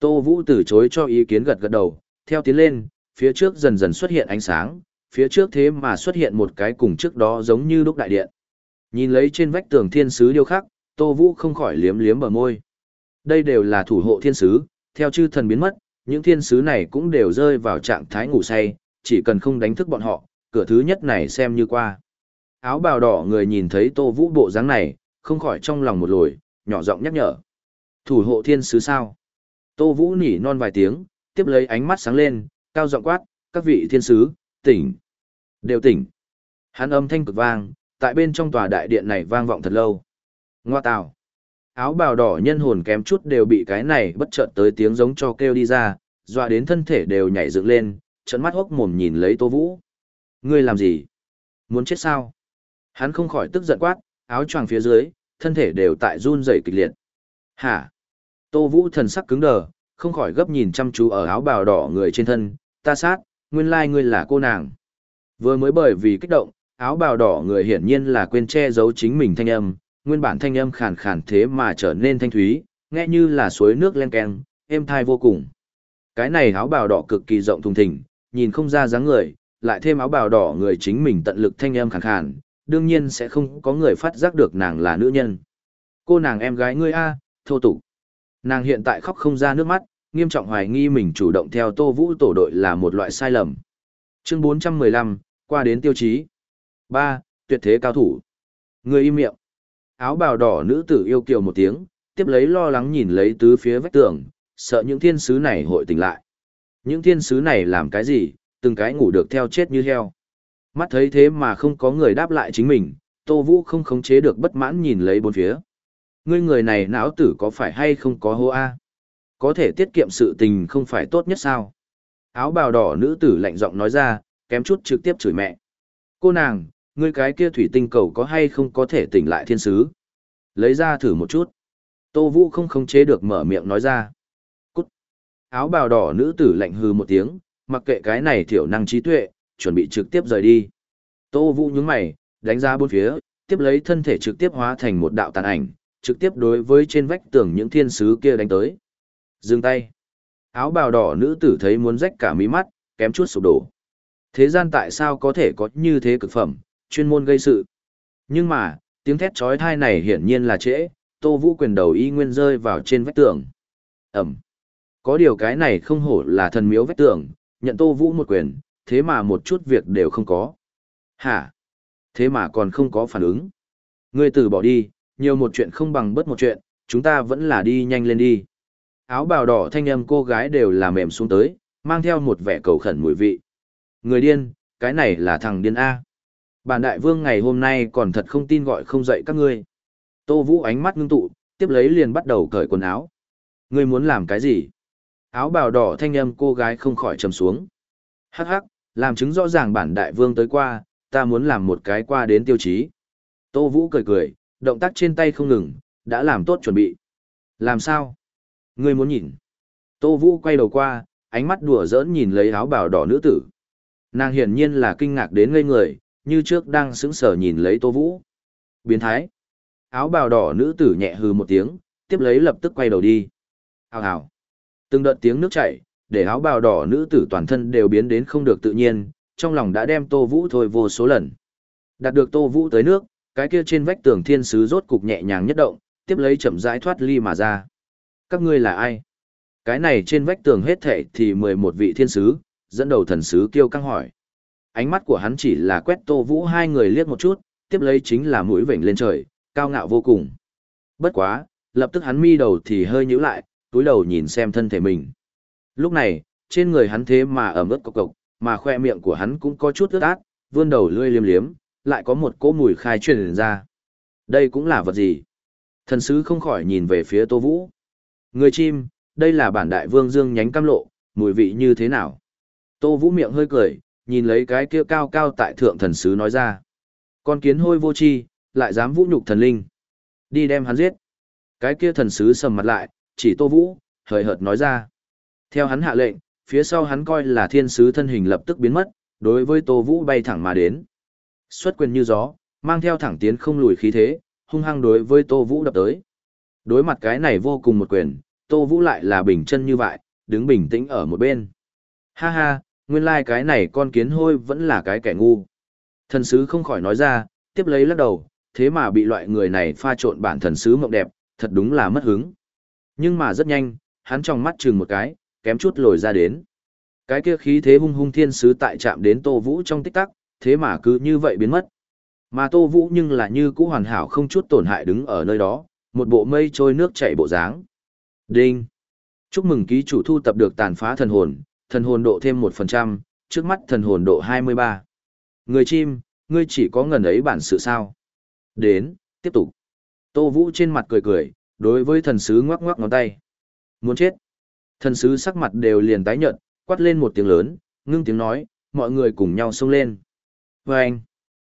Tô Vũ từ chối cho ý kiến gật gật đầu, theo tiến lên, phía trước dần dần xuất hiện ánh sáng, phía trước thế mà xuất hiện một cái cùng trước đó giống như lúc đại điện. Nhìn lấy trên vách tường thiên sứ điêu khắc, Tô Vũ không khỏi liếm liếm bờ môi. Đây đều là thủ hộ thiên sứ, theo chư thần biến mất, những thiên sứ này cũng đều rơi vào trạng thái ngủ say, chỉ cần không đánh thức bọn họ, cửa thứ nhất này xem như qua. Áo bào đỏ người nhìn thấy Tô Vũ bộ dáng này, không khỏi trong lòng một lồi, nhỏ giọng nhắc nhở. Thủ hộ thiên sứ sao? Tô Vũ nỉ non vài tiếng, tiếp lấy ánh mắt sáng lên, cao giọng quát, các vị thiên sứ, tỉnh. Đều tỉnh. Hắn âm thanh cực vang, tại bên trong tòa đại điện này vang vọng thật lâu. Ngoa tào. Áo bào đỏ nhân hồn kém chút đều bị cái này bất chợt tới tiếng giống cho kêu đi ra, dọa đến thân thể đều nhảy dựng lên, trận mắt hốc mồm nhìn lấy Tô Vũ. Ngươi làm gì? Muốn chết sao? Hắn không khỏi tức giận quát, áo choàng phía dưới, thân thể đều tại run rẩy kịch liệt. Hả? Tô Vũ thần sắc cứng đờ, không khỏi gấp nhìn chăm chú ở áo bào đỏ người trên thân, ta sát, nguyên lai ngươi là cô nàng. Vừa mới bởi vì kích động, áo bào đỏ người hiển nhiên là quên che giấu chính mình thanh âm, nguyên bản thanh âm khàn khàn thế mà trở nên thanh thúy, nghe như là suối nước len keng, êm thai vô cùng. Cái này áo bào đỏ cực kỳ rộng thùng thình, nhìn không ra dáng người, lại thêm áo bào đỏ người chính mình tận lực thanh âm khàn khàn, đương nhiên sẽ không có người phát giác được nàng là nữ nhân. Cô nàng em gái ngươi a, thô tục. Nàng hiện tại khóc không ra nước mắt, nghiêm trọng hoài nghi mình chủ động theo Tô Vũ tổ đội là một loại sai lầm. Chương 415, qua đến tiêu chí. 3. Tuyệt thế cao thủ. Người im miệng. Áo bào đỏ nữ tử yêu kiều một tiếng, tiếp lấy lo lắng nhìn lấy tứ phía vách tường, sợ những thiên sứ này hội tỉnh lại. Những thiên sứ này làm cái gì, từng cái ngủ được theo chết như heo. Mắt thấy thế mà không có người đáp lại chính mình, Tô Vũ không khống chế được bất mãn nhìn lấy bốn phía. Ngươi người này não tử có phải hay không có hô a? Có thể tiết kiệm sự tình không phải tốt nhất sao? Áo bào đỏ nữ tử lạnh giọng nói ra, kém chút trực tiếp chửi mẹ. Cô nàng, ngươi cái kia thủy tinh cầu có hay không có thể tỉnh lại thiên sứ? Lấy ra thử một chút. Tô Vũ không khống chế được mở miệng nói ra. Cút. Áo bào đỏ nữ tử lạnh hừ một tiếng, mặc kệ cái này thiểu năng trí tuệ, chuẩn bị trực tiếp rời đi. Tô Vũ nhướng mày, đánh ra bốn phía, tiếp lấy thân thể trực tiếp hóa thành một đạo tàn ảnh, trực tiếp đối với trên vách tường những thiên sứ kia đánh tới. Dừng tay. Áo bào đỏ nữ tử thấy muốn rách cả mí mắt, kém chút sụp đổ. Thế gian tại sao có thể có như thế cực phẩm, chuyên môn gây sự. Nhưng mà, tiếng thét trói thai này hiển nhiên là trễ, Tô Vũ quyền đầu y nguyên rơi vào trên vách tường. Ẩm. Có điều cái này không hổ là thần miếu vách tường, nhận Tô Vũ một quyền, thế mà một chút việc đều không có. Hả? Thế mà còn không có phản ứng. Ngươi từ bỏ đi, nhiều một chuyện không bằng bất một chuyện, chúng ta vẫn là đi nhanh lên đi. Áo bào đỏ thanh âm cô gái đều là mềm xuống tới, mang theo một vẻ cầu khẩn mùi vị. Người điên, cái này là thằng điên A. Bản đại vương ngày hôm nay còn thật không tin gọi không dậy các ngươi. Tô Vũ ánh mắt ngưng tụ, tiếp lấy liền bắt đầu cởi quần áo. Ngươi muốn làm cái gì? Áo bào đỏ thanh âm cô gái không khỏi trầm xuống. Hắc hắc, làm chứng rõ ràng bản đại vương tới qua, ta muốn làm một cái qua đến tiêu chí. Tô Vũ cười cười, động tác trên tay không ngừng, đã làm tốt chuẩn bị. Làm sao? Ngươi muốn nhìn. Tô Vũ quay đầu qua, ánh mắt đùa giỡn nhìn lấy áo bào đỏ nữ tử. Nàng hiển nhiên là kinh ngạc đến ngây người, như trước đang sững sờ nhìn lấy Tô Vũ. Biến thái. Áo bào đỏ nữ tử nhẹ hừ một tiếng, tiếp lấy lập tức quay đầu đi. Hào hào. Từng đợt tiếng nước chảy, để áo bào đỏ nữ tử toàn thân đều biến đến không được tự nhiên, trong lòng đã đem Tô Vũ thôi vô số lần. Đạt được Tô Vũ tới nước, cái kia trên vách tường thiên sứ rốt cục nhẹ nhàng nhất động, tiếp lấy chậm rãi thoát ly mà ra. Các ngươi là ai? Cái này trên vách tường hết thảy thì 11 vị thiên sứ, dẫn đầu thần sứ kêu căng hỏi. Ánh mắt của hắn chỉ là quét Tô Vũ hai người liếc một chút, tiếp lấy chính là mũi vểnh lên trời, cao ngạo vô cùng. Bất quá, lập tức hắn mi đầu thì hơi nhíu lại, túi đầu nhìn xem thân thể mình. Lúc này, trên người hắn thế mà ẩm ướt cộc cộc, mà khoe miệng của hắn cũng có chút ướt át, vươn đầu lươi liếm liếm, lại có một cỗ mùi khai truyền ra. Đây cũng là vật gì? Thần sứ không khỏi nhìn về phía Tô Vũ. Người chim, đây là bản đại vương dương nhánh cam lộ, mùi vị như thế nào? Tô Vũ miệng hơi cười, nhìn lấy cái kia cao cao tại thượng thần sứ nói ra. Con kiến hôi vô chi, lại dám vũ nhục thần linh. Đi đem hắn giết. Cái kia thần sứ sầm mặt lại, chỉ Tô Vũ, hời hợt nói ra. Theo hắn hạ lệnh, phía sau hắn coi là thiên sứ thân hình lập tức biến mất, đối với Tô Vũ bay thẳng mà đến. Xuất quyền như gió, mang theo thẳng tiến không lùi khí thế, hung hăng đối với Tô Vũ đập tới. Đối mặt cái này vô cùng một quyền, Tô Vũ lại là bình chân như vậy, đứng bình tĩnh ở một bên. Ha ha, nguyên lai like cái này con kiến hôi vẫn là cái kẻ ngu. Thần sứ không khỏi nói ra, tiếp lấy lắc đầu, thế mà bị loại người này pha trộn bản thần sứ mộng đẹp, thật đúng là mất hứng. Nhưng mà rất nhanh, hắn trong mắt chừng một cái, kém chút lồi ra đến. Cái kia khí thế hung hung thiên sứ tại chạm đến Tô Vũ trong tích tắc, thế mà cứ như vậy biến mất. Mà Tô Vũ nhưng là như cũ hoàn hảo không chút tổn hại đứng ở nơi đó, một bộ mây trôi nước chảy bộ dáng. Đinh! Chúc mừng ký chủ thu tập được tàn phá thần hồn, thần hồn độ thêm 1%, trước mắt thần hồn độ 23. Người chim, ngươi chỉ có ngần ấy bản sự sao. Đến, tiếp tục. Tô Vũ trên mặt cười cười, đối với thần sứ ngoắc ngoắc ngón tay. Muốn chết. Thần sứ sắc mặt đều liền tái nhợt, quát lên một tiếng lớn, ngưng tiếng nói, mọi người cùng nhau xông lên. Và anh,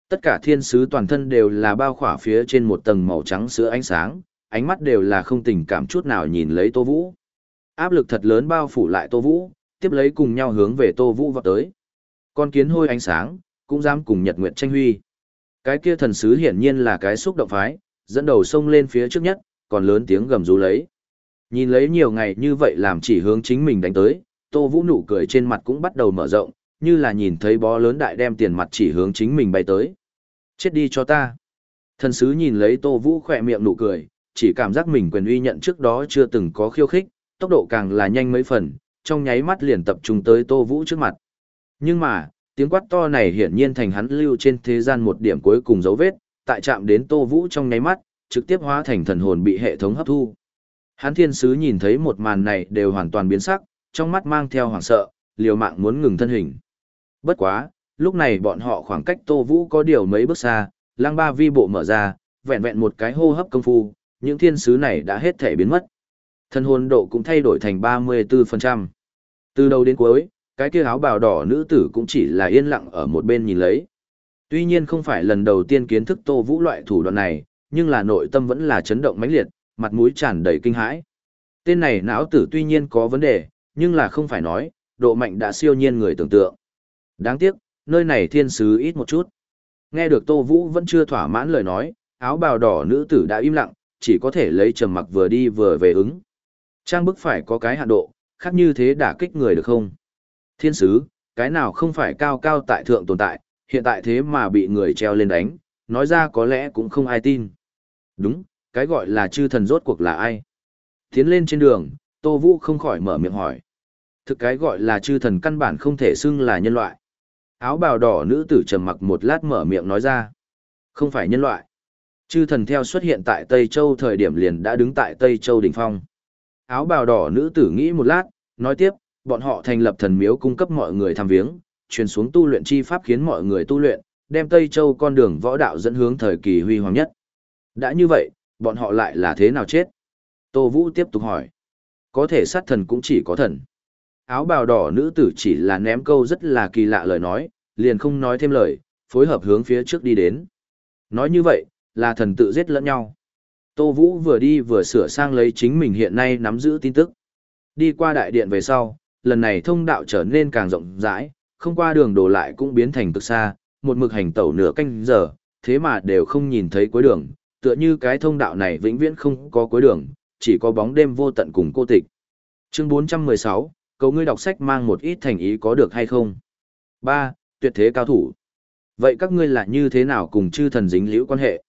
tất cả thiên sứ toàn thân đều là bao khỏa phía trên một tầng màu trắng sữa ánh sáng, ánh mắt đều là không tình cảm chút nào nhìn lấy Tô Vũ. Áp lực thật lớn bao phủ lại Tô Vũ, tiếp lấy cùng nhau hướng về Tô Vũ vào tới. Con kiến hôi ánh sáng, cũng dám cùng Nhật Nguyệt tranh huy. Cái kia thần sứ hiển nhiên là cái xúc động phái, dẫn đầu sông lên phía trước nhất, còn lớn tiếng gầm rú lấy. Nhìn lấy nhiều ngày như vậy làm chỉ hướng chính mình đánh tới, Tô Vũ nụ cười trên mặt cũng bắt đầu mở rộng, như là nhìn thấy bó lớn đại đem tiền mặt chỉ hướng chính mình bay tới. Chết đi cho ta. Thần sứ nhìn lấy Tô Vũ khỏe miệng nụ cười, chỉ cảm giác mình quyền uy nhận trước đó chưa từng có khiêu khích, tốc độ càng là nhanh mấy phần, trong nháy mắt liền tập trung tới Tô Vũ trước mặt. Nhưng mà, tiếng quát to này hiển nhiên thành hắn lưu trên thế gian một điểm cuối cùng dấu vết, tại chạm đến Tô Vũ trong nháy mắt, trực tiếp hóa thành thần hồn bị hệ thống hấp thu. Hắn thiên sứ nhìn thấy một màn này đều hoàn toàn biến sắc, trong mắt mang theo hoảng sợ, liều mạng muốn ngừng thân hình. Bất quá, lúc này bọn họ khoảng cách Tô Vũ có điều mấy bước xa, lang ba vi bộ mở ra, vẹn vẹn một cái hô hấp công phu, những thiên sứ này đã hết thể biến mất. Thân hồn độ cũng thay đổi thành 34%. Từ đầu đến cuối, cái kia áo bào đỏ nữ tử cũng chỉ là yên lặng ở một bên nhìn lấy. Tuy nhiên không phải lần đầu tiên kiến thức Tô Vũ loại thủ đoạn này, nhưng là nội tâm vẫn là chấn động mãnh liệt, mặt mũi tràn đầy kinh hãi. Tên này não tử tuy nhiên có vấn đề, nhưng là không phải nói, độ mạnh đã siêu nhiên người tưởng tượng. Đáng tiếc, nơi này thiên sứ ít một chút. Nghe được Tô Vũ vẫn chưa thỏa mãn lời nói, áo bào đỏ nữ tử đã im lặng, chỉ có thể lấy trầm mặc vừa đi vừa về ứng. Trang bức phải có cái hạn độ, khác như thế đả kích người được không? Thiên sứ, cái nào không phải cao cao tại thượng tồn tại, hiện tại thế mà bị người treo lên đánh, nói ra có lẽ cũng không ai tin. Đúng, cái gọi là chư thần rốt cuộc là ai? Tiến lên trên đường, Tô Vũ không khỏi mở miệng hỏi. Thực cái gọi là chư thần căn bản không thể xưng là nhân loại. Áo bào đỏ nữ tử trầm mặc một lát mở miệng nói ra. Không phải nhân loại. Chư thần theo xuất hiện tại Tây Châu thời điểm liền đã đứng tại Tây Châu đỉnh phong. Áo bào đỏ nữ tử nghĩ một lát, nói tiếp, bọn họ thành lập thần miếu cung cấp mọi người tham viếng, truyền xuống tu luyện chi pháp khiến mọi người tu luyện, đem Tây Châu con đường võ đạo dẫn hướng thời kỳ huy hoàng nhất. Đã như vậy, bọn họ lại là thế nào chết? Tô Vũ tiếp tục hỏi. Có thể sát thần cũng chỉ có thần. Áo bào đỏ nữ tử chỉ là ném câu rất là kỳ lạ lời nói, liền không nói thêm lời, phối hợp hướng phía trước đi đến. Nói như vậy, là thần tự giết lẫn nhau. Tô Vũ vừa đi vừa sửa sang lấy chính mình hiện nay nắm giữ tin tức. Đi qua đại điện về sau, lần này thông đạo trở nên càng rộng rãi, không qua đường đổ lại cũng biến thành cực xa, một mực hành tẩu nửa canh giờ, thế mà đều không nhìn thấy cuối đường, tựa như cái thông đạo này vĩnh viễn không có cuối đường, chỉ có bóng đêm vô tận cùng cô tịch. Chương 416, cầu ngươi đọc sách mang một ít thành ý có được hay không? 3. Tuyệt thế cao thủ. Vậy các ngươi là như thế nào cùng chư thần dính liễu quan hệ?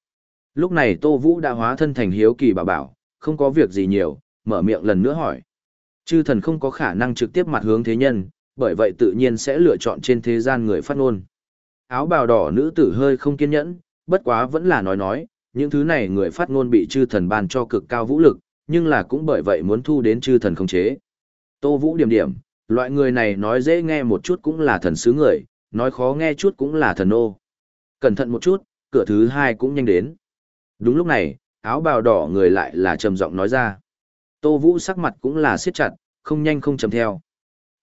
Lúc này Tô Vũ đã hóa thân thành hiếu kỳ bảo bảo, không có việc gì nhiều, mở miệng lần nữa hỏi. Chư thần không có khả năng trực tiếp mặt hướng thế nhân, bởi vậy tự nhiên sẽ lựa chọn trên thế gian người phát ngôn. Áo bào đỏ nữ tử hơi không kiên nhẫn, bất quá vẫn là nói nói, những thứ này người phát ngôn bị chư thần ban cho cực cao vũ lực, nhưng là cũng bởi vậy muốn thu đến chư thần khống chế. Tô Vũ điểm điểm, loại người này nói dễ nghe một chút cũng là thần sứ người, nói khó nghe chút cũng là thần ô. Cẩn thận một chút, cửa thứ hai cũng nhanh đến. Đúng lúc này, áo bào đỏ người lại là trầm giọng nói ra. Tô Vũ sắc mặt cũng là siết chặt, không nhanh không chầm theo.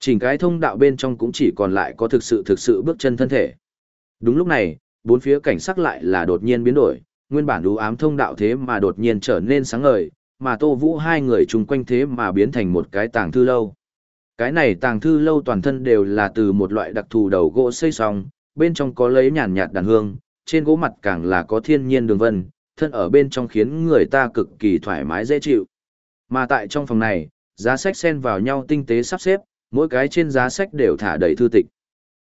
Chỉnh cái thông đạo bên trong cũng chỉ còn lại có thực sự thực sự bước chân thân thể. Đúng lúc này, bốn phía cảnh sắc lại là đột nhiên biến đổi, nguyên bản đú ám thông đạo thế mà đột nhiên trở nên sáng ngời, mà Tô Vũ hai người chung quanh thế mà biến thành một cái tàng thư lâu. Cái này tàng thư lâu toàn thân đều là từ một loại đặc thù đầu gỗ xây xong, bên trong có lấy nhàn nhạt đàn hương, trên gỗ mặt càng là có thiên nhiên đường vân, thân ở bên trong khiến người ta cực kỳ thoải mái dễ chịu. Mà tại trong phòng này, giá sách xen vào nhau tinh tế sắp xếp, mỗi cái trên giá sách đều thả đầy thư tịch.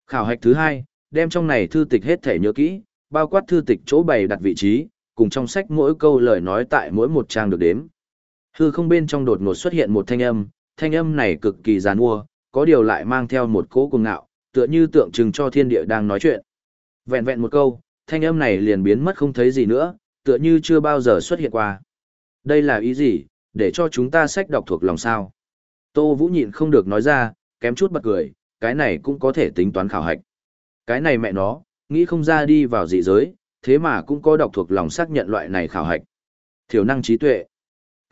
Khảo hạch thứ hai, đem trong này thư tịch hết thể nhớ kỹ, bao quát thư tịch chỗ bày đặt vị trí, cùng trong sách mỗi câu lời nói tại mỗi một trang được đếm. Hư không bên trong đột ngột xuất hiện một thanh âm, thanh âm này cực kỳ giàn mua, có điều lại mang theo một cỗ cuồng ngạo, tựa như tượng trưng cho thiên địa đang nói chuyện. Vẹn vẹn một câu, thanh âm này liền biến mất không thấy gì nữa, tựa như chưa bao giờ xuất hiện qua. Đây là ý gì, để cho chúng ta sách đọc thuộc lòng sao? Tô Vũ nhịn không được nói ra, kém chút bật cười, cái này cũng có thể tính toán khảo hạch. Cái này mẹ nó, nghĩ không ra đi vào dị giới, thế mà cũng có đọc thuộc lòng xác nhận loại này khảo hạch. Thiểu năng trí tuệ.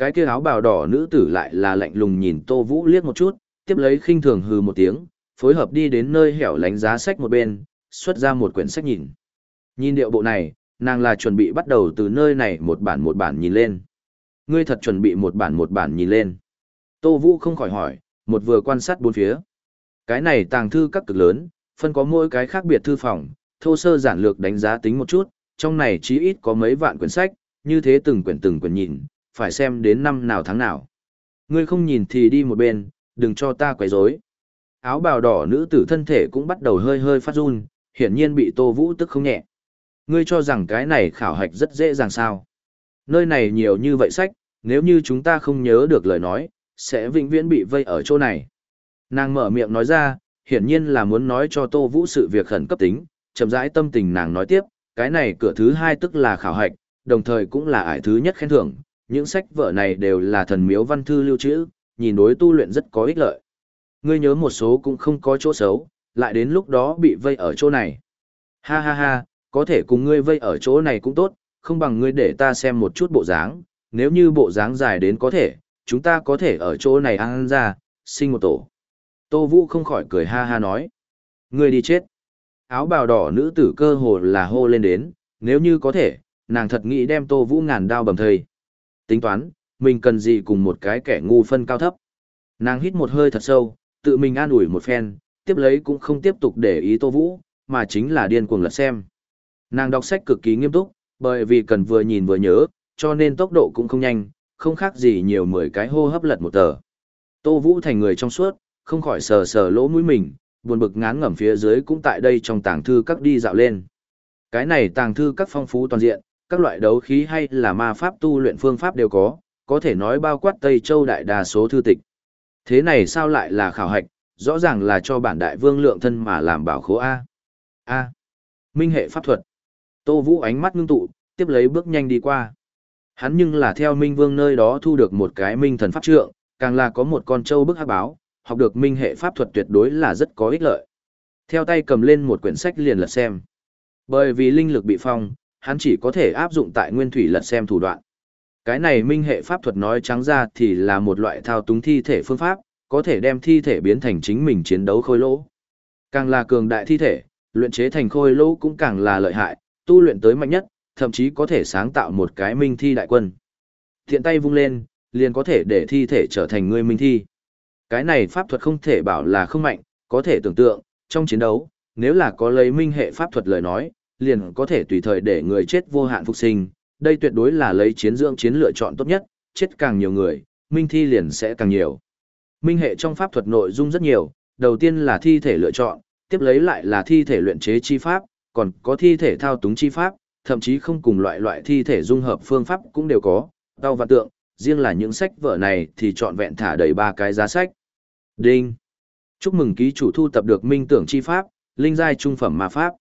Cái kia áo bào đỏ nữ tử lại là lạnh lùng nhìn Tô Vũ liếc một chút, tiếp lấy khinh thường hừ một tiếng, phối hợp đi đến nơi hẻo lánh giá sách một bên, xuất ra một quyển sách nhìn. Nhìn điệu bộ này, nàng là chuẩn bị bắt đầu từ nơi này một bản một bản nhìn lên. Ngươi thật chuẩn bị một bản một bản nhìn lên. Tô Vũ không khỏi hỏi, một vừa quan sát bốn phía. Cái này tàng thư các cực lớn, phân có mỗi cái khác biệt thư phòng, thô sơ giản lược đánh giá tính một chút, trong này chí ít có mấy vạn quyển sách, như thế từng quyển từng quyển nhìn, phải xem đến năm nào tháng nào. Ngươi không nhìn thì đi một bên, đừng cho ta quấy rối. Áo bào đỏ nữ tử thân thể cũng bắt đầu hơi hơi phát run, hiển nhiên bị Tô Vũ tức không nhẹ. Ngươi cho rằng cái này khảo hạch rất dễ dàng sao? Nơi này nhiều như vậy sách, nếu như chúng ta không nhớ được lời nói, sẽ vĩnh viễn bị vây ở chỗ này. Nàng mở miệng nói ra, hiển nhiên là muốn nói cho Tô Vũ sự việc khẩn cấp tính, chậm rãi tâm tình nàng nói tiếp, cái này cửa thứ hai tức là khảo hạch, đồng thời cũng là ải thứ nhất khen thưởng, những sách vở này đều là thần miếu văn thư lưu trữ, nhìn đối tu luyện rất có ích lợi. Ngươi nhớ một số cũng không có chỗ xấu, lại đến lúc đó bị vây ở chỗ này. Ha ha ha, có thể cùng ngươi vây ở chỗ này cũng tốt, không bằng ngươi để ta xem một chút bộ dáng, nếu như bộ dáng dài đến có thể, chúng ta có thể ở chỗ này ăn ra, sinh một tổ. Tô Vũ không khỏi cười ha ha nói. Ngươi đi chết. Áo bào đỏ nữ tử cơ hồ là hô lên đến, nếu như có thể, nàng thật nghĩ đem Tô Vũ ngàn đao bầm thây. Tính toán, mình cần gì cùng một cái kẻ ngu phân cao thấp. Nàng hít một hơi thật sâu, tự mình an ủi một phen, tiếp lấy cũng không tiếp tục để ý Tô Vũ, mà chính là điên cuồng lật xem. Nàng đọc sách cực kỳ nghiêm túc, bởi vì cần vừa nhìn vừa nhớ, cho nên tốc độ cũng không nhanh, không khác gì nhiều mười cái hô hấp lật một tờ. Tô Vũ thành người trong suốt, không khỏi sờ sờ lỗ mũi mình, buồn bực ngán ngẩm phía dưới cũng tại đây trong tàng thư các đi dạo lên. Cái này tàng thư các phong phú toàn diện, các loại đấu khí hay là ma pháp tu luyện phương pháp đều có, có thể nói bao quát Tây Châu đại đa số thư tịch. Thế này sao lại là khảo hạch, rõ ràng là cho bản đại vương lượng thân mà làm bảo khố A. A. Minh hệ pháp thuật. Tô Vũ ánh mắt ngưng tụ, tiếp lấy bước nhanh đi qua. Hắn nhưng là theo Minh Vương nơi đó thu được một cái Minh thần pháp trượng, càng là có một con trâu bức hắc báo, học được Minh hệ pháp thuật tuyệt đối là rất có ích lợi. Theo tay cầm lên một quyển sách liền lật xem. Bởi vì linh lực bị phong, hắn chỉ có thể áp dụng tại nguyên thủy lật xem thủ đoạn. Cái này Minh hệ pháp thuật nói trắng ra thì là một loại thao túng thi thể phương pháp, có thể đem thi thể biến thành chính mình chiến đấu khôi lỗ. Càng là cường đại thi thể, luyện chế thành khôi lỗ cũng càng là lợi hại, tu luyện tới mạnh nhất, thậm chí có thể sáng tạo một cái minh thi đại quân. Thiện tay vung lên, liền có thể để thi thể trở thành người minh thi. Cái này pháp thuật không thể bảo là không mạnh, có thể tưởng tượng, trong chiến đấu, nếu là có lấy minh hệ pháp thuật lời nói, liền có thể tùy thời để người chết vô hạn phục sinh, đây tuyệt đối là lấy chiến dưỡng chiến lựa chọn tốt nhất, chết càng nhiều người, minh thi liền sẽ càng nhiều. Minh hệ trong pháp thuật nội dung rất nhiều, đầu tiên là thi thể lựa chọn, tiếp lấy lại là thi thể luyện chế chi pháp, còn có thi thể thao túng chi pháp, thậm chí không cùng loại loại thi thể dung hợp phương pháp cũng đều có, đau và tượng, riêng là những sách vở này thì trọn vẹn thả đầy ba cái giá sách. Đinh! Chúc mừng ký chủ thu tập được minh tưởng chi pháp, linh giai trung phẩm ma pháp.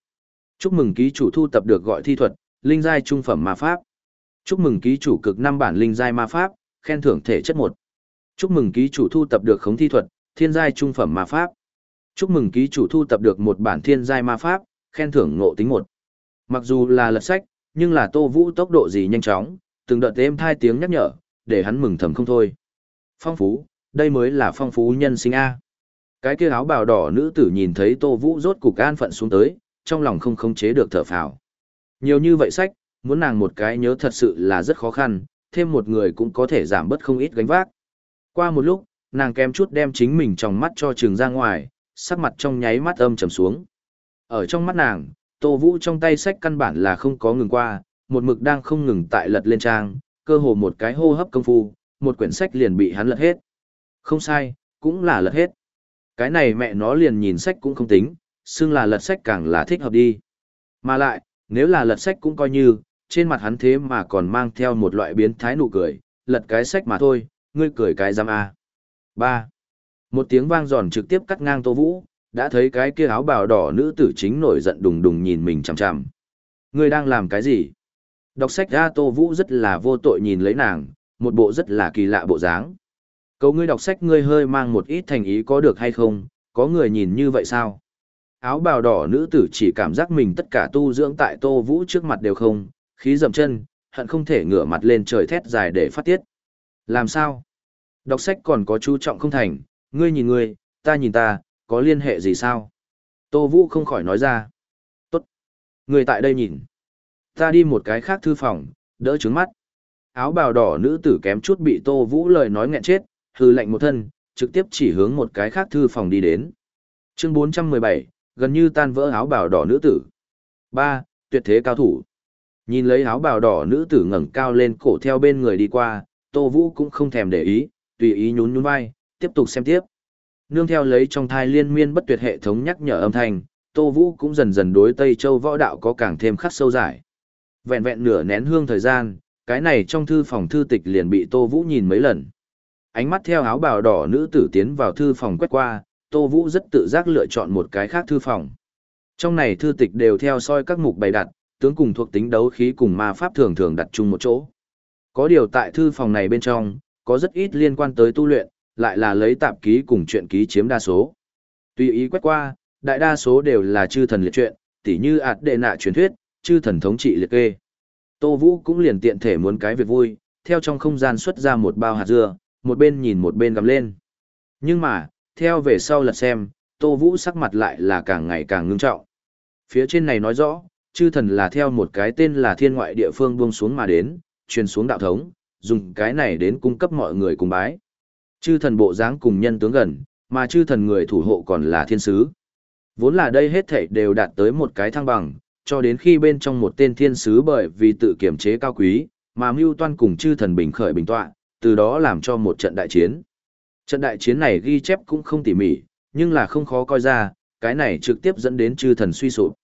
Chúc mừng ký chủ thu tập được gọi thi thuật, linh giai trung phẩm ma pháp. Chúc mừng ký chủ cực năm bản linh giai ma pháp, khen thưởng thể chất một. Chúc mừng ký chủ thu tập được khống thi thuật, thiên giai trung phẩm ma pháp. Chúc mừng ký chủ thu tập được một bản thiên giai ma pháp, khen thưởng ngộ tính một. Mặc dù là lật sách, nhưng là Tô Vũ tốc độ gì nhanh chóng, từng đợt êm thai tiếng nhắc nhở, để hắn mừng thầm không thôi. Phong phú, đây mới là phong phú nhân sinh A. Cái kia áo bào đỏ nữ tử nhìn thấy Tô Vũ rốt cục an phận xuống tới, trong lòng không khống chế được thở phào. Nhiều như vậy sách, muốn nàng một cái nhớ thật sự là rất khó khăn, thêm một người cũng có thể giảm bớt không ít gánh vác. Qua một lúc, nàng kém chút đem chính mình trong mắt cho trường ra ngoài, sắc mặt trong nháy mắt âm trầm xuống. Ở trong mắt nàng, Tô Vũ trong tay sách căn bản là không có ngừng qua, một mực đang không ngừng tại lật lên trang, cơ hồ một cái hô hấp công phu, một quyển sách liền bị hắn lật hết. Không sai, cũng là lật hết. Cái này mẹ nó liền nhìn sách cũng không tính, xưng là lật sách càng là thích hợp đi. Mà lại, nếu là lật sách cũng coi như, trên mặt hắn thế mà còn mang theo một loại biến thái nụ cười, lật cái sách mà thôi, ngươi cười cái giam A. ba Một tiếng vang giòn trực tiếp cắt ngang Tô Vũ, đã thấy cái kia áo bào đỏ nữ tử chính nổi giận đùng đùng nhìn mình chằm chằm. Ngươi đang làm cái gì? Đọc sách ra Tô Vũ rất là vô tội nhìn lấy nàng, một bộ rất là kỳ lạ bộ dáng. Cầu ngươi đọc sách ngươi hơi mang một ít thành ý có được hay không, có người nhìn như vậy sao? Áo bào đỏ nữ tử chỉ cảm giác mình tất cả tu dưỡng tại Tô Vũ trước mặt đều không, khí dầm chân, hận không thể ngửa mặt lên trời thét dài để phát tiết. Làm sao? Đọc sách còn có chú trọng không thành, ngươi nhìn ngươi, ta nhìn ta, có liên hệ gì sao? Tô Vũ không khỏi nói ra. Tốt. Ngươi tại đây nhìn. Ta đi một cái khác thư phòng, đỡ trứng mắt. Áo bào đỏ nữ tử kém chút bị Tô Vũ lời nói nghẹn chết, hư lạnh một thân, trực tiếp chỉ hướng một cái khác thư phòng đi đến. Chương 417, gần như tan vỡ áo bào đỏ nữ tử. 3. Tuyệt thế cao thủ. Nhìn lấy áo bào đỏ nữ tử ngẩng cao lên cổ theo bên người đi qua, Tô Vũ cũng không thèm để ý, tùy ý nhún nhún vai, tiếp tục xem tiếp. Nương theo lấy trong thai liên miên bất tuyệt hệ thống nhắc nhở âm thanh, Tô Vũ cũng dần dần đối Tây Châu võ đạo có càng thêm khắc sâu giải. Vẹn vẹn nửa nén hương thời gian, cái này trong thư phòng thư tịch liền bị Tô Vũ nhìn mấy lần. Ánh mắt theo áo bào đỏ nữ tử tiến vào thư phòng quét qua, Tô Vũ rất tự giác lựa chọn một cái khác thư phòng. Trong này thư tịch đều theo soi các mục bày đặt, tướng cùng thuộc tính đấu khí cùng ma pháp thường thường đặt chung một chỗ. Có điều tại thư phòng này bên trong, có rất ít liên quan tới tu luyện, lại là lấy tạp ký cùng truyện ký chiếm đa số. Tùy ý quét qua, đại đa số đều là chư thần liệt truyện, tỉ như ạt đệ nạ truyền thuyết, chư thần thống trị liệt kê. Tô Vũ cũng liền tiện thể muốn cái việc vui, theo trong không gian xuất ra một bao hạt dưa, một bên nhìn một bên gầm lên. Nhưng mà, theo về sau lật xem, Tô Vũ sắc mặt lại là càng ngày càng ngưng trọng. Phía trên này nói rõ, chư thần là theo một cái tên là thiên ngoại địa phương buông xuống mà đến, truyền xuống đạo thống, dùng cái này đến cung cấp mọi người cùng bái. Chư thần bộ dáng cùng nhân tướng gần, mà chư thần người thủ hộ còn là thiên sứ. Vốn là đây hết thảy đều đạt tới một cái thăng bằng, cho đến khi bên trong một tên thiên sứ bởi vì tự kiểm chế cao quý, mà mưu toan cùng chư thần bình khởi bình tọa, từ đó làm cho một trận đại chiến. Trận đại chiến này ghi chép cũng không tỉ mỉ, nhưng là không khó coi ra, cái này trực tiếp dẫn đến chư thần suy sụp.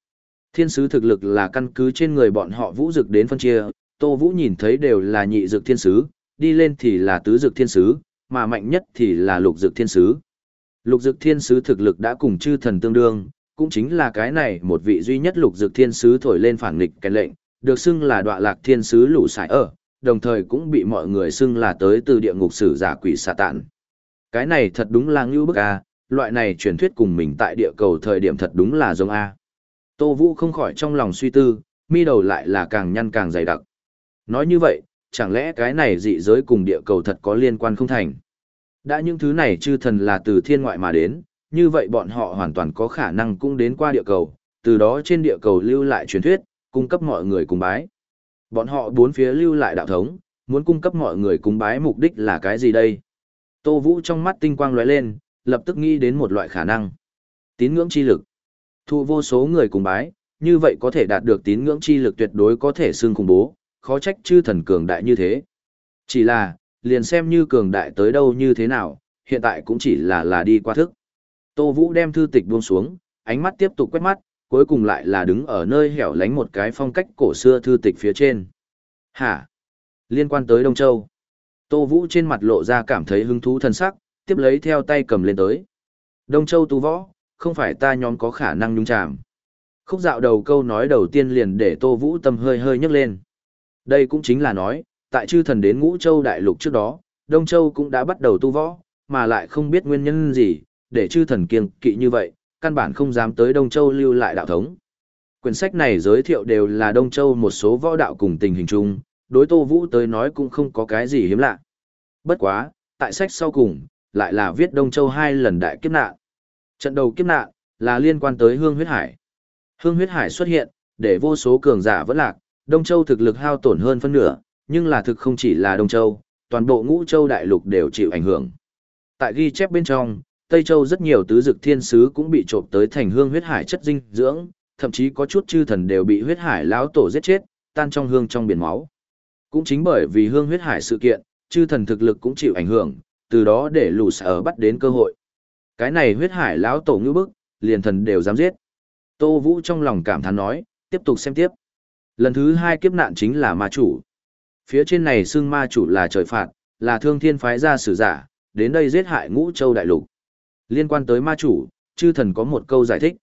Thiên sứ thực lực là căn cứ trên người bọn họ vũ dực đến phân chia, Tô Vũ nhìn thấy đều là nhị dực thiên sứ, đi lên thì là tứ dực thiên sứ, mà mạnh nhất thì là lục dực thiên sứ. Lục dực thiên sứ thực lực đã cùng chư thần tương đương, cũng chính là cái này một vị duy nhất lục dực thiên sứ thổi lên phản nghịch cái lệnh, được xưng là đọa lạc thiên sứ lũ sải ở, đồng thời cũng bị mọi người xưng là tới từ địa ngục sử giả quỷ xà tạn. Cái này thật đúng là ngưu bức a, loại này truyền thuyết cùng mình tại địa cầu thời điểm thật đúng là giống a. Tô Vũ không khỏi trong lòng suy tư, mi đầu lại là càng nhăn càng dày đặc. Nói như vậy, chẳng lẽ cái này dị giới cùng địa cầu thật có liên quan không thành? Đã những thứ này chư thần là từ thiên ngoại mà đến, như vậy bọn họ hoàn toàn có khả năng cũng đến qua địa cầu, từ đó trên địa cầu lưu lại truyền thuyết, cung cấp mọi người cùng bái. Bọn họ bốn phía lưu lại đạo thống, muốn cung cấp mọi người cùng bái mục đích là cái gì đây? Tô Vũ trong mắt tinh quang lóe lên, lập tức nghĩ đến một loại khả năng. Tín ngưỡng chi lực. Thu vô số người cùng bái, như vậy có thể đạt được tín ngưỡng chi lực tuyệt đối có thể xưng khủng bố, khó trách chư thần cường đại như thế. Chỉ là, liền xem như cường đại tới đâu như thế nào, hiện tại cũng chỉ là là đi qua thức. Tô Vũ đem thư tịch buông xuống, ánh mắt tiếp tục quét mắt, cuối cùng lại là đứng ở nơi hẻo lánh một cái phong cách cổ xưa thư tịch phía trên. Hả? Liên quan tới Đông Châu. Tô Vũ trên mặt lộ ra cảm thấy hứng thú thân sắc, tiếp lấy theo tay cầm lên tới. Đông Châu tu võ, không phải ta nhóm có khả năng nhung chạm. Khúc dạo đầu câu nói đầu tiên liền để Tô Vũ tâm hơi hơi nhấc lên. Đây cũng chính là nói, tại chư thần đến ngũ châu đại lục trước đó, Đông Châu cũng đã bắt đầu tu võ, mà lại không biết nguyên nhân gì, để chư thần kiêng kỵ như vậy, căn bản không dám tới Đông Châu lưu lại đạo thống. Quyển sách này giới thiệu đều là Đông Châu một số võ đạo cùng tình hình chung, đối Tô Vũ tới nói cũng không có cái gì hiếm lạ. Bất quá, tại sách sau cùng, lại là viết Đông Châu hai lần đại kiếp nạn. Trận đầu kiếp nạn, là liên quan tới Hương Huyết Hải. Hương Huyết Hải xuất hiện, để vô số cường giả vẫn lạc, Đông Châu thực lực hao tổn hơn phân nửa, nhưng là thực không chỉ là Đông Châu, toàn bộ ngũ châu đại lục đều chịu ảnh hưởng. Tại ghi chép bên trong, Tây Châu rất nhiều tứ dực thiên sứ cũng bị trộm tới thành hương huyết hải chất dinh dưỡng, thậm chí có chút chư thần đều bị huyết hải lão tổ giết chết, tan trong hương trong biển máu. Cũng chính bởi vì hương huyết hải sự kiện, chư thần thực lực cũng chịu ảnh hưởng, từ đó để lù sở bắt đến cơ hội. Cái này huyết hải lão tổ ngữ bức, liền thần đều dám giết. Tô Vũ trong lòng cảm thán nói, tiếp tục xem tiếp. Lần thứ hai kiếp nạn chính là ma chủ. Phía trên này xưng ma chủ là trời phạt, là thương thiên phái ra sử giả, đến đây giết hại ngũ châu đại lục. Liên quan tới ma chủ, chư thần có một câu giải thích.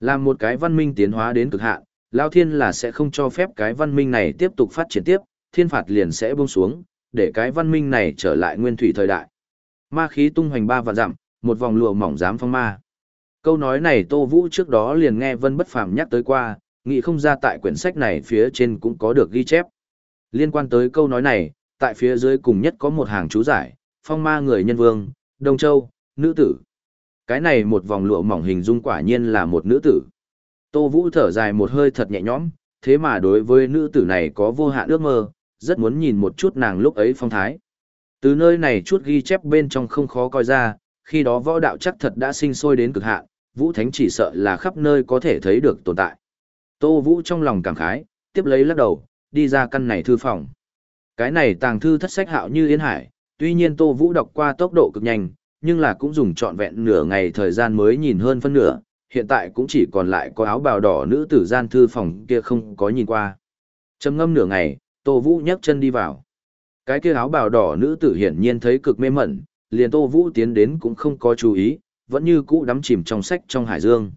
Làm một cái văn minh tiến hóa đến cực hạn, Lao Thiên là sẽ không cho phép cái văn minh này tiếp tục phát triển tiếp, thiên phạt liền sẽ buông xuống, để cái văn minh này trở lại nguyên thủy thời đại. Ma khí tung hoành ba vạn dặm, một vòng lụa mỏng dám phong ma. Câu nói này Tô Vũ trước đó liền nghe Vân Bất Phàm nhắc tới qua, nghĩ không ra tại quyển sách này phía trên cũng có được ghi chép. Liên quan tới câu nói này, tại phía dưới cùng nhất có một hàng chú giải, phong ma người nhân vương, Đông Châu, nữ tử. Cái này một vòng lụa mỏng hình dung quả nhiên là một nữ tử. Tô Vũ thở dài một hơi thật nhẹ nhõm, thế mà đối với nữ tử này có vô hạn ước mơ, rất muốn nhìn một chút nàng lúc ấy phong thái. Từ nơi này chút ghi chép bên trong không khó coi ra, khi đó võ đạo chắc thật đã sinh sôi đến cực hạn, Vũ Thánh chỉ sợ là khắp nơi có thể thấy được tồn tại. Tô Vũ trong lòng cảm khái, tiếp lấy lắc đầu, đi ra căn này thư phòng. Cái này tàng thư thất sách hạo như yên hải, tuy nhiên Tô Vũ đọc qua tốc độ cực nhanh, nhưng là cũng dùng trọn vẹn nửa ngày thời gian mới nhìn hơn phân nửa, hiện tại cũng chỉ còn lại có áo bào đỏ nữ tử gian thư phòng kia không có nhìn qua. Trầm ngâm nửa ngày, Tô Vũ nhấc chân đi vào. Cái kia áo bào đỏ nữ tử hiển nhiên thấy cực mê mẩn, liền Tô Vũ tiến đến cũng không có chú ý, vẫn như cũ đắm chìm trong sách trong hải dương.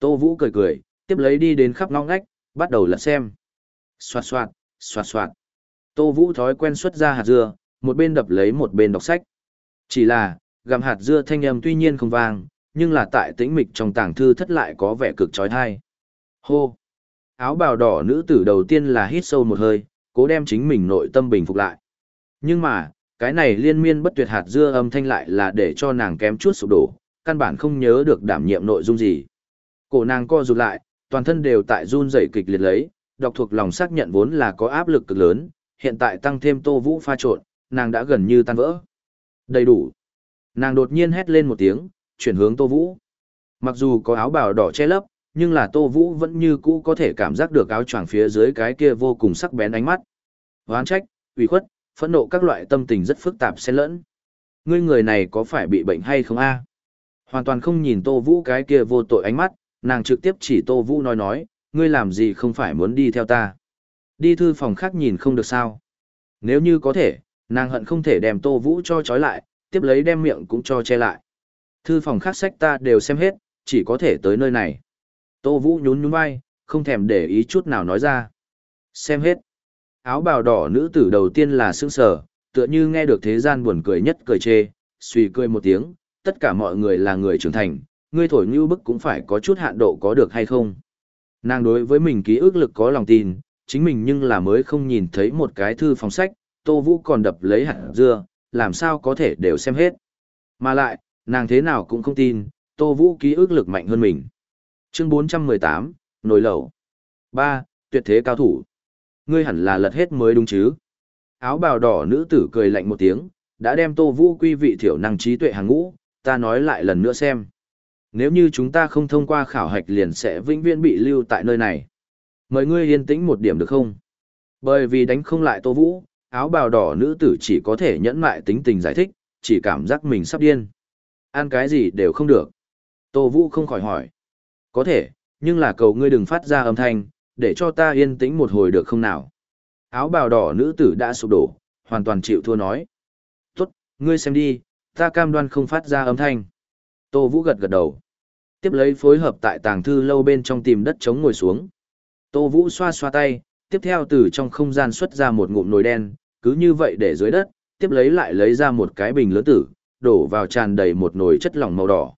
Tô Vũ cười cười, tiếp lấy đi đến khắp ngõ ngách, bắt đầu lật xem. Xoạt xoạt, xoạt xoạt. Tô Vũ thói quen xuất ra hạt dưa, một bên đập lấy một bên đọc sách. Chỉ là, gặm hạt dưa thanh âm tuy nhiên không vang, nhưng là tại tĩnh mịch trong tàng thư thất lại có vẻ cực trói thai. Hô! Áo bào đỏ nữ tử đầu tiên là hít sâu một hơi, cố đem chính mình nội tâm bình phục lại. Nhưng mà, cái này liên miên bất tuyệt hạt dưa âm thanh lại là để cho nàng kém chút sụp đổ, căn bản không nhớ được đảm nhiệm nội dung gì. Cổ nàng co rụt lại, toàn thân đều tại run rẩy kịch liệt lấy, đọc thuộc lòng xác nhận vốn là có áp lực cực lớn, hiện tại tăng thêm tô vũ pha trộn, nàng đã gần như tan vỡ. Đầy đủ. Nàng đột nhiên hét lên một tiếng, chuyển hướng tô vũ. Mặc dù có áo bào đỏ che lấp, nhưng là tô vũ vẫn như cũ có thể cảm giác được áo choàng phía dưới cái kia vô cùng sắc bén ánh mắt. Hoán trách, ủy khuất, phẫn nộ các loại tâm tình rất phức tạp xen lẫn. Ngươi người này có phải bị bệnh hay không a? Hoàn toàn không nhìn Tô Vũ cái kia vô tội ánh mắt, nàng trực tiếp chỉ Tô Vũ nói nói, ngươi làm gì không phải muốn đi theo ta. Đi thư phòng khác nhìn không được sao. Nếu như có thể, nàng hận không thể đem Tô Vũ cho trói lại, tiếp lấy đem miệng cũng cho che lại. Thư phòng khác sách ta đều xem hết, chỉ có thể tới nơi này. Tô Vũ nhún nhún vai, không thèm để ý chút nào nói ra. Xem hết. Áo bào đỏ nữ tử đầu tiên là sững sở, tựa như nghe được thế gian buồn cười nhất cười chê, suy cười một tiếng, tất cả mọi người là người trưởng thành, ngươi thổi như bức cũng phải có chút hạn độ có được hay không. Nàng đối với mình ký ức lực có lòng tin, chính mình nhưng là mới không nhìn thấy một cái thư phòng sách, Tô Vũ còn đập lấy hạt dưa, làm sao có thể đều xem hết. Mà lại, nàng thế nào cũng không tin, Tô Vũ ký ức lực mạnh hơn mình. Chương 418, Nồi lẩu. 3. Tuyệt thế cao thủ. Ngươi hẳn là lật hết mới đúng chứ. Áo bào đỏ nữ tử cười lạnh một tiếng, đã đem Tô Vũ quy vị thiểu năng trí tuệ hàng ngũ, ta nói lại lần nữa xem. Nếu như chúng ta không thông qua khảo hạch liền sẽ vĩnh viễn bị lưu tại nơi này. Mời ngươi yên tĩnh một điểm được không? Bởi vì đánh không lại Tô Vũ, áo bào đỏ nữ tử chỉ có thể nhẫn mại tính tình giải thích, chỉ cảm giác mình sắp điên. Ăn cái gì đều không được. Tô Vũ không khỏi hỏi. Có thể, nhưng là cầu ngươi đừng phát ra âm thanh, để cho ta yên tĩnh một hồi được không nào? Áo bào đỏ nữ tử đã sụp đổ, hoàn toàn chịu thua nói. Tốt, ngươi xem đi, ta cam đoan không phát ra âm thanh. Tô Vũ gật gật đầu. Tiếp lấy phối hợp tại tàng thư lâu bên trong tìm đất chống ngồi xuống. Tô Vũ xoa xoa tay, tiếp theo từ trong không gian xuất ra một ngụm nồi đen, cứ như vậy để dưới đất, tiếp lấy lại lấy ra một cái bình lớn tử, đổ vào tràn đầy một nồi chất lỏng màu đỏ.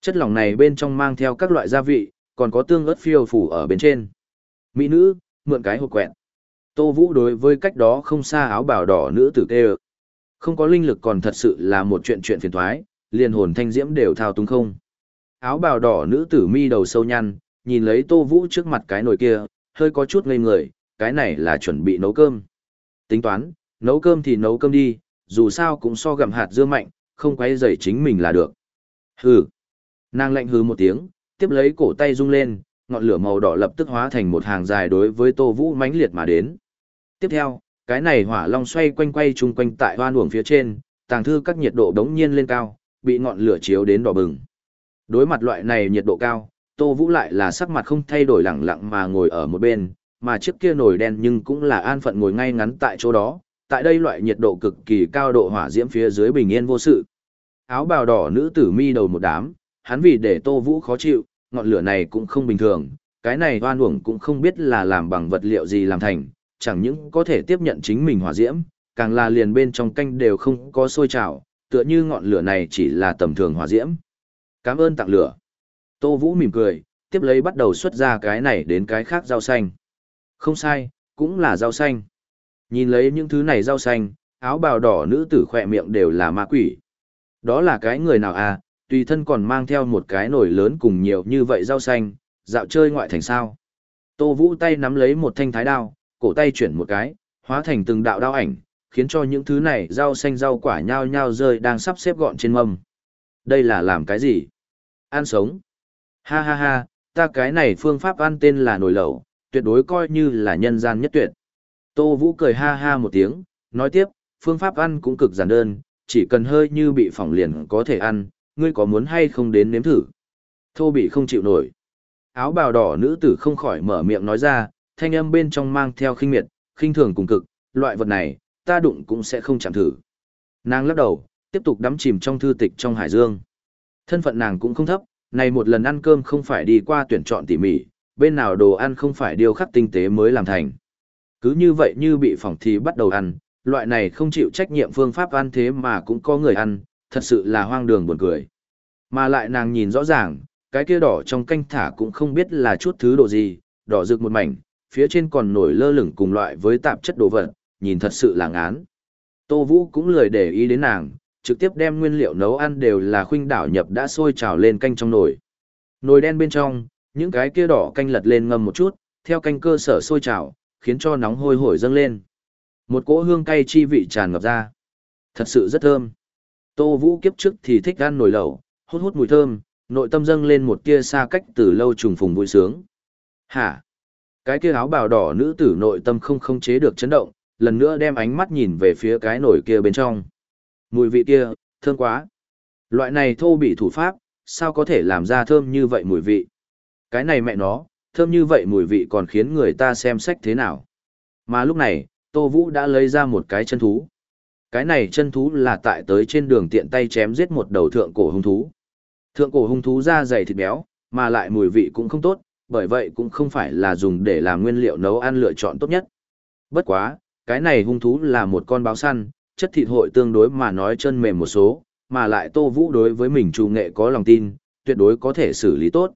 Chất lỏng này bên trong mang theo các loại gia vị, còn có tương ớt phiêu phủ ở bên trên. Mỹ nữ, mượn cái hộp quẹn. Tô Vũ đối với cách đó không xa áo bào đỏ nữ tử tê Không có linh lực còn thật sự là một chuyện chuyện phiền thoái, liền hồn thanh diễm đều thao túng không. Áo bào đỏ nữ tử mi đầu sâu nhăn, nhìn lấy Tô Vũ trước mặt cái nồi kia, hơi có chút ngây người, cái này là chuẩn bị nấu cơm. Tính toán, nấu cơm thì nấu cơm đi, dù sao cũng so gặm hạt dưa mạnh, không quay dày chính mình là được. Hừ. Nàng lạnh hừ một tiếng, tiếp lấy cổ tay rung lên, ngọn lửa màu đỏ lập tức hóa thành một hàng dài đối với Tô Vũ mãnh liệt mà đến. Tiếp theo, Cái này hỏa long xoay quanh quay chung quanh tại hoa uổng phía trên, tàng thư các nhiệt độ đống nhiên lên cao, bị ngọn lửa chiếu đến đỏ bừng. Đối mặt loại này nhiệt độ cao, Tô Vũ lại là sắc mặt không thay đổi lặng lặng mà ngồi ở một bên, mà chiếc kia nổi đen nhưng cũng là an phận ngồi ngay ngắn tại chỗ đó, tại đây loại nhiệt độ cực kỳ cao độ hỏa diễm phía dưới bình yên vô sự. Áo bào đỏ nữ tử mi đầu một đám, hắn vì để Tô Vũ khó chịu, ngọn lửa này cũng không bình thường, cái này oan uổng cũng không biết là làm bằng vật liệu gì làm thành, chẳng những có thể tiếp nhận chính mình hỏa diễm, càng là liền bên trong canh đều không có sôi trào, tựa như ngọn lửa này chỉ là tầm thường hỏa diễm. Cảm ơn tặng lửa. Tô Vũ mỉm cười, tiếp lấy bắt đầu xuất ra cái này đến cái khác rau xanh. Không sai, cũng là rau xanh. Nhìn lấy những thứ này rau xanh, áo bào đỏ nữ tử khỏe miệng đều là ma quỷ. Đó là cái người nào à, tùy thân còn mang theo một cái nồi lớn cùng nhiều như vậy rau xanh, dạo chơi ngoại thành sao. Tô Vũ tay nắm lấy một thanh thái đao, cổ tay chuyển một cái, hóa thành từng đạo đao ảnh, khiến cho những thứ này rau xanh rau quả nhao nhao rơi đang sắp xếp gọn trên mâm. Đây là làm cái gì? Ăn sống. Ha ha ha, ta cái này phương pháp ăn tên là nồi lẩu, tuyệt đối coi như là nhân gian nhất tuyệt. Tô Vũ cười ha ha một tiếng, nói tiếp, phương pháp ăn cũng cực giản đơn, chỉ cần hơi như bị phỏng liền có thể ăn, ngươi có muốn hay không đến nếm thử. Thô bị không chịu nổi. Áo bào đỏ nữ tử không khỏi mở miệng nói ra, thanh âm bên trong mang theo khinh miệt, khinh thường cùng cực, loại vật này, ta đụng cũng sẽ không chạm thử. Nàng lắc đầu, tiếp tục đắm chìm trong thư tịch trong hải dương. Thân phận nàng cũng không thấp, này một lần ăn cơm không phải đi qua tuyển chọn tỉ mỉ, bên nào đồ ăn không phải điều khắc tinh tế mới làm thành. Cứ như vậy như bị phỏng thì bắt đầu ăn, loại này không chịu trách nhiệm phương pháp ăn thế mà cũng có người ăn, thật sự là hoang đường buồn cười. Mà lại nàng nhìn rõ ràng, cái kia đỏ trong canh thả cũng không biết là chút thứ độ gì, đỏ rực một mảnh, phía trên còn nổi lơ lửng cùng loại với tạp chất đồ vật, nhìn thật sự là ngán. Tô Vũ cũng lười để ý đến nàng, trực tiếp đem nguyên liệu nấu ăn đều là khuynh đảo nhập đã sôi trào lên canh trong nồi. Nồi đen bên trong, những cái kia đỏ canh lật lên ngâm một chút, theo canh cơ sở sôi trào, khiến cho nóng hôi hổi dâng lên. Một cỗ hương cay chi vị tràn ngập ra. Thật sự rất thơm. Tô Vũ kiếp trước thì thích ăn nồi lẩu, hút hút mùi thơm, nội tâm dâng lên một tia xa cách từ lâu trùng phùng vui sướng. Hả? Cái kia áo bào đỏ nữ tử nội tâm không không chế được chấn động, lần nữa đem ánh mắt nhìn về phía cái nồi kia bên trong. Mùi vị kia, thơm quá. Loại này thô bị thủ pháp, sao có thể làm ra thơm như vậy mùi vị? Cái này mẹ nó, thơm như vậy mùi vị còn khiến người ta xem sách thế nào? Mà lúc này, Tô Vũ đã lấy ra một cái chân thú. Cái này chân thú là tại tới trên đường tiện tay chém giết một đầu thượng cổ hung thú. Thượng cổ hung thú da dày thịt béo, mà lại mùi vị cũng không tốt, bởi vậy cũng không phải là dùng để làm nguyên liệu nấu ăn lựa chọn tốt nhất. Bất quá, cái này hung thú là một con báo săn, chất thịt hội tương đối mà nói chân mềm một số, mà lại Tô Vũ đối với mình chủ nghệ có lòng tin, tuyệt đối có thể xử lý tốt.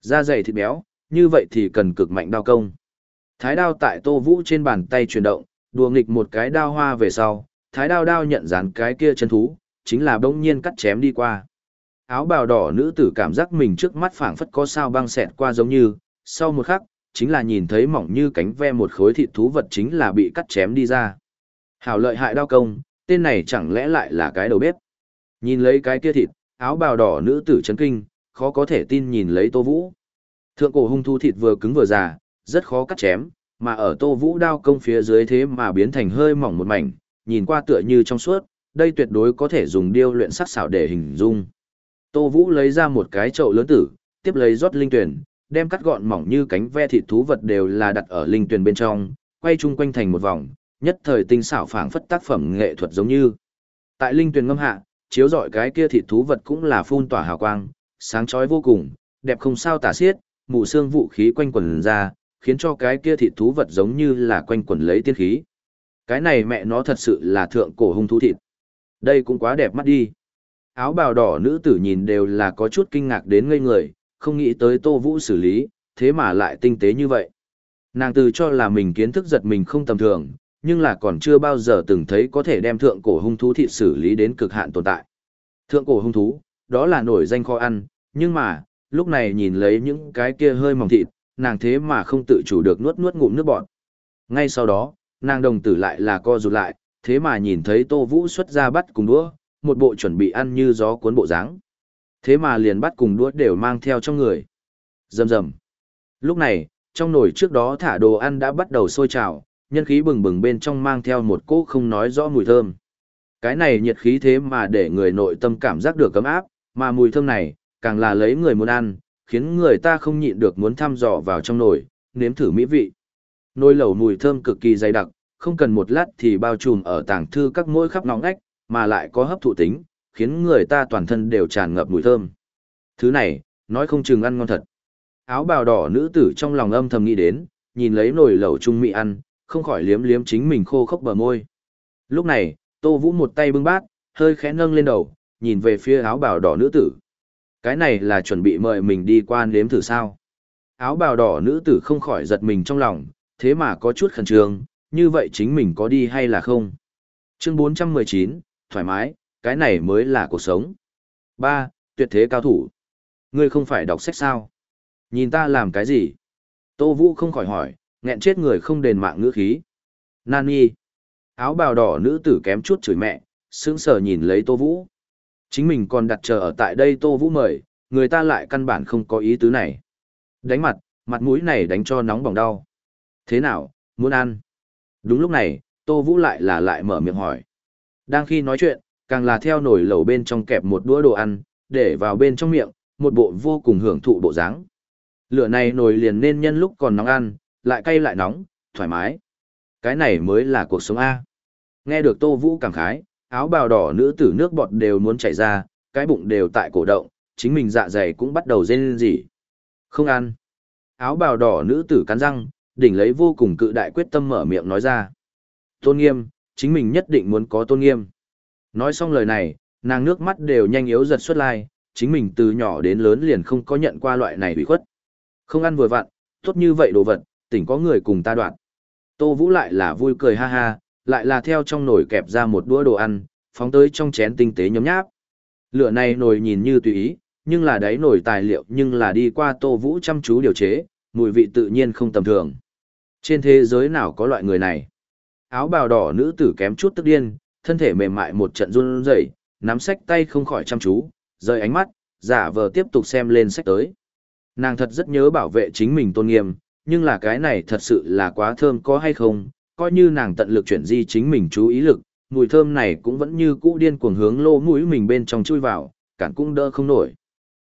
Da dày thịt béo, như vậy thì cần cực mạnh đao công. Thái đao tại Tô Vũ trên bàn tay chuyển động, đùa nghịch một cái đao hoa về sau, thái đao đao nhận dán cái kia chân thú, chính là bỗng nhiên cắt chém đi qua. Áo bào đỏ nữ tử cảm giác mình trước mắt phảng phất có sao băng xẹt qua giống như, sau một khắc, chính là nhìn thấy mỏng như cánh ve một khối thịt thú vật chính là bị cắt chém đi ra. Hảo lợi hại đao công, tên này chẳng lẽ lại là cái đầu bếp. Nhìn lấy cái kia thịt, áo bào đỏ nữ tử chấn kinh, khó có thể tin nhìn lấy Tô Vũ. Thượng cổ hung thu thịt vừa cứng vừa già, rất khó cắt chém, mà ở Tô Vũ đao công phía dưới thế mà biến thành hơi mỏng một mảnh, nhìn qua tựa như trong suốt, đây tuyệt đối có thể dùng điêu luyện sắc xảo để hình dung. Tô Vũ lấy ra một cái chậu lớn tử, tiếp lấy rót linh tuyển, đem cắt gọn mỏng như cánh ve thịt thú vật đều là đặt ở linh tuyển bên trong, quay chung quanh thành một vòng, nhất thời tinh xảo phảng phất tác phẩm nghệ thuật giống như. Tại linh tuyển ngâm hạ, chiếu rọi cái kia thịt thú vật cũng là phun tỏa hào quang, sáng chói vô cùng, đẹp không sao tả xiết, mù xương vũ khí quanh quần ra, khiến cho cái kia thịt thú vật giống như là quanh quần lấy tiên khí. Cái này mẹ nó thật sự là thượng cổ hung thú thịt. Đây cũng quá đẹp mắt đi. Áo bào đỏ nữ tử nhìn đều là có chút kinh ngạc đến ngây người, không nghĩ tới Tô Vũ xử lý, thế mà lại tinh tế như vậy. Nàng từ cho là mình kiến thức giật mình không tầm thường, nhưng là còn chưa bao giờ từng thấy có thể đem thượng cổ hung thú thịt xử lý đến cực hạn tồn tại. Thượng cổ hung thú, đó là nổi danh kho ăn, nhưng mà, lúc này nhìn lấy những cái kia hơi mỏng thịt, nàng thế mà không tự chủ được nuốt nuốt ngụm nước bọt. Ngay sau đó, nàng đồng tử lại là co rụt lại, thế mà nhìn thấy Tô Vũ xuất ra bắt cùng đũa, một bộ chuẩn bị ăn như gió cuốn bộ dáng. Thế mà liền bắt cùng đũa đều mang theo trong người. Rầm rầm. Lúc này, trong nồi trước đó thả đồ ăn đã bắt đầu sôi trào, nhân khí bừng bừng bên trong mang theo một cỗ không nói rõ mùi thơm. Cái này nhiệt khí thế mà để người nội tâm cảm giác được cấm áp, mà mùi thơm này, càng là lấy người muốn ăn, khiến người ta không nhịn được muốn thăm dò vào trong nồi, nếm thử mỹ vị. Nồi lẩu mùi thơm cực kỳ dày đặc, không cần một lát thì bao trùm ở tảng thư các mỗi khắp nóng ngách, mà lại có hấp thụ tính, khiến người ta toàn thân đều tràn ngập mùi thơm. Thứ này, nói không chừng ăn ngon thật. Áo bào đỏ nữ tử trong lòng âm thầm nghĩ đến, nhìn lấy nồi lẩu trung mỹ ăn, không khỏi liếm liếm chính mình khô khốc bờ môi. Lúc này, Tô Vũ một tay bưng bát, hơi khẽ nâng lên đầu, nhìn về phía áo bào đỏ nữ tử. Cái này là chuẩn bị mời mình đi qua nếm thử sao. Áo bào đỏ nữ tử không khỏi giật mình trong lòng, thế mà có chút khẩn trương, như vậy chính mình có đi hay là không? Chương 419, thoải mái, cái này mới là cuộc sống. 3. Tuyệt thế cao thủ. Ngươi không phải đọc sách sao? Nhìn ta làm cái gì? Tô Vũ không khỏi hỏi, nghẹn chết người không đền mạng ngữ khí. Nani. Áo bào đỏ nữ tử kém chút chửi mẹ, sững sờ nhìn lấy Tô Vũ. Chính mình còn đặt chờ ở tại đây Tô Vũ mời, người ta lại căn bản không có ý tứ này. Đánh mặt, mặt mũi này đánh cho nóng bỏng đau. Thế nào, muốn ăn? Đúng lúc này, Tô Vũ lại là lại mở miệng hỏi. Đang khi nói chuyện, càng là theo nổi lẩu bên trong kẹp một đũa đồ ăn, để vào bên trong miệng, một bộ vô cùng hưởng thụ bộ dáng. Lửa này nồi liền nên nhân lúc còn nóng ăn, lại cay lại nóng, thoải mái. Cái này mới là cuộc sống A. Nghe được Tô Vũ cảm khái, áo bào đỏ nữ tử nước bọt đều muốn chảy ra, cái bụng đều tại cổ động, chính mình dạ dày cũng bắt đầu rên rỉ. Không ăn. Áo bào đỏ nữ tử cắn răng, đỉnh lấy vô cùng cự đại quyết tâm mở miệng nói ra. Tôn nghiêm, chính mình nhất định muốn có tôn nghiêm. Nói xong lời này, nàng nước mắt đều nhanh yếu giật xuất lai, chính mình từ nhỏ đến lớn liền không có nhận qua loại này ủy khuất. Không ăn vừa vặn, tốt như vậy đồ vật, tỉnh có người cùng ta đoạn. Tô Vũ lại là vui cười ha ha, lại là theo trong nồi kẹp ra một đũa đồ ăn, phóng tới trong chén tinh tế nhóm nháp. Lửa này nồi nhìn như tùy ý, nhưng là đáy nồi tài liệu nhưng là đi qua Tô Vũ chăm chú điều chế, mùi vị tự nhiên không tầm thường. Trên thế giới nào có loại người này? Áo bào đỏ nữ tử kém chút tức điên, thân thể mềm mại một trận run rẩy, nắm sách tay không khỏi chăm chú, rời ánh mắt, giả vờ tiếp tục xem lên sách tới. Nàng thật rất nhớ bảo vệ chính mình tôn nghiêm, nhưng là cái này thật sự là quá thơm có hay không, coi như nàng tận lực chuyển di chính mình chú ý lực, mùi thơm này cũng vẫn như cũ điên cuồng hướng lô mũi mình bên trong chui vào, cản cũng đỡ không nổi.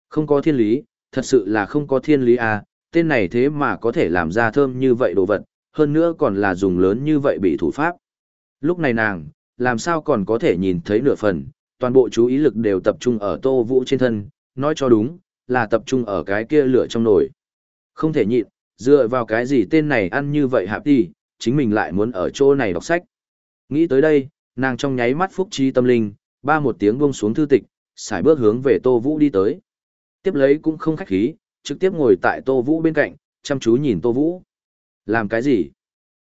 Không có thiên lý, thật sự là không có thiên lý à, tên này thế mà có thể làm ra thơm như vậy đồ vật, hơn nữa còn là dùng lớn như vậy bị thủ pháp. Lúc này nàng, làm sao còn có thể nhìn thấy nửa phần, toàn bộ chú ý lực đều tập trung ở tô vũ trên thân, nói cho đúng, là tập trung ở cái kia lửa trong nồi. Không thể nhịn, dựa vào cái gì tên này ăn như vậy hạp đi, chính mình lại muốn ở chỗ này đọc sách. Nghĩ tới đây, nàng trong nháy mắt phúc trí tâm linh, ba một tiếng buông xuống thư tịch, xài bước hướng về Tô Vũ đi tới. Tiếp lấy cũng không khách khí, trực tiếp ngồi tại Tô Vũ bên cạnh, chăm chú nhìn Tô Vũ. Làm cái gì?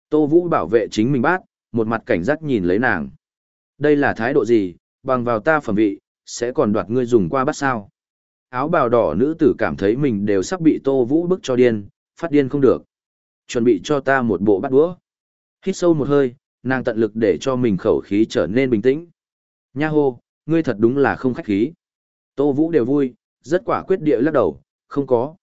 Tô Vũ bảo vệ chính mình bát, một mặt cảnh giác nhìn lấy nàng. Đây là thái độ gì, bằng vào ta phẩm vị, sẽ còn đoạt ngươi dùng qua bát sao? Áo bào đỏ nữ tử cảm thấy mình đều sắp bị Tô Vũ bức cho điên, phát điên không được. Chuẩn bị cho ta một bộ bát đũa. Hít sâu một hơi, nàng tận lực để cho mình khẩu khí trở nên bình tĩnh. Nha hô, ngươi thật đúng là không khách khí. Tô Vũ đều vui, rất quả quyết địa lắc đầu, không có.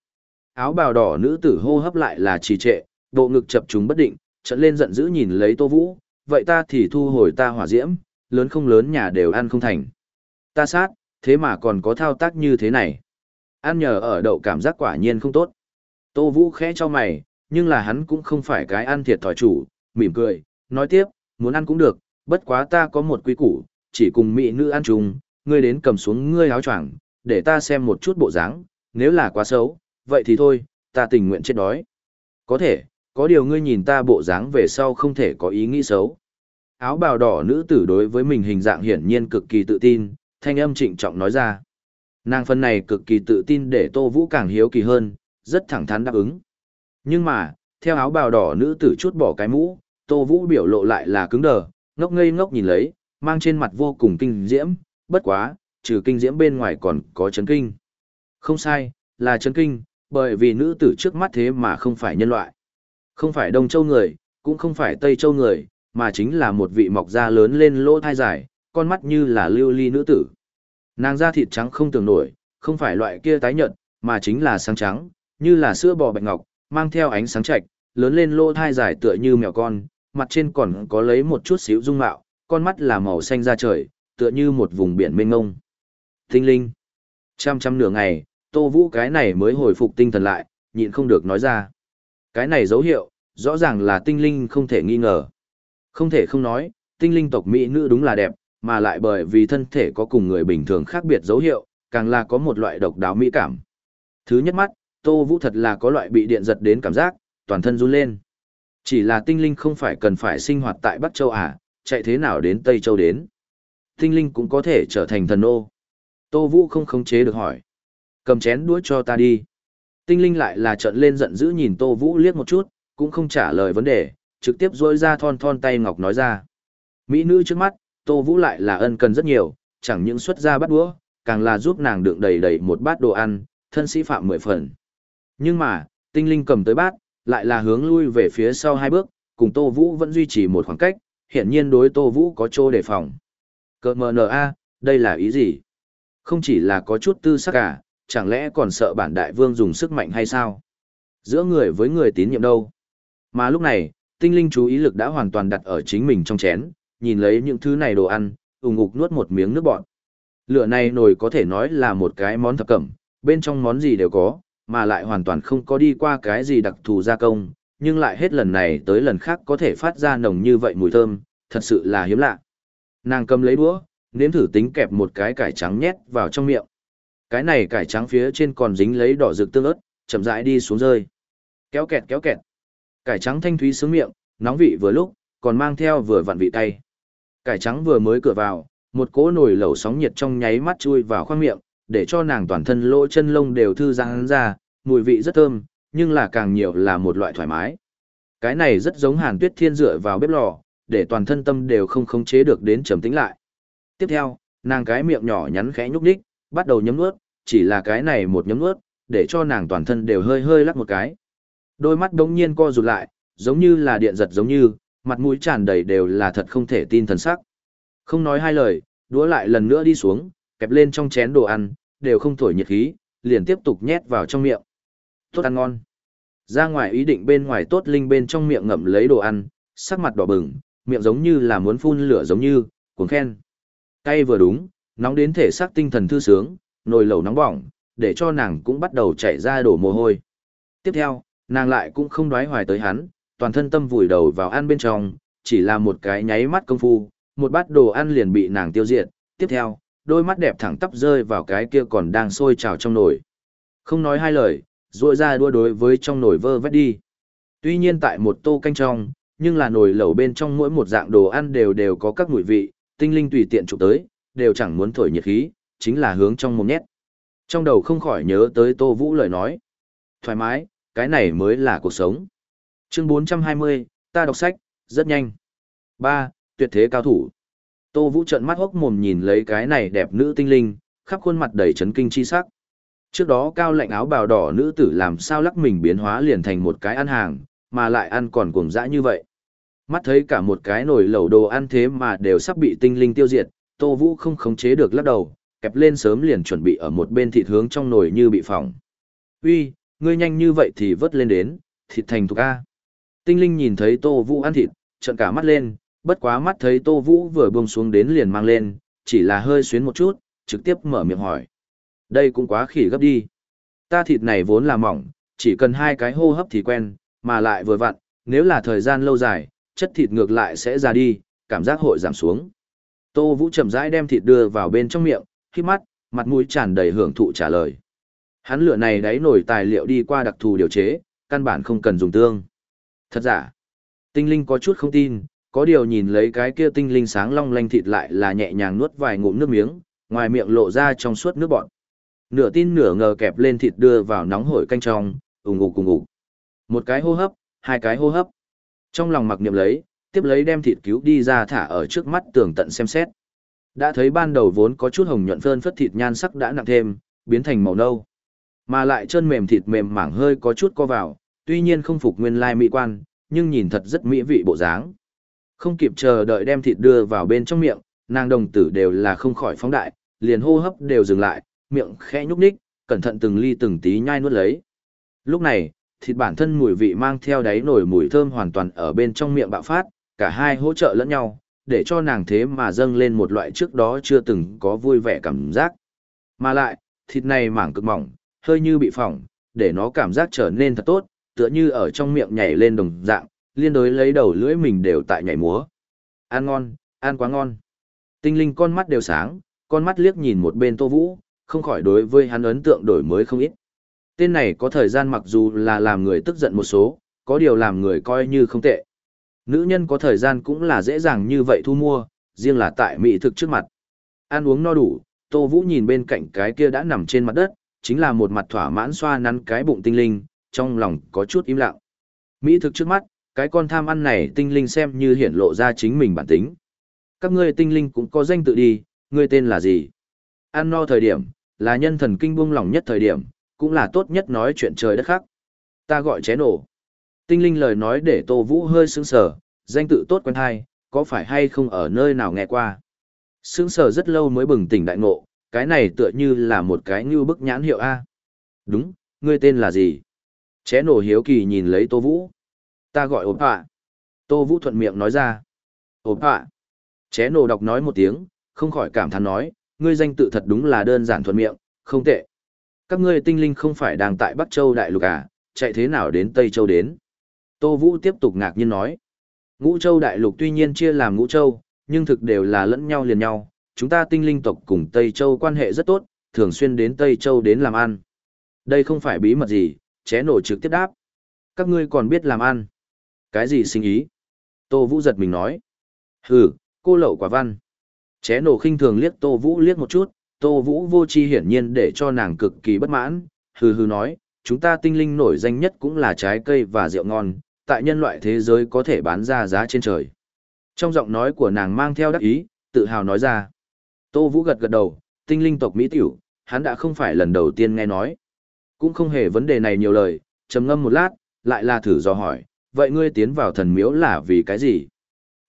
Áo bào đỏ nữ tử hô hấp lại là trì trệ, bộ ngực chập trùng bất định, trận lên giận dữ nhìn lấy Tô Vũ, vậy ta thì thu hồi ta hỏa diễm, lớn không lớn nhà đều ăn không thành. Ta sát, thế mà còn có thao tác như thế này. Ăn nhờ ở đậu cảm giác quả nhiên không tốt. Tô Vũ khẽ cho mày, nhưng là hắn cũng không phải cái ăn thiệt thòi chủ, mỉm cười, nói tiếp, muốn ăn cũng được, bất quá ta có một quý củ, chỉ cùng mỹ nữ ăn chung, ngươi đến cầm xuống ngươi áo choàng, để ta xem một chút bộ dáng, nếu là quá xấu, vậy thì thôi, ta tình nguyện chết đói. Có thể, có điều ngươi nhìn ta bộ dáng về sau không thể có ý nghĩ xấu. Áo bào đỏ nữ tử đối với mình hình dạng hiển nhiên cực kỳ tự tin, thanh âm trịnh trọng nói ra. Nàng phân này cực kỳ tự tin để Tô Vũ càng hiếu kỳ hơn, rất thẳng thắn đáp ứng. Nhưng mà, theo áo bào đỏ nữ tử chút bỏ cái mũ, Tô Vũ biểu lộ lại là cứng đờ, ngốc ngây ngốc nhìn lấy, mang trên mặt vô cùng kinh diễm, bất quá, trừ kinh diễm bên ngoài còn có chấn kinh. Không sai, là chấn kinh, bởi vì nữ tử trước mắt thế mà không phải nhân loại. Không phải Đông Châu người, cũng không phải Tây Châu người, mà chính là một vị mọc da lớn lên lỗ thai dài, con mắt như là lưu ly nữ tử. Nàng da thịt trắng không tưởng nổi, không phải loại kia tái nhợt, mà chính là sáng trắng, như là sữa bò bạch ngọc, mang theo ánh sáng chạch, lớn lên lỗ thai dài tựa như mèo con, mặt trên còn có lấy một chút xíu dung mạo, con mắt là màu xanh da trời, tựa như một vùng biển mênh mông. Tinh linh. Trăm trăm nửa ngày, Tô Vũ cái này mới hồi phục tinh thần lại, nhịn không được nói ra. Cái này dấu hiệu, rõ ràng là tinh linh không thể nghi ngờ. Không thể không nói, tinh linh tộc Mỹ nữ đúng là đẹp, mà lại bởi vì thân thể có cùng người bình thường khác biệt dấu hiệu, càng là có một loại độc đáo mỹ cảm. Thứ nhất mắt, Tô Vũ thật là có loại bị điện giật đến cảm giác, toàn thân run lên. Chỉ là tinh linh không phải cần phải sinh hoạt tại Bắc Châu à, chạy thế nào đến Tây Châu đến. Tinh linh cũng có thể trở thành thần ô. Tô Vũ không khống chế được hỏi. Cầm chén đuối cho ta đi. Tinh linh lại là trận lên giận dữ nhìn Tô Vũ liếc một chút, cũng không trả lời vấn đề, trực tiếp rôi ra thon thon tay ngọc nói ra. Mỹ nữ trước mắt, Tô Vũ lại là ân cần rất nhiều, chẳng những xuất ra bắt đũa, càng là giúp nàng đựng đầy đầy một bát đồ ăn, thân sĩ phạm mười phần. Nhưng mà, tinh linh cầm tới bát, lại là hướng lui về phía sau hai bước, cùng Tô Vũ vẫn duy trì một khoảng cách, hiện nhiên đối Tô Vũ có chỗ đề phòng. Cơ mờ nờ a, đây là ý gì? Không chỉ là có chút tư sắc cả, chẳng lẽ còn sợ bản đại vương dùng sức mạnh hay sao? Giữa người với người tín nhiệm đâu? Mà lúc này, tinh linh chú ý lực đã hoàn toàn đặt ở chính mình trong chén, nhìn lấy những thứ này đồ ăn, ủng ngục nuốt một miếng nước bọt. Lửa này nồi có thể nói là một cái món thập cẩm, bên trong món gì đều có, mà lại hoàn toàn không có đi qua cái gì đặc thù gia công, nhưng lại hết lần này tới lần khác có thể phát ra nồng như vậy mùi thơm, thật sự là hiếm lạ. Nàng cầm lấy đũa, nếm thử tính kẹp một cái cải trắng nhét vào trong miệng. Cái này cải trắng phía trên còn dính lấy đỏ rực tương ớt, chậm rãi đi xuống rơi. Kéo kẹt kéo kẹt. Cải trắng thanh thúy sướng miệng, nóng vị vừa lúc, còn mang theo vừa vặn vị cay. Cải trắng vừa mới cửa vào, một cỗ nồi lẩu sóng nhiệt trong nháy mắt chui vào khoang miệng, để cho nàng toàn thân lỗ chân lông đều thư giãn ra, mùi vị rất thơm, nhưng là càng nhiều là một loại thoải mái. Cái này rất giống Hàn Tuyết Thiên dựa vào bếp lò, để toàn thân tâm đều không khống chế được đến trầm tĩnh lại. Tiếp theo, nàng cái miệng nhỏ nhắn khẽ nhúc nhích, bắt đầu nhấm nuốt, chỉ là cái này một nhấm nuốt, để cho nàng toàn thân đều hơi hơi lắc một cái. Đôi mắt đống nhiên co rụt lại, giống như là điện giật giống như, mặt mũi tràn đầy đều là thật không thể tin thần sắc. Không nói hai lời, đũa lại lần nữa đi xuống, kẹp lên trong chén đồ ăn, đều không thổi nhiệt khí, liền tiếp tục nhét vào trong miệng. Tốt ăn ngon. Ra ngoài ý định bên ngoài tốt linh bên trong miệng ngậm lấy đồ ăn, sắc mặt đỏ bừng, miệng giống như là muốn phun lửa giống như, cuồng khen. Cay vừa đúng, nóng đến thể xác tinh thần thư sướng, nồi lẩu nóng bỏng, để cho nàng cũng bắt đầu chảy ra đổ mồ hôi. Tiếp theo, nàng lại cũng không đoái hoài tới hắn, toàn thân tâm vùi đầu vào ăn bên trong, chỉ là một cái nháy mắt công phu, một bát đồ ăn liền bị nàng tiêu diệt. Tiếp theo, đôi mắt đẹp thẳng tắp rơi vào cái kia còn đang sôi trào trong nồi. Không nói hai lời, ruội ra đua đối với trong nồi vơ vét đi. Tuy nhiên tại một tô canh trong, nhưng là nồi lẩu bên trong mỗi một dạng đồ ăn đều đều có các mùi vị, tinh linh tùy tiện chụp tới, đều chẳng muốn thổi nhiệt khí, chính là hướng trong mồm nhét. Trong đầu không khỏi nhớ tới Tô Vũ lời nói. Thoải mái, cái này mới là cuộc sống. Chương 420, ta đọc sách, rất nhanh. 3. Tuyệt thế cao thủ. Tô Vũ trận mắt hốc mồm nhìn lấy cái này đẹp nữ tinh linh, khắp khuôn mặt đầy chấn kinh chi sắc. Trước đó cao lạnh áo bào đỏ nữ tử làm sao lắc mình biến hóa liền thành một cái ăn hàng, mà lại ăn còn cuồng dã như vậy. Mắt thấy cả một cái nồi lẩu đồ ăn thế mà đều sắp bị tinh linh tiêu diệt, Tô Vũ không khống chế được lắc đầu, kẹp lên sớm liền chuẩn bị ở một bên thịt hướng trong nồi như bị phỏng. Uy, ngươi nhanh như vậy thì vớt lên đến, thịt thành thuộc A. Tinh linh nhìn thấy Tô Vũ ăn thịt, trợn cả mắt lên, bất quá mắt thấy Tô Vũ vừa buông xuống đến liền mang lên, chỉ là hơi xuyến một chút, trực tiếp mở miệng hỏi. Đây cũng quá khỉ gấp đi. Ta thịt này vốn là mỏng, chỉ cần hai cái hô hấp thì quen, mà lại vừa vặn, nếu là thời gian lâu dài, chất thịt ngược lại sẽ ra đi, cảm giác hội giảm xuống. Tô Vũ chậm rãi đem thịt đưa vào bên trong miệng, khi mắt, mặt mũi tràn đầy hưởng thụ trả lời. Hắn lửa này đáy nổi tài liệu đi qua đặc thù điều chế, căn bản không cần dùng tương. Thật giả, tinh linh có chút không tin, có điều nhìn lấy cái kia tinh linh sáng long lanh thịt lại là nhẹ nhàng nuốt vài ngụm nước miếng, ngoài miệng lộ ra trong suốt nước bọt. Nửa tin nửa ngờ kẹp lên thịt đưa vào nóng hổi canh trong, ùng ục cùng ục. Một cái hô hấp, hai cái hô hấp. Trong lòng mặc niệm lấy, tiếp lấy đem thịt cứu đi ra thả ở trước mắt tường tận xem xét. Đã thấy ban đầu vốn có chút hồng nhuận phơn phất thịt nhan sắc đã nặng thêm, biến thành màu nâu. Mà lại chân mềm thịt mềm mảng hơi có chút co vào, tuy nhiên không phục nguyên lai mỹ quan, nhưng nhìn thật rất mỹ vị bộ dáng. Không kịp chờ đợi đem thịt đưa vào bên trong miệng, nàng đồng tử đều là không khỏi phóng đại, liền hô hấp đều dừng lại, miệng khẽ nhúc nhích, cẩn thận từng ly từng tí nhai nuốt lấy. Lúc này, thịt bản thân mùi vị mang theo đáy nổi mùi thơm hoàn toàn ở bên trong miệng bạo phát, cả hai hỗ trợ lẫn nhau, để cho nàng thế mà dâng lên một loại trước đó chưa từng có vui vẻ cảm giác. Mà lại, thịt này mảng cực mỏng, hơi như bị phỏng, để nó cảm giác trở nên thật tốt, tựa như ở trong miệng nhảy lên đồng dạng, liên đối lấy đầu lưỡi mình đều tại nhảy múa. Ăn ngon, ăn quá ngon. Tinh linh con mắt đều sáng, con mắt liếc nhìn một bên Tô Vũ, không khỏi đối với hắn ấn tượng đổi mới không ít. Tên này có thời gian mặc dù là làm người tức giận một số, có điều làm người coi như không tệ. Nữ nhân có thời gian cũng là dễ dàng như vậy thu mua, riêng là tại mỹ thực trước mặt. Ăn uống no đủ, Tô Vũ nhìn bên cạnh cái kia đã nằm trên mặt đất, chính là một mặt thỏa mãn xoa nắn cái bụng tinh linh, trong lòng có chút im lặng. Mỹ thực trước mắt, cái con tham ăn này tinh linh xem như hiển lộ ra chính mình bản tính. Các ngươi tinh linh cũng có danh tự đi, ngươi tên là gì? Ăn no thời điểm, là nhân thần kinh buông lỏng nhất thời điểm, cũng là tốt nhất nói chuyện trời đất khác. Ta gọi ché nổ. Tinh linh lời nói để Tô Vũ hơi sững sờ, danh tự tốt quen hay, có phải hay không ở nơi nào nghe qua. Sững sờ rất lâu mới bừng tỉnh đại ngộ, cái này tựa như là một cái như bức nhãn hiệu A. Đúng, ngươi tên là gì? Ché nổ hiếu kỳ nhìn lấy Tô Vũ. Ta gọi ốp họa. Tô Vũ thuận miệng nói ra. ốp họa. Ché nổ đọc nói một tiếng, không khỏi cảm thán nói, ngươi danh tự thật đúng là đơn giản thuận miệng, không tệ. Các ngươi tinh linh không phải đang tại Bắc Châu Đại Lục à, chạy thế nào đến Tây Châu đến? Tô Vũ tiếp tục ngạc nhiên nói. Ngũ Châu Đại Lục tuy nhiên chia làm Ngũ Châu, nhưng thực đều là lẫn nhau liền nhau. Chúng ta tinh linh tộc cùng Tây Châu quan hệ rất tốt, thường xuyên đến Tây Châu đến làm ăn. Đây không phải bí mật gì, ché nổ trực tiếp đáp. Các ngươi còn biết làm ăn. Cái gì sinh ý? Tô Vũ giật mình nói. Hừ, cô lậu quả văn. Ché nổ khinh thường liếc Tô Vũ liếc một chút, Tô Vũ vô chi hiển nhiên để cho nàng cực kỳ bất mãn, hừ hừ nói, chúng ta tinh linh nổi danh nhất cũng là trái cây và rượu ngon, tại nhân loại thế giới có thể bán ra giá trên trời. Trong giọng nói của nàng mang theo đắc ý, tự hào nói ra. Tô Vũ gật gật đầu, tinh linh tộc Mỹ tiểu, hắn đã không phải lần đầu tiên nghe nói. Cũng không hề vấn đề này nhiều lời, trầm ngâm một lát, lại là thử do hỏi, vậy ngươi tiến vào thần miếu là vì cái gì?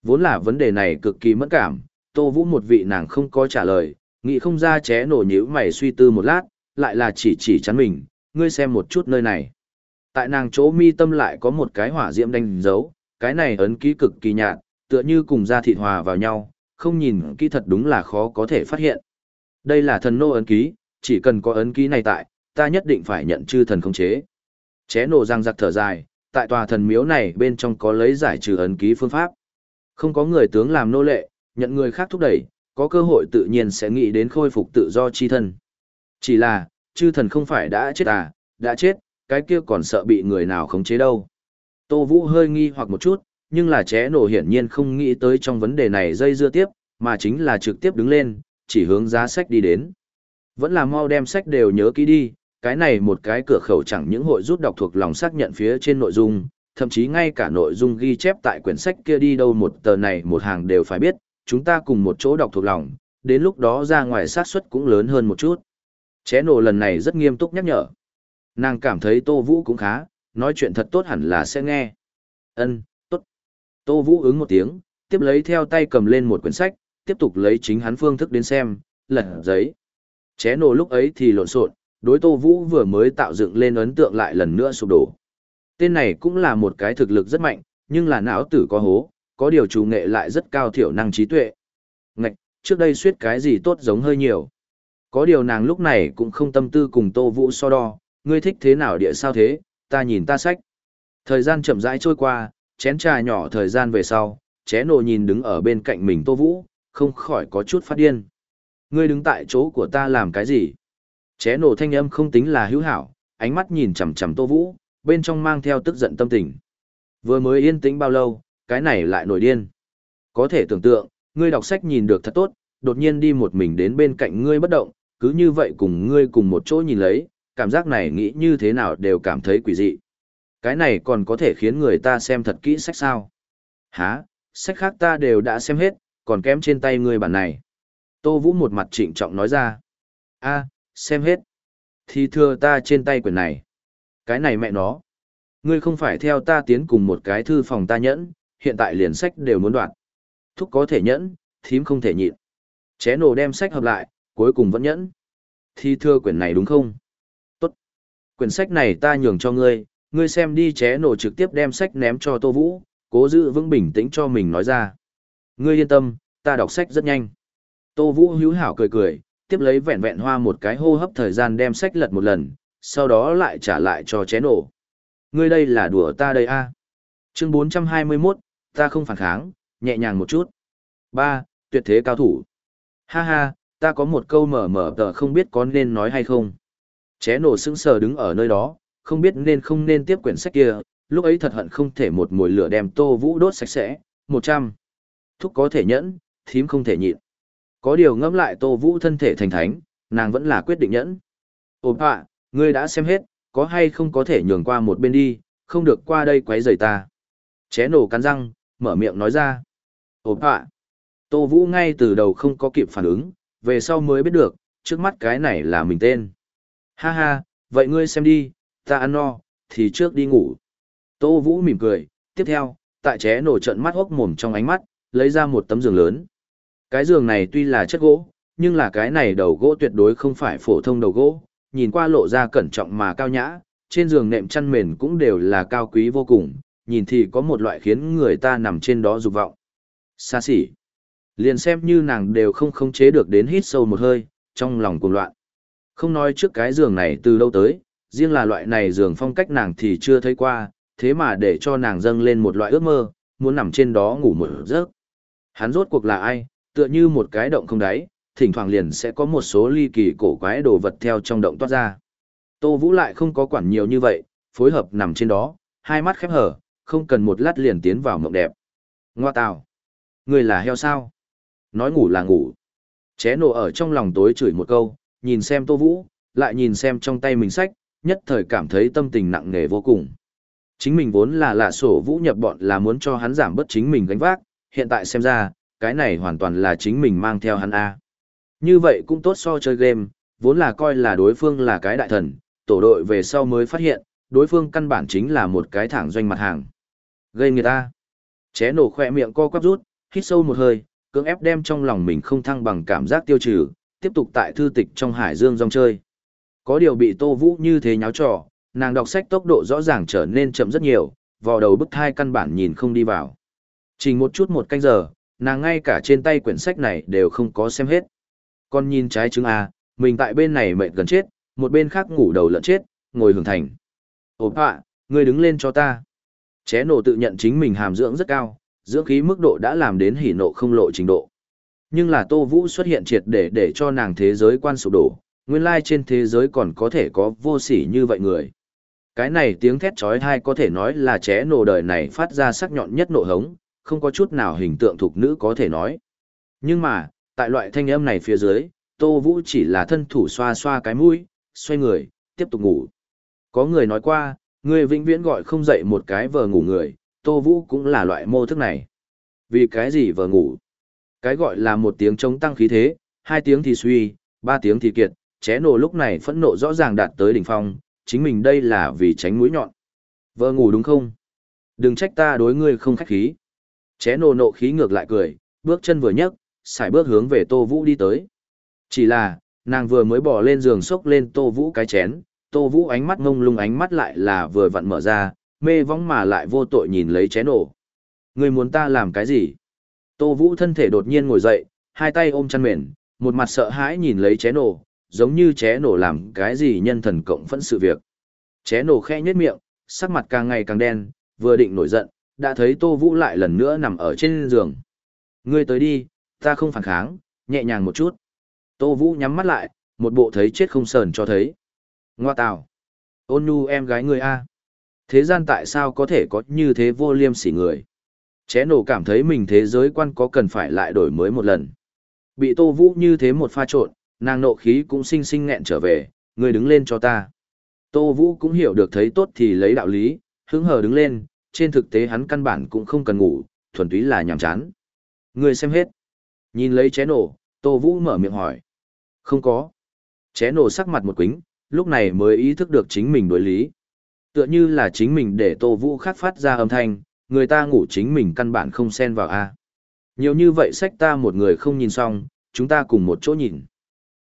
Vốn là vấn đề này cực kỳ mẫn cảm, Tô Vũ một vị nàng không có trả lời, nghĩ không ra ché nổ nhíu mày suy tư một lát, lại là chỉ chỉ chắn mình, ngươi xem một chút nơi này. Tại nàng chỗ mi tâm lại có một cái hỏa diễm đánh dấu, cái này ấn ký cực kỳ nhạt, tựa như cùng da thịt hòa vào nhau, không nhìn kỹ thật đúng là khó có thể phát hiện. Đây là thần nô ấn ký, chỉ cần có ấn ký này tại, ta nhất định phải nhận chư thần khống chế. Ché nổ răng giặc thở dài, tại tòa thần miếu này bên trong có lấy giải trừ ấn ký phương pháp. Không có người tướng làm nô lệ, nhận người khác thúc đẩy, có cơ hội tự nhiên sẽ nghĩ đến khôi phục tự do chi thân. Chỉ là, chư thần không phải đã chết à, đã chết, cái kia còn sợ bị người nào khống chế đâu. Tô Vũ hơi nghi hoặc một chút, nhưng là ché nổ hiển nhiên không nghĩ tới trong vấn đề này dây dưa tiếp, mà chính là trực tiếp đứng lên, chỉ hướng giá sách đi đến. Vẫn là mau đem sách đều nhớ kỹ đi, cái này một cái cửa khẩu chẳng những hội rút đọc thuộc lòng xác nhận phía trên nội dung, thậm chí ngay cả nội dung ghi chép tại quyển sách kia đi đâu một tờ này một hàng đều phải biết, chúng ta cùng một chỗ đọc thuộc lòng, đến lúc đó ra ngoài sát suất cũng lớn hơn một chút. Ché nổ lần này rất nghiêm túc nhắc nhở. Nàng cảm thấy Tô Vũ cũng khá, nói chuyện thật tốt hẳn là sẽ nghe. Ân, tốt. Tô Vũ ứng một tiếng, tiếp lấy theo tay cầm lên một quyển sách, tiếp tục lấy chính hắn phương thức đến xem, lật giấy. Ché nổ lúc ấy thì lộn xộn, đối Tô Vũ vừa mới tạo dựng lên ấn tượng lại lần nữa sụp đổ. Tên này cũng là một cái thực lực rất mạnh, nhưng là não tử có hố, có điều chủ nghệ lại rất cao thiểu năng trí tuệ. Ngạch, trước đây suyết cái gì tốt giống hơi nhiều. Có điều nàng lúc này cũng không tâm tư cùng Tô Vũ so đo, ngươi thích thế nào địa sao thế, ta nhìn ta sách. Thời gian chậm rãi trôi qua, chén trà nhỏ thời gian về sau, ché nổ nhìn đứng ở bên cạnh mình Tô Vũ, không khỏi có chút phát điên. Ngươi đứng tại chỗ của ta làm cái gì? Ché nổ thanh âm không tính là hữu hảo, ánh mắt nhìn chằm chằm Tô Vũ, bên trong mang theo tức giận tâm tình. Vừa mới yên tĩnh bao lâu, cái này lại nổi điên. Có thể tưởng tượng, ngươi đọc sách nhìn được thật tốt, đột nhiên đi một mình đến bên cạnh ngươi bất động, cứ như vậy cùng ngươi cùng một chỗ nhìn lấy, cảm giác này nghĩ như thế nào đều cảm thấy quỷ dị. Cái này còn có thể khiến người ta xem thật kỹ sách sao. Hả, sách khác ta đều đã xem hết, còn kém trên tay người bản này. Tô Vũ một mặt trịnh trọng nói ra. a xem hết. Thì thưa ta trên tay quyển này. Cái này mẹ nó. Ngươi không phải theo ta tiến cùng một cái thư phòng ta nhẫn, hiện tại liền sách đều muốn đoạn. Thúc có thể nhẫn, thím không thể nhịn. Ché nổ đem sách hợp lại, cuối cùng vẫn nhẫn. Thì thưa quyển này đúng không? Quyển sách này ta nhường cho ngươi, ngươi xem đi ché nổ trực tiếp đem sách ném cho Tô Vũ, cố giữ vững bình tĩnh cho mình nói ra. Ngươi yên tâm, ta đọc sách rất nhanh. Tô Vũ hữu hảo cười cười, tiếp lấy vẹn vẹn hoa một cái hô hấp thời gian đem sách lật một lần, sau đó lại trả lại cho ché nổ. Ngươi đây là đùa ta đây a à? Chương 421, ta không phản kháng, nhẹ nhàng một chút. ba Tuyệt thế cao thủ. Ha ha, ta có một câu mở mở tờ không biết có nên nói hay không. Ché nổ sững sờ đứng ở nơi đó, không biết nên không nên tiếp quyển sách kia, lúc ấy thật hận không thể một mùi lửa đem tô vũ đốt sạch sẽ, một trăm Thúc có thể nhẫn, thím không thể nhịn. Có điều ngẫm lại tô vũ thân thể thành thánh, nàng vẫn là quyết định nhẫn. Ôm ạ, ngươi đã xem hết, có hay không có thể nhường qua một bên đi, không được qua đây quấy rầy ta. Ché nổ cắn răng, mở miệng nói ra. Ôm ạ, tô vũ ngay từ đầu không có kịp phản ứng, về sau mới biết được, trước mắt cái này là mình tên. Ha ha, vậy ngươi xem đi, ta ăn no, thì trước đi ngủ. Tô Vũ mỉm cười, tiếp theo, tại ché nổ trận mắt hốc mồm trong ánh mắt, lấy ra một tấm giường lớn. Cái giường này tuy là chất gỗ, nhưng là cái này đầu gỗ tuyệt đối không phải phổ thông đầu gỗ, nhìn qua lộ ra cẩn trọng mà cao nhã, trên giường nệm chăn mền cũng đều là cao quý vô cùng, nhìn thì có một loại khiến người ta nằm trên đó dục vọng. Xa xỉ. Liền xem như nàng đều không khống chế được đến hít sâu một hơi, trong lòng cuồng loạn. Không nói trước cái giường này từ đâu tới, riêng là loại này giường phong cách nàng thì chưa thấy qua, thế mà để cho nàng dâng lên một loại ước mơ, muốn nằm trên đó ngủ một giấc. Hắn rốt cuộc là ai, tựa như một cái động không đáy, thỉnh thoảng liền sẽ có một số ly kỳ cổ quái đồ vật theo trong động toát ra. Tô Vũ lại không có quản nhiều như vậy, phối hợp nằm trên đó, hai mắt khép hở, không cần một lát liền tiến vào mộng đẹp. Ngoa tào! Người là heo sao? Nói ngủ là ngủ. Ché nổ ở trong lòng tối chửi một câu, nhìn xem Tô Vũ, lại nhìn xem trong tay mình sách, nhất thời cảm thấy tâm tình nặng nề vô cùng. Chính mình vốn là lạ sổ Vũ nhập bọn là muốn cho hắn giảm bớt chính mình gánh vác, hiện tại xem ra, cái này hoàn toàn là chính mình mang theo hắn A. Như vậy cũng tốt so chơi game, vốn là coi là đối phương là cái đại thần, tổ đội về sau mới phát hiện, đối phương căn bản chính là một cái thẳng doanh mặt hàng. Gây người ta. Ché nổ khỏe miệng co quắp rút, hít sâu một hơi, cưỡng ép đem trong lòng mình không thăng bằng cảm giác tiêu trừ, tiếp tục tại thư tịch trong hải dương rong chơi. Có điều bị Tô Vũ như thế nháo trò, nàng đọc sách tốc độ rõ ràng trở nên chậm rất nhiều, vò đầu bức thai căn bản nhìn không đi vào. Chỉ một chút một canh giờ, nàng ngay cả trên tay quyển sách này đều không có xem hết. Con nhìn trái trứng A, mình tại bên này mệt gần chết, một bên khác ngủ đầu lợn chết, ngồi hưởng thành. Ồ họa, ngươi đứng lên cho ta. Ché nổ tự nhận chính mình hàm dưỡng rất cao, dưỡng khí mức độ đã làm đến hỉ nộ không lộ trình độ. Nhưng là Tô Vũ xuất hiện triệt để để cho nàng thế giới quan sụp đổ, nguyên lai trên thế giới còn có thể có vô sỉ như vậy người. Cái này tiếng thét trói thai có thể nói là trẻ nổ đời này phát ra sắc nhọn nhất nộ hống, không có chút nào hình tượng thuộc nữ có thể nói. Nhưng mà, tại loại thanh âm này phía dưới, Tô Vũ chỉ là thân thủ xoa xoa cái mũi, xoay người, tiếp tục ngủ. Có người nói qua, người vĩnh viễn gọi không dậy một cái vờ ngủ người, Tô Vũ cũng là loại mô thức này. Vì cái gì vờ ngủ? Cái gọi là một tiếng chống tăng khí thế, hai tiếng thì suy, ba tiếng thì kiệt, ché nổ lúc này phẫn nộ rõ ràng đạt tới đỉnh phong, chính mình đây là vì tránh mũi nhọn. Vợ ngủ đúng không? Đừng trách ta đối ngươi không khách khí. Ché nổ nộ khí ngược lại cười, bước chân vừa nhấc, xài bước hướng về Tô Vũ đi tới. Chỉ là, nàng vừa mới bỏ lên giường xốc lên Tô Vũ cái chén, Tô Vũ ánh mắt ngông lung ánh mắt lại là vừa vặn mở ra, mê vong mà lại vô tội nhìn lấy chén nổ. Ngươi muốn ta làm cái gì? Tô Vũ thân thể đột nhiên ngồi dậy, hai tay ôm chăn mền, một mặt sợ hãi nhìn lấy ché nổ, giống như ché nổ làm cái gì nhân thần cộng phẫn sự việc. Ché nổ khẽ nhếch miệng, sắc mặt càng ngày càng đen, vừa định nổi giận, đã thấy Tô Vũ lại lần nữa nằm ở trên giường. Ngươi tới đi, ta không phản kháng, nhẹ nhàng một chút. Tô Vũ nhắm mắt lại, một bộ thấy chết không sờn cho thấy. Ngoa tào. Ôn nhu em gái ngươi a Thế gian tại sao có thể có như thế vô liêm sỉ người? Ché nổ cảm thấy mình thế giới quan có cần phải lại đổi mới một lần. Bị Tô Vũ như thế một pha trộn, nàng nộ khí cũng sinh sinh nghẹn trở về, người đứng lên cho ta. Tô Vũ cũng hiểu được thấy tốt thì lấy đạo lý, hứng hờ đứng lên, trên thực tế hắn căn bản cũng không cần ngủ, thuần túy là nhàm chán. Người xem hết. Nhìn lấy ché nổ, Tô Vũ mở miệng hỏi. Không có. Ché nổ sắc mặt một quính, lúc này mới ý thức được chính mình đối lý. Tựa như là chính mình để Tô Vũ khát phát ra âm thanh, người ta ngủ chính mình căn bản không xen vào a nhiều như vậy sách ta một người không nhìn xong chúng ta cùng một chỗ nhìn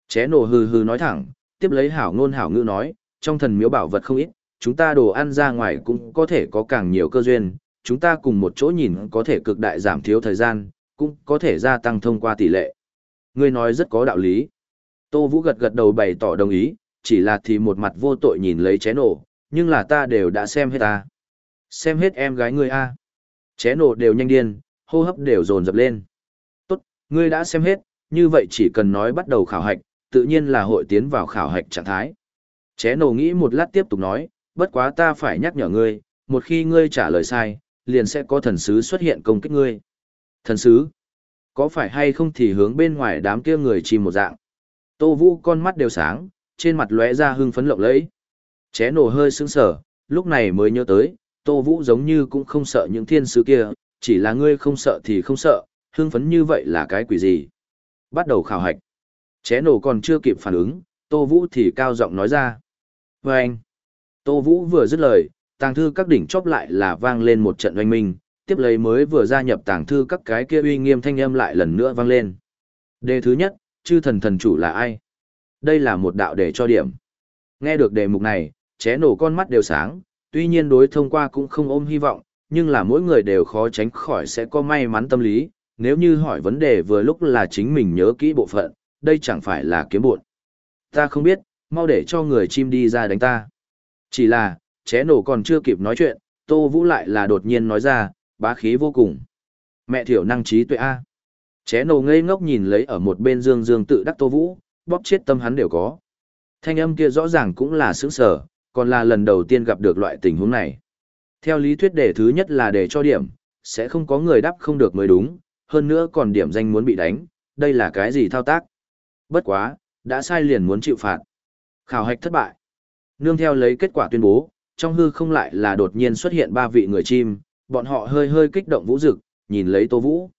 ché nổ hừ hừ nói thẳng tiếp lấy hảo ngôn hảo ngữ nói trong thần miếu bảo vật không ít chúng ta đồ ăn ra ngoài cũng có thể có càng nhiều cơ duyên chúng ta cùng một chỗ nhìn có thể cực đại giảm thiếu thời gian, cũng có thể gia tăng thông qua tỷ lệ. Ngươi nói rất có đạo lý. Tô Vũ gật gật đầu bày tỏ đồng ý, chỉ là thì một mặt vô tội nhìn lấy ché nổ, nhưng là ta đều đã xem hết ta. Xem hết em gái ngươi a Ché nổ đều nhanh điên, hô hấp đều dồn dập lên. Tốt, ngươi đã xem hết, như vậy chỉ cần nói bắt đầu khảo hạch, tự nhiên là hội tiến vào khảo hạch trạng thái. Ché nổ nghĩ một lát tiếp tục nói, bất quá ta phải nhắc nhở ngươi, một khi ngươi trả lời sai, liền sẽ có thần sứ xuất hiện công kích ngươi. Thần sứ? Có phải hay không thì hướng bên ngoài đám kia người chìm một dạng. Tô Vũ con mắt đều sáng, trên mặt lóe ra hưng phấn lộng lẫy. Ché nổ hơi sững sở, lúc này mới nhớ tới, Tô Vũ giống như cũng không sợ những thiên sứ kia, chỉ là ngươi không sợ thì không sợ, hưng phấn như vậy là cái quỷ gì. Bắt đầu khảo hạch. Ché nổ còn chưa kịp phản ứng, Tô Vũ thì cao giọng nói ra. Và anh. Tô Vũ vừa dứt lời, tàng thư các đỉnh chóp lại là vang lên một trận oanh minh, tiếp lấy mới vừa gia nhập tàng thư các cái kia uy nghiêm thanh âm lại lần nữa vang lên. Đề thứ nhất, chư thần thần chủ là ai? Đây là một đạo đề cho điểm. Nghe được đề mục này, ché nổ con mắt đều sáng, tuy nhiên đối thông qua cũng không ôm hy vọng, nhưng là mỗi người đều khó tránh khỏi sẽ có may mắn tâm lý, nếu như hỏi vấn đề vừa lúc là chính mình nhớ kỹ bộ phận, đây chẳng phải là kiếm buồn. Ta không biết, mau để cho người chim đi ra đánh ta. Chỉ là, ché nổ còn chưa kịp nói chuyện, Tô Vũ lại là đột nhiên nói ra, bá khí vô cùng. Mẹ thiểu năng trí tuệ A. Ché nổ ngây ngốc nhìn lấy ở một bên dương dương tự đắc Tô Vũ, bóp chết tâm hắn đều có. Thanh âm kia rõ ràng cũng là sướng sở, còn là lần đầu tiên gặp được loại tình huống này. Theo lý thuyết đề thứ nhất là để cho điểm, sẽ không có người đáp không được mới đúng, hơn nữa còn điểm danh muốn bị đánh, đây là cái gì thao tác. Bất quá, đã sai liền muốn chịu phạt. Khảo hạch thất bại. Nương theo lấy kết quả tuyên bố, trong hư không lại là đột nhiên xuất hiện ba vị người chim, bọn họ hơi hơi kích động vũ dực, nhìn lấy Tô Vũ.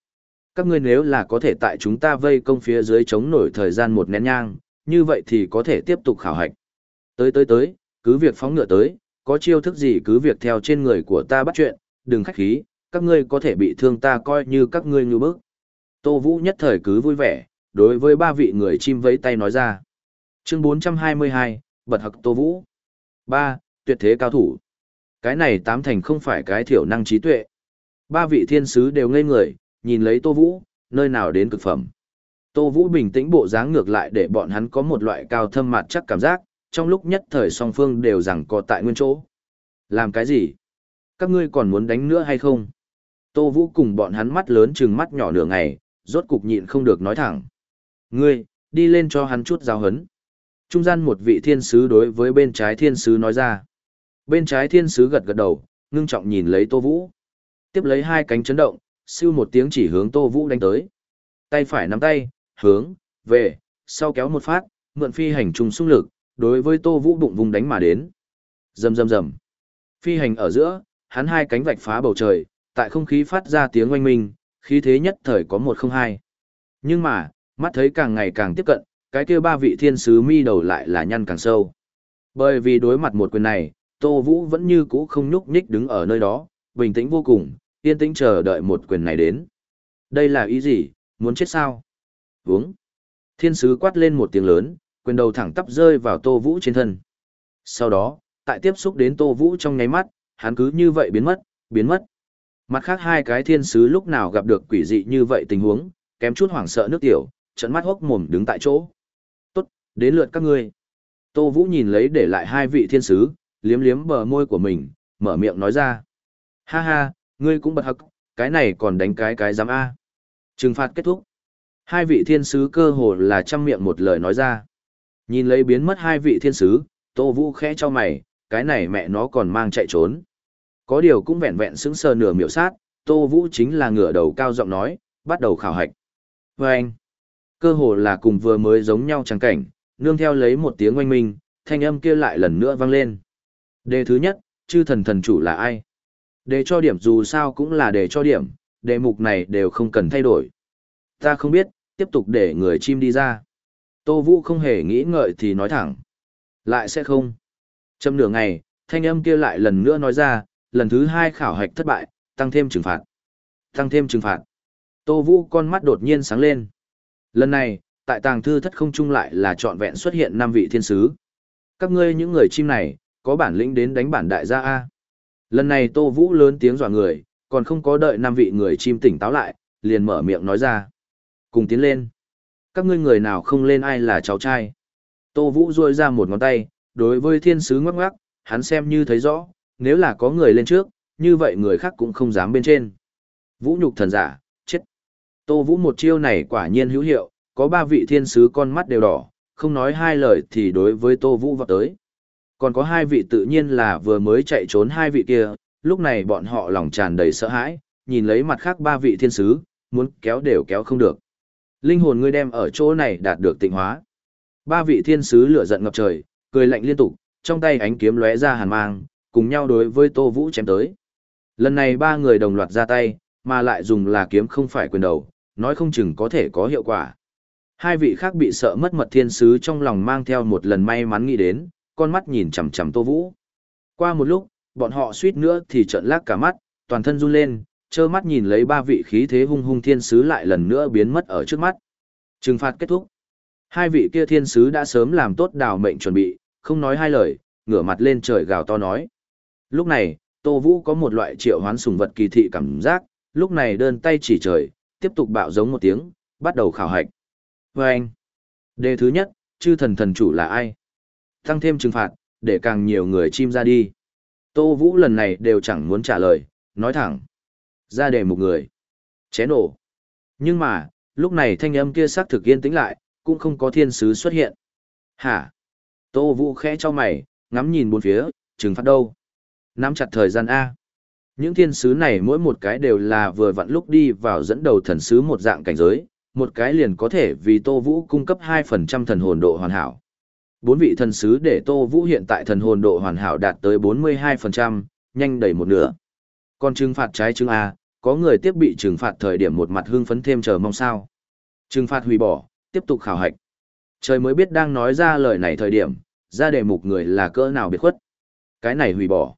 Các ngươi nếu là có thể tại chúng ta vây công phía dưới chống nổi thời gian một nén nhang, như vậy thì có thể tiếp tục khảo hạch. Tới tới tới, cứ việc phóng ngựa tới, có chiêu thức gì cứ việc theo trên người của ta bắt chuyện, đừng khách khí, các ngươi có thể bị thương ta coi như các ngươi như bức. Tô Vũ nhất thời cứ vui vẻ, đối với ba vị người chim vẫy tay nói ra. Chương 422, Bật Hặc Tô Vũ. 3. Tuyệt thế cao thủ. Cái này tám thành không phải cái thiểu năng trí tuệ. Ba vị thiên sứ đều ngây người, nhìn lấy Tô Vũ, nơi nào đến cực phẩm. Tô Vũ bình tĩnh bộ dáng ngược lại để bọn hắn có một loại cao thâm mặt chắc cảm giác, trong lúc nhất thời song phương đều rằng có tại nguyên chỗ. Làm cái gì? Các ngươi còn muốn đánh nữa hay không? Tô Vũ cùng bọn hắn mắt lớn trừng mắt nhỏ nửa ngày, rốt cục nhịn không được nói thẳng. Ngươi, đi lên cho hắn chút giáo hấn. Trung gian một vị thiên sứ đối với bên trái thiên sứ nói ra. Bên trái thiên sứ gật gật đầu, ngưng trọng nhìn lấy Tô Vũ. Tiếp lấy hai cánh chấn động, siêu một tiếng chỉ hướng Tô Vũ đánh tới. Tay phải nắm tay, hướng, về, sau kéo một phát, mượn phi hành trùng xung lực, đối với Tô Vũ bụng vùng đánh mà đến. Rầm rầm rầm. Phi hành ở giữa, hắn hai cánh vạch phá bầu trời, tại không khí phát ra tiếng oanh minh, khí thế nhất thời có một không hai. Nhưng mà, mắt thấy càng ngày càng tiếp cận, cái kia ba vị thiên sứ mi đầu lại là nhăn càng sâu. Bởi vì đối mặt một quyền này, Tô Vũ vẫn như cũ không nhúc nhích đứng ở nơi đó, bình tĩnh vô cùng, yên tĩnh chờ đợi một quyền này đến. Đây là ý gì, muốn chết sao? Vúng. Thiên sứ quát lên một tiếng lớn, quyền đầu thẳng tắp rơi vào Tô Vũ trên thân. Sau đó, tại tiếp xúc đến Tô Vũ trong nháy mắt, hắn cứ như vậy biến mất, biến mất. Mặt khác hai cái thiên sứ lúc nào gặp được quỷ dị như vậy tình huống, kém chút hoảng sợ nước tiểu, trận mắt hốc mồm đứng tại chỗ. Tốt, đến lượt các ngươi. Tô Vũ nhìn lấy để lại hai vị thiên sứ, liếm liếm bờ môi của mình, mở miệng nói ra. Ha ha, ngươi cũng bật hắc, cái này còn đánh cái cái giám A. Trừng phạt kết thúc. Hai vị thiên sứ cơ hồ là trăm miệng một lời nói ra. Nhìn lấy biến mất hai vị thiên sứ, Tô Vũ khẽ cho mày, cái này mẹ nó còn mang chạy trốn. Có điều cũng vẹn vẹn sững sờ nửa miểu sát, Tô Vũ chính là ngửa đầu cao giọng nói, bắt đầu khảo hạch. Và anh, cơ hồ là cùng vừa mới giống nhau chẳng cảnh, nương theo lấy một tiếng oanh minh, thanh âm kia lại lần nữa vang lên. Đề thứ nhất, chư thần thần chủ là ai? Đề cho điểm dù sao cũng là đề cho điểm, đề mục này đều không cần thay đổi. Ta không biết, tiếp tục để người chim đi ra. Tô Vũ không hề nghĩ ngợi thì nói thẳng. Lại sẽ không. Châm nửa ngày, thanh âm kia lại lần nữa nói ra, lần thứ hai khảo hạch thất bại, tăng thêm trừng phạt. Tăng thêm trừng phạt. Tô Vũ con mắt đột nhiên sáng lên. Lần này, tại tàng thư thất không trung lại là trọn vẹn xuất hiện năm vị thiên sứ. Các ngươi những người chim này, có bản lĩnh đến đánh bản đại gia A. Lần này Tô Vũ lớn tiếng dọa người, còn không có đợi năm vị người chim tỉnh táo lại, liền mở miệng nói ra. Cùng tiến lên. Các ngươi người nào không lên ai là cháu trai. Tô Vũ rôi ra một ngón tay, đối với thiên sứ ngoắc ngoắc, hắn xem như thấy rõ, nếu là có người lên trước, như vậy người khác cũng không dám bên trên. Vũ nhục thần giả, chết. Tô Vũ một chiêu này quả nhiên hữu hiệu, có ba vị thiên sứ con mắt đều đỏ, không nói hai lời thì đối với Tô Vũ vào tới. Còn có hai vị tự nhiên là vừa mới chạy trốn hai vị kia, lúc này bọn họ lòng tràn đầy sợ hãi, nhìn lấy mặt khác ba vị thiên sứ, muốn kéo đều kéo không được. Linh hồn ngươi đem ở chỗ này đạt được tịnh hóa. Ba vị thiên sứ lửa giận ngập trời, cười lạnh liên tục, trong tay ánh kiếm lóe ra hàn mang, cùng nhau đối với Tô Vũ chém tới. Lần này ba người đồng loạt ra tay, mà lại dùng là kiếm không phải quyền đầu, nói không chừng có thể có hiệu quả. Hai vị khác bị sợ mất mật thiên sứ trong lòng mang theo một lần may mắn nghĩ đến, con mắt nhìn chằm chằm Tô Vũ. Qua một lúc, bọn họ suýt nữa thì trợn lác cả mắt, toàn thân run lên, trơ mắt nhìn lấy ba vị khí thế hung hung thiên sứ lại lần nữa biến mất ở trước mắt. Trừng phạt kết thúc. Hai vị kia thiên sứ đã sớm làm tốt đào mệnh chuẩn bị, không nói hai lời, ngửa mặt lên trời gào to nói. Lúc này, Tô Vũ có một loại triệu hoán sùng vật kỳ thị cảm giác, lúc này đơn tay chỉ trời, tiếp tục bạo giống một tiếng, bắt đầu khảo hạch. Và anh, đề thứ nhất, chư thần thần chủ là ai? Tăng thêm trừng phạt, để càng nhiều người chim ra đi. Tô Vũ lần này đều chẳng muốn trả lời, nói thẳng. Ra đề một người. Ché nổ. Nhưng mà, lúc này thanh âm kia sắc thực yên tĩnh lại, cũng không có thiên sứ xuất hiện. Hả? Tô Vũ khẽ cho mày, ngắm nhìn bốn phía, trừng phạt đâu? Nắm chặt thời gian A. Những thiên sứ này mỗi một cái đều là vừa vặn lúc đi vào dẫn đầu thần sứ một dạng cảnh giới, một cái liền có thể vì Tô Vũ cung cấp 2% thần hồn độ hoàn hảo. Bốn vị thần sứ để Tô Vũ hiện tại thần hồn độ hoàn hảo đạt tới 42%, nhanh đầy một nửa. Còn trừng phạt trái trứng A, có người tiếp bị trừng phạt thời điểm một mặt hưng phấn thêm chờ mong sao. Trừng phạt hủy bỏ, tiếp tục khảo hạch. Trời mới biết đang nói ra lời này thời điểm, ra đề mục người là cỡ nào biệt khuất. Cái này hủy bỏ.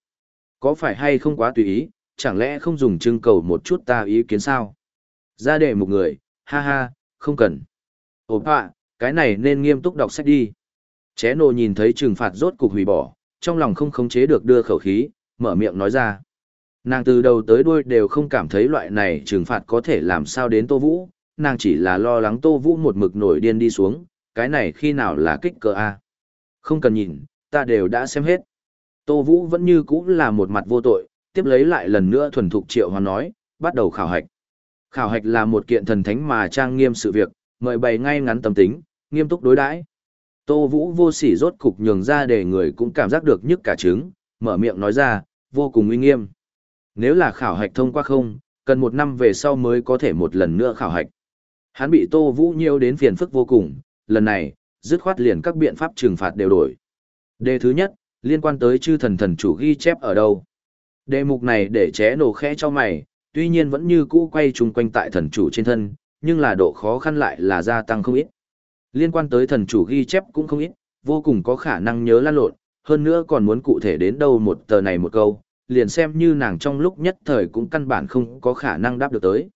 Có phải hay không quá tùy ý, chẳng lẽ không dùng trưng cầu một chút ta ý kiến sao? Ra đề mục người, ha ha, không cần. Ồ ạ, cái này nên nghiêm túc đọc sách đi. Ché nô nhìn thấy trừng phạt rốt cục hủy bỏ, trong lòng không khống chế được đưa khẩu khí, mở miệng nói ra. Nàng từ đầu tới đuôi đều không cảm thấy loại này trừng phạt có thể làm sao đến Tô Vũ, nàng chỉ là lo lắng Tô Vũ một mực nổi điên đi xuống, cái này khi nào là kích cỡ A. Không cần nhìn, ta đều đã xem hết. Tô Vũ vẫn như cũ là một mặt vô tội, tiếp lấy lại lần nữa thuần thục triệu hoàn nói, bắt đầu khảo hạch. Khảo hạch là một kiện thần thánh mà trang nghiêm sự việc, mời bày ngay ngắn tâm tính, nghiêm túc đối đãi. Tô Vũ vô sỉ rốt cục nhường ra để người cũng cảm giác được nhức cả trứng, mở miệng nói ra, vô cùng uy nghiêm. Nếu là khảo hạch thông qua không, cần một năm về sau mới có thể một lần nữa khảo hạch. Hắn bị Tô Vũ nhiều đến phiền phức vô cùng, lần này, dứt khoát liền các biện pháp trừng phạt đều đổi. Đề thứ nhất, liên quan tới chư thần thần chủ ghi chép ở đâu. Đề mục này để ché nổ khẽ cho mày, tuy nhiên vẫn như cũ quay chung quanh tại thần chủ trên thân, nhưng là độ khó khăn lại là gia tăng không ít. Liên quan tới thần chủ ghi chép cũng không ít, vô cùng có khả năng nhớ lan lộn, hơn nữa còn muốn cụ thể đến đâu một tờ này một câu, liền xem như nàng trong lúc nhất thời cũng căn bản không có khả năng đáp được tới.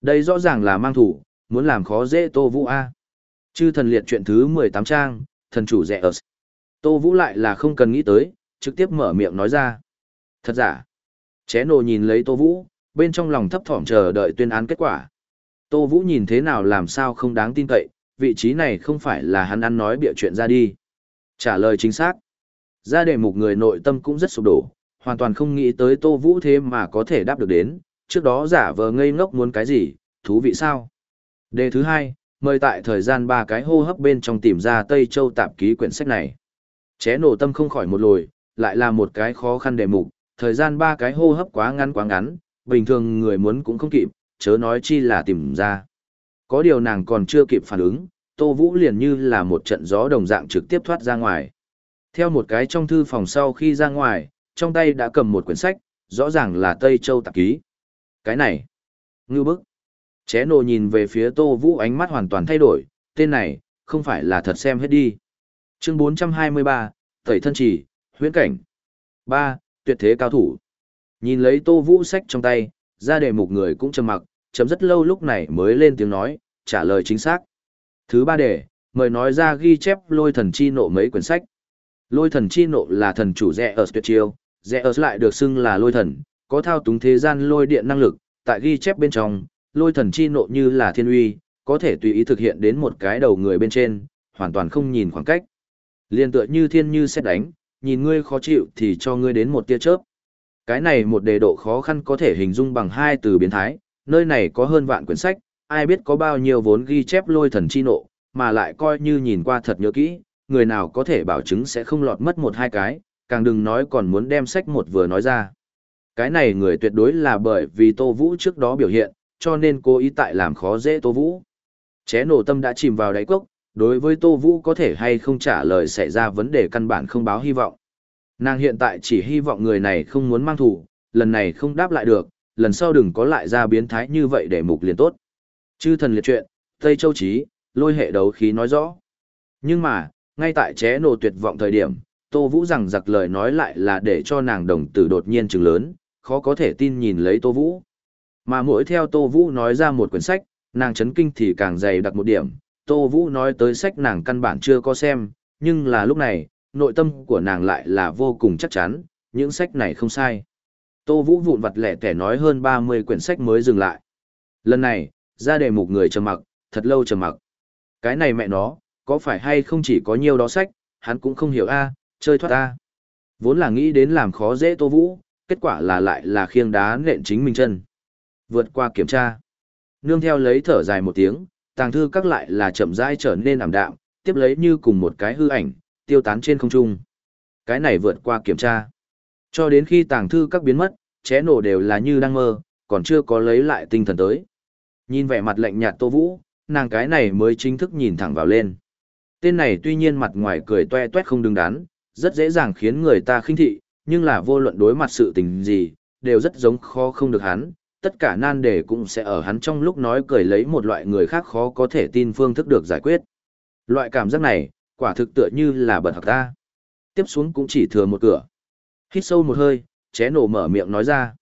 Đây rõ ràng là mang thủ, muốn làm khó dễ Tô Vũ A. Chư thần liệt chuyện thứ 18 trang, thần chủ rẻ ớt. Tô Vũ lại là không cần nghĩ tới, trực tiếp mở miệng nói ra. Thật giả. Ché nồ nhìn lấy Tô Vũ, bên trong lòng thấp thỏm chờ đợi tuyên án kết quả. Tô Vũ nhìn thế nào làm sao không đáng tin cậy, vị trí này không phải là hắn ăn nói bịa chuyện ra đi. Trả lời chính xác. Ra đề mục người nội tâm cũng rất sụp đổ, hoàn toàn không nghĩ tới Tô Vũ thế mà có thể đáp được đến, trước đó giả vờ ngây ngốc muốn cái gì, thú vị sao. Đề thứ hai, mời tại thời gian ba cái hô hấp bên trong tìm ra Tây Châu tạp ký quyển sách này. Ché nổ tâm không khỏi một lồi, lại là một cái khó khăn đề mục, thời gian ba cái hô hấp quá ngắn quá ngắn, bình thường người muốn cũng không kịp, chớ nói chi là tìm ra. Có điều nàng còn chưa kịp phản ứng, Tô Vũ liền như là một trận gió đồng dạng trực tiếp thoát ra ngoài. Theo một cái trong thư phòng sau khi ra ngoài, trong tay đã cầm một quyển sách, rõ ràng là Tây Châu tạp ký. Cái này, ngư bức. Ché nồ nhìn về phía Tô Vũ ánh mắt hoàn toàn thay đổi, tên này, không phải là thật xem hết đi. Chương 423, Tẩy thân chỉ, huyễn cảnh. 3. Tuyệt thế cao thủ. Nhìn lấy Tô Vũ sách trong tay, ra đề mục người cũng trầm mặc, chấm rất lâu lúc này mới lên tiếng nói, trả lời chính xác. Thứ ba đề, mời nói ra ghi chép lôi thần chi nộ mấy quyển sách. Lôi thần chi nộ là thần chủ rẻ ở tuyệt chiêu, rẻ ở lại được xưng là lôi thần, có thao túng thế gian lôi điện năng lực, tại ghi chép bên trong, lôi thần chi nộ như là thiên uy, có thể tùy ý thực hiện đến một cái đầu người bên trên, hoàn toàn không nhìn khoảng cách. Liên tựa như thiên như xét đánh, nhìn ngươi khó chịu thì cho ngươi đến một tia chớp. Cái này một đề độ khó khăn có thể hình dung bằng hai từ biến thái, nơi này có hơn vạn quyển sách, ai biết có bao nhiêu vốn ghi chép lôi thần chi nộ, mà lại coi như nhìn qua thật nhớ kỹ, người nào có thể bảo chứng sẽ không lọt mất một hai cái, càng đừng nói còn muốn đem sách một vừa nói ra. Cái này người tuyệt đối là bởi vì Tô Vũ trước đó biểu hiện, cho nên cố ý tại làm khó dễ Tô Vũ. Ché nổ tâm đã chìm vào đáy cốc, đối với Tô Vũ có thể hay không trả lời xảy ra vấn đề căn bản không báo hy vọng. Nàng hiện tại chỉ hy vọng người này không muốn mang thủ, lần này không đáp lại được, lần sau đừng có lại ra biến thái như vậy để mục liền tốt. Chư thần liệt chuyện, Tây Châu Chí, lôi hệ đấu khí nói rõ. Nhưng mà, ngay tại ché nổ tuyệt vọng thời điểm, Tô Vũ rằng giặc lời nói lại là để cho nàng đồng tử đột nhiên trừng lớn, khó có thể tin nhìn lấy Tô Vũ. Mà mỗi theo Tô Vũ nói ra một quyển sách, nàng chấn kinh thì càng dày đặc một điểm. Tô Vũ nói tới sách nàng căn bản chưa có xem, nhưng là lúc này, nội tâm của nàng lại là vô cùng chắc chắn, những sách này không sai. Tô Vũ vụn vặt lẻ tẻ nói hơn 30 quyển sách mới dừng lại. Lần này, ra đề mục người trầm mặc, thật lâu trầm mặc. Cái này mẹ nó, có phải hay không chỉ có nhiều đó sách, hắn cũng không hiểu a, chơi thoát a. Vốn là nghĩ đến làm khó dễ Tô Vũ, kết quả là lại là khiêng đá nện chính mình chân. Vượt qua kiểm tra. Nương theo lấy thở dài một tiếng, tàng thư các lại là chậm rãi trở nên ảm đạm, tiếp lấy như cùng một cái hư ảnh, tiêu tán trên không trung. Cái này vượt qua kiểm tra. Cho đến khi tàng thư các biến mất, ché nổ đều là như đang mơ, còn chưa có lấy lại tinh thần tới. Nhìn vẻ mặt lạnh nhạt Tô Vũ, nàng cái này mới chính thức nhìn thẳng vào lên. Tên này tuy nhiên mặt ngoài cười toe toét không đứng đắn, rất dễ dàng khiến người ta khinh thị, nhưng là vô luận đối mặt sự tình gì, đều rất giống khó không được hắn, tất cả nan đề cũng sẽ ở hắn trong lúc nói cười lấy một loại người khác khó có thể tin phương thức được giải quyết. Loại cảm giác này, quả thực tựa như là bật học ta. Tiếp xuống cũng chỉ thừa một cửa. Hít sâu một hơi, ché nổ mở miệng nói ra.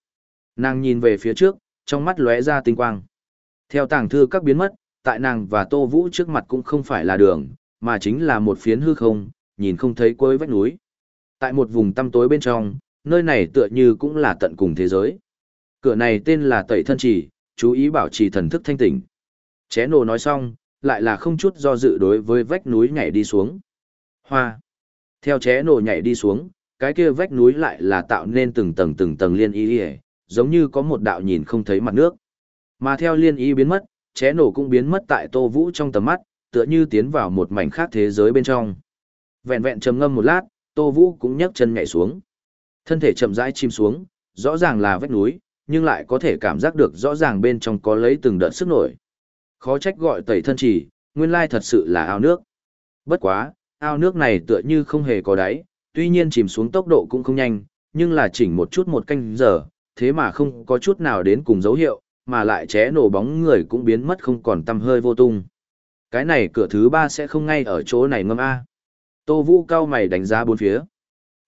Nàng nhìn về phía trước, trong mắt lóe ra tinh quang. Theo tàng thư các biến mất, tại nàng và Tô Vũ trước mặt cũng không phải là đường, mà chính là một phiến hư không, nhìn không thấy cuối vách núi. Tại một vùng tăm tối bên trong, nơi này tựa như cũng là tận cùng thế giới. Cửa này tên là Tẩy Thân Chỉ, chú ý bảo trì thần thức thanh tỉnh. Ché nổ nói xong, lại là không chút do dự đối với vách núi nhảy đi xuống. Hoa. Theo ché nổ nhảy đi xuống, cái kia vách núi lại là tạo nên từng tầng từng tầng liên y giống như có một đạo nhìn không thấy mặt nước. Mà theo liên y biến mất, ché nổ cũng biến mất tại tô vũ trong tầm mắt, tựa như tiến vào một mảnh khác thế giới bên trong. Vẹn vẹn trầm ngâm một lát, tô vũ cũng nhấc chân nhảy xuống. Thân thể chậm rãi chìm xuống, rõ ràng là vách núi, nhưng lại có thể cảm giác được rõ ràng bên trong có lấy từng đợt sức nổi. Khó trách gọi tẩy thân chỉ, nguyên lai thật sự là ao nước. Bất quá, ao nước này tựa như không hề có đáy, tuy nhiên chìm xuống tốc độ cũng không nhanh, nhưng là chỉnh một chút một canh giờ, thế mà không có chút nào đến cùng dấu hiệu, mà lại ché nổ bóng người cũng biến mất không còn tăm hơi vô tung. Cái này cửa thứ ba sẽ không ngay ở chỗ này ngâm A. Tô Vũ cao mày đánh giá bốn phía.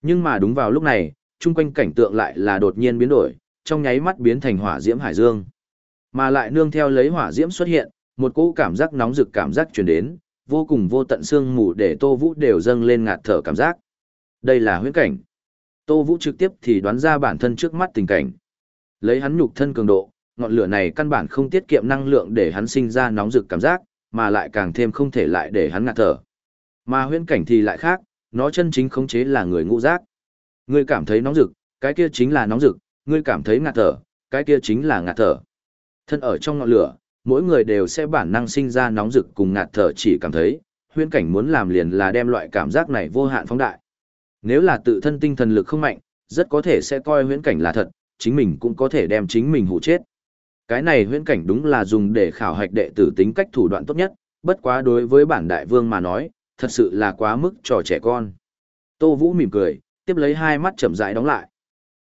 Nhưng mà đúng vào lúc này, chung quanh cảnh tượng lại là đột nhiên biến đổi, trong nháy mắt biến thành hỏa diễm hải dương. Mà lại nương theo lấy hỏa diễm xuất hiện, một cỗ cảm giác nóng rực cảm giác truyền đến, vô cùng vô tận xương mù để Tô Vũ đều dâng lên ngạt thở cảm giác. Đây là huyễn cảnh. Tô Vũ trực tiếp thì đoán ra bản thân trước mắt tình cảnh. Lấy hắn nhục thân cường độ, ngọn lửa này căn bản không tiết kiệm năng lượng để hắn sinh ra nóng rực cảm giác, mà lại càng thêm không thể lại để hắn ngạt thở. Mà huyễn cảnh thì lại khác, nó chân chính khống chế là người ngũ giác. Ngươi cảm thấy nóng rực, cái kia chính là nóng rực, ngươi cảm thấy ngạt thở, cái kia chính là ngạt thở. Thân ở trong ngọn lửa, mỗi người đều sẽ bản năng sinh ra nóng rực cùng ngạt thở chỉ cảm thấy, huyễn cảnh muốn làm liền là đem loại cảm giác này vô hạn phóng đại. Nếu là tự thân tinh thần lực không mạnh, rất có thể sẽ coi huyễn cảnh là thật, chính mình cũng có thể đem chính mình hủ chết. Cái này huyễn cảnh đúng là dùng để khảo hạch đệ tử tính cách thủ đoạn tốt nhất, bất quá đối với bản đại vương mà nói, thật sự là quá mức trò trẻ con. Tô Vũ mỉm cười, tiếp lấy hai mắt chậm rãi đóng lại.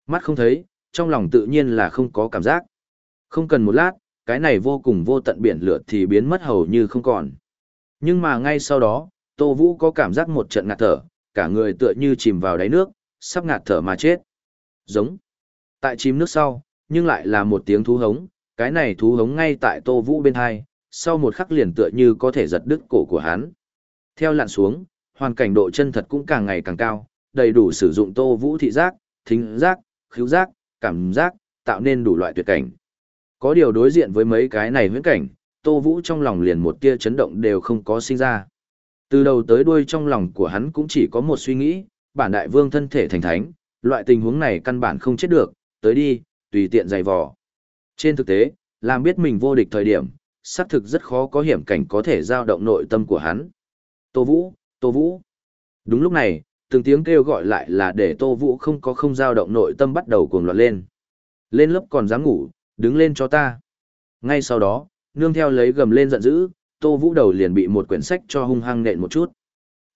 Mắt không thấy, trong lòng tự nhiên là không có cảm giác. Không cần một lát, cái này vô cùng vô tận biển lửa thì biến mất hầu như không còn. Nhưng mà ngay sau đó, Tô Vũ có cảm giác một trận ngạt thở, cả người tựa như chìm vào đáy nước, sắp ngạt thở mà chết. Giống. Tại chìm nước sau, nhưng lại là một tiếng thú hống, cái này thú hống ngay tại Tô Vũ bên hai, sau một khắc liền tựa như có thể giật đứt cổ của hắn. Theo lặn xuống, hoàn cảnh độ chân thật cũng càng ngày càng cao, đầy đủ sử dụng Tô Vũ thị giác, thính giác, khứu giác, cảm giác, tạo nên đủ loại tuyệt cảnh. Có điều đối diện với mấy cái này huyễn cảnh, Tô Vũ trong lòng liền một tia chấn động đều không có sinh ra. Từ đầu tới đuôi trong lòng của hắn cũng chỉ có một suy nghĩ, bản đại vương thân thể thành thánh, loại tình huống này căn bản không chết được, tới đi, tùy tiện dày vò. Trên thực tế, làm biết mình vô địch thời điểm, xác thực rất khó có hiểm cảnh có thể giao động nội tâm của hắn. Tô Vũ, Tô Vũ. Đúng lúc này, từng tiếng kêu gọi lại là để Tô Vũ không có không giao động nội tâm bắt đầu cuồng loạn lên. Lên lớp còn dám ngủ, đứng lên cho ta. Ngay sau đó, nương theo lấy gầm lên giận dữ, Tô Vũ đầu liền bị một quyển sách cho hung hăng nện một chút.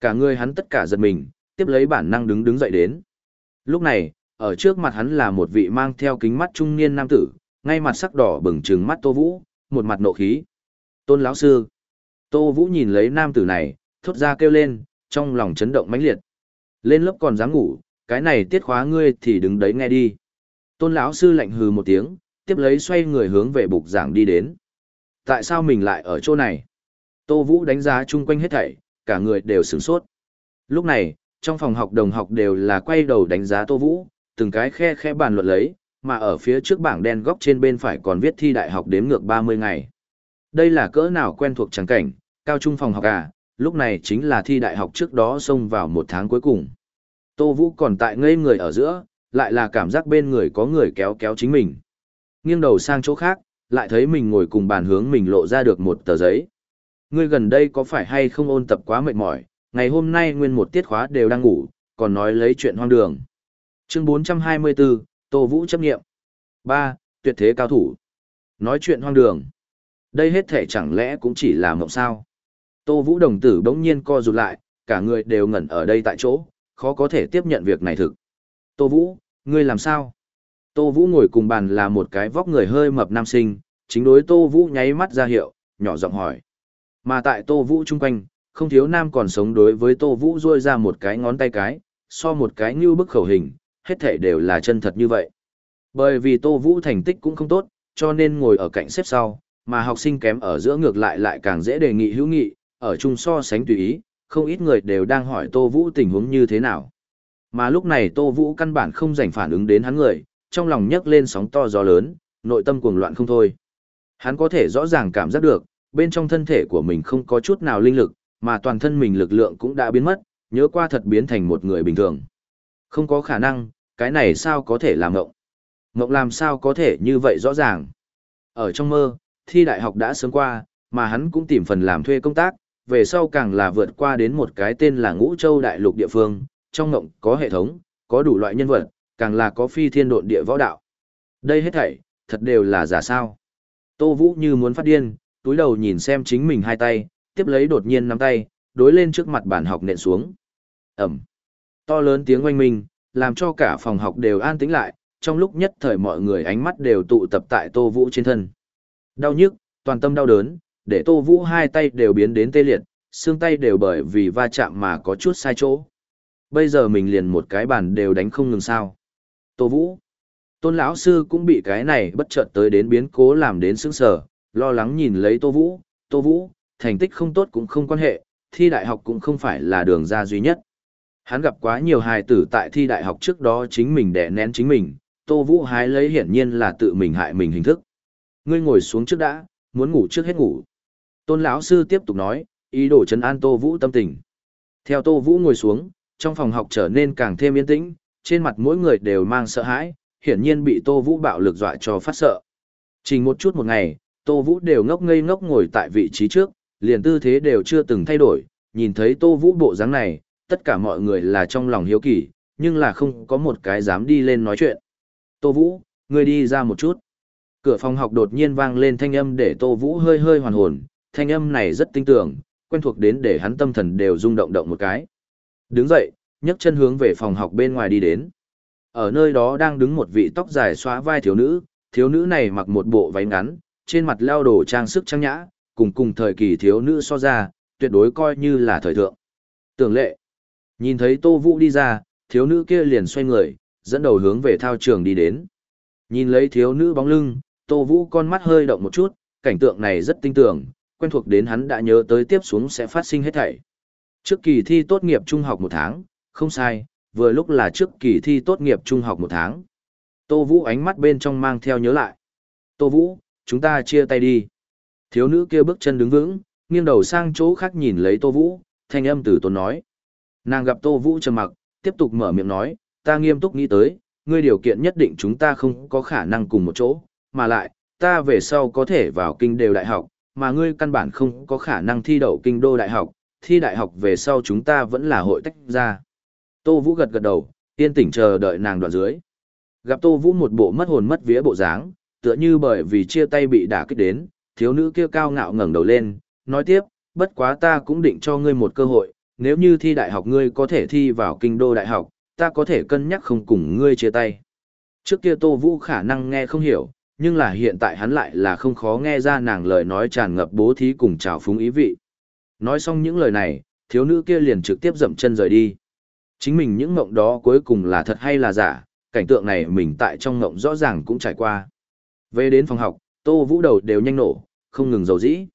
Cả người hắn tất cả giật mình, tiếp lấy bản năng đứng đứng dậy đến. Lúc này, ở trước mặt hắn là một vị mang theo kính mắt trung niên nam tử, ngay mặt sắc đỏ bừng trừng mắt Tô Vũ, một mặt nộ khí. Tôn lão sư. Tô Vũ nhìn lấy nam tử này, thốt ra kêu lên, trong lòng chấn động mãnh liệt. Lên lớp còn dám ngủ, cái này tiết khóa ngươi thì đứng đấy nghe đi. Tôn lão sư lạnh hừ một tiếng, tiếp lấy xoay người hướng về bục giảng đi đến. Tại sao mình lại ở chỗ này? Tô Vũ đánh giá chung quanh hết thảy, cả người đều sửng sốt. Lúc này, trong phòng học đồng học đều là quay đầu đánh giá Tô Vũ, từng cái khe khe bàn luận lấy, mà ở phía trước bảng đen góc trên bên phải còn viết thi đại học đếm ngược 30 ngày. Đây là cỡ nào quen thuộc trắng cảnh, cao trung phòng học à, lúc này chính là thi đại học trước đó xông vào một tháng cuối cùng. Tô Vũ còn tại ngây người ở giữa, lại là cảm giác bên người có người kéo kéo chính mình. Nghiêng đầu sang chỗ khác, lại thấy mình ngồi cùng bàn hướng mình lộ ra được một tờ giấy. Ngươi gần đây có phải hay không ôn tập quá mệt mỏi, ngày hôm nay nguyên một tiết khóa đều đang ngủ, còn nói lấy chuyện hoang đường. Chương 424, Tô Vũ chấp nghiệm. Ba, Tuyệt thế cao thủ. Nói chuyện hoang đường. Đây hết thể chẳng lẽ cũng chỉ là mộng sao. Tô Vũ đồng tử bỗng nhiên co rụt lại, cả người đều ngẩn ở đây tại chỗ, khó có thể tiếp nhận việc này thực. Tô Vũ, ngươi làm sao? Tô Vũ ngồi cùng bàn là một cái vóc người hơi mập nam sinh, chính đối Tô Vũ nháy mắt ra hiệu, nhỏ giọng hỏi. Mà tại Tô Vũ chung quanh, không thiếu nam còn sống đối với Tô Vũ ruôi ra một cái ngón tay cái, so một cái như bức khẩu hình, hết thể đều là chân thật như vậy. Bởi vì Tô Vũ thành tích cũng không tốt, cho nên ngồi ở cạnh xếp sau, mà học sinh kém ở giữa ngược lại lại càng dễ đề nghị hữu nghị, ở chung so sánh tùy ý, không ít người đều đang hỏi Tô Vũ tình huống như thế nào. Mà lúc này Tô Vũ căn bản không dành phản ứng đến hắn người, trong lòng nhấc lên sóng to gió lớn, nội tâm cuồng loạn không thôi. Hắn có thể rõ ràng cảm giác được, bên trong thân thể của mình không có chút nào linh lực, mà toàn thân mình lực lượng cũng đã biến mất, nhớ qua thật biến thành một người bình thường. Không có khả năng, cái này sao có thể làm ngộng? Ngộng làm sao có thể như vậy rõ ràng? Ở trong mơ, thi đại học đã sớm qua, mà hắn cũng tìm phần làm thuê công tác, về sau càng là vượt qua đến một cái tên là Ngũ Châu Đại Lục địa phương, trong ngộng có hệ thống, có đủ loại nhân vật, càng là có phi thiên độn địa võ đạo. Đây hết thảy, thật đều là giả sao. Tô Vũ như muốn phát điên, túi đầu nhìn xem chính mình hai tay, tiếp lấy đột nhiên nắm tay, đối lên trước mặt bản học nện xuống. Ẩm. To lớn tiếng oanh minh, làm cho cả phòng học đều an tĩnh lại, trong lúc nhất thời mọi người ánh mắt đều tụ tập tại Tô Vũ trên thân. Đau nhức, toàn tâm đau đớn, để Tô Vũ hai tay đều biến đến tê liệt, xương tay đều bởi vì va chạm mà có chút sai chỗ. Bây giờ mình liền một cái bàn đều đánh không ngừng sao. Tô Vũ. Tôn lão sư cũng bị cái này bất chợt tới đến biến cố làm đến sững sờ, lo lắng nhìn lấy Tô Vũ, Tô Vũ, thành tích không tốt cũng không quan hệ, thi đại học cũng không phải là đường ra duy nhất. Hắn gặp quá nhiều hài tử tại thi đại học trước đó chính mình đè nén chính mình, Tô Vũ hái lấy hiển nhiên là tự mình hại mình hình thức. Ngươi ngồi xuống trước đã, muốn ngủ trước hết ngủ. Tôn lão sư tiếp tục nói, ý đồ trấn an Tô Vũ tâm tình. Theo Tô Vũ ngồi xuống, trong phòng học trở nên càng thêm yên tĩnh, trên mặt mỗi người đều mang sợ hãi, hiển nhiên bị Tô Vũ bạo lực dọa cho phát sợ. Chỉ một chút một ngày, Tô Vũ đều ngốc ngây ngốc ngồi tại vị trí trước, liền tư thế đều chưa từng thay đổi, nhìn thấy Tô Vũ bộ dáng này, tất cả mọi người là trong lòng hiếu kỳ, nhưng là không có một cái dám đi lên nói chuyện. Tô Vũ, ngươi đi ra một chút. Cửa phòng học đột nhiên vang lên thanh âm để Tô Vũ hơi hơi hoàn hồn, thanh âm này rất tinh tưởng, quen thuộc đến để hắn tâm thần đều rung động động một cái. Đứng dậy, nhấc chân hướng về phòng học bên ngoài đi đến. Ở nơi đó đang đứng một vị tóc dài xóa vai thiếu nữ, thiếu nữ này mặc một bộ váy ngắn, trên mặt leo đồ trang sức trang nhã, cùng cùng thời kỳ thiếu nữ so ra, tuyệt đối coi như là thời thượng. Tưởng lệ, nhìn thấy Tô Vũ đi ra, thiếu nữ kia liền xoay người, dẫn đầu hướng về thao trường đi đến. Nhìn lấy thiếu nữ bóng lưng, Tô Vũ con mắt hơi động một chút, cảnh tượng này rất tinh tưởng, quen thuộc đến hắn đã nhớ tới tiếp xuống sẽ phát sinh hết thảy. Trước kỳ thi tốt nghiệp trung học một tháng, không sai, vừa lúc là trước kỳ thi tốt nghiệp trung học một tháng. Tô Vũ ánh mắt bên trong mang theo nhớ lại. Tô Vũ, chúng ta chia tay đi. Thiếu nữ kia bước chân đứng vững, nghiêng đầu sang chỗ khác nhìn lấy Tô Vũ, thanh âm từ tốn nói. Nàng gặp Tô Vũ trầm mặc, tiếp tục mở miệng nói, ta nghiêm túc nghĩ tới, ngươi điều kiện nhất định chúng ta không có khả năng cùng một chỗ, mà lại, ta về sau có thể vào kinh đều đại học, mà ngươi căn bản không có khả năng thi đậu kinh đô đại học, thi đại học về sau chúng ta vẫn là hội tách ra. Tô Vũ gật gật đầu, yên tĩnh chờ đợi nàng đoạn dưới. Gặp Tô Vũ một bộ mất hồn mất vía bộ dáng, tựa như bởi vì chia tay bị đả kích đến, thiếu nữ kia cao ngạo ngẩng đầu lên, nói tiếp, bất quá ta cũng định cho ngươi một cơ hội, nếu như thi đại học ngươi có thể thi vào kinh đô đại học, ta có thể cân nhắc không cùng ngươi chia tay. Trước kia Tô Vũ khả năng nghe không hiểu, nhưng là hiện tại hắn lại là không khó nghe ra nàng lời nói tràn ngập bố thí cùng trào phúng ý vị. Nói xong những lời này, thiếu nữ kia liền trực tiếp dậm chân rời đi. Chính mình những mộng đó cuối cùng là thật hay là giả, cảnh tượng này mình tại trong mộng rõ ràng cũng trải qua. Về đến phòng học, Tô Vũ đầu đều nhanh nổ, không ngừng dầu dĩ.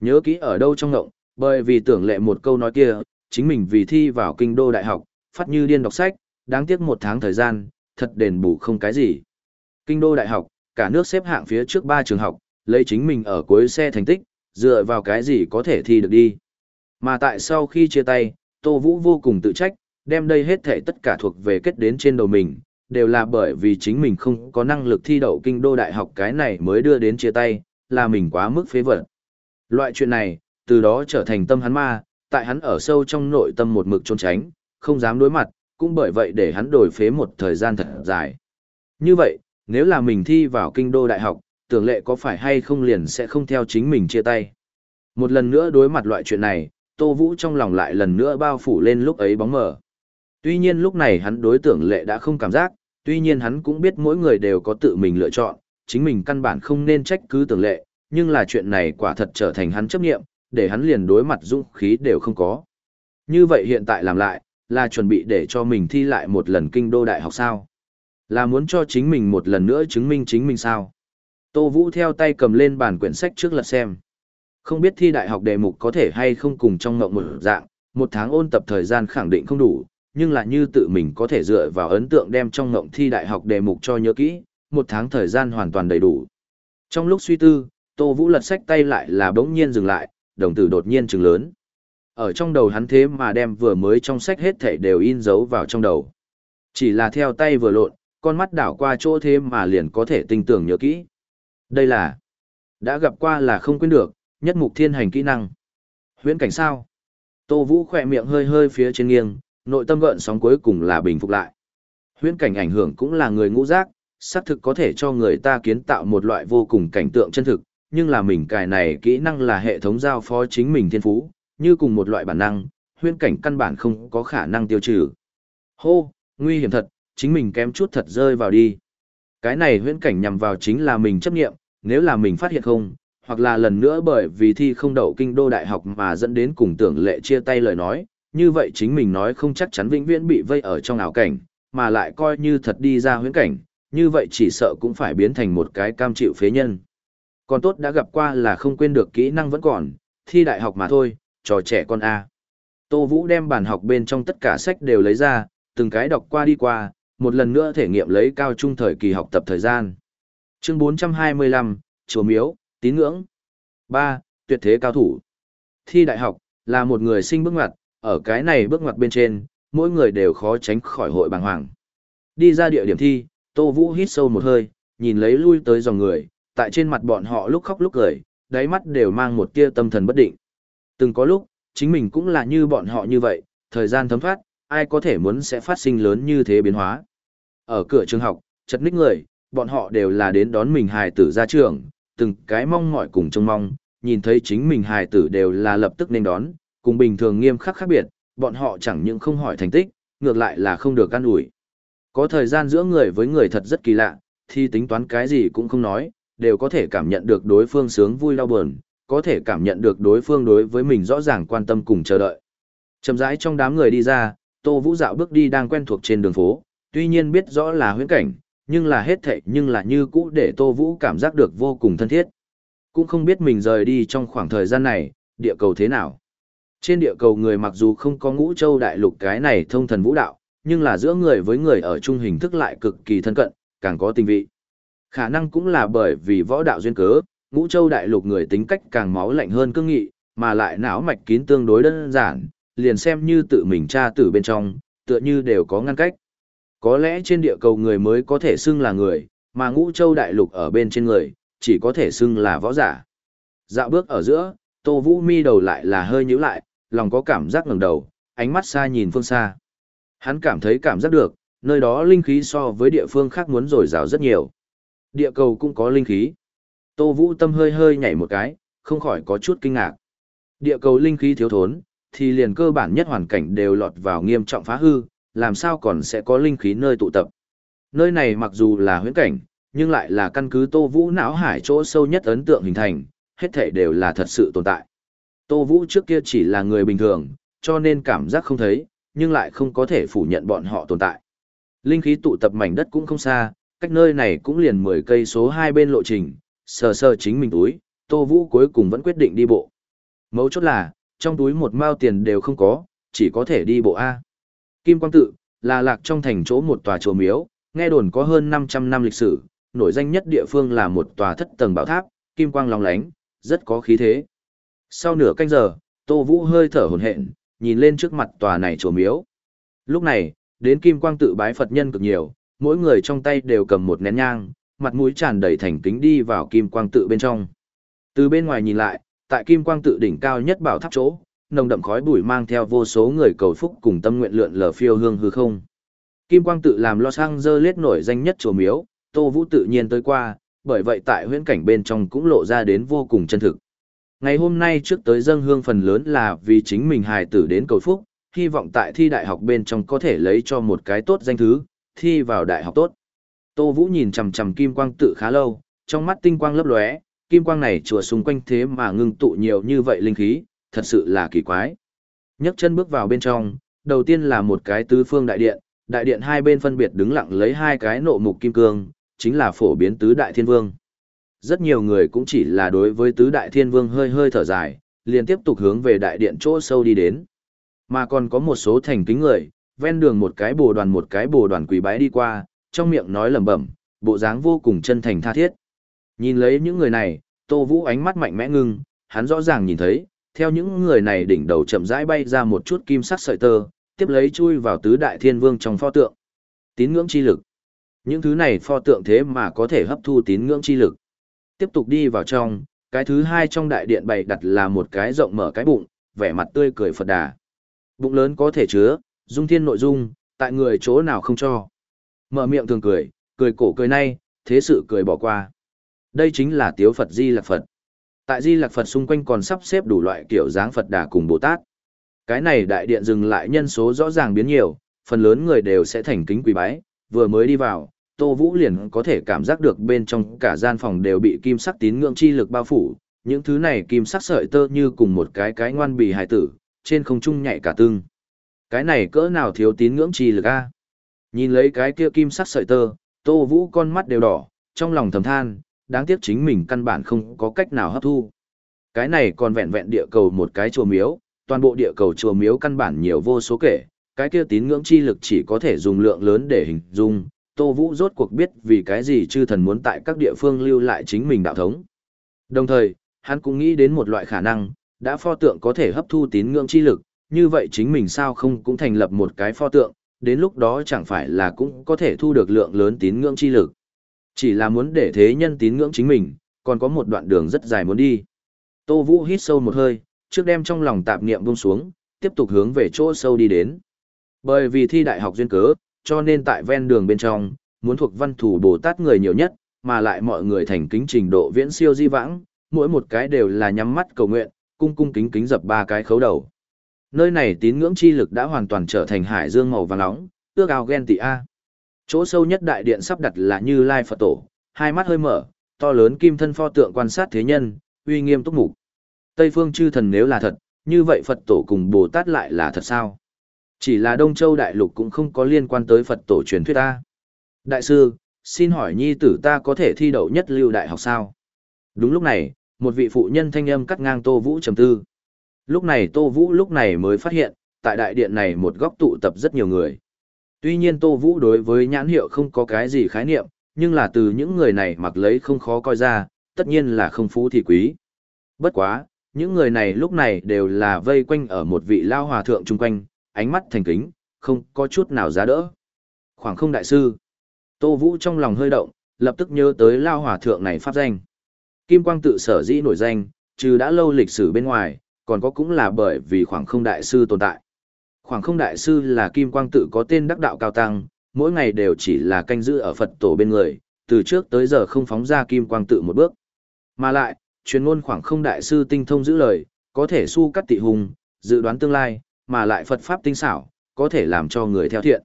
Nhớ kỹ ở đâu trong mộng, bởi vì tưởng lệ một câu nói kia, chính mình vì thi vào kinh đô đại học, phát như điên đọc sách, đáng tiếc một tháng thời gian, thật đền bù không cái gì. Kinh đô đại học, cả nước xếp hạng phía trước ba trường học, lấy chính mình ở cuối xe thành tích, dựa vào cái gì có thể thi được đi. Mà tại sau khi chia tay, Tô Vũ vô cùng tự trách, đem đây hết thể tất cả thuộc về kết đến trên đầu mình, đều là bởi vì chính mình không có năng lực thi đậu kinh đô đại học cái này mới đưa đến chia tay, là mình quá mức phế vật. Loại chuyện này, từ đó trở thành tâm hắn ma, tại hắn ở sâu trong nội tâm một mực trốn tránh, không dám đối mặt, cũng bởi vậy để hắn đổi phế một thời gian thật dài. Như vậy, nếu là mình thi vào kinh đô đại học, tưởng lệ có phải hay không liền sẽ không theo chính mình chia tay. Một lần nữa đối mặt loại chuyện này, Tô Vũ trong lòng lại lần nữa bao phủ lên lúc ấy bóng mờ. Tuy nhiên lúc này hắn đối tưởng lệ đã không cảm giác, tuy nhiên hắn cũng biết mỗi người đều có tự mình lựa chọn, chính mình căn bản không nên trách cứ tưởng lệ, nhưng là chuyện này quả thật trở thành hắn chấp nghiệm, để hắn liền đối mặt dũng khí đều không có. Như vậy hiện tại làm lại, là chuẩn bị để cho mình thi lại một lần kinh đô đại học sao? Là muốn cho chính mình một lần nữa chứng minh chính mình sao? Tô Vũ theo tay cầm lên bản quyển sách trước lật xem. Không biết thi đại học đề mục có thể hay không cùng trong ngộng một dạng, một tháng ôn tập thời gian khẳng định không đủ, nhưng là như tự mình có thể dựa vào ấn tượng đem trong ngộng thi đại học đề mục cho nhớ kỹ, một tháng thời gian hoàn toàn đầy đủ. Trong lúc suy tư, Tô Vũ lật sách tay lại là bỗng nhiên dừng lại, đồng tử đột nhiên trừng lớn. Ở trong đầu hắn thế mà đem vừa mới trong sách hết thảy đều in dấu vào trong đầu. Chỉ là theo tay vừa lộn, con mắt đảo qua chỗ thế mà liền có thể tinh tưởng nhớ kỹ. Đây là đã gặp qua là không quên được, nhất mục thiên hành kỹ năng. Huyễn cảnh sao? Tô Vũ khỏe miệng hơi hơi phía trên nghiêng, nội tâm gợn sóng cuối cùng là bình phục lại. Huyễn cảnh ảnh hưởng cũng là người ngũ giác, xác thực có thể cho người ta kiến tạo một loại vô cùng cảnh tượng chân thực, nhưng là mình cài này kỹ năng là hệ thống giao phó chính mình thiên phú, như cùng một loại bản năng, huyễn cảnh căn bản không có khả năng tiêu trừ. Hô, nguy hiểm thật, chính mình kém chút thật rơi vào đi. Cái này huyễn cảnh nhằm vào chính là mình chấp nghiệm, nếu là mình phát hiện không, hoặc là lần nữa bởi vì thi không đậu kinh đô đại học mà dẫn đến cùng tưởng lệ chia tay lời nói, như vậy chính mình nói không chắc chắn vĩnh viễn bị vây ở trong ảo cảnh, mà lại coi như thật đi ra huyễn cảnh, như vậy chỉ sợ cũng phải biến thành một cái cam chịu phế nhân. Còn tốt đã gặp qua là không quên được kỹ năng vẫn còn, thi đại học mà thôi, trò trẻ con A. Tô Vũ đem bản học bên trong tất cả sách đều lấy ra, từng cái đọc qua đi qua, một lần nữa thể nghiệm lấy cao trung thời kỳ học tập thời gian. Chương 425, Chùa Miếu, Tín ngưỡng. 3. Tuyệt thế cao thủ. Thi đại học, là một người sinh bước ngoặt, ở cái này bước ngoặt bên trên, mỗi người đều khó tránh khỏi hội bàng hoàng. Đi ra địa điểm thi, Tô Vũ hít sâu một hơi, nhìn lấy lui tới dòng người, tại trên mặt bọn họ lúc khóc lúc cười, đáy mắt đều mang một tia tâm thần bất định. Từng có lúc, chính mình cũng là như bọn họ như vậy, thời gian thấm thoát, ai có thể muốn sẽ phát sinh lớn như thế biến hóa. Ở cửa trường học, chật ních người, bọn họ đều là đến đón mình hài tử ra trường, từng cái mong mỏi cùng trông mong, nhìn thấy chính mình hài tử đều là lập tức nên đón, cùng bình thường nghiêm khắc khác biệt, bọn họ chẳng những không hỏi thành tích, ngược lại là không được can ủi. Có thời gian giữa người với người thật rất kỳ lạ, thì tính toán cái gì cũng không nói, đều có thể cảm nhận được đối phương sướng vui đau buồn, có thể cảm nhận được đối phương đối với mình rõ ràng quan tâm cùng chờ đợi. Chậm rãi trong đám người đi ra, Tô Vũ dạo bước đi đang quen thuộc trên đường phố, tuy nhiên biết rõ là huyễn cảnh, nhưng là hết thệ nhưng là như cũ để Tô Vũ cảm giác được vô cùng thân thiết. Cũng không biết mình rời đi trong khoảng thời gian này, địa cầu thế nào. Trên địa cầu người mặc dù không có ngũ châu đại lục cái này thông thần vũ đạo, nhưng là giữa người với người ở chung hình thức lại cực kỳ thân cận, càng có tình vị. Khả năng cũng là bởi vì võ đạo duyên cớ, ngũ châu đại lục người tính cách càng máu lạnh hơn cương nghị, mà lại não mạch kín tương đối đơn giản, liền xem như tự mình tra từ bên trong, tựa như đều có ngăn cách. Có lẽ trên địa cầu người mới có thể xưng là người, mà ngũ châu đại lục ở bên trên người, chỉ có thể xưng là võ giả. Dạo bước ở giữa, Tô Vũ mi đầu lại là hơi nhíu lại, lòng có cảm giác ngẩng đầu, ánh mắt xa nhìn phương xa. Hắn cảm thấy cảm giác được, nơi đó linh khí so với địa phương khác muốn dồi dào rất nhiều. Địa cầu cũng có linh khí. Tô Vũ tâm hơi hơi nhảy một cái, không khỏi có chút kinh ngạc. Địa cầu linh khí thiếu thốn, thì liền cơ bản nhất hoàn cảnh đều lọt vào nghiêm trọng phá hư, làm sao còn sẽ có linh khí nơi tụ tập. Nơi này mặc dù là huyễn cảnh, nhưng lại là căn cứ Tô Vũ não hải chỗ sâu nhất ấn tượng hình thành, hết thể đều là thật sự tồn tại. Tô Vũ trước kia chỉ là người bình thường, cho nên cảm giác không thấy, nhưng lại không có thể phủ nhận bọn họ tồn tại. Linh khí tụ tập mảnh đất cũng không xa, cách nơi này cũng liền 10 cây số hai bên lộ trình, sờ sờ chính mình túi, Tô Vũ cuối cùng vẫn quyết định đi bộ. Mấu chốt là, trong túi một mao tiền đều không có, chỉ có thể đi bộ A. Kim Quang Tự, là lạc trong thành chỗ một tòa chùa miếu, nghe đồn có hơn 500 năm lịch sử, nổi danh nhất địa phương là một tòa thất tầng bảo tháp, kim quang long lánh, rất có khí thế. Sau nửa canh giờ, Tô Vũ hơi thở hồn hện, nhìn lên trước mặt tòa này chùa miếu. Lúc này, đến kim quang tự bái Phật nhân cực nhiều, mỗi người trong tay đều cầm một nén nhang, mặt mũi tràn đầy thành kính đi vào kim quang tự bên trong. Từ bên ngoài nhìn lại, tại kim quang tự đỉnh cao nhất bảo tháp chỗ, nồng đậm khói bụi mang theo vô số người cầu phúc cùng tâm nguyện lượn lờ phiêu hương hư không. Kim quang tự làm Los Angeles nổi danh nhất chùa miếu, Tô Vũ tự nhiên tới qua, bởi vậy tại huyễn cảnh bên trong cũng lộ ra đến vô cùng chân thực. Ngày hôm nay trước tới dâng hương phần lớn là vì chính mình hài tử đến cầu phúc, hy vọng tại thi đại học bên trong có thể lấy cho một cái tốt danh thứ, thi vào đại học tốt. Tô Vũ nhìn chằm chằm kim quang tự khá lâu, trong mắt tinh quang lấp lóe, kim quang này chùa xung quanh thế mà ngưng tụ nhiều như vậy linh khí, thật sự là kỳ quái. Nhấc chân bước vào bên trong, đầu tiên là một cái tứ phương đại điện, đại điện hai bên phân biệt đứng lặng lấy hai cái nộ mục kim cương, chính là phổ biến tứ đại thiên vương. Rất nhiều người cũng chỉ là đối với tứ đại thiên vương hơi hơi thở dài, liền tiếp tục hướng về đại điện chỗ sâu đi đến. Mà còn có một số thành kính người, ven đường một cái bồ đoàn một cái bồ đoàn quỳ bái đi qua, trong miệng nói lẩm bẩm, bộ dáng vô cùng chân thành tha thiết. Nhìn lấy những người này, Tô Vũ ánh mắt mạnh mẽ ngưng, hắn rõ ràng nhìn thấy, theo những người này đỉnh đầu chậm rãi bay ra một chút kim sắc sợi tơ, tiếp lấy chui vào tứ đại thiên vương trong pho tượng. Tín ngưỡng chi lực. Những thứ này pho tượng thế mà có thể hấp thu tín ngưỡng chi lực. Tiếp tục đi vào trong, cái thứ hai trong đại điện bày đặt là một cái rộng mở cái bụng, vẻ mặt tươi cười Phật đà. Bụng lớn có thể chứa, dung thiên nội dung, tại người chỗ nào không cho. Mở miệng thường cười, cười cổ cười nay, thế sự cười bỏ qua. Đây chính là tiếu Phật Di Lạc Phật. Tại Di Lạc Phật xung quanh còn sắp xếp đủ loại kiểu dáng Phật đà cùng Bồ Tát. Cái này đại điện dừng lại nhân số rõ ràng biến nhiều, phần lớn người đều sẽ thành kính quỳ bái, vừa mới đi vào, Tô Vũ liền có thể cảm giác được bên trong cả gian phòng đều bị kim sắc tín ngưỡng chi lực bao phủ, những thứ này kim sắc sợi tơ như cùng một cái cái ngoan bì hài tử, trên không trung nhạy cả tương. Cái này cỡ nào thiếu tín ngưỡng chi lực a? Nhìn lấy cái kia kim sắc sợi tơ, Tô Vũ con mắt đều đỏ, trong lòng thầm than, đáng tiếc chính mình căn bản không có cách nào hấp thu. Cái này còn vẹn vẹn địa cầu một cái chùa miếu, toàn bộ địa cầu chùa miếu căn bản nhiều vô số kể, cái kia tín ngưỡng chi lực chỉ có thể dùng lượng lớn để hình dung, Tô Vũ rốt cuộc biết vì cái gì chư thần muốn tại các địa phương lưu lại chính mình đạo thống. Đồng thời, hắn cũng nghĩ đến một loại khả năng, đã pho tượng có thể hấp thu tín ngưỡng chi lực, như vậy chính mình sao không cũng thành lập một cái pho tượng, đến lúc đó chẳng phải là cũng có thể thu được lượng lớn tín ngưỡng chi lực. Chỉ là muốn để thế nhân tín ngưỡng chính mình, còn có một đoạn đường rất dài muốn đi. Tô Vũ hít sâu một hơi, trước đem trong lòng tạp niệm buông xuống, tiếp tục hướng về chỗ sâu đi đến. Bởi vì thi đại học duyên cớ, cho nên tại ven đường bên trong, muốn thuộc văn thủ Bồ Tát người nhiều nhất, mà lại mọi người thành kính trình độ viễn siêu di vãng, mỗi một cái đều là nhắm mắt cầu nguyện, cung cung kính kính dập ba cái khấu đầu. Nơi này tín ngưỡng chi lực đã hoàn toàn trở thành hải dương màu vàng nóng, ước ao ghen tị A. Chỗ sâu nhất đại điện sắp đặt là như Lai Phật Tổ, hai mắt hơi mở, to lớn kim thân pho tượng quan sát thế nhân, uy nghiêm túc mục. Tây phương chư thần nếu là thật, như vậy Phật Tổ cùng Bồ Tát lại là thật sao? Chỉ là Đông Châu Đại Lục cũng không có liên quan tới Phật Tổ truyền thuyết ta. Đại sư, xin hỏi nhi tử ta có thể thi đậu nhất lưu đại học sao? Đúng lúc này, một vị phụ nhân thanh âm cắt ngang Tô Vũ trầm tư. Lúc này Tô Vũ lúc này mới phát hiện, tại đại điện này một góc tụ tập rất nhiều người. Tuy nhiên Tô Vũ đối với nhãn hiệu không có cái gì khái niệm, nhưng là từ những người này mặc lấy không khó coi ra, tất nhiên là không phú thì quý. Bất quá, những người này lúc này đều là vây quanh ở một vị lao hòa thượng chung quanh, ánh mắt thành kính, không có chút nào giá đỡ. Khoảng không đại sư. Tô Vũ trong lòng hơi động, lập tức nhớ tới lao hòa thượng này pháp danh. Kim Quang tự sở dĩ nổi danh, trừ đã lâu lịch sử bên ngoài, còn có cũng là bởi vì khoảng không đại sư tồn tại. Khoảng không đại sư là Kim Quang tự có tên đắc đạo cao tăng, mỗi ngày đều chỉ là canh giữ ở Phật tổ bên người, từ trước tới giờ không phóng ra Kim Quang tự một bước. Mà lại, truyền ngôn khoảng không đại sư tinh thông giữ lời, có thể su cắt tị hùng, dự đoán tương lai, mà lại Phật pháp tinh xảo, có thể làm cho người theo thiện.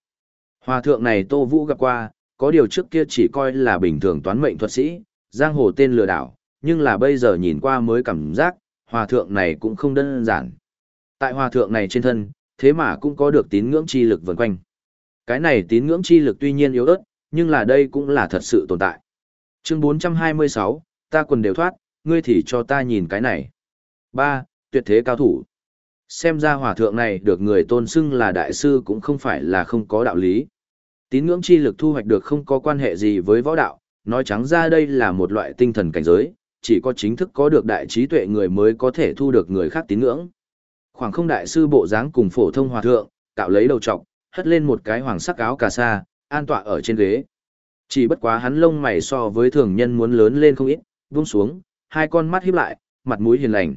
Hòa thượng này Tô Vũ gặp qua, có điều trước kia chỉ coi là bình thường toán mệnh thuật sĩ, giang hồ tên lừa đảo, nhưng là bây giờ nhìn qua mới cảm giác, hòa thượng này cũng không đơn giản. Tại hòa thượng này trên thân, thế mà cũng có được tín ngưỡng chi lực vần quanh. Cái này tín ngưỡng chi lực tuy nhiên yếu ớt, nhưng là đây cũng là thật sự tồn tại. Chương 426, ta quần đều thoát, ngươi thì cho ta nhìn cái này. 3. Tuyệt thế cao thủ. Xem ra hòa thượng này được người tôn xưng là đại sư cũng không phải là không có đạo lý. Tín ngưỡng chi lực thu hoạch được không có quan hệ gì với võ đạo, nói trắng ra đây là một loại tinh thần cảnh giới, chỉ có chính thức có được đại trí tuệ người mới có thể thu được người khác tín ngưỡng. Khoảng không đại sư bộ dáng cùng phổ thông hòa thượng, cạo lấy đầu trọc, hất lên một cái hoàng sắc áo cà sa, an tọa ở trên ghế. Chỉ bất quá hắn lông mày so với thường nhân muốn lớn lên không ít, buông xuống, hai con mắt híp lại, mặt mũi hiền lành.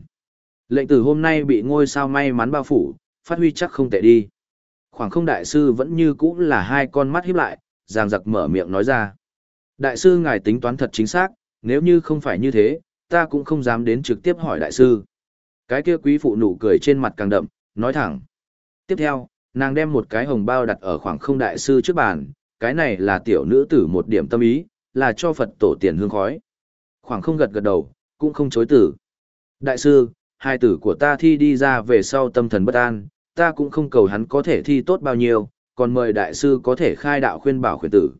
Lệnh tử hôm nay bị ngôi sao may mắn bao phủ, phát huy chắc không tệ đi. Khoảng không đại sư vẫn như cũ là hai con mắt híp lại, giang giặc mở miệng nói ra. Đại sư ngài tính toán thật chính xác, nếu như không phải như thế, ta cũng không dám đến trực tiếp hỏi đại sư. Cái kia quý phụ nụ cười trên mặt càng đậm, nói thẳng. Tiếp theo, nàng đem một cái hồng bao đặt ở khoảng không đại sư trước bàn, cái này là tiểu nữ tử một điểm tâm ý, là cho Phật tổ tiền hương khói. Khoảng không gật gật đầu, cũng không chối tử. Đại sư, hai tử của ta thi đi ra về sau tâm thần bất an, ta cũng không cầu hắn có thể thi tốt bao nhiêu, còn mời đại sư có thể khai đạo khuyên bảo khuyên tử.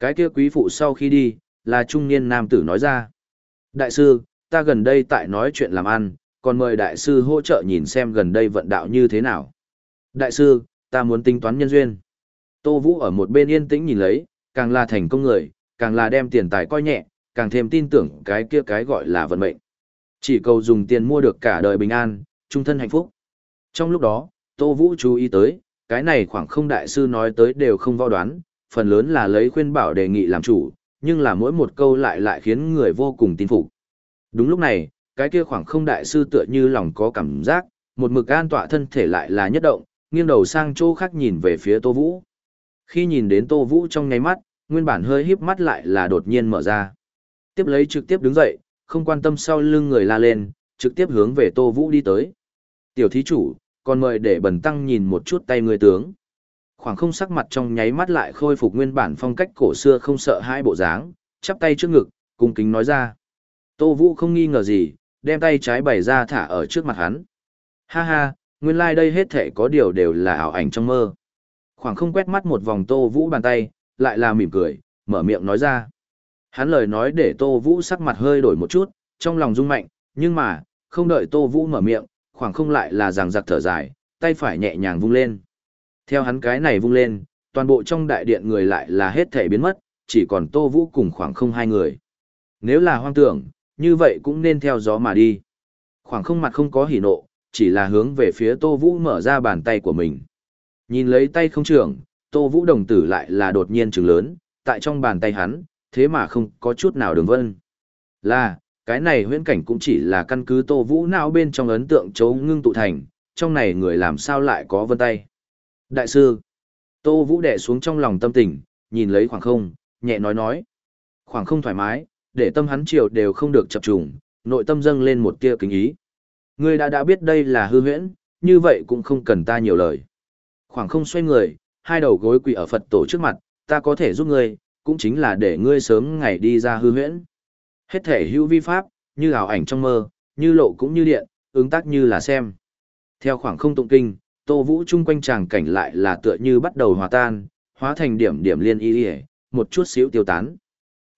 Cái kia quý phụ sau khi đi, là trung niên nam tử nói ra. Đại sư, ta gần đây tại nói chuyện làm ăn, còn mời đại sư hỗ trợ nhìn xem gần đây vận đạo như thế nào. Đại sư, ta muốn tính toán nhân duyên. Tô Vũ ở một bên yên tĩnh nhìn lấy, càng là thành công người, càng là đem tiền tài coi nhẹ, càng thêm tin tưởng cái kia cái gọi là vận mệnh. Chỉ cầu dùng tiền mua được cả đời bình an, trung thân hạnh phúc. Trong lúc đó, Tô Vũ chú ý tới, cái này khoảng không đại sư nói tới đều không võ đoán, phần lớn là lấy khuyên bảo đề nghị làm chủ, nhưng là mỗi một câu lại lại khiến người vô cùng tin phục. Đúng lúc này, cái kia khoảng không đại sư tựa như lòng có cảm giác, một mực an tọa thân thể lại là nhất động, nghiêng đầu sang chỗ khác nhìn về phía Tô Vũ. Khi nhìn đến Tô Vũ trong ngay mắt, nguyên bản hơi híp mắt lại là đột nhiên mở ra. Tiếp lấy trực tiếp đứng dậy, không quan tâm sau lưng người la lên, trực tiếp hướng về Tô Vũ đi tới. Tiểu thí chủ, còn mời để bẩn tăng nhìn một chút tay người tướng. Khoảng không sắc mặt trong nháy mắt lại khôi phục nguyên bản phong cách cổ xưa không sợ hai bộ dáng, chắp tay trước ngực, cung kính nói ra. Tô Vũ không nghi ngờ gì, đem tay trái bày ra thả ở trước mặt hắn. Ha ha, nguyên lai like đây hết thể có điều đều là ảo ảnh trong mơ. Khoảng không quét mắt một vòng Tô Vũ bàn tay, lại là mỉm cười, mở miệng nói ra. Hắn lời nói để Tô Vũ sắc mặt hơi đổi một chút, trong lòng rung mạnh, nhưng mà, không đợi Tô Vũ mở miệng, khoảng không lại là ràng giặc thở dài, tay phải nhẹ nhàng vung lên. Theo hắn cái này vung lên, toàn bộ trong đại điện người lại là hết thể biến mất, chỉ còn Tô Vũ cùng khoảng không hai người. Nếu là hoang tưởng, như vậy cũng nên theo gió mà đi. Khoảng không mặt không có hỉ nộ, chỉ là hướng về phía Tô Vũ mở ra bàn tay của mình. Nhìn lấy tay không trưởng, Tô Vũ đồng tử lại là đột nhiên trừng lớn, tại trong bàn tay hắn, thế mà không có chút nào đường vân. Là, cái này huyễn cảnh cũng chỉ là căn cứ Tô Vũ não bên trong ấn tượng chấu ngưng tụ thành, trong này người làm sao lại có vân tay. Đại sư, Tô Vũ đẻ xuống trong lòng tâm tình, nhìn lấy khoảng không, nhẹ nói nói. Khoảng không thoải mái, để tâm hắn chiều đều không được chập trùng, nội tâm dâng lên một tia kính ý. Ngươi đã đã biết đây là hư huyễn, như vậy cũng không cần ta nhiều lời. Khoảng không xoay người, hai đầu gối quỳ ở Phật tổ trước mặt, ta có thể giúp ngươi, cũng chính là để ngươi sớm ngày đi ra hư huyễn. Hết thể hữu vi pháp, như ảo ảnh trong mơ, như lộ cũng như điện, ứng tác như là xem. Theo khoảng không tụng kinh, Tô Vũ chung quanh tràng cảnh lại là tựa như bắt đầu hòa tan, hóa thành điểm điểm liên y y, một chút xíu tiêu tán.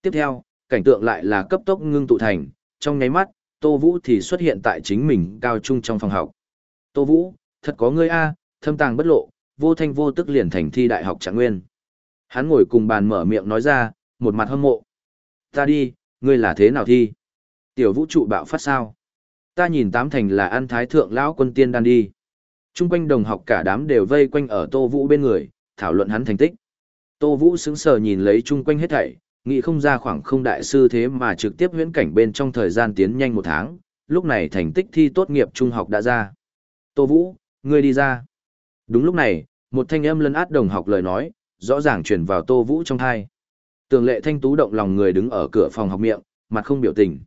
Tiếp theo, cảnh tượng lại là cấp tốc ngưng tụ thành, trong nháy mắt, Tô Vũ thì xuất hiện tại chính mình cao trung trong phòng học. Tô Vũ, thật có ngươi a, thâm tàng bất lộ, vô thanh vô tức liền thành thi đại học trạng nguyên. Hắn ngồi cùng bàn mở miệng nói ra, một mặt hâm mộ. Ta đi, ngươi là thế nào thi? Tiểu vũ trụ bạo phát sao? Ta nhìn tám thành là ăn thái thượng lão quân tiên đan đi. Trung quanh đồng học cả đám đều vây quanh ở Tô Vũ bên người, thảo luận hắn thành tích. Tô Vũ sững sờ nhìn lấy chung quanh hết thảy, nghĩ không ra khoảng không đại sư thế mà trực tiếp huyễn cảnh bên trong thời gian tiến nhanh một tháng, lúc này thành tích thi tốt nghiệp trung học đã ra. Tô Vũ, ngươi đi ra. Đúng lúc này, một thanh âm lân át đồng học lời nói, rõ ràng truyền vào Tô Vũ trong thai. Tường lệ thanh tú động lòng người đứng ở cửa phòng học miệng, mặt không biểu tình.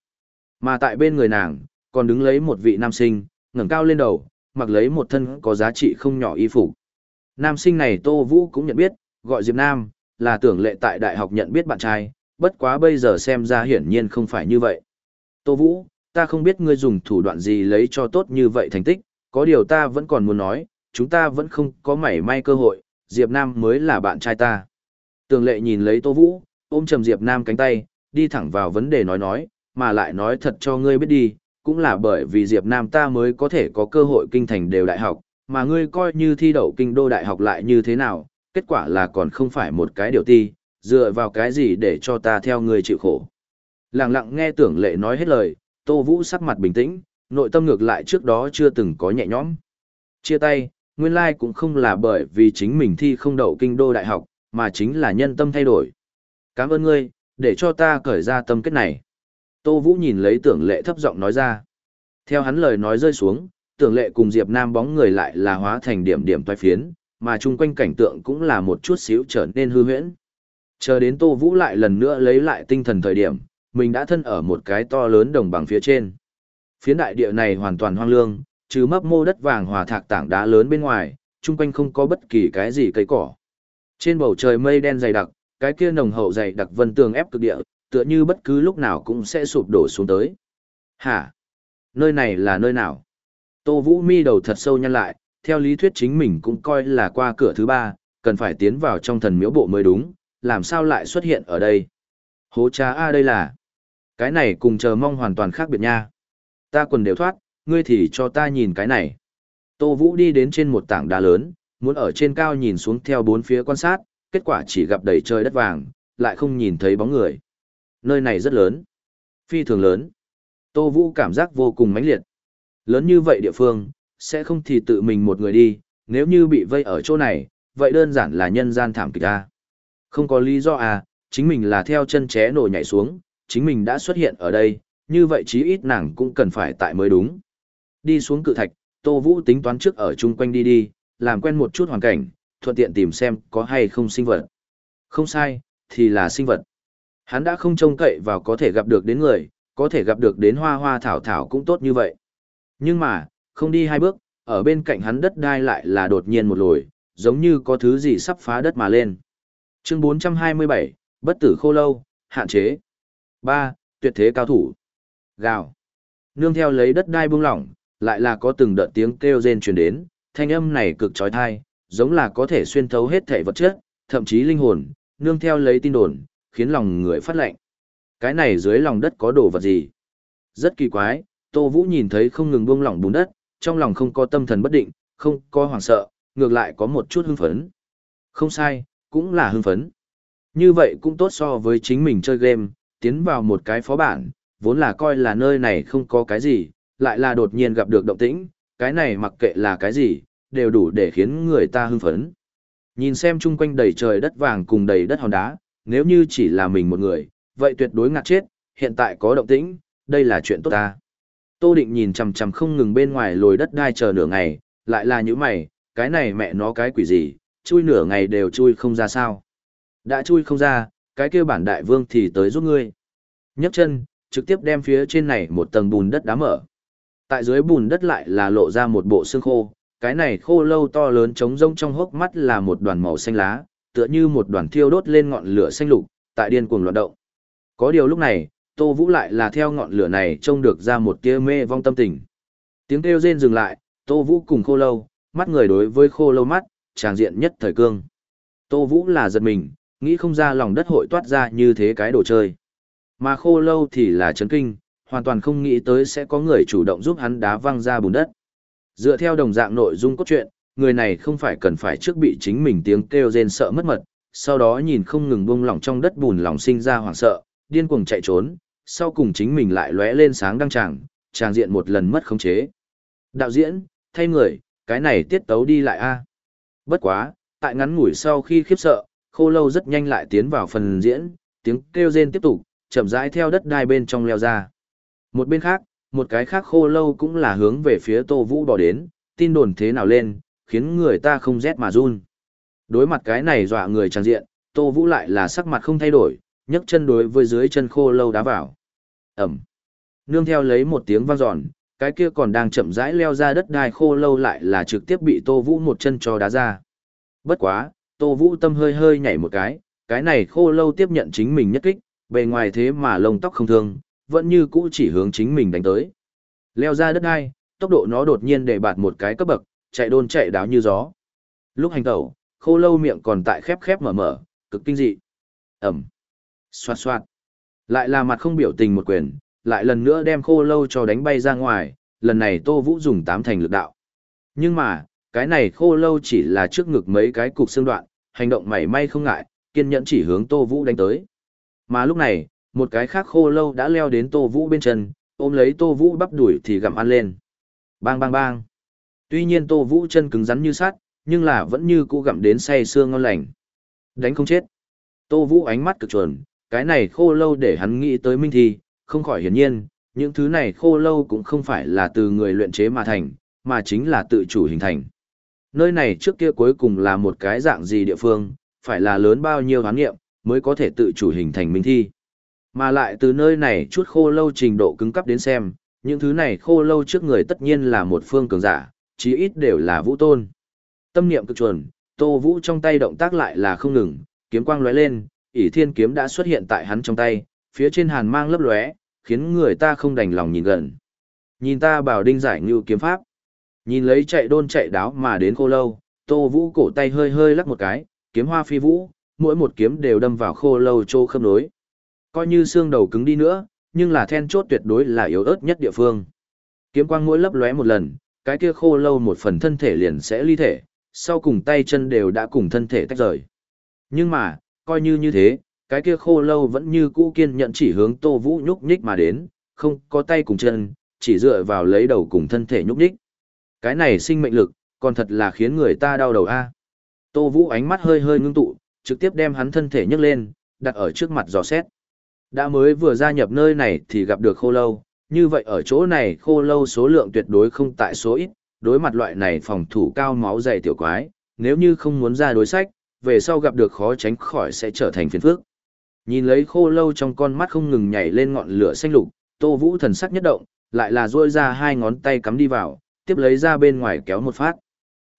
Mà tại bên người nàng, còn đứng lấy một vị nam sinh, ngẩng cao lên đầu, mặc lấy một thân có giá trị không nhỏ y phục. Nam sinh này Tô Vũ cũng nhận biết, gọi Diệp Nam, là tưởng lệ tại đại học nhận biết bạn trai, bất quá bây giờ xem ra hiển nhiên không phải như vậy. Tô Vũ, ta không biết ngươi dùng thủ đoạn gì lấy cho tốt như vậy thành tích, có điều ta vẫn còn muốn nói, chúng ta vẫn không có mảy may cơ hội, Diệp Nam mới là bạn trai ta. Tường lệ nhìn lấy Tô Vũ, ôm chầm Diệp Nam cánh tay, đi thẳng vào vấn đề nói nói, mà lại nói thật cho ngươi biết đi, cũng là bởi vì Diệp Nam ta mới có thể có cơ hội kinh thành đều đại học, mà ngươi coi như thi đậu kinh đô đại học lại như thế nào, kết quả là còn không phải một cái điều ti, dựa vào cái gì để cho ta theo ngươi chịu khổ. Lặng lặng nghe tưởng lệ nói hết lời, Tô Vũ sắc mặt bình tĩnh, nội tâm ngược lại trước đó chưa từng có nhẹ nhõm. Chia tay, nguyên lai like cũng không là bởi vì chính mình thi không đậu kinh đô đại học, mà chính là nhân tâm thay đổi. Cảm ơn ngươi, để cho ta cởi ra tâm kết này. Tô Vũ nhìn lấy tưởng lệ thấp giọng nói ra. Theo hắn lời nói rơi xuống, tưởng lệ cùng Diệp Nam bóng người lại là hóa thành điểm điểm toái phiến, mà chung quanh cảnh tượng cũng là một chút xíu trở nên hư huyễn. Chờ đến Tô Vũ lại lần nữa lấy lại tinh thần thời điểm, mình đã thân ở một cái to lớn đồng bằng phía trên. Phiến đại địa này hoàn toàn hoang lương, trừ mấp mô đất vàng hòa thạc tảng đá lớn bên ngoài, chung quanh không có bất kỳ cái gì cây cỏ. Trên bầu trời mây đen dày đặc, cái kia nồng hậu dày đặc vân tường ép cực địa, tựa như bất cứ lúc nào cũng sẽ sụp đổ xuống tới. Hả? Nơi này là nơi nào? Tô Vũ mi đầu thật sâu nhăn lại, theo lý thuyết chính mình cũng coi là qua cửa thứ ba, cần phải tiến vào trong thần miếu bộ mới đúng, làm sao lại xuất hiện ở đây? Hố cha A đây là... Cái này cùng chờ mong hoàn toàn khác biệt nha. Ta quần đều thoát, ngươi thì cho ta nhìn cái này. Tô Vũ đi đến trên một tảng đá lớn, muốn ở trên cao nhìn xuống theo bốn phía quan sát, kết quả chỉ gặp đầy trời đất vàng, lại không nhìn thấy bóng người. Nơi này rất lớn. Phi thường lớn. Tô Vũ cảm giác vô cùng mãnh liệt. Lớn như vậy địa phương, sẽ không thì tự mình một người đi, nếu như bị vây ở chỗ này, vậy đơn giản là nhân gian thảm kịch a. Không có lý do à, chính mình là theo chân ché nổ nhảy xuống, chính mình đã xuất hiện ở đây, như vậy chí ít nàng cũng cần phải tại mới đúng. Đi xuống cự thạch, Tô Vũ tính toán trước ở chung quanh đi đi, làm quen một chút hoàn cảnh, thuận tiện tìm xem có hay không sinh vật. Không sai, thì là sinh vật. Hắn đã không trông cậy vào có thể gặp được đến người, có thể gặp được đến hoa hoa thảo thảo cũng tốt như vậy. Nhưng mà, không đi hai bước, ở bên cạnh hắn đất đai lại là đột nhiên một lồi, giống như có thứ gì sắp phá đất mà lên. Chương 427, Bất tử khô lâu, hạn chế. 3. Tuyệt thế cao thủ. Gào. Nương theo lấy đất đai buông lỏng, lại là có từng đợt tiếng kêu rên truyền đến, thanh âm này cực trói thai, giống là có thể xuyên thấu hết thể vật chất, thậm chí linh hồn, nương theo lấy tin đồn, khiến lòng người phát lạnh. Cái này dưới lòng đất có đồ vật gì? Rất kỳ quái, Tô Vũ nhìn thấy không ngừng buông lỏng bùn đất, trong lòng không có tâm thần bất định, không có hoảng sợ, ngược lại có một chút hưng phấn. Không sai, cũng là hưng phấn. Như vậy cũng tốt so với chính mình chơi game, tiến vào một cái phó bản, vốn là coi là nơi này không có cái gì, lại là đột nhiên gặp được động tĩnh, cái này mặc kệ là cái gì, đều đủ để khiến người ta hưng phấn. Nhìn xem chung quanh đầy trời đất vàng cùng đầy đất hòn đá, nếu như chỉ là mình một người, vậy tuyệt đối ngạt chết, hiện tại có động tĩnh, đây là chuyện tốt ta. Tô Định nhìn chằm chằm không ngừng bên ngoài lồi đất đai chờ nửa ngày, lại là những mày, cái này mẹ nó cái quỷ gì, chui nửa ngày đều chui không ra sao. Đã chui không ra, cái kia bản đại vương thì tới giúp ngươi. nhấc chân, trực tiếp đem phía trên này một tầng bùn đất đá mở. Tại dưới bùn đất lại là lộ ra một bộ xương khô, cái này khô lâu to lớn trống rông trong hốc mắt là một đoàn màu xanh lá, tựa như một đoàn thiêu đốt lên ngọn lửa xanh lục, tại điên cuồng loạn động. Có điều lúc này, Tô Vũ lại là theo ngọn lửa này trông được ra một tia mê vong tâm tình. Tiếng kêu rên dừng lại, Tô Vũ cùng khô lâu, mắt người đối với khô lâu mắt, tràng diện nhất thời cương. Tô Vũ là giật mình, nghĩ không ra lòng đất hội toát ra như thế cái đồ chơi. Mà khô lâu thì là chấn kinh, hoàn toàn không nghĩ tới sẽ có người chủ động giúp hắn đá văng ra bùn đất. Dựa theo đồng dạng nội dung cốt truyện, người này không phải cần phải trước bị chính mình tiếng kêu rên sợ mất mật, sau đó nhìn không ngừng buông lỏng trong đất bùn lòng sinh ra hoảng sợ, điên cuồng chạy trốn, sau cùng chính mình lại lóe lên sáng đăng tràng, tràng diện một lần mất khống chế. Đạo diễn, thay người, cái này tiết tấu đi lại a. Bất quá, tại ngắn ngủi sau khi khiếp sợ, khô lâu rất nhanh lại tiến vào phần diễn, tiếng kêu rên tiếp tục, chậm rãi theo đất đai bên trong leo ra. Một bên khác, một cái khác khô lâu cũng là hướng về phía Tô Vũ bỏ đến, tin đồn thế nào lên, khiến người ta không rét mà run. Đối mặt cái này dọa người chẳng diện, Tô Vũ lại là sắc mặt không thay đổi, nhấc chân đối với dưới chân khô lâu đá vào. Ẩm. Nương theo lấy một tiếng vang dọn, cái kia còn đang chậm rãi leo ra đất đai khô lâu lại là trực tiếp bị Tô Vũ một chân cho đá ra. Bất quá, Tô Vũ tâm hơi hơi nhảy một cái, cái này khô lâu tiếp nhận chính mình nhất kích, bề ngoài thế mà lông tóc không thương, vẫn như cũ chỉ hướng chính mình đánh tới. Leo ra đất đai, tốc độ nó đột nhiên để bạt một cái cấp bậc, chạy đôn chạy đáo như gió. Lúc hành tẩu, khô lâu miệng còn tại khép khép mở mở, cực kinh dị. Ẩm. Xoạt xoạt. Lại là mặt không biểu tình một quyền, lại lần nữa đem khô lâu cho đánh bay ra ngoài, lần này Tô Vũ dùng tám thành lực đạo. Nhưng mà, cái này khô lâu chỉ là trước ngực mấy cái cục xương đoạn, hành động mảy may không ngại, kiên nhẫn chỉ hướng Tô Vũ đánh tới. Mà lúc này, một cái khác khô lâu đã leo đến Tô Vũ bên chân, ôm lấy Tô Vũ bắp đuổi thì gặm ăn lên. Bang bang bang. Tuy nhiên Tô Vũ chân cứng rắn như sắt, nhưng là vẫn như cũ gặm đến say xương ngon lành. Đánh không chết. Tô Vũ ánh mắt cực chuẩn, cái này khô lâu để hắn nghĩ tới minh thi, không khỏi hiển nhiên, những thứ này khô lâu cũng không phải là từ người luyện chế mà thành, mà chính là tự chủ hình thành. Nơi này trước kia cuối cùng là một cái dạng gì địa phương, phải là lớn bao nhiêu hoán nghiệm, mới có thể tự chủ hình thành minh thi. Mà lại từ nơi này chút khô lâu trình độ cứng cấp đến xem, những thứ này khô lâu trước người tất nhiên là một phương cường giả, chí ít đều là vũ tôn. Tâm niệm cực chuẩn, Tô Vũ trong tay động tác lại là không ngừng, kiếm quang lóe lên, ỷ thiên kiếm đã xuất hiện tại hắn trong tay, phía trên hàn mang lấp lóe, khiến người ta không đành lòng nhìn gần. Nhìn ta bảo đinh giải như kiếm pháp. Nhìn lấy chạy đôn chạy đáo mà đến khô lâu, Tô Vũ cổ tay hơi hơi lắc một cái, kiếm hoa phi vũ, mỗi một kiếm đều đâm vào khô lâu trô khâm nối. Coi như xương đầu cứng đi nữa, nhưng là then chốt tuyệt đối là yếu ớt nhất địa phương. Kiếm quang mỗi lấp lóe một lần, cái kia khô lâu một phần thân thể liền sẽ ly thể, sau cùng tay chân đều đã cùng thân thể tách rời. Nhưng mà, coi như như thế, cái kia khô lâu vẫn như cũ kiên nhận chỉ hướng Tô Vũ nhúc nhích mà đến, không có tay cùng chân, chỉ dựa vào lấy đầu cùng thân thể nhúc nhích. Cái này sinh mệnh lực, còn thật là khiến người ta đau đầu a. Tô Vũ ánh mắt hơi hơi ngưng tụ, trực tiếp đem hắn thân thể nhấc lên, đặt ở trước mặt dò xét. Đã mới vừa gia nhập nơi này thì gặp được khô lâu, như vậy ở chỗ này khô lâu số lượng tuyệt đối không tại số ít, đối mặt loại này phòng thủ cao máu dày tiểu quái, nếu như không muốn ra đối sách, về sau gặp được khó tránh khỏi sẽ trở thành phiền phức. Nhìn lấy khô lâu trong con mắt không ngừng nhảy lên ngọn lửa xanh lục, Tô Vũ thần sắc nhất động, lại là duỗi ra hai ngón tay cắm đi vào, tiếp lấy ra bên ngoài kéo một phát.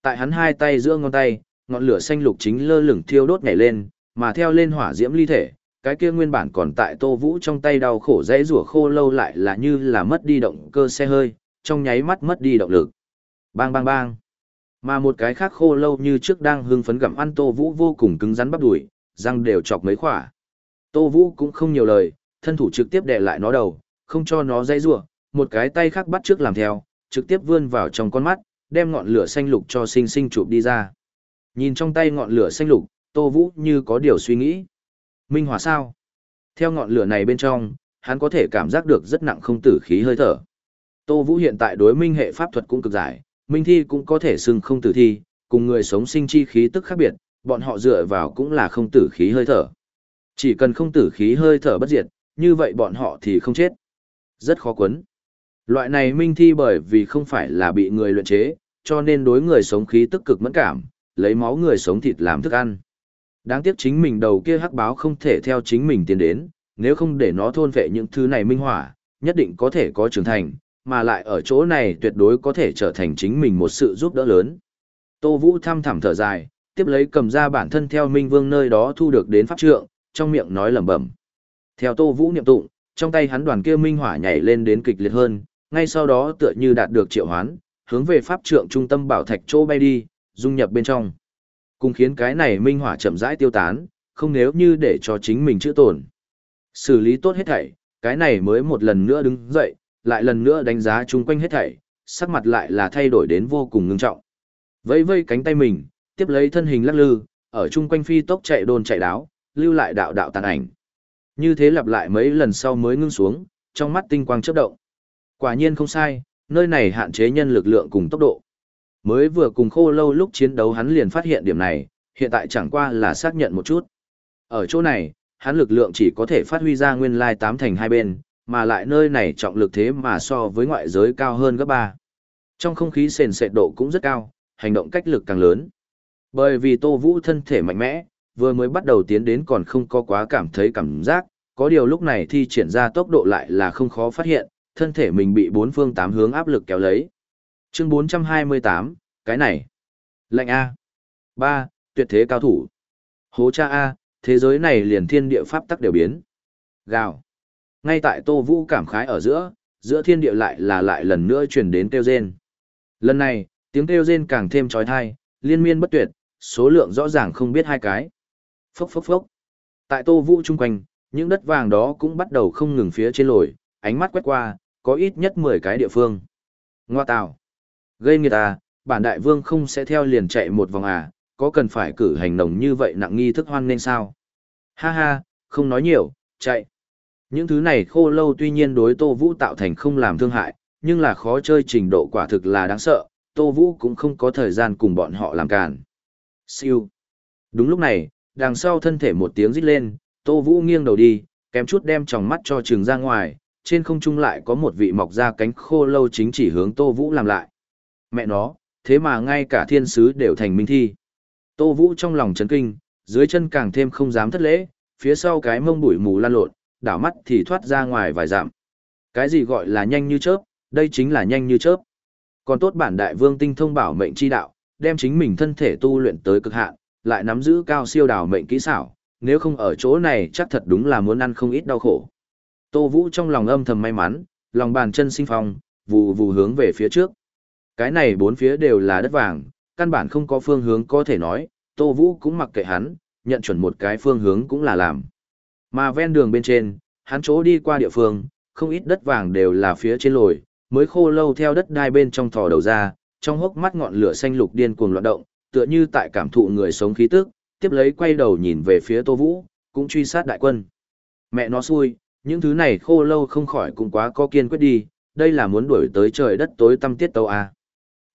Tại hắn hai tay giữa ngón tay, ngọn lửa xanh lục chính lơ lửng thiêu đốt nhảy lên, mà theo lên hỏa diễm ly thể, cái kia nguyên bản còn tại Tô Vũ trong tay đau khổ dãy rủa khô lâu lại là như là mất đi động cơ xe hơi, trong nháy mắt mất đi động lực. Bang bang bang. Mà một cái khác khô lâu như trước đang hưng phấn gặm ăn Tô Vũ vô cùng cứng rắn bắp đuổi, răng đều chọc mấy khỏa. Tô Vũ cũng không nhiều lời, thân thủ trực tiếp đè lại nó đầu, không cho nó dãy rủa, một cái tay khác bắt trước làm theo, trực tiếp vươn vào trong con mắt, đem ngọn lửa xanh lục cho sinh sinh chụp đi ra. Nhìn trong tay ngọn lửa xanh lục, Tô Vũ như có điều suy nghĩ. Minh hỏa sao? Theo ngọn lửa này bên trong, hắn có thể cảm giác được rất nặng không tử khí hơi thở. Tô Vũ hiện tại đối minh hệ pháp thuật cũng cực giải, minh thi cũng có thể xưng không tử thi, cùng người sống sinh chi khí tức khác biệt, bọn họ dựa vào cũng là không tử khí hơi thở. Chỉ cần không tử khí hơi thở bất diệt, như vậy bọn họ thì không chết. Rất khó quấn. Loại này minh thi bởi vì không phải là bị người luyện chế, cho nên đối người sống khí tức cực mẫn cảm, lấy máu người sống thịt làm thức ăn. Đáng tiếc chính mình đầu kia hắc báo không thể theo chính mình tiến đến, nếu không để nó thôn vệ những thứ này minh hỏa, nhất định có thể có trưởng thành, mà lại ở chỗ này tuyệt đối có thể trở thành chính mình một sự giúp đỡ lớn. Tô Vũ thăm thẳm thở dài, tiếp lấy cầm ra bản thân theo Minh Vương nơi đó thu được đến pháp trượng, trong miệng nói lẩm bẩm. Theo Tô Vũ niệm tụng, trong tay hắn đoàn kia minh hỏa nhảy lên đến kịch liệt hơn, ngay sau đó tựa như đạt được triệu hoán, hướng về pháp trượng trung tâm bảo thạch chỗ bay đi, dung nhập bên trong. Cùng khiến cái này minh hỏa chậm rãi tiêu tán, không nếu như để cho chính mình chữa tổn. Xử lý tốt hết thảy, cái này mới một lần nữa đứng dậy, lại lần nữa đánh giá chung quanh hết thảy, sắc mặt lại là thay đổi đến vô cùng ngưng trọng. Vây vây cánh tay mình, tiếp lấy thân hình lắc lư, ở chung quanh phi tốc chạy đôn chạy đáo, lưu lại đạo đạo tàn ảnh. Như thế lặp lại mấy lần sau mới ngưng xuống, trong mắt tinh quang chớp động. Quả nhiên không sai, nơi này hạn chế nhân lực lượng cùng tốc độ. Mới vừa cùng khô lâu lúc chiến đấu hắn liền phát hiện điểm này, hiện tại chẳng qua là xác nhận một chút. Ở chỗ này, hắn lực lượng chỉ có thể phát huy ra nguyên lai tám thành hai bên, mà lại nơi này trọng lực thế mà so với ngoại giới cao hơn gấp ba. Trong không khí sền sệt độ cũng rất cao, hành động cách lực càng lớn. Bởi vì Tô Vũ thân thể mạnh mẽ, vừa mới bắt đầu tiến đến còn không có quá cảm thấy cảm giác, có điều lúc này thi triển ra tốc độ lại là không khó phát hiện, thân thể mình bị bốn phương tám hướng áp lực kéo lấy. Chương 428, cái này. Lệnh A. 3. Tuyệt thế cao thủ. Hố cha A, thế giới này liền thiên địa pháp tắc đều biến. Gào. Ngay tại Tô Vũ cảm khái ở giữa, giữa thiên địa lại là lại lần nữa truyền đến kêu rên. Lần này, tiếng kêu rên càng thêm trói thai, liên miên bất tuyệt, số lượng rõ ràng không biết hai cái. Phốc phốc phốc. Tại Tô Vũ chung quanh, những đất vàng đó cũng bắt đầu không ngừng phía trên lồi, ánh mắt quét qua, có ít nhất 10 cái địa phương. Ngoa tào. Gây người ta, à, bản đại vương không sẽ theo liền chạy một vòng à, có cần phải cử hành nồng như vậy nặng nghi thức hoan nên sao? Ha ha, không nói nhiều, chạy. Những thứ này khô lâu tuy nhiên đối Tô Vũ tạo thành không làm thương hại, nhưng là khó chơi trình độ quả thực là đáng sợ, Tô Vũ cũng không có thời gian cùng bọn họ làm cản. Siêu. Đúng lúc này, đằng sau thân thể một tiếng rít lên, Tô Vũ nghiêng đầu đi, kém chút đem tròng mắt cho trường ra ngoài, trên không trung lại có một vị mọc ra cánh khô lâu chính chỉ hướng Tô Vũ làm lại. Mẹ nó, thế mà ngay cả thiên sứ đều thành minh thi. Tô Vũ trong lòng chấn kinh, dưới chân càng thêm không dám thất lễ, phía sau cái mông bụi mù lan lộn, đảo mắt thì thoát ra ngoài vài dặm. Cái gì gọi là nhanh như chớp, đây chính là nhanh như chớp. Còn tốt bản đại vương tinh thông bảo mệnh chi đạo, đem chính mình thân thể tu luyện tới cực hạn, lại nắm giữ cao siêu đảo mệnh kỹ xảo, nếu không ở chỗ này chắc thật đúng là muốn ăn không ít đau khổ. Tô Vũ trong lòng âm thầm may mắn, lòng bàn chân sinh phong, vù vù hướng về phía trước. Cái này bốn phía đều là đất vàng, căn bản không có phương hướng có thể nói, Tô Vũ cũng mặc kệ hắn, nhận chuẩn một cái phương hướng cũng là làm. Mà ven đường bên trên, hắn chỗ đi qua địa phương, không ít đất vàng đều là phía trên lồi, mới khô lâu theo đất đai bên trong thò đầu ra, trong hốc mắt ngọn lửa xanh lục điên cuồng loạn động, tựa như tại cảm thụ người sống khí tức, tiếp lấy quay đầu nhìn về phía Tô Vũ, cũng truy sát đại quân. Mẹ nó xui, những thứ này khô lâu không khỏi cũng quá có kiên quyết đi, đây là muốn đuổi tới trời đất tối tăm tiết tâu à.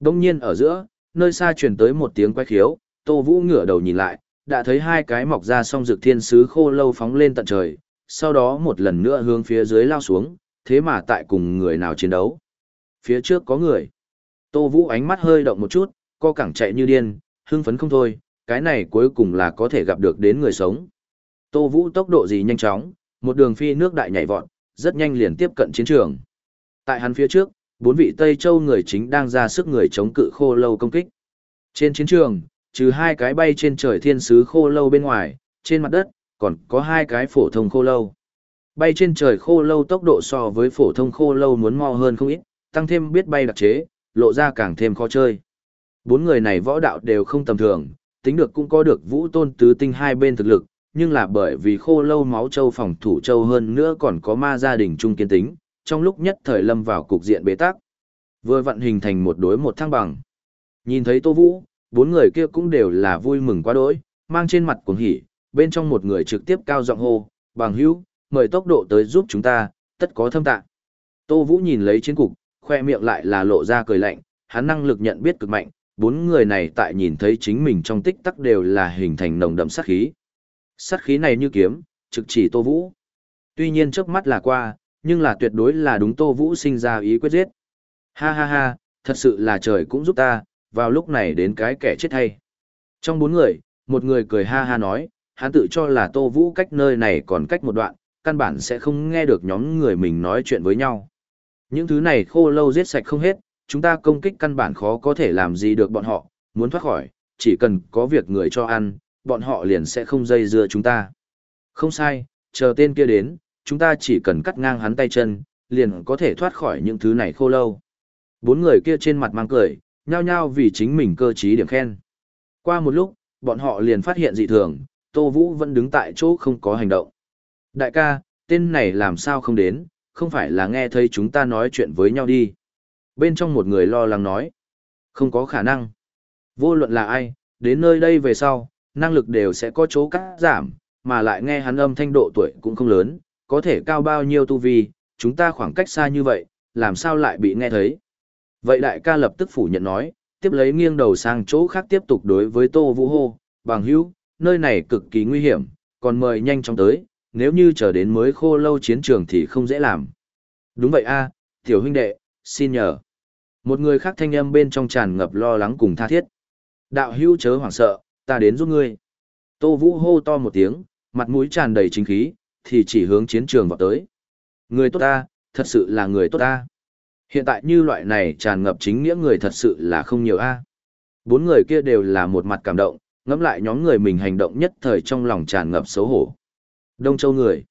Đông nhiên ở giữa, nơi xa truyền tới một tiếng quay khiếu, Tô Vũ ngửa đầu nhìn lại, đã thấy hai cái mọc ra song dược thiên sứ khô lâu phóng lên tận trời, sau đó một lần nữa hướng phía dưới lao xuống, thế mà tại cùng người nào chiến đấu. Phía trước có người. Tô Vũ ánh mắt hơi động một chút, co cẳng chạy như điên, hưng phấn không thôi, cái này cuối cùng là có thể gặp được đến người sống. Tô Vũ tốc độ gì nhanh chóng, một đường phi nước đại nhảy vọt, rất nhanh liền tiếp cận chiến trường. Tại hắn phía trước, bốn vị Tây Châu người chính đang ra sức người chống cự khô lâu công kích. Trên chiến trường, trừ hai cái bay trên trời thiên sứ khô lâu bên ngoài, trên mặt đất, còn có hai cái phổ thông khô lâu. Bay trên trời khô lâu tốc độ so với phổ thông khô lâu muốn mau hơn không ít, tăng thêm biết bay đặc chế, lộ ra càng thêm khó chơi. Bốn người này võ đạo đều không tầm thường, tính được cũng có được vũ tôn tứ tinh hai bên thực lực, nhưng là bởi vì khô lâu máu châu phòng thủ châu hơn nữa còn có ma gia đình trung kiên tính, trong lúc nhất thời lâm vào cục diện bế tắc. Vừa vận hình thành một đối một thăng bằng. Nhìn thấy Tô Vũ, bốn người kia cũng đều là vui mừng quá đỗi, mang trên mặt cuồng hỉ, bên trong một người trực tiếp cao giọng hô, bằng hữu, mời tốc độ tới giúp chúng ta, tất có thâm tạng. Tô Vũ nhìn lấy chiến cục, khoe miệng lại là lộ ra cười lạnh, hắn năng lực nhận biết cực mạnh, bốn người này tại nhìn thấy chính mình trong tích tắc đều là hình thành nồng đậm sát khí. Sát khí này như kiếm, trực chỉ Tô Vũ. Tuy nhiên trước mắt là qua, nhưng là tuyệt đối là đúng Tô Vũ sinh ra ý quyết giết. Ha ha ha, thật sự là trời cũng giúp ta, vào lúc này đến cái kẻ chết hay. Trong bốn người, một người cười ha ha nói, hắn tự cho là Tô Vũ cách nơi này còn cách một đoạn, căn bản sẽ không nghe được nhóm người mình nói chuyện với nhau. Những thứ này khô lâu giết sạch không hết, chúng ta công kích căn bản khó có thể làm gì được bọn họ, muốn thoát khỏi, chỉ cần có việc người cho ăn, bọn họ liền sẽ không dây dưa chúng ta. Không sai, chờ tên kia đến, chúng ta chỉ cần cắt ngang hắn tay chân, liền có thể thoát khỏi những thứ này khô lâu. Bốn người kia trên mặt mang cười, nhao nhao vì chính mình cơ trí điểm khen. Qua một lúc, bọn họ liền phát hiện dị thường, Tô Vũ vẫn đứng tại chỗ không có hành động. Đại ca, tên này làm sao không đến, không phải là nghe thấy chúng ta nói chuyện với nhau đi. Bên trong một người lo lắng nói. Không có khả năng. Vô luận là ai, đến nơi đây về sau, năng lực đều sẽ có chỗ cắt giảm, mà lại nghe hắn âm thanh độ tuổi cũng không lớn, có thể cao bao nhiêu tu vi, chúng ta khoảng cách xa như vậy, làm sao lại bị nghe thấy. Vậy đại ca lập tức phủ nhận nói, tiếp lấy nghiêng đầu sang chỗ khác tiếp tục đối với Tô Vũ hô, bằng hữu, nơi này cực kỳ nguy hiểm, còn mời nhanh chóng tới, nếu như chờ đến mới khô lâu chiến trường thì không dễ làm. Đúng vậy a tiểu huynh đệ, xin nhờ. Một người khác thanh âm bên trong tràn ngập lo lắng cùng tha thiết. Đạo hữu chớ hoảng sợ, ta đến giúp ngươi. Tô Vũ hô to một tiếng, mặt mũi tràn đầy chính khí, thì chỉ hướng chiến trường vào tới. Người tốt ta, thật sự là người tốt ta. Hiện tại như loại này tràn ngập chính nghĩa người thật sự là không nhiều a. Bốn người kia đều là một mặt cảm động, ngẫm lại nhóm người mình hành động nhất thời trong lòng tràn ngập xấu hổ. Đông Châu người.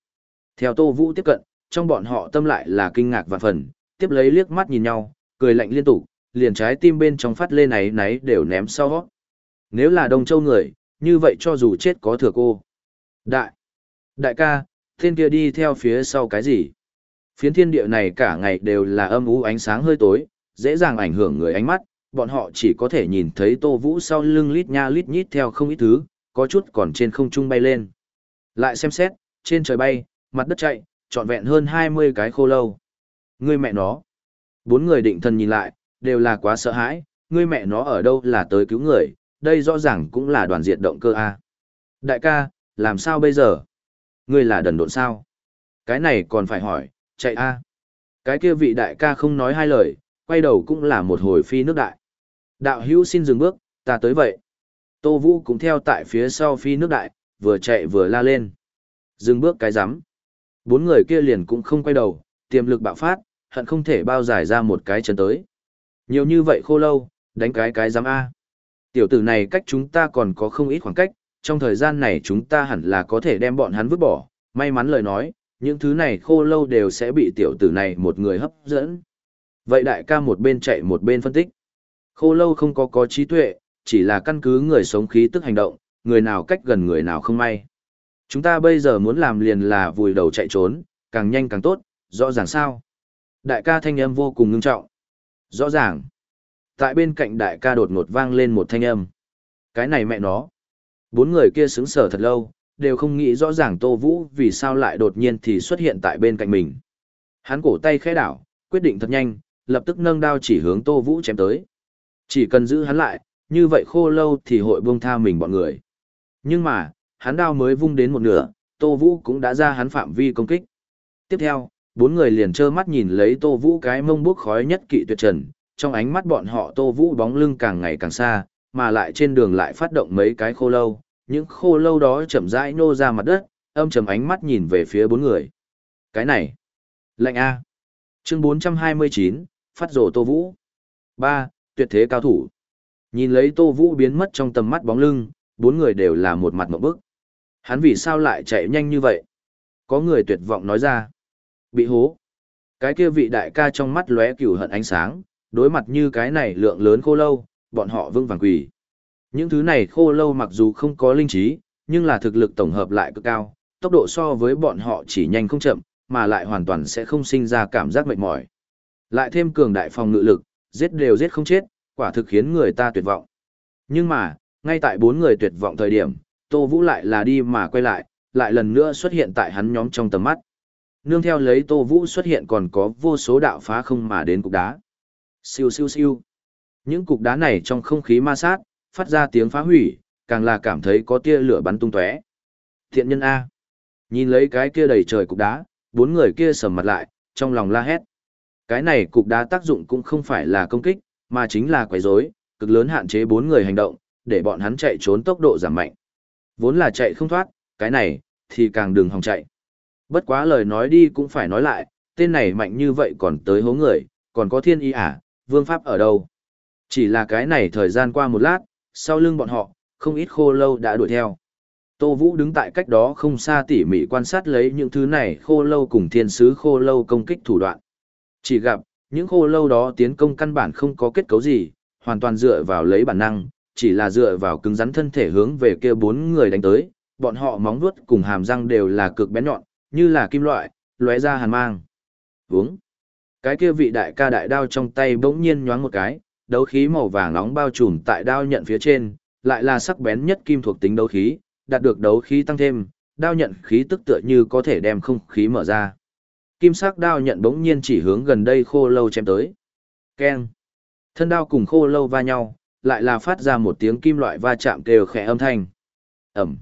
Theo Tô Vũ tiếp cận, trong bọn họ tâm lại là kinh ngạc và phần, tiếp lấy liếc mắt nhìn nhau, cười lạnh liên tục, liền trái tim bên trong phát lên náy náy đều ném sau. Nếu là Đông Châu người, như vậy cho dù chết có thừa cô. Đại, đại ca, thiên kia đi theo phía sau cái gì? Phiến thiên địa này cả ngày đều là âm u ánh sáng hơi tối, dễ dàng ảnh hưởng người ánh mắt, bọn họ chỉ có thể nhìn thấy Tô Vũ sau lưng lít nha lít nhít theo không ít thứ, có chút còn trên không trung bay lên. Lại xem xét, trên trời bay, mặt đất chạy, trọn vẹn hơn 20 cái khô lâu. Ngươi mẹ nó. Bốn người định thần nhìn lại, đều là quá sợ hãi, ngươi mẹ nó ở đâu là tới cứu người, đây rõ ràng cũng là đoàn diệt động cơ A. Đại ca, làm sao bây giờ? Ngươi là đần độn sao? Cái này còn phải hỏi, chạy A. Cái kia vị đại ca không nói hai lời, quay đầu cũng là một hồi phi nước đại. Đạo hữu xin dừng bước, ta tới vậy. Tô Vũ cũng theo tại phía sau phi nước đại, vừa chạy vừa la lên. Dừng bước cái rắm Bốn người kia liền cũng không quay đầu, tiềm lực bạo phát, hận không thể bao giải ra một cái chân tới. Nhiều như vậy khô lâu, đánh cái cái giám A. Tiểu tử này cách chúng ta còn có không ít khoảng cách, trong thời gian này chúng ta hẳn là có thể đem bọn hắn vứt bỏ. May mắn lời nói, những thứ này khô lâu đều sẽ bị tiểu tử này một người hấp dẫn. Vậy đại ca một bên chạy một bên phân tích. Khô lâu không có có trí tuệ, chỉ là căn cứ người sống khí tức hành động, người nào cách gần người nào không may. Chúng ta bây giờ muốn làm liền là vùi đầu chạy trốn, càng nhanh càng tốt, rõ ràng sao. Đại ca thanh âm vô cùng ngưng trọng. Rõ ràng. Tại bên cạnh đại ca đột ngột vang lên một thanh âm. Cái này mẹ nó. Bốn người kia sững sờ thật lâu, đều không nghĩ rõ ràng Tô Vũ vì sao lại đột nhiên thì xuất hiện tại bên cạnh mình. Hắn cổ tay khẽ đảo, quyết định thật nhanh, lập tức nâng đao chỉ hướng Tô Vũ chém tới. Chỉ cần giữ hắn lại, như vậy khô lâu thì hội buông tha mình bọn người. Nhưng mà, hắn đao mới vung đến một nửa, Tô Vũ cũng đã ra hắn phạm vi công kích. Tiếp theo, bốn người liền trơ mắt nhìn lấy Tô Vũ cái mông bước khói nhất kỵ tuyệt trần, trong ánh mắt bọn họ Tô Vũ bóng lưng càng ngày càng xa, mà lại trên đường lại phát động mấy cái khô lâu, những khô lâu đó chậm rãi nô ra mặt đất, âm trầm ánh mắt nhìn về phía bốn người. Cái này, lạnh A. Chương 429, phát rổ Tô Vũ. 3. Tuyệt thế cao thủ. Nhìn lấy Tô Vũ biến mất trong tầm mắt bóng lưng, bốn người đều là một mặt một bức. Hắn vì sao lại chạy nhanh như vậy? Có người tuyệt vọng nói ra. Bị hố. Cái kia vị đại ca trong mắt lóe cửu hận ánh sáng, đối mặt như cái này lượng lớn khô lâu, bọn họ vững vàng quỳ. Những thứ này khô lâu mặc dù không có linh trí, nhưng là thực lực tổng hợp lại cực cao, tốc độ so với bọn họ chỉ nhanh không chậm, mà lại hoàn toàn sẽ không sinh ra cảm giác mệt mỏi. Lại thêm cường đại phòng ngự lực, giết đều giết không chết, quả thực khiến người ta tuyệt vọng. Nhưng mà, ngay tại bốn người tuyệt vọng thời điểm, Tô Vũ lại là đi mà quay lại, lại lần nữa xuất hiện tại hắn nhóm trong tầm mắt. Nương theo lấy Tô Vũ xuất hiện còn có vô số đạo phá không mà đến cục đá. Siêu siêu siêu. Những cục đá này trong không khí ma sát, phát ra tiếng phá hủy, càng là cảm thấy có tia lửa bắn tung tóe. Thiện nhân A. Nhìn lấy cái kia đầy trời cục đá, bốn người kia sầm mặt lại, trong lòng la hét. Cái này cục đá tác dụng cũng không phải là công kích, mà chính là quấy rối, cực lớn hạn chế bốn người hành động, để bọn hắn chạy trốn tốc độ giảm mạnh. Vốn là chạy không thoát, cái này, thì càng đừng hòng chạy. Bất quá lời nói đi cũng phải nói lại, tên này mạnh như vậy còn tới hố người, còn có thiên ý à, vương pháp ở đâu. Chỉ là cái này thời gian qua một lát, sau lưng bọn họ, không ít khô lâu đã đuổi theo. Tô Vũ đứng tại cách đó không xa tỉ mỉ quan sát lấy những thứ này khô lâu cùng thiên sứ khô lâu công kích thủ đoạn. Chỉ gặp, những khô lâu đó tiến công căn bản không có kết cấu gì, hoàn toàn dựa vào lấy bản năng, chỉ là dựa vào cứng rắn thân thể hướng về kia bốn người đánh tới, bọn họ móng vuốt cùng hàm răng đều là cực bén nhọn, như là kim loại, lóe ra hàn mang. Vúng! Cái kia vị đại ca đại đao trong tay bỗng nhiên nhoáng một cái, đấu khí màu vàng nóng bao trùm tại đao nhận phía trên, lại là sắc bén nhất kim thuộc tính đấu khí, đạt được đấu khí tăng thêm, đao nhận khí tức tựa như có thể đem không khí mở ra. Kim sắc đao nhận bỗng nhiên chỉ hướng gần đây khô lâu chém tới. Keng. Thân đao cùng khô lâu va nhau, lại là phát ra một tiếng kim loại va chạm kêu khẽ âm thanh. Ẩm.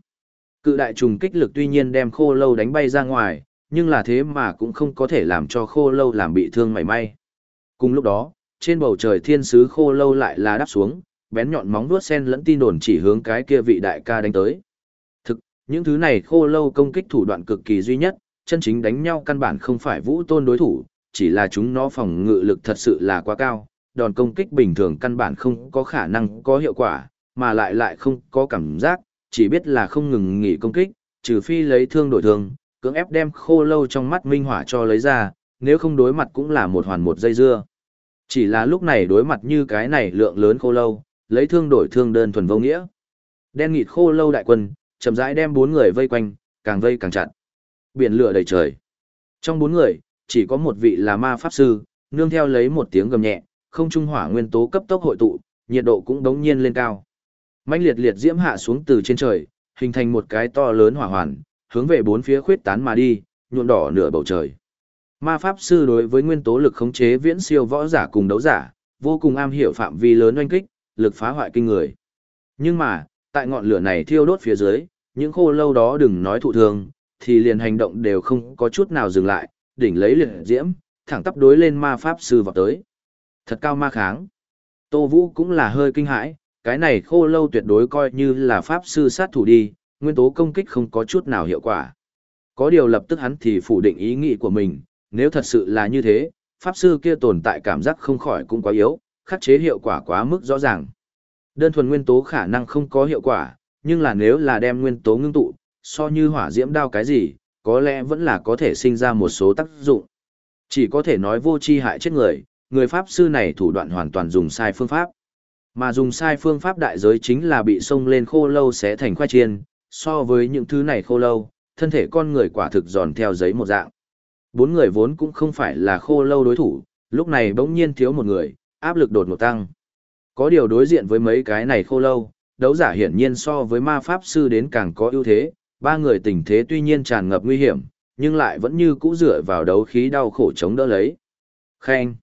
Cự đại trùng kích lực tuy nhiên đem khô lâu đánh bay ra ngoài, nhưng là thế mà cũng không có thể làm cho khô lâu làm bị thương mảy may. Cùng lúc đó, trên bầu trời thiên sứ khô lâu lại là đáp xuống, bén nhọn móng vuốt sen lẫn tin đồn chỉ hướng cái kia vị đại ca đánh tới. Thực, những thứ này khô lâu công kích thủ đoạn cực kỳ duy nhất, chân chính đánh nhau căn bản không phải vũ tôn đối thủ, chỉ là chúng nó phòng ngự lực thật sự là quá cao, đòn công kích bình thường căn bản không có khả năng có hiệu quả, mà lại lại không có cảm giác, chỉ biết là không ngừng nghỉ công kích, trừ phi lấy thương đổi thương, cưỡng ép đem khô lâu trong mắt minh hỏa cho lấy ra, nếu không đối mặt cũng là một hoàn một dây dưa. Chỉ là lúc này đối mặt như cái này lượng lớn khô lâu, lấy thương đổi thương đơn thuần vô nghĩa. Đen nghịt khô lâu đại quân, chậm rãi đem bốn người vây quanh, càng vây càng chặt. Biển lửa đầy trời. Trong bốn người, chỉ có một vị là ma pháp sư, nương theo lấy một tiếng gầm nhẹ, không trung hỏa nguyên tố cấp tốc hội tụ, nhiệt độ cũng đống nhiên lên cao. Mạnh liệt liệt diễm hạ xuống từ trên trời, hình thành một cái to lớn hỏa hoàn, hướng về bốn phía khuyết tán mà đi, nhuộm đỏ nửa bầu trời. Ma pháp sư đối với nguyên tố lực khống chế viễn siêu võ giả cùng đấu giả, vô cùng am hiểu phạm vi lớn oanh kích, lực phá hoại kinh người. Nhưng mà, tại ngọn lửa này thiêu đốt phía dưới, những khô lâu đó đừng nói thụ thường thì liền hành động đều không có chút nào dừng lại, đỉnh lấy liệt diễm, thẳng tắp đối lên ma pháp sư vào tới. Thật cao ma kháng. Tô Vũ cũng là hơi kinh hãi, cái này khô lâu tuyệt đối coi như là pháp sư sát thủ đi, nguyên tố công kích không có chút nào hiệu quả. Có điều lập tức hắn thì phủ định ý nghĩ của mình, nếu thật sự là như thế, pháp sư kia tồn tại cảm giác không khỏi cũng quá yếu, khắc chế hiệu quả quá mức rõ ràng. Đơn thuần nguyên tố khả năng không có hiệu quả, nhưng là nếu là đem nguyên tố ngưng tụ, so như hỏa diễm đao cái gì, có lẽ vẫn là có thể sinh ra một số tác dụng. Chỉ có thể nói vô chi hại chết người, người pháp sư này thủ đoạn hoàn toàn dùng sai phương pháp. Mà dùng sai phương pháp đại giới chính là bị sông lên khô lâu sẽ thành khoai chiên, so với những thứ này khô lâu, thân thể con người quả thực giòn theo giấy một dạng. Bốn người vốn cũng không phải là khô lâu đối thủ, lúc này bỗng nhiên thiếu một người, áp lực đột ngột tăng. Có điều đối diện với mấy cái này khô lâu, đấu giả hiển nhiên so với ma pháp sư đến càng có ưu thế, ba người tình thế tuy nhiên tràn ngập nguy hiểm, nhưng lại vẫn như cũ dựa vào đấu khí đau khổ chống đỡ lấy. Khen!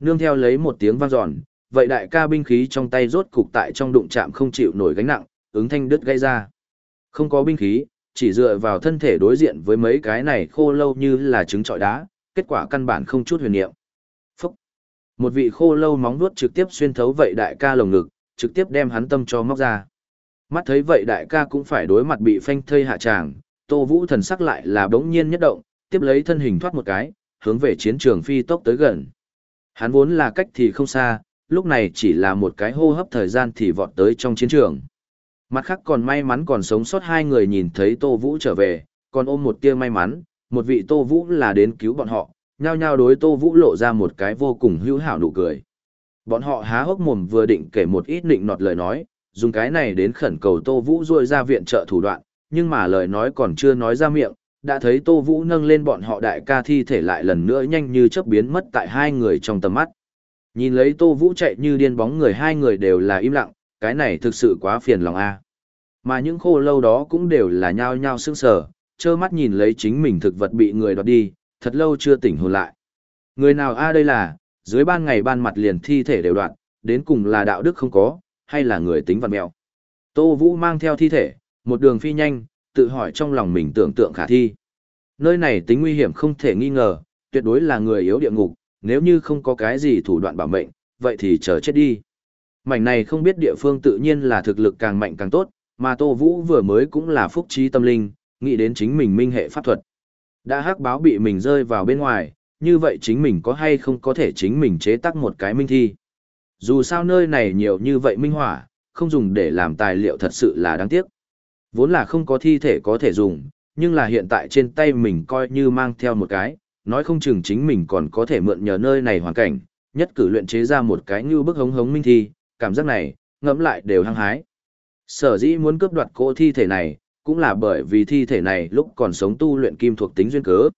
Nương theo lấy một tiếng vang giòn, vậy đại ca binh khí trong tay rốt cục tại trong đụng chạm không chịu nổi gánh nặng, ứng thanh đứt gây ra. Không có binh khí, chỉ dựa vào thân thể đối diện với mấy cái này khô lâu như là trứng trọi đá, kết quả căn bản không chút huyền niệm. Phúc! Một vị khô lâu móng vuốt trực tiếp xuyên thấu vậy đại ca lồng ngực, trực tiếp đem hắn tâm cho móc ra. Mắt thấy vậy đại ca cũng phải đối mặt bị phanh thây hạ tràng, Tô Vũ thần sắc lại là bỗng nhiên nhất động, tiếp lấy thân hình thoát một cái, hướng về chiến trường phi tốc tới gần. Hắn vốn là cách thì không xa, lúc này chỉ là một cái hô hấp thời gian thì vọt tới trong chiến trường. Mặt khác còn may mắn còn sống sót hai người nhìn thấy Tô Vũ trở về, còn ôm một tia may mắn, một vị Tô Vũ là đến cứu bọn họ, nhao nhao đối Tô Vũ lộ ra một cái vô cùng hữu hảo nụ cười. Bọn họ há hốc mồm vừa định kể một ít định nọt lời nói, dùng cái này đến khẩn cầu Tô Vũ ruôi ra viện trợ thủ đoạn, nhưng mà lời nói còn chưa nói ra miệng, đã thấy Tô Vũ nâng lên bọn họ đại ca thi thể lại lần nữa nhanh như chớp biến mất tại hai người trong tầm mắt. Nhìn lấy Tô Vũ chạy như điên bóng người hai người đều là im lặng, cái này thực sự quá phiền lòng a. Mà những khô lâu đó cũng đều là nhao nhao sững sờ, trơ mắt nhìn lấy chính mình thực vật bị người đoạt đi, thật lâu chưa tỉnh hồn lại. Người nào a đây là, dưới ban ngày ban mặt liền thi thể đều đoạn, đến cùng là đạo đức không có, hay là người tính vật mèo. Tô Vũ mang theo thi thể, một đường phi nhanh, tự hỏi trong lòng mình tưởng tượng khả thi. Nơi này tính nguy hiểm không thể nghi ngờ, tuyệt đối là người yếu địa ngục, nếu như không có cái gì thủ đoạn bảo mệnh, vậy thì chờ chết đi. Mảnh này không biết địa phương tự nhiên là thực lực càng mạnh càng tốt, mà Tô Vũ vừa mới cũng là phúc trí tâm linh, nghĩ đến chính mình minh hệ pháp thuật. Đã hắc báo bị mình rơi vào bên ngoài, như vậy chính mình có hay không có thể chính mình chế tác một cái minh thi. Dù sao nơi này nhiều như vậy minh hỏa, không dùng để làm tài liệu thật sự là đáng tiếc. Vốn là không có thi thể có thể dùng, nhưng là hiện tại trên tay mình coi như mang theo một cái, nói không chừng chính mình còn có thể mượn nhờ nơi này hoàn cảnh, nhất cử luyện chế ra một cái như bức hống hống minh thi, cảm giác này, ngẫm lại đều hăng hái. Sở dĩ muốn cướp đoạt cỗ thi thể này, cũng là bởi vì thi thể này lúc còn sống tu luyện kim thuộc tính duyên cớ.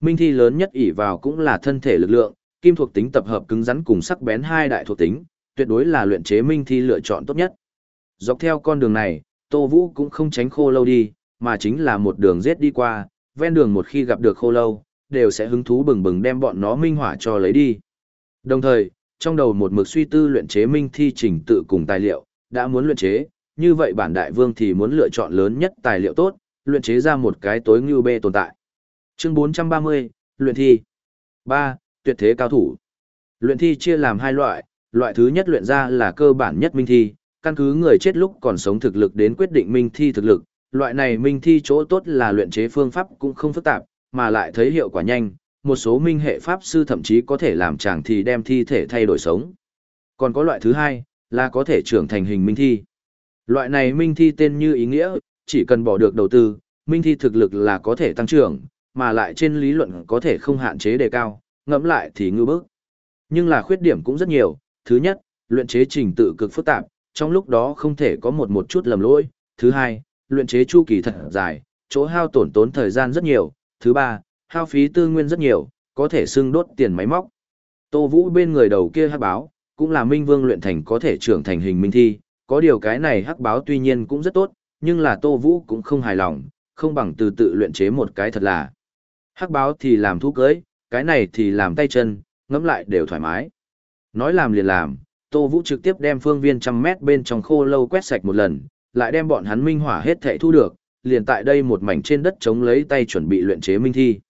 Minh thi lớn nhất ỷ vào cũng là thân thể lực lượng, kim thuộc tính tập hợp cứng rắn cùng sắc bén hai đại thuộc tính, tuyệt đối là luyện chế minh thi lựa chọn tốt nhất. Dọc theo con đường này, Tô Vũ cũng không tránh khô lâu đi, mà chính là một đường giết đi qua, ven đường một khi gặp được khô lâu, đều sẽ hứng thú bừng bừng đem bọn nó minh hỏa cho lấy đi. Đồng thời, trong đầu một mực suy tư luyện chế minh thi trình tự cùng tài liệu, đã muốn luyện chế, như vậy bản đại vương thì muốn lựa chọn lớn nhất tài liệu tốt, luyện chế ra một cái tối ngưu bê tồn tại. Chương 430, luyện thi. 3. Tuyệt thế cao thủ. Luyện thi chia làm hai loại, loại thứ nhất luyện ra là cơ bản nhất minh thi, căn cứ người chết lúc còn sống thực lực đến quyết định minh thi thực lực, loại này minh thi chỗ tốt là luyện chế phương pháp cũng không phức tạp, mà lại thấy hiệu quả nhanh, một số minh hệ pháp sư thậm chí có thể làm chàng thì đem thi thể thay đổi sống. Còn có loại thứ hai, là có thể trưởng thành hình minh thi. Loại này minh thi tên như ý nghĩa, chỉ cần bỏ được đầu tư, minh thi thực lực là có thể tăng trưởng, mà lại trên lý luận có thể không hạn chế đề cao, ngẫm lại thì ngư bức. Nhưng là khuyết điểm cũng rất nhiều, thứ nhất, luyện chế trình tự cực phức tạp, trong lúc đó không thể có một một chút lầm lỗi, thứ hai, luyện chế chu kỳ thật dài, chỗ hao tổn tốn thời gian rất nhiều, thứ ba, hao phí tư nguyên rất nhiều, có thể xưng đốt tiền máy móc. Tô Vũ bên người đầu kia hắc báo, cũng là minh vương luyện thành có thể trưởng thành hình minh thi, có điều cái này hắc báo tuy nhiên cũng rất tốt, nhưng là Tô Vũ cũng không hài lòng, không bằng từ tự luyện chế một cái thật là. Hắc báo thì làm thú cưới, cái này thì làm tay chân, ngẫm lại đều thoải mái. Nói làm liền làm, Tô Vũ trực tiếp đem phương viên trăm mét bên trong khô lâu quét sạch một lần, lại đem bọn hắn minh hỏa hết thảy thu được, liền tại đây một mảnh trên đất chống lấy tay chuẩn bị luyện chế minh thi.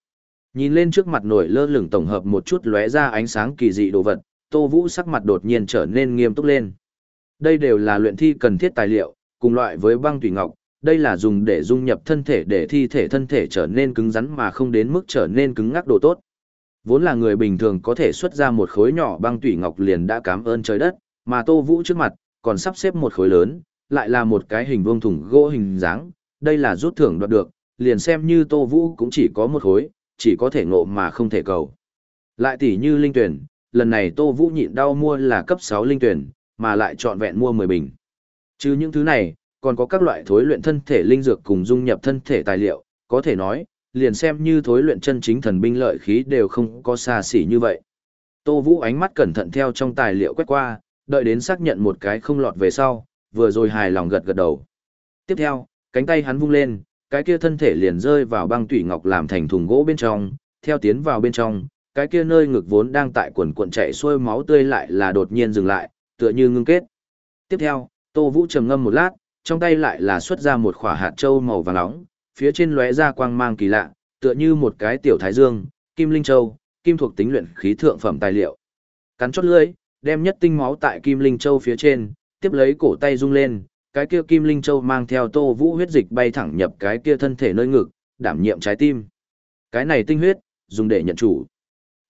Nhìn lên trước mặt nổi lơ lửng tổng hợp một chút lóe ra ánh sáng kỳ dị đồ vật, Tô Vũ sắc mặt đột nhiên trở nên nghiêm túc lên. Đây đều là luyện thi cần thiết tài liệu, cùng loại với băng tùy ngọc, đây là dùng để dung nhập thân thể để thi thể thân thể trở nên cứng rắn mà không đến mức trở nên cứng ngắc độ tốt. Vốn là người bình thường có thể xuất ra một khối nhỏ băng thủy ngọc liền đã cảm ơn trời đất, mà Tô Vũ trước mặt, còn sắp xếp một khối lớn, lại là một cái hình vuông thùng gỗ hình dáng, đây là rút thưởng đoạt được, liền xem như Tô Vũ cũng chỉ có một khối, chỉ có thể ngộ mà không thể cầu. Lại tỉ như linh tuyển, lần này Tô Vũ nhịn đau mua là cấp 6 linh tuyển, mà lại chọn vẹn mua 10 bình. Chứ những thứ này, còn có các loại thối luyện thân thể linh dược cùng dung nhập thân thể tài liệu, có thể nói, liền xem như thối luyện chân chính thần binh lợi khí đều không có xa xỉ như vậy. Tô Vũ ánh mắt cẩn thận theo trong tài liệu quét qua, đợi đến xác nhận một cái không lọt về sau, vừa rồi hài lòng gật gật đầu. Tiếp theo, cánh tay hắn vung lên, cái kia thân thể liền rơi vào băng tủy ngọc làm thành thùng gỗ bên trong, theo tiến vào bên trong, cái kia nơi ngực vốn đang tại quần cuộn chảy xuôi máu tươi lại là đột nhiên dừng lại, tựa như ngưng kết. Tiếp theo, Tô Vũ trầm ngâm một lát, trong tay lại là xuất ra một quả hạt châu màu vàng nóng, phía trên lóe ra quang mang kỳ lạ, tựa như một cái tiểu thái dương, kim linh châu, kim thuộc tính luyện khí thượng phẩm tài liệu. Cắn chốt lưỡi, đem nhất tinh máu tại kim linh châu phía trên, tiếp lấy cổ tay rung lên, cái kia kim linh châu mang theo Tô Vũ huyết dịch bay thẳng nhập cái kia thân thể nơi ngực, đảm nhiệm trái tim. Cái này tinh huyết, dùng để nhận chủ.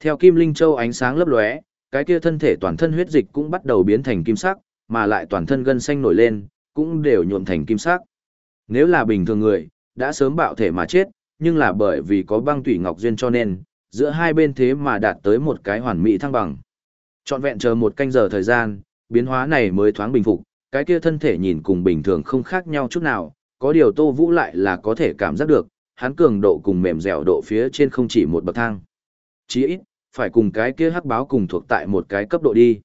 Theo kim linh châu ánh sáng lấp lóe, cái kia thân thể toàn thân huyết dịch cũng bắt đầu biến thành kim sắc, mà lại toàn thân gân xanh nổi lên, cũng đều nhuộm thành kim sắc. Nếu là bình thường người, đã sớm bạo thể mà chết, nhưng là bởi vì có băng tủy ngọc duyên cho nên, giữa hai bên thế mà đạt tới một cái hoàn mỹ thăng bằng. Chọn vẹn chờ một canh giờ thời gian, biến hóa này mới thoáng bình phục, cái kia thân thể nhìn cùng bình thường không khác nhau chút nào, có điều Tô Vũ lại là có thể cảm giác được, hắn cường độ cùng mềm dẻo độ phía trên không chỉ một bậc thang. Chỉ ít, phải cùng cái kia hắc báo cùng thuộc tại một cái cấp độ đi.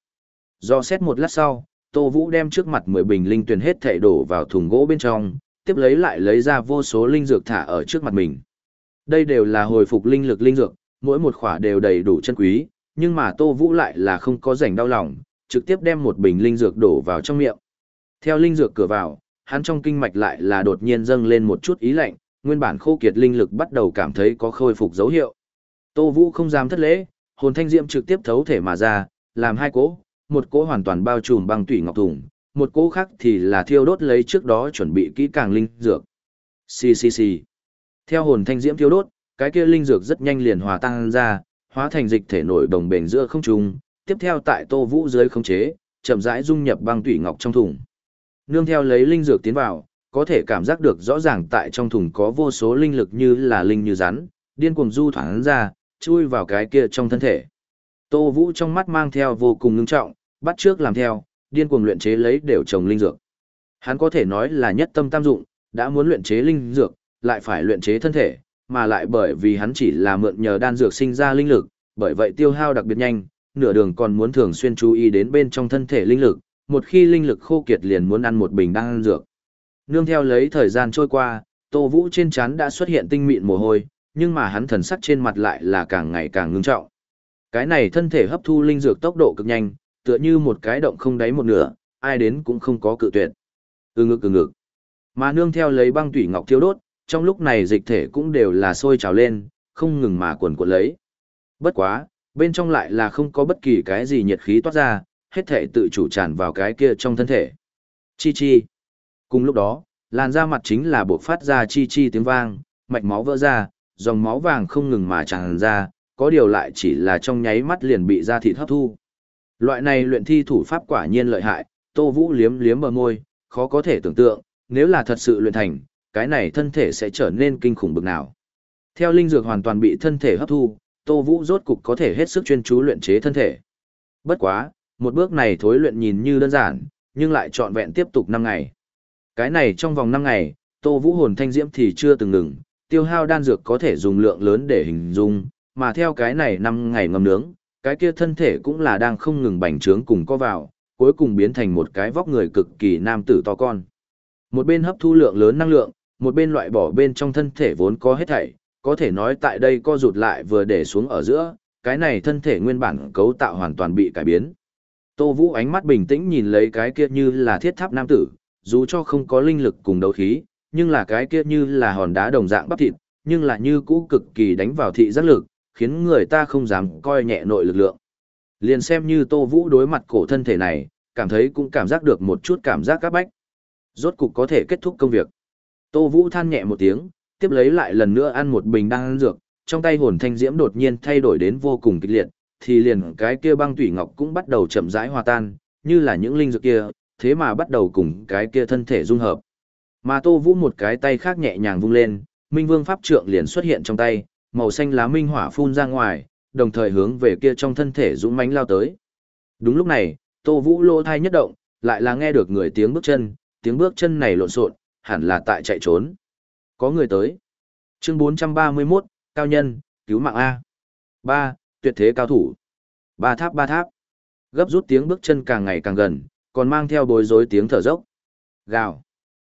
Do xét một lát sau, Tô Vũ đem trước mặt 10 bình linh tuyển hết thảy đổ vào thùng gỗ bên trong, tiếp lấy lại lấy ra vô số linh dược thả ở trước mặt mình. Đây đều là hồi phục linh lực linh dược, mỗi một khỏa đều đầy đủ chân quý, nhưng mà Tô Vũ lại là không có rảnh đau lòng, trực tiếp đem một bình linh dược đổ vào trong miệng. Theo linh dược cửa vào, hắn trong kinh mạch lại là đột nhiên dâng lên một chút ý lạnh, nguyên bản khô kiệt linh lực bắt đầu cảm thấy có khôi phục dấu hiệu. Tô Vũ không dám thất lễ, hồn thanh diệm trực tiếp thấu thể mà ra, làm hai cỗ, một cỗ hoàn toàn bao trùm băng tủy ngọc thùng, một cỗ khác thì là thiêu đốt lấy trước đó chuẩn bị kỹ càng linh dược. Xì xì xì. Theo hồn thanh diễm thiêu đốt, cái kia linh dược rất nhanh liền hòa tan ra, hóa thành dịch thể nổi đồng bền giữa không trung, tiếp theo tại Tô Vũ dưới khống chế, chậm rãi dung nhập băng tủy ngọc trong thùng. Nương theo lấy linh dược tiến vào, có thể cảm giác được rõ ràng tại trong thùng có vô số linh lực như là linh như rắn, điên cuồng du thoảng ra, chui vào cái kia trong thân thể. Tô Vũ trong mắt mang theo vô cùng ngưng trọng, bắt trước làm theo, điên cuồng luyện chế lấy đều trồng linh dược. Hắn có thể nói là nhất tâm tam dụng, đã muốn luyện chế linh dược, lại phải luyện chế thân thể, mà lại bởi vì hắn chỉ là mượn nhờ đan dược sinh ra linh lực, bởi vậy tiêu hao đặc biệt nhanh, nửa đường còn muốn thường xuyên chú ý đến bên trong thân thể linh lực, một khi linh lực khô kiệt liền muốn ăn một bình đan dược. Nương theo lấy thời gian trôi qua, Tô Vũ trên trán đã xuất hiện tinh mịn mồ hôi, nhưng mà hắn thần sắc trên mặt lại là càng ngày càng ngưng trọng. Cái này thân thể hấp thu linh dược tốc độ cực nhanh, tựa như một cái động không đáy một nửa, ai đến cũng không có cự tuyệt. Ừ ngực ừ ngực. Mà nương theo lấy băng tủy ngọc thiêu đốt, trong lúc này dịch thể cũng đều là sôi trào lên, không ngừng mà cuồn cuộn lấy. Bất quá, bên trong lại là không có bất kỳ cái gì nhiệt khí toát ra, hết thể tự chủ tràn vào cái kia trong thân thể. Chi chi. Cùng lúc đó, làn da mặt chính là buộc phát ra chi chi tiếng vang, mạch máu vỡ ra, dòng máu vàng không ngừng mà tràn ra, có điều lại chỉ là trong nháy mắt liền bị da thịt hấp thu. Loại này luyện thi thủ pháp quả nhiên lợi hại, Tô Vũ liếm liếm bờ môi, khó có thể tưởng tượng, nếu là thật sự luyện thành, cái này thân thể sẽ trở nên kinh khủng bực nào. Theo linh dược hoàn toàn bị thân thể hấp thu, Tô Vũ rốt cục có thể hết sức chuyên chú luyện chế thân thể. Bất quá, một bước này thối luyện nhìn như đơn giản, nhưng lại trọn vẹn tiếp tục 5 ngày. Cái này trong vòng 5 ngày, Tô Vũ hồn thanh diễm thì chưa từng ngừng, tiêu hao đan dược có thể dùng lượng lớn để hình dung, mà theo cái này 5 ngày ngâm nướng, cái kia thân thể cũng là đang không ngừng bành trướng cùng co vào, cuối cùng biến thành một cái vóc người cực kỳ nam tử to con. Một bên hấp thu lượng lớn năng lượng, một bên loại bỏ bên trong thân thể vốn có hết thảy, có thể nói tại đây co rụt lại vừa để xuống ở giữa, cái này thân thể nguyên bản cấu tạo hoàn toàn bị cải biến. Tô Vũ ánh mắt bình tĩnh nhìn lấy cái kia như là thiết tháp nam tử, dù cho không có linh lực cùng đấu khí, nhưng là cái kia như là hòn đá đồng dạng bắp thịt, nhưng là như cũ cực kỳ đánh vào thị giác lực, khiến người ta không dám coi nhẹ nội lực lượng. Liền xem như Tô Vũ đối mặt cổ thân thể này, cảm thấy cũng cảm giác được một chút cảm giác các bách. Rốt cục có thể kết thúc công việc. Tô Vũ than nhẹ một tiếng, tiếp lấy lại lần nữa ăn một bình đan dược, trong tay hồn thanh diễm đột nhiên thay đổi đến vô cùng kịch liệt, thì liền cái kia băng tủy ngọc cũng bắt đầu chậm rãi hòa tan, như là những linh dược kia, thế mà bắt đầu cùng cái kia thân thể dung hợp. Mà Tô Vũ một cái tay khác nhẹ nhàng vung lên, Minh Vương pháp trượng liền xuất hiện trong tay, màu xanh lá minh hỏa phun ra ngoài, đồng thời hướng về kia trong thân thể dũng mãnh lao tới. Đúng lúc này, Tô Vũ lô thai nhất động, lại là nghe được người tiếng bước chân, tiếng bước chân này lộn xộn, hẳn là tại chạy trốn. Có người tới. Chương 431, cao nhân, cứu mạng A. 3. Tuyệt thế cao thủ. Ba tháp ba tháp. Gấp rút tiếng bước chân càng ngày càng gần, còn mang theo bối rối tiếng thở dốc. Gào.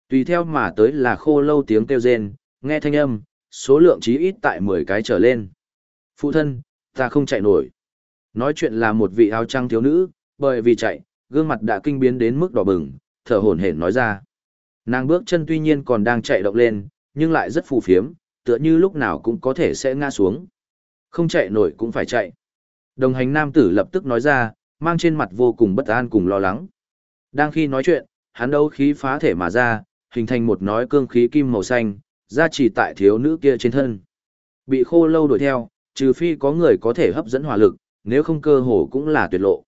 Tùy theo mà tới là khô lâu tiếng kêu rên, nghe thanh âm, số lượng chí ít tại 10 cái trở lên. Phụ thân, ta không chạy nổi. Nói chuyện là một vị áo trăng thiếu nữ, bởi vì chạy, gương mặt đã kinh biến đến mức đỏ bừng, thở hổn hển nói ra. Nàng bước chân tuy nhiên còn đang chạy động lên, nhưng lại rất phù phiếm, tựa như lúc nào cũng có thể sẽ ngã xuống. Không chạy nổi cũng phải chạy. Đồng hành nam tử lập tức nói ra, mang trên mặt vô cùng bất an cùng lo lắng. Đang khi nói chuyện, hắn đấu khí phá thể mà ra, hình thành một nói cương khí kim màu xanh, ra chỉ tại thiếu nữ kia trên thân. Bị khô lâu đuổi theo, trừ phi có người có thể hấp dẫn hỏa lực, nếu không cơ hồ cũng là tuyệt lộ.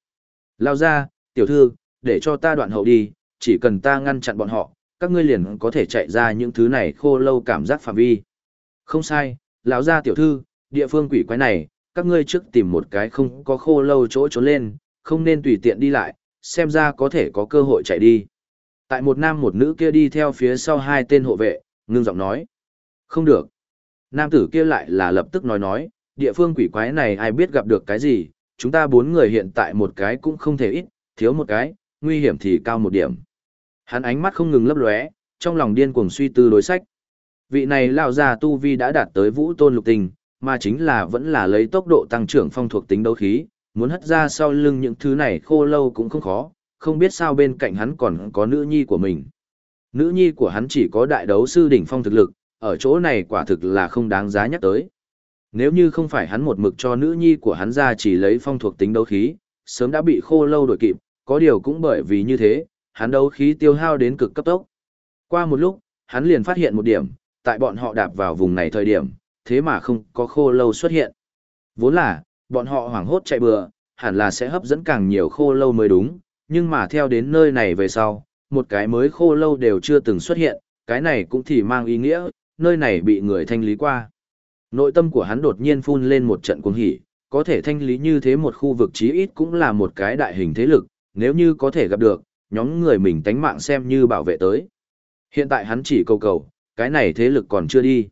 Lao ra, tiểu thư, để cho ta đoạn hậu đi, chỉ cần ta ngăn chặn bọn họ, các ngươi liền có thể chạy ra những thứ này khô lâu cảm giác phạm vi. Không sai, lão gia tiểu thư, địa phương quỷ quái này, các ngươi trước tìm một cái không có khô lâu chỗ trốn lên, không nên tùy tiện đi lại, xem ra có thể có cơ hội chạy đi. Tại một nam một nữ kia đi theo phía sau hai tên hộ vệ, ngưng giọng nói. Không được. Nam tử kia lại là lập tức nói nói, địa phương quỷ quái này ai biết gặp được cái gì, chúng ta bốn người hiện tại một cái cũng không thể ít, thiếu một cái, nguy hiểm thì cao một điểm. Hắn ánh mắt không ngừng lấp lóe, trong lòng điên cuồng suy tư đối sách. Vị này lão già tu vi đã đạt tới vũ tôn lục tình, mà chính là vẫn là lấy tốc độ tăng trưởng phong thuộc tính đấu khí, muốn hất ra sau lưng những thứ này khô lâu cũng không khó, không biết sao bên cạnh hắn còn có nữ nhi của mình. Nữ nhi của hắn chỉ có đại đấu sư đỉnh phong thực lực, ở chỗ này quả thực là không đáng giá nhắc tới. Nếu như không phải hắn một mực cho nữ nhi của hắn ra chỉ lấy phong thuộc tính đấu khí, sớm đã bị khô lâu đổi kịp, có điều cũng bởi vì như thế, hắn đấu khí tiêu hao đến cực cấp tốc. Qua một lúc, hắn liền phát hiện một điểm, tại bọn họ đạp vào vùng này thời điểm, thế mà không có khô lâu xuất hiện. Vốn là, bọn họ hoảng hốt chạy bừa, hẳn là sẽ hấp dẫn càng nhiều khô lâu mới đúng, nhưng mà theo đến nơi này về sau, một cái mới khô lâu đều chưa từng xuất hiện, cái này cũng thì mang ý nghĩa, nơi này bị người thanh lý qua. Nội tâm của hắn đột nhiên phun lên một trận cuồng hỉ, có thể thanh lý như thế một khu vực chí ít cũng là một cái đại hình thế lực, nếu như có thể gặp được, nhóm người mình tánh mạng xem như bảo vệ tới. Hiện tại hắn chỉ cầu cầu, cái này thế lực còn chưa đi.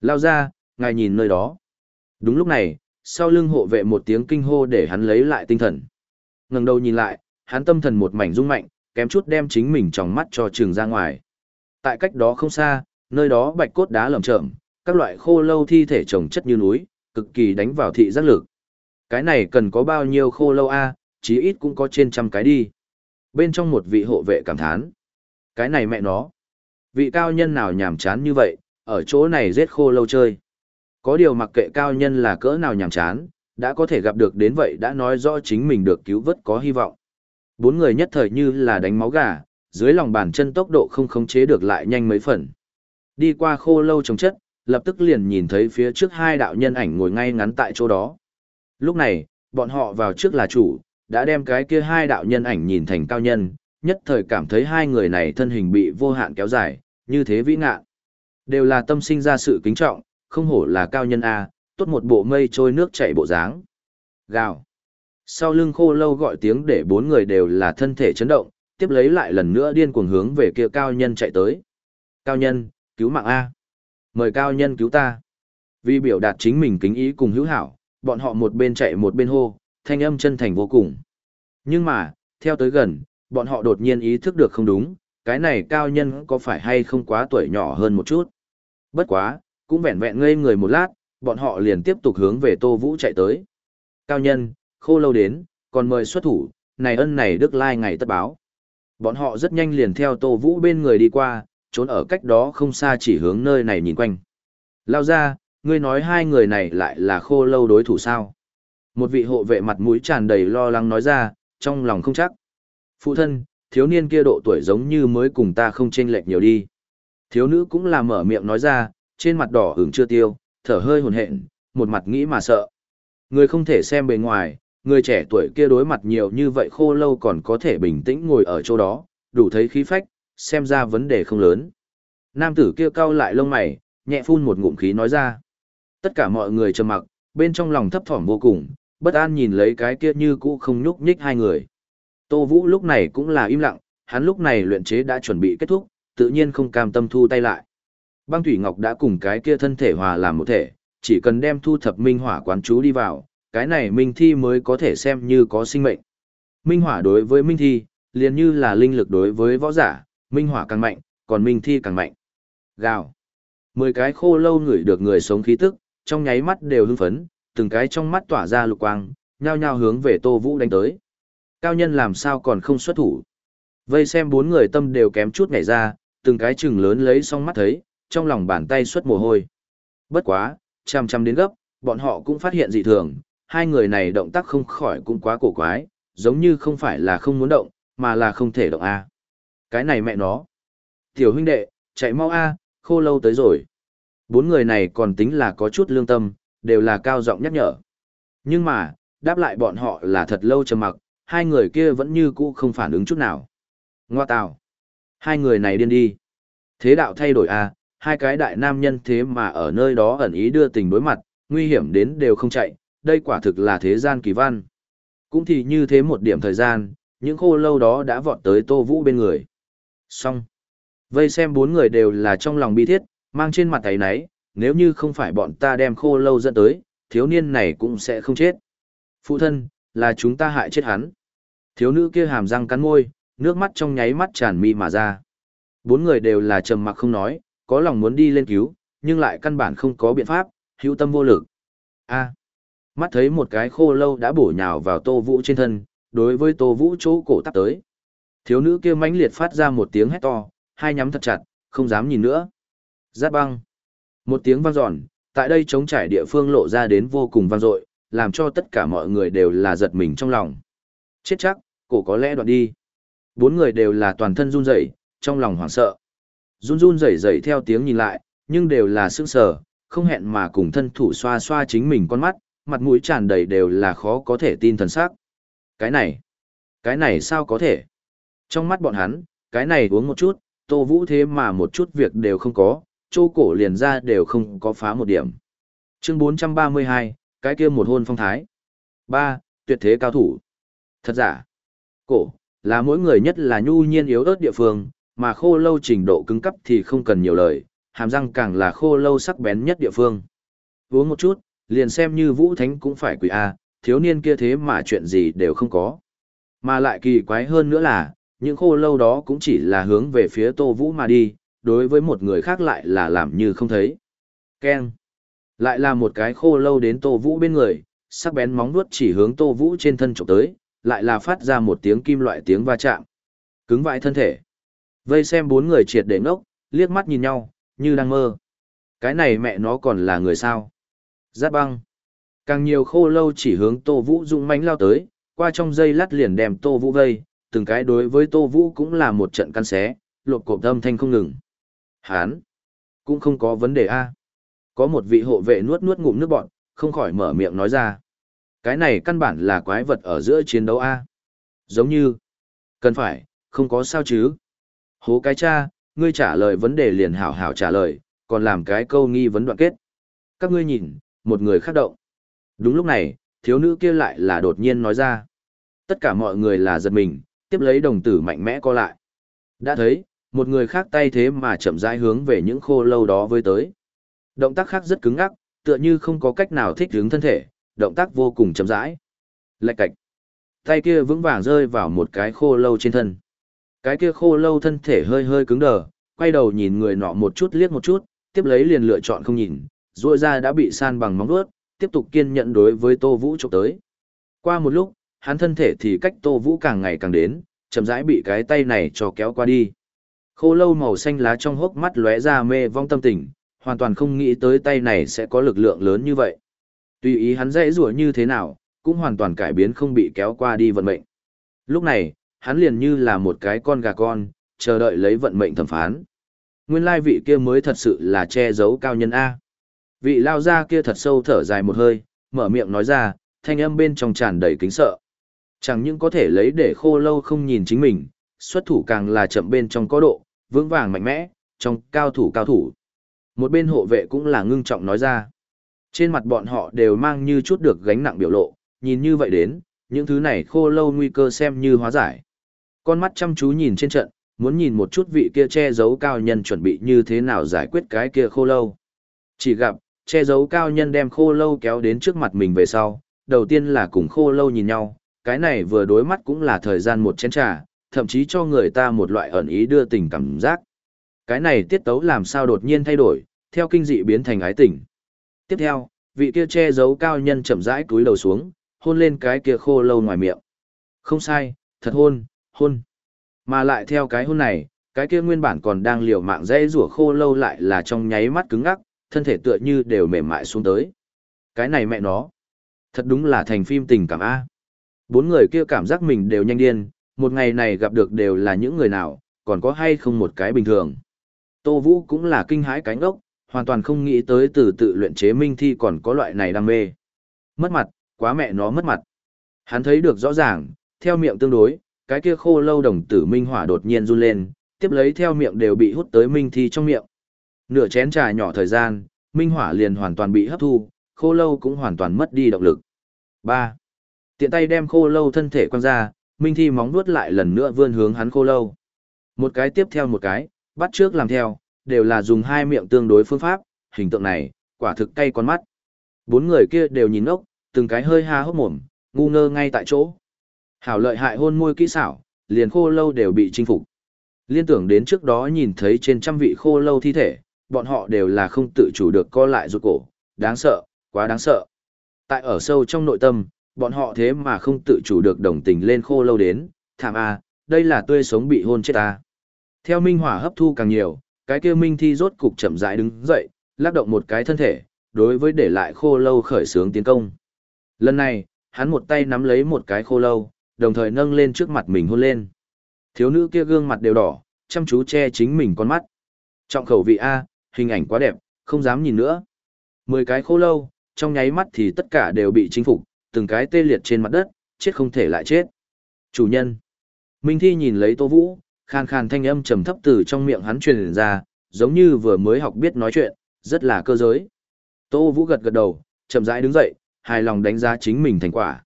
Lao ra, ngài nhìn nơi đó. Đúng lúc này, sau lưng hộ vệ một tiếng kinh hô để hắn lấy lại tinh thần. ngẩng đầu nhìn lại, Hắn tâm thần một mảnh rung mạnh, kém chút đem chính mình trong mắt cho trường ra ngoài. Tại cách đó không xa, nơi đó bạch cốt đá lởm chởm, các loại khô lâu thi thể chồng chất như núi, cực kỳ đánh vào thị giác lực. Cái này cần có bao nhiêu khô lâu a, chí ít cũng có trên trăm cái đi. Bên trong một vị hộ vệ cảm thán. Cái này mẹ nó. Vị cao nhân nào nhàm chán như vậy, ở chỗ này giết khô lâu chơi. Có điều mặc kệ cao nhân là cỡ nào nhàm chán, đã có thể gặp được đến vậy đã nói rõ chính mình được cứu vớt có hy vọng. Bốn người nhất thời như là đánh máu gà, dưới lòng bàn chân tốc độ không khống chế được lại nhanh mấy phần. Đi qua khô lâu trồng chất, lập tức liền nhìn thấy phía trước hai đạo nhân ảnh ngồi ngay ngắn tại chỗ đó. Lúc này, bọn họ vào trước là chủ, đã đem cái kia hai đạo nhân ảnh nhìn thành cao nhân, nhất thời cảm thấy hai người này thân hình bị vô hạn kéo dài, như thế vĩ ngạn. Đều là tâm sinh ra sự kính trọng, không hổ là cao nhân A, tốt một bộ mây trôi nước chảy bộ dáng. Gào. Sau lưng khô lâu gọi tiếng để bốn người đều là thân thể chấn động, tiếp lấy lại lần nữa điên cuồng hướng về kia cao nhân chạy tới. Cao nhân, cứu mạng A. Mời cao nhân cứu ta. Vì biểu đạt chính mình kính ý cùng hữu hảo, bọn họ một bên chạy một bên hô, thanh âm chân thành vô cùng. Nhưng mà, theo tới gần, bọn họ đột nhiên ý thức được không đúng, cái này cao nhân có phải hay không quá tuổi nhỏ hơn một chút. Bất quá, cũng vẹn vẹn ngây người một lát, bọn họ liền tiếp tục hướng về Tô Vũ chạy tới. Cao nhân, khô lâu đến, còn mời xuất thủ, này ân này đức lai ngày tất báo. Bọn họ rất nhanh liền theo Tô Vũ bên người đi qua, trốn ở cách đó không xa chỉ hướng nơi này nhìn quanh. Lao ra, ngươi nói hai người này lại là khô lâu đối thủ sao? Một vị hộ vệ mặt mũi tràn đầy lo lắng nói ra, trong lòng không chắc. Phụ thân, thiếu niên kia độ tuổi giống như mới cùng ta không chênh lệch nhiều đi. Thiếu nữ cũng là mở miệng nói ra, trên mặt đỏ hưởng chưa tiêu, thở hơi hồn hện, một mặt nghĩ mà sợ. Người không thể xem bề ngoài, người trẻ tuổi kia đối mặt nhiều như vậy khô lâu còn có thể bình tĩnh ngồi ở chỗ đó, đủ thấy khí phách, xem ra vấn đề không lớn. Nam tử kia cau lại lông mày, nhẹ phun một ngụm khí nói ra. Tất cả mọi người trầm mặc, bên trong lòng thấp thỏm vô cùng, bất an nhìn lấy cái kia như cũ không nhúc nhích hai người. Tô Vũ lúc này cũng là im lặng, hắn lúc này luyện chế đã chuẩn bị kết thúc, tự nhiên không cam tâm thu tay lại. Băng Thủy Ngọc đã cùng cái kia thân thể hòa làm một thể, chỉ cần đem thu thập minh hỏa quán chú đi vào, cái này minh thi mới có thể xem như có sinh mệnh. Minh hỏa đối với minh thi, liền như là linh lực đối với võ giả, minh hỏa càng mạnh, còn minh thi càng mạnh. Gào. Mười cái khô lâu ngửi được người sống khí tức, trong nháy mắt đều hưng phấn, từng cái trong mắt tỏa ra lục quang, nhao nhao hướng về Tô Vũ đánh tới. Cao nhân làm sao còn không xuất thủ. Vây xem bốn người tâm đều kém chút nhảy ra, từng cái chừng lớn lấy xong mắt thấy, trong lòng bàn tay xuất mồ hôi. Bất quá, chăm chăm đến gấp, bọn họ cũng phát hiện dị thường, hai người này động tác không khỏi cũng quá cổ quái, giống như không phải là không muốn động, mà là không thể động a. Cái này mẹ nó. Tiểu huynh đệ, chạy mau a, khô lâu tới rồi. Bốn người này còn tính là có chút lương tâm, đều là cao giọng nhắc nhở. Nhưng mà, đáp lại bọn họ là thật lâu trầm mặc, hai người kia vẫn như cũ không phản ứng chút nào. Ngoa tào. Hai người này điên đi. Thế đạo thay đổi a, hai cái đại nam nhân thế mà ở nơi đó ẩn ý đưa tình đối mặt, nguy hiểm đến đều không chạy, đây quả thực là thế gian kỳ văn. Cũng thì như thế một điểm thời gian, những khô lâu đó đã vọt tới Tô Vũ bên người. Xong. Vây xem bốn người đều là trong lòng bi thiết, mang trên mặt thấy nấy, nếu như không phải bọn ta đem khô lâu dẫn tới, thiếu niên này cũng sẽ không chết. Phụ thân, là chúng ta hại chết hắn. Thiếu nữ kia hàm răng cắn môi, nước mắt trong nháy mắt tràn mi mà ra. Bốn người đều là trầm mặc không nói, có lòng muốn đi lên cứu, nhưng lại căn bản không có biện pháp, hữu tâm vô lực. A. À, mắt thấy một cái khô lâu đã bổ nhào vào Tô Vũ trên thân, đối với Tô Vũ chỗ cổ tắt tới. Thiếu nữ kia mãnh liệt phát ra một tiếng hét to, hai nhắm thật chặt, không dám nhìn nữa. Giáp băng. Một tiếng vang dọn, tại đây chống trải địa phương lộ ra đến vô cùng vang dội, làm cho tất cả mọi người đều là giật mình trong lòng. Chết chắc, cổ có lẽ đoạn đi. Bốn người đều là toàn thân run rẩy, trong lòng hoảng sợ. Run run rẩy rẩy theo tiếng nhìn lại, nhưng đều là sững sờ, không hẹn mà cùng thân thủ xoa xoa chính mình con mắt, mặt mũi tràn đầy đều là khó có thể tin thần sắc. Cái này, cái này sao có thể? Trong mắt bọn hắn, cái này uống một chút, Tô Vũ thế mà một chút việc đều không có, chô cổ liền ra đều không có phá một điểm. Chương 432, cái kia một hôn phong thái. 3. Tuyệt thế cao thủ. Thật giả, cổ, là mỗi người nhất là nhu nhiên yếu ớt địa phương, mà khô lâu trình độ cứng cấp thì không cần nhiều lời, hàm răng càng là khô lâu sắc bén nhất địa phương. Uống một chút, liền xem như vũ thánh cũng phải quỷ A, thiếu niên kia thế mà chuyện gì đều không có. Mà lại kỳ quái hơn nữa là, những khô lâu đó cũng chỉ là hướng về phía Tô Vũ mà đi, đối với một người khác lại là làm như không thấy. Keng. Lại là một cái khô lâu đến Tô Vũ bên người, sắc bén móng vuốt chỉ hướng Tô Vũ trên thân trộm tới, lại là phát ra một tiếng kim loại tiếng va chạm. Cứng vãi thân thể. Vây xem bốn người triệt để ngốc, liếc mắt nhìn nhau, như đang mơ. Cái này mẹ nó còn là người sao? Giáp băng. Càng nhiều khô lâu chỉ hướng Tô Vũ dũng mãnh lao tới, qua trong dây lát liền đem Tô Vũ vây, từng cái đối với Tô Vũ cũng là một trận căn xé, lột cộp âm thanh không ngừng. Hán, cũng không có vấn đề a. Có một vị hộ vệ nuốt nuốt ngụm nước bọn, không khỏi mở miệng nói ra. Cái này căn bản là quái vật ở giữa chiến đấu a. Giống như, cần phải, không có sao chứ. Hố cái cha, ngươi trả lời vấn đề liền hảo hảo trả lời, còn làm cái câu nghi vấn đoạn kết. Các ngươi nhìn, một người khác động. Đúng lúc này, thiếu nữ kia lại là đột nhiên nói ra. Tất cả mọi người là giật mình, tiếp lấy đồng tử mạnh mẽ co lại. Đã thấy, một người khác tay thế mà chậm rãi hướng về những khô lâu đó với tới. Động tác khác rất cứng ngắc, tựa như không có cách nào thích hướng thân thể, động tác vô cùng chậm rãi. Lạch cạch. Tay kia vững vàng rơi vào một cái khô lâu trên thân. Cái kia khô lâu thân thể hơi hơi cứng đờ, quay đầu nhìn người nọ một chút liếc một chút, tiếp lấy liền lựa chọn không nhìn, rồi ra đã bị san bằng móng vuốt, tiếp tục kiên nhẫn đối với Tô Vũ chụp tới. Qua một lúc, hắn thân thể thì cách Tô Vũ càng ngày càng đến, chậm rãi bị cái tay này cho kéo qua đi. Khô lâu màu xanh lá trong hốc mắt lóe ra mê vong tâm tình, hoàn toàn không nghĩ tới tay này sẽ có lực lượng lớn như vậy. Tùy ý hắn dễ rủa như thế nào, cũng hoàn toàn cải biến không bị kéo qua đi vận mệnh. Lúc này, hắn liền như là một cái con gà con, chờ đợi lấy vận mệnh thẩm phán. Nguyên lai vị kia mới thật sự là che giấu cao nhân A. Vị lao ra kia thật sâu thở dài một hơi, mở miệng nói ra, thanh âm bên trong tràn đầy kính sợ. Chẳng những có thể lấy để khô lâu không nhìn chính mình, xuất thủ càng là chậm bên trong có độ, vững vàng mạnh mẽ, trong cao thủ cao thủ. Một bên hộ vệ cũng là ngưng trọng nói ra. Trên mặt bọn họ đều mang như chút được gánh nặng biểu lộ, nhìn như vậy đến, những thứ này khô lâu nguy cơ xem như hóa giải. Con mắt chăm chú nhìn trên trận, muốn nhìn một chút vị kia che giấu cao nhân chuẩn bị như thế nào giải quyết cái kia khô lâu. Chỉ gặp, che giấu cao nhân đem khô lâu kéo đến trước mặt mình về sau, đầu tiên là cùng khô lâu nhìn nhau, cái này vừa đối mắt cũng là thời gian một chén trà, thậm chí cho người ta một loại ẩn ý đưa tình cảm giác. Cái này tiết tấu làm sao đột nhiên thay đổi, theo kinh dị biến thành ái tình. Tiếp theo, vị kia che giấu cao nhân chậm rãi cúi đầu xuống, hôn lên cái kia khô lâu ngoài miệng. Không sai, thật hôn, hôn. Mà lại theo cái hôn này, cái kia nguyên bản còn đang liều mạng dây rủa khô lâu lại là trong nháy mắt cứng ngắc, thân thể tựa như đều mềm mại xuống tới. Cái này mẹ nó. Thật đúng là thành phim tình cảm A. Bốn người kia cảm giác mình đều nhanh điên, một ngày này gặp được đều là những người nào, còn có hay không một cái bình thường. Tô Vũ cũng là kinh hãi cánh ốc, hoàn toàn không nghĩ tới từ tự luyện chế minh thi còn có loại này đam mê. Mất mặt, quá mẹ nó mất mặt. Hắn thấy được rõ ràng, theo miệng tương đối, cái kia khô lâu đồng tử minh hỏa đột nhiên run lên, tiếp lấy theo miệng đều bị hút tới minh thi trong miệng. Nửa chén trà nhỏ thời gian, minh hỏa liền hoàn toàn bị hấp thu, khô lâu cũng hoàn toàn mất đi động lực. 3. Tiện tay đem khô lâu thân thể quăng ra, minh thi móng nuốt lại lần nữa vươn hướng hắn khô lâu. Một cái tiếp theo một cái, bắt trước làm theo, đều là dùng hai miệng tương đối phương pháp, hình tượng này, quả thực cay con mắt. Bốn người kia đều nhìn ốc, từng cái hơi ha hốc mồm, ngu ngơ ngay tại chỗ. Hảo lợi hại hôn môi kỹ xảo, liền khô lâu đều bị chinh phục. Liên tưởng đến trước đó nhìn thấy trên trăm vị khô lâu thi thể, bọn họ đều là không tự chủ được co lại rụt cổ, đáng sợ, quá đáng sợ. Tại ở sâu trong nội tâm, bọn họ thế mà không tự chủ được đồng tình lên khô lâu đến, thảm a, đây là tươi sống bị hôn chết ta. Theo minh hỏa hấp thu càng nhiều, cái kia minh thi rốt cục chậm rãi đứng dậy, lắc động một cái thân thể, đối với để lại khô lâu khởi sướng tiến công. Lần này, hắn một tay nắm lấy một cái khô lâu, đồng thời nâng lên trước mặt mình hôn lên. Thiếu nữ kia gương mặt đều đỏ, chăm chú che chính mình con mắt. Trọng khẩu vị A, hình ảnh quá đẹp, không dám nhìn nữa. Mười cái khô lâu, trong nháy mắt thì tất cả đều bị chinh phục, từng cái tê liệt trên mặt đất, chết không thể lại chết. Chủ nhân. Minh Thi nhìn lấy Tô Vũ, khàn khàn thanh âm trầm thấp từ trong miệng hắn truyền ra, giống như vừa mới học biết nói chuyện, rất là cơ giới. Tô Vũ gật gật đầu, chậm rãi đứng dậy, hài lòng đánh giá chính mình thành quả.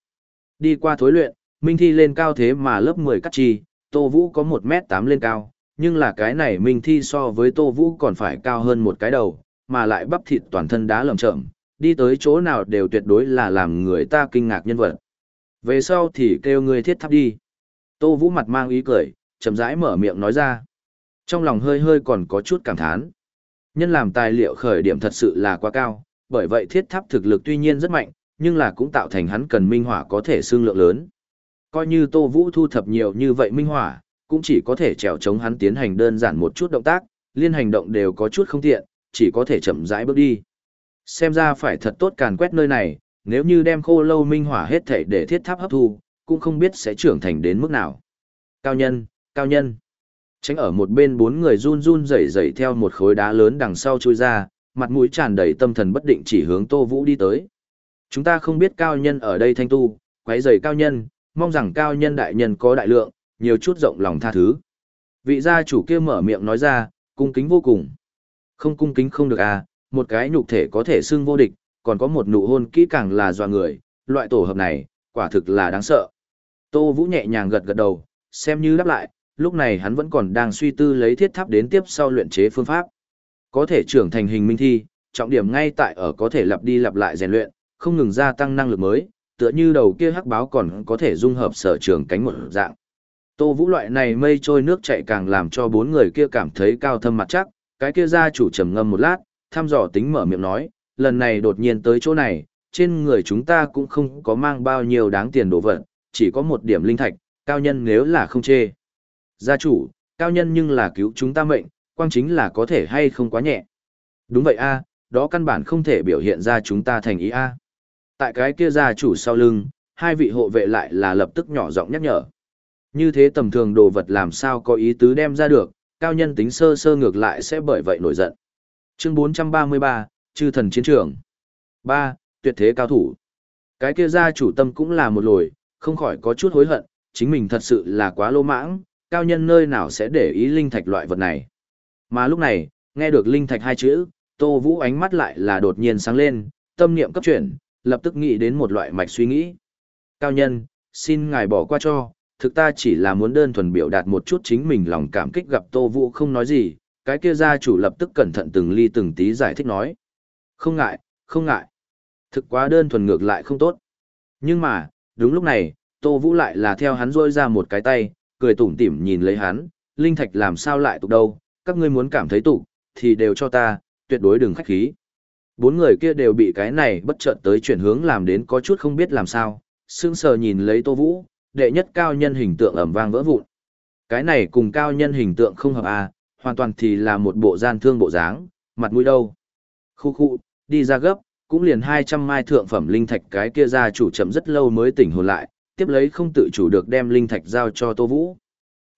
Đi qua thối luyện, Minh Thi lên cao thế mà lớp 10 cắt chi, Tô Vũ có 1m8 lên cao, nhưng là cái này Minh Thi so với Tô Vũ còn phải cao hơn một cái đầu, mà lại bắp thịt toàn thân đá lầm chởm, đi tới chỗ nào đều tuyệt đối là làm người ta kinh ngạc nhân vật. Về sau thì kêu người thiết thắp đi. Tô Vũ mặt mang ý cười, chậm rãi mở miệng nói ra. Trong lòng hơi hơi còn có chút cảm thán. Nhân làm tài liệu khởi điểm thật sự là quá cao, bởi vậy thiết tháp thực lực tuy nhiên rất mạnh, nhưng là cũng tạo thành hắn cần minh hỏa có thể xương lượng lớn. Coi như Tô Vũ thu thập nhiều như vậy minh hỏa, cũng chỉ có thể trèo chống hắn tiến hành đơn giản một chút động tác, liên hành động đều có chút không tiện, chỉ có thể chậm rãi bước đi. Xem ra phải thật tốt càn quét nơi này, nếu như đem khô lâu minh hỏa hết thể để thiết tháp hấp thu, cũng không biết sẽ trưởng thành đến mức nào. Cao nhân, cao nhân. Tránh ở một bên bốn người run run rẩy rẩy theo một khối đá lớn đằng sau trôi ra, mặt mũi tràn đầy tâm thần bất định chỉ hướng Tô Vũ đi tới. Chúng ta không biết cao nhân ở đây thanh tu, quấy rầy cao nhân, mong rằng cao nhân đại nhân có đại lượng, nhiều chút rộng lòng tha thứ. Vị gia chủ kia mở miệng nói ra, cung kính vô cùng. Không cung kính không được à, một cái nhục thể có thể xưng vô địch, còn có một nụ hôn kỹ càng là dọa người, loại tổ hợp này, quả thực là đáng sợ. Tô Vũ nhẹ nhàng gật gật đầu, xem như đáp lại, lúc này hắn vẫn còn đang suy tư lấy thiết tháp đến tiếp sau luyện chế phương pháp. Có thể trưởng thành hình minh thi, trọng điểm ngay tại ở có thể lặp đi lặp lại rèn luyện, không ngừng gia tăng năng lực mới, tựa như đầu kia hắc báo còn có thể dung hợp sở trường cánh một dạng. Tô Vũ loại này mây trôi nước chạy càng làm cho bốn người kia cảm thấy cao thâm mặt chắc, cái kia gia chủ trầm ngâm một lát, thăm dò tính mở miệng nói, lần này đột nhiên tới chỗ này, trên người chúng ta cũng không có mang bao nhiêu đáng tiền đồ vật, chỉ có một điểm linh thạch, cao nhân nếu là không chê. Gia chủ, cao nhân nhưng là cứu chúng ta mệnh, quang chính là có thể hay không quá nhẹ. Đúng vậy a, đó căn bản không thể biểu hiện ra chúng ta thành ý a. Tại cái kia gia chủ sau lưng, hai vị hộ vệ lại là lập tức nhỏ giọng nhắc nhở. Như thế tầm thường đồ vật làm sao có ý tứ đem ra được, cao nhân tính sơ sơ ngược lại sẽ bởi vậy nổi giận. Chương 433, Chư thần chiến trường. 3. Tuyệt thế cao thủ. Cái kia gia chủ tâm cũng là một lồi, không khỏi có chút hối hận, chính mình thật sự là quá lô mãng, cao nhân nơi nào sẽ để ý linh thạch loại vật này. Mà lúc này, nghe được linh thạch hai chữ, Tô Vũ ánh mắt lại là đột nhiên sáng lên, tâm niệm cấp chuyển, lập tức nghĩ đến một loại mạch suy nghĩ. Cao nhân, xin ngài bỏ qua cho, thực ta chỉ là muốn đơn thuần biểu đạt một chút chính mình lòng cảm kích gặp Tô Vũ không nói gì, cái kia gia chủ lập tức cẩn thận từng ly từng tí giải thích nói. Không ngại, không ngại. Thực quá đơn thuần ngược lại không tốt. Nhưng mà, đúng lúc này, Tô Vũ lại là theo hắn rôi ra một cái tay, cười tủm tỉm nhìn lấy hắn, linh thạch làm sao lại tục đâu, các ngươi muốn cảm thấy tục, thì đều cho ta, tuyệt đối đừng khách khí. Bốn người kia đều bị cái này bất chợt tới chuyển hướng làm đến có chút không biết làm sao, sững sờ nhìn lấy Tô Vũ, đệ nhất cao nhân hình tượng ầm vang vỡ vụn. Cái này cùng cao nhân hình tượng không hợp à, hoàn toàn thì là một bộ gian thương bộ dáng, mặt mũi đâu. Khu khu, đi ra gấp, cũng liền 200 mai thượng phẩm linh thạch cái kia ra chủ chậm rất lâu mới tỉnh hồn lại, tiếp lấy không tự chủ được đem linh thạch giao cho Tô Vũ.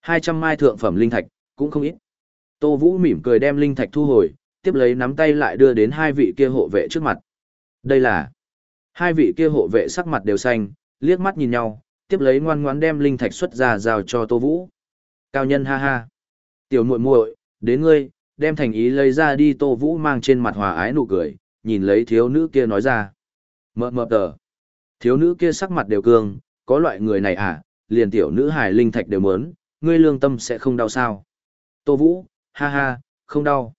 200 mai thượng phẩm linh thạch, cũng không ít. Tô Vũ mỉm cười đem linh thạch thu hồi, tiếp lấy nắm tay lại đưa đến hai vị kia hộ vệ trước mặt. Đây là hai vị kia hộ vệ sắc mặt đều xanh, liếc mắt nhìn nhau, tiếp lấy ngoan ngoãn đem linh thạch xuất ra giao cho Tô Vũ. Cao nhân ha ha. Tiểu muội muội, đến ngươi, đem thành ý lấy ra đi Tô Vũ mang trên mặt hòa ái nụ cười, nhìn lấy thiếu nữ kia nói ra. Mợ mợ tờ. Thiếu nữ kia sắc mặt đều cương, có loại người này à, liền tiểu nữ hài linh thạch đều muốn, ngươi lương tâm sẽ không đau sao. Tô Vũ, ha ha, không đau.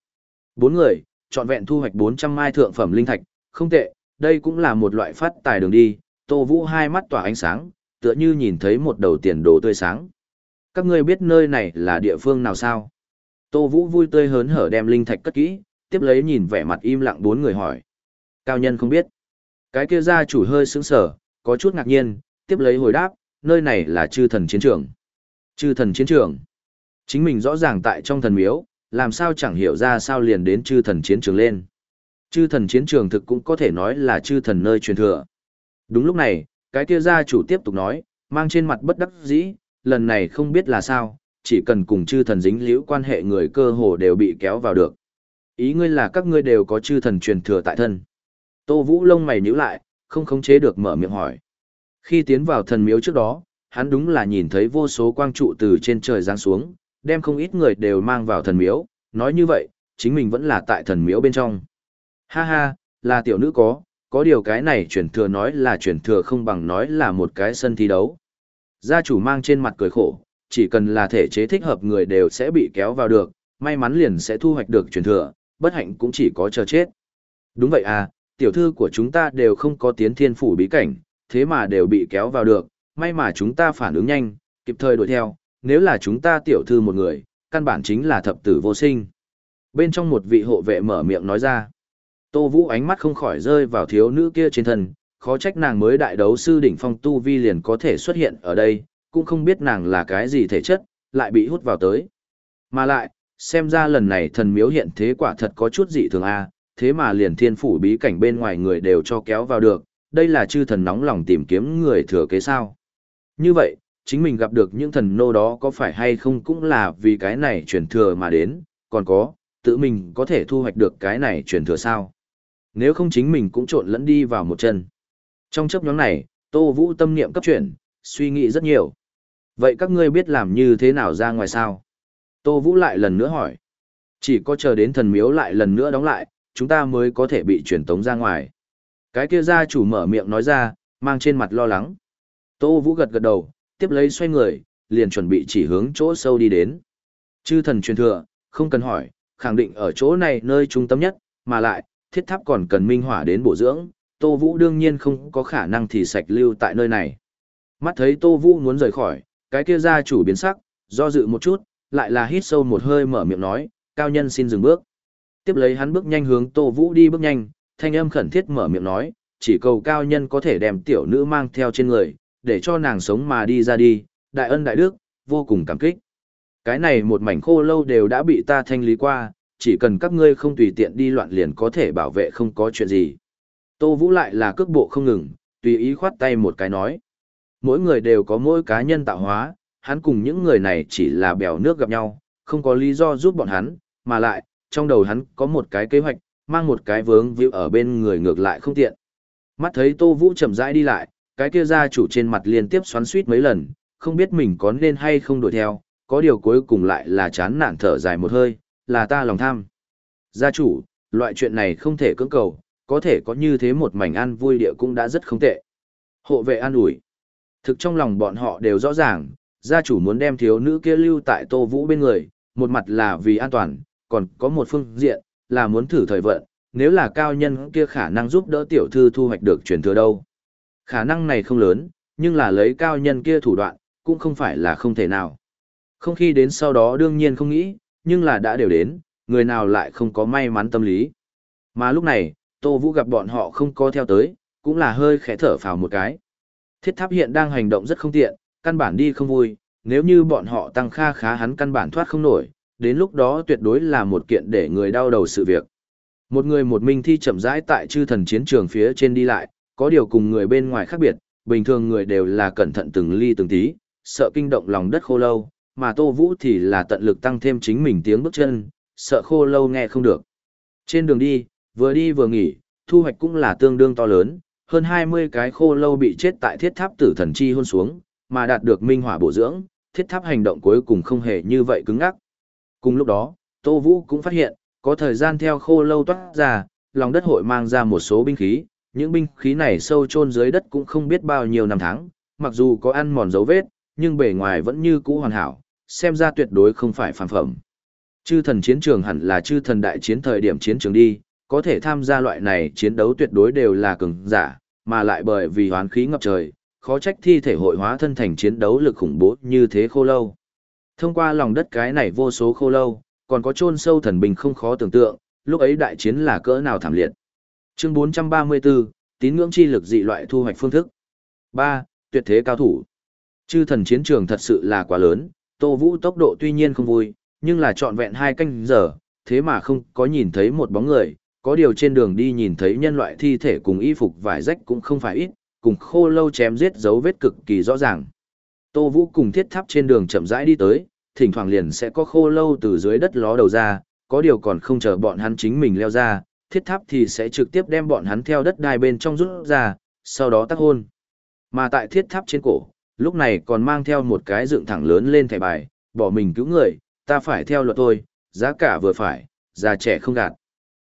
Bốn người, chọn vẹn thu hoạch 400 mai thượng phẩm linh thạch, không tệ, đây cũng là một loại phát tài đường đi. Tô Vũ hai mắt tỏa ánh sáng, tựa như nhìn thấy một đầu tiền đồ tươi sáng. Các ngươi biết nơi này là địa phương nào sao? Tô Vũ vui tươi hớn hở đem linh thạch cất kỹ, tiếp lấy nhìn vẻ mặt im lặng bốn người hỏi. Cao nhân không biết. Cái kia gia chủ hơi sững sở, có chút ngạc nhiên, tiếp lấy hồi đáp, nơi này là chư thần chiến trường. Chư thần chiến trường. Chính mình rõ ràng tại trong thần miếu, làm sao chẳng hiểu ra sao liền đến chư thần chiến trường lên. Chư thần chiến trường thực cũng có thể nói là chư thần nơi truyền thừa. Đúng lúc này, cái kia gia chủ tiếp tục nói, mang trên mặt bất đắc dĩ, lần này không biết là sao, chỉ cần cùng chư thần dính liễu quan hệ người cơ hồ đều bị kéo vào được. Ý ngươi là các ngươi đều có chư thần truyền thừa tại thân. Tô Vũ lông mày nhíu lại, không khống chế được mở miệng hỏi. Khi tiến vào thần miếu trước đó, hắn đúng là nhìn thấy vô số quang trụ từ trên trời giáng xuống, đem không ít người đều mang vào thần miếu, nói như vậy, chính mình vẫn là tại thần miếu bên trong. Ha ha, là tiểu nữ có, có điều cái này truyền thừa nói là truyền thừa không bằng nói là một cái sân thi đấu. Gia chủ mang trên mặt cười khổ, chỉ cần là thể chế thích hợp người đều sẽ bị kéo vào được, may mắn liền sẽ thu hoạch được truyền thừa, bất hạnh cũng chỉ có chờ chết. Đúng vậy à, tiểu thư của chúng ta đều không có tiến thiên phủ bí cảnh, thế mà đều bị kéo vào được, may mà chúng ta phản ứng nhanh, kịp thời đuổi theo, nếu là chúng ta tiểu thư một người, căn bản chính là thập tử vô sinh. Bên trong một vị hộ vệ mở miệng nói ra. Tô Vũ ánh mắt không khỏi rơi vào thiếu nữ kia trên thân, khó trách nàng mới đại đấu sư đỉnh phong tu vi liền có thể xuất hiện ở đây, cũng không biết nàng là cái gì thể chất, lại bị hút vào tới. Mà lại, xem ra lần này thần miếu hiện thế quả thật có chút dị thường a thế mà liền thiên phủ bí cảnh bên ngoài người đều cho kéo vào được, đây là chư thần nóng lòng tìm kiếm người thừa kế sao. Như vậy, chính mình gặp được những thần nô đó có phải hay không cũng là vì cái này truyền thừa mà đến, còn có, tự mình có thể thu hoạch được cái này truyền thừa sao. Nếu không chính mình cũng trộn lẫn đi vào một chân. Trong chấp nhóm này, Tô Vũ tâm niệm cấp chuyển, suy nghĩ rất nhiều. Vậy các ngươi biết làm như thế nào ra ngoài sao? Tô Vũ lại lần nữa hỏi. Chỉ có chờ đến thần miếu lại lần nữa đóng lại, chúng ta mới có thể bị truyền tống ra ngoài. Cái kia gia chủ mở miệng nói ra, mang trên mặt lo lắng. Tô Vũ gật gật đầu, tiếp lấy xoay người, liền chuẩn bị chỉ hướng chỗ sâu đi đến. Chư thần truyền thừa, không cần hỏi, khẳng định ở chỗ này nơi trung tâm nhất, mà lại, thiết tháp còn cần minh hỏa đến bổ dưỡng, Tô Vũ đương nhiên không có khả năng thì sạch lưu tại nơi này. Mắt thấy Tô Vũ muốn rời khỏi, cái kia gia chủ biến sắc, do dự một chút, lại là hít sâu một hơi mở miệng nói, cao nhân xin dừng bước. Tiếp lấy hắn bước nhanh hướng Tô Vũ đi bước nhanh, thanh âm khẩn thiết mở miệng nói, chỉ cầu cao nhân có thể đem tiểu nữ mang theo trên người, để cho nàng sống mà đi ra đi, đại ân đại đức, vô cùng cảm kích. Cái này một mảnh khô lâu đều đã bị ta thanh lý qua, chỉ cần các ngươi không tùy tiện đi loạn liền có thể bảo vệ không có chuyện gì. Tô Vũ lại là cước bộ không ngừng, tùy ý khoát tay một cái nói. Mỗi người đều có mỗi cá nhân tạo hóa, hắn cùng những người này chỉ là bèo nước gặp nhau, không có lý do giúp bọn hắn, mà lại, trong đầu hắn có một cái kế hoạch, mang một cái vướng víu ở bên người ngược lại không tiện. Mắt thấy Tô Vũ chậm rãi đi lại, cái kia gia chủ trên mặt liên tiếp xoắn suýt mấy lần, không biết mình có nên hay không đuổi theo, có điều cuối cùng lại là chán nản thở dài một hơi, là ta lòng tham. Gia chủ, loại chuyện này không thể cưỡng cầu, có thể có như thế một mảnh ăn vui địa cũng đã rất không tệ. Hộ vệ an ủi. Thực trong lòng bọn họ đều rõ ràng, gia chủ muốn đem thiếu nữ kia lưu tại Tô Vũ bên người, một mặt là vì an toàn, còn có một phương diện, là muốn thử thời vận, nếu là cao nhân kia khả năng giúp đỡ tiểu thư thu hoạch được truyền thừa đâu. Khả năng này không lớn, nhưng là lấy cao nhân kia thủ đoạn, cũng không phải là không thể nào. Không khi đến sau đó đương nhiên không nghĩ, nhưng là đã đều đến, người nào lại không có may mắn tâm lý. Mà lúc này, Tô Vũ gặp bọn họ không có theo tới, cũng là hơi khẽ thở phào một cái. Thiết tháp hiện đang hành động rất không tiện, căn bản đi không vui, nếu như bọn họ tăng kha khá hắn căn bản thoát không nổi, đến lúc đó tuyệt đối là một kiện để người đau đầu sự việc. Một người một mình thi chậm rãi tại chư thần chiến trường phía trên đi lại, có điều cùng người bên ngoài khác biệt, bình thường người đều là cẩn thận từng ly từng tí, sợ kinh động lòng đất khô lâu, mà Tô Vũ thì là tận lực tăng thêm chính mình tiếng bước chân, sợ khô lâu nghe không được. Trên đường đi, vừa đi vừa nghỉ, thu hoạch cũng là tương đương to lớn, hơn 20 cái khô lâu bị chết tại thiết tháp tử thần chi hôn xuống, mà đạt được minh hỏa bổ dưỡng, thiết tháp hành động cuối cùng không hề như vậy cứng ngắc. Cùng lúc đó, Tô Vũ cũng phát hiện, có thời gian theo khô lâu toát ra, lòng đất hội mang ra một số binh khí, những binh khí này sâu chôn dưới đất cũng không biết bao nhiêu năm tháng, mặc dù có ăn mòn dấu vết, nhưng bề ngoài vẫn như cũ hoàn hảo, xem ra tuyệt đối không phải phàm phẩm. Chư thần chiến trường hẳn là chư thần đại chiến thời điểm chiến trường đi, có thể tham gia loại này chiến đấu tuyệt đối đều là cường giả, mà lại bởi vì hoán khí ngập trời, khó trách thi thể hội hóa thân thành chiến đấu lực khủng bố như thế khô lâu. Thông qua lòng đất cái này vô số khô lâu, còn có chôn sâu thần bình không khó tưởng tượng, lúc ấy đại chiến là cỡ nào thảm liệt. Chương 434, tín ngưỡng chi lực dị loại thu hoạch phương thức. 3. Tuyệt thế cao thủ. Chư thần chiến trường thật sự là quá lớn, Tô Vũ tốc độ tuy nhiên không vui, nhưng là trọn vẹn hai canh giờ, thế mà không có nhìn thấy một bóng người, có điều trên đường đi nhìn thấy nhân loại thi thể cùng y phục vải rách cũng không phải ít, cùng khô lâu chém giết dấu vết cực kỳ rõ ràng. Tô Vũ cùng thiết tháp trên đường chậm rãi đi tới, thỉnh thoảng liền sẽ có khô lâu từ dưới đất ló đầu ra, có điều còn không chờ bọn hắn chính mình leo ra, thiết tháp thì sẽ trực tiếp đem bọn hắn theo đất đai bên trong rút ra, sau đó tác hôn. Mà tại thiết tháp trên cổ, lúc này còn mang theo một cái dựng thẳng lớn lên thẻ bài, bỏ mình cứu người, ta phải theo luật tôi, giá cả vừa phải, già trẻ không gạt.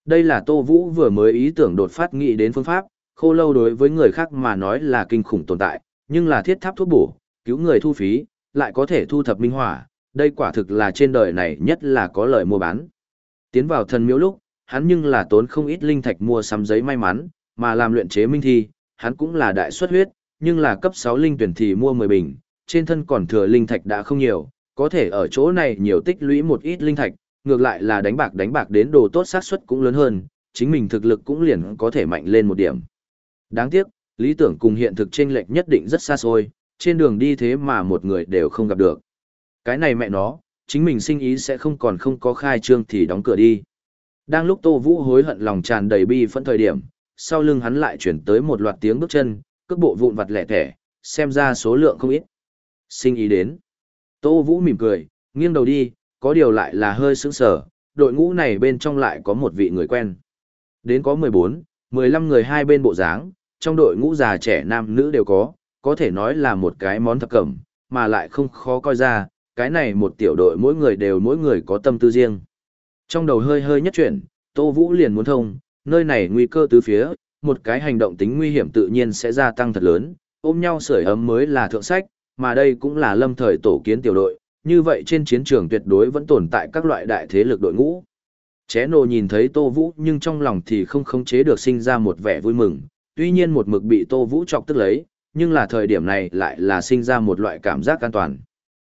Đây là Tô Vũ vừa mới ý tưởng đột phát nghĩ đến phương pháp, khô lâu đối với người khác mà nói là kinh khủng tồn tại, nhưng là thiết tháp thuốc bổ, cứu người thu phí, lại có thể thu thập minh hỏa, đây quả thực là trên đời này nhất là có lời mua bán. Tiến vào thần miếu lúc, hắn nhưng là tốn không ít linh thạch mua sắm giấy may mắn, mà làm luyện chế minh thi, hắn cũng là đại xuất huyết, nhưng là cấp 6 linh tuyển thì mua 10 bình, trên thân còn thừa linh thạch đã không nhiều, có thể ở chỗ này nhiều tích lũy một ít linh thạch, ngược lại là đánh bạc đánh bạc đến đồ tốt xác suất cũng lớn hơn, chính mình thực lực cũng liền có thể mạnh lên một điểm. Đáng tiếc, lý tưởng cùng hiện thực chênh lệch nhất định rất xa xôi, trên đường đi thế mà một người đều không gặp được. Cái này mẹ nó, chính mình sinh ý sẽ không còn không có khai trương thì đóng cửa đi. Đang lúc Tô Vũ hối hận lòng tràn đầy bi phẫn thời điểm, sau lưng hắn lại chuyển tới một loạt tiếng bước chân, cước bộ vụn vặt lẻ thẻ, xem ra số lượng không ít. Sinh ý đến. Tô Vũ mỉm cười, nghiêng đầu đi, có điều lại là hơi sững sờ, đội ngũ này bên trong lại có một vị người quen. Đến có 14, 15 người hai bên bộ dáng, trong đội ngũ già trẻ nam nữ đều có, có thể nói là một cái món thập cẩm, mà lại không khó coi ra, cái này một tiểu đội mỗi người đều mỗi người có tâm tư riêng. Trong đầu hơi hơi nhất chuyển, Tô Vũ liền muốn thông, nơi này nguy cơ tứ phía, một cái hành động tính nguy hiểm tự nhiên sẽ gia tăng thật lớn, ôm nhau sưởi ấm mới là thượng sách, mà đây cũng là lâm thời tổ kiến tiểu đội, như vậy trên chiến trường tuyệt đối vẫn tồn tại các loại đại thế lực đội ngũ. Ché nồ nhìn thấy Tô Vũ nhưng trong lòng thì không khống chế được sinh ra một vẻ vui mừng, tuy nhiên một mực bị Tô Vũ chọc tức lấy, nhưng là thời điểm này lại là sinh ra một loại cảm giác an toàn.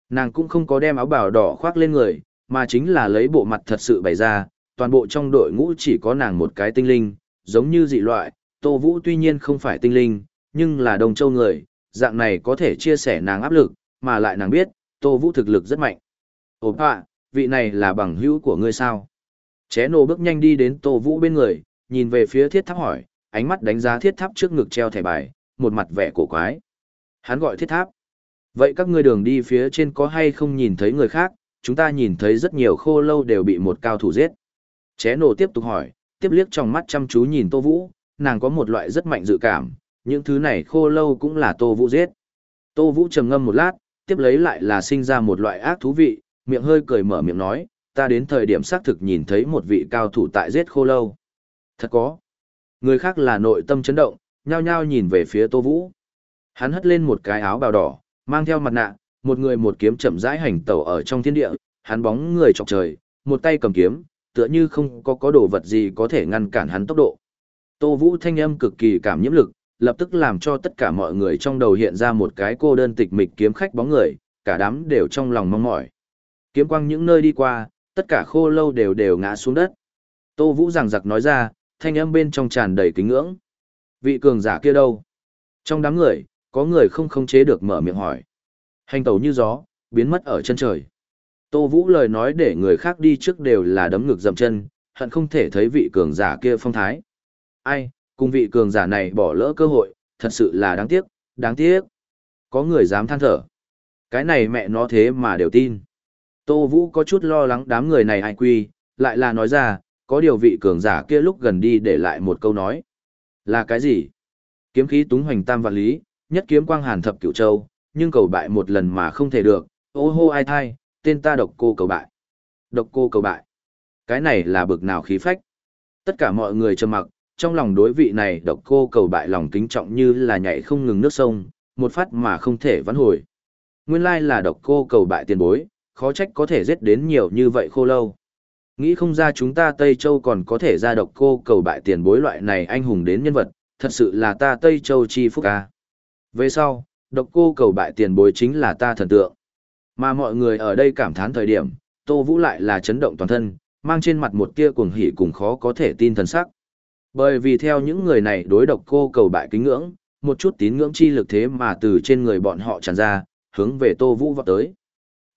Nàng cũng không có đem áo bào đỏ khoác lên người, mà chính là lấy bộ mặt thật sự bày ra, toàn bộ trong đội ngũ chỉ có nàng một cái tinh linh, giống như dị loại, Tô Vũ tuy nhiên không phải tinh linh, nhưng là đồng châu người, dạng này có thể chia sẻ nàng áp lực, mà lại nàng biết, Tô Vũ thực lực rất mạnh. Ồ bạ, vị này là bằng hữu của ngươi sao? Ché nô bước nhanh đi đến Tô Vũ bên người, nhìn về phía thiết tháp hỏi, ánh mắt đánh giá thiết tháp trước ngực treo thẻ bài, một mặt vẻ cổ quái. Hắn gọi thiết tháp. Vậy các ngươi đường đi phía trên có hay không nhìn thấy người khác, chúng ta nhìn thấy rất nhiều khô lâu đều bị một cao thủ giết. Ché nổ tiếp tục hỏi, tiếp liếc trong mắt chăm chú nhìn Tô Vũ, nàng có một loại rất mạnh dự cảm, những thứ này khô lâu cũng là Tô Vũ giết. Tô Vũ trầm ngâm một lát, tiếp lấy lại là sinh ra một loại ác thú vị, miệng hơi cười mở miệng nói, ta đến thời điểm xác thực nhìn thấy một vị cao thủ tại giết khô lâu. Thật có. Người khác là nội tâm chấn động, nhao nhao nhìn về phía Tô Vũ. Hắn hất lên một cái áo bào đỏ, mang theo mặt nạ, một người một kiếm chậm rãi hành tẩu ở trong thiên địa, hắn bóng người chọc trời, một tay cầm kiếm, tựa như không có có đồ vật gì có thể ngăn cản hắn tốc độ. Tô Vũ thanh âm cực kỳ cảm nhiễm lực, lập tức làm cho tất cả mọi người trong đầu hiện ra một cái cô đơn tịch mịch kiếm khách bóng người, cả đám đều trong lòng mong mỏi. Kiếm quang những nơi đi qua, tất cả khô lâu đều đều ngã xuống đất. Tô Vũ giằng giặc nói ra, thanh âm bên trong tràn đầy kính ngưỡng. Vị cường giả kia đâu? Trong đám người, có người không khống chế được mở miệng hỏi. Hành tẩu như gió, biến mất ở chân trời. Tô Vũ lời nói để người khác đi trước đều là đấm ngực dậm chân, hận không thể thấy vị cường giả kia phong thái. Ai, cùng vị cường giả này bỏ lỡ cơ hội, thật sự là đáng tiếc, đáng tiếc. Có người dám than thở. Cái này mẹ nó thế mà đều tin. Tô Vũ có chút lo lắng đám người này ai quy, lại là nói ra, có điều vị cường giả kia lúc gần đi để lại một câu nói. Là cái gì? Kiếm khí túng hoành tam vạn lý, nhất kiếm quang hàn thập cửu châu, nhưng cầu bại một lần mà không thể được, ô hô ai thai, tên ta độc cô cầu bại. Độc cô cầu bại. Cái này là bực nào khí phách. Tất cả mọi người trầm mặc, trong lòng đối vị này độc cô cầu bại lòng kính trọng như là nhảy không ngừng nước sông, một phát mà không thể vãn hồi. Nguyên lai là độc cô cầu bại tiền bối, khó trách có thể giết đến nhiều như vậy khô lâu. Nghĩ không ra chúng ta Tây Châu còn có thể ra độc cô cầu bại tiền bối loại này anh hùng đến nhân vật, thật sự là ta Tây Châu chi phúc ca. Về sau, độc cô cầu bại tiền bối chính là ta thần tượng. Mà mọi người ở đây cảm thán thời điểm, Tô Vũ lại là chấn động toàn thân, mang trên mặt một tia cuồng hỉ cùng khó có thể tin thần sắc. Bởi vì theo những người này đối độc cô cầu bại kính ngưỡng, một chút tín ngưỡng chi lực thế mà từ trên người bọn họ tràn ra, hướng về Tô Vũ vọt tới.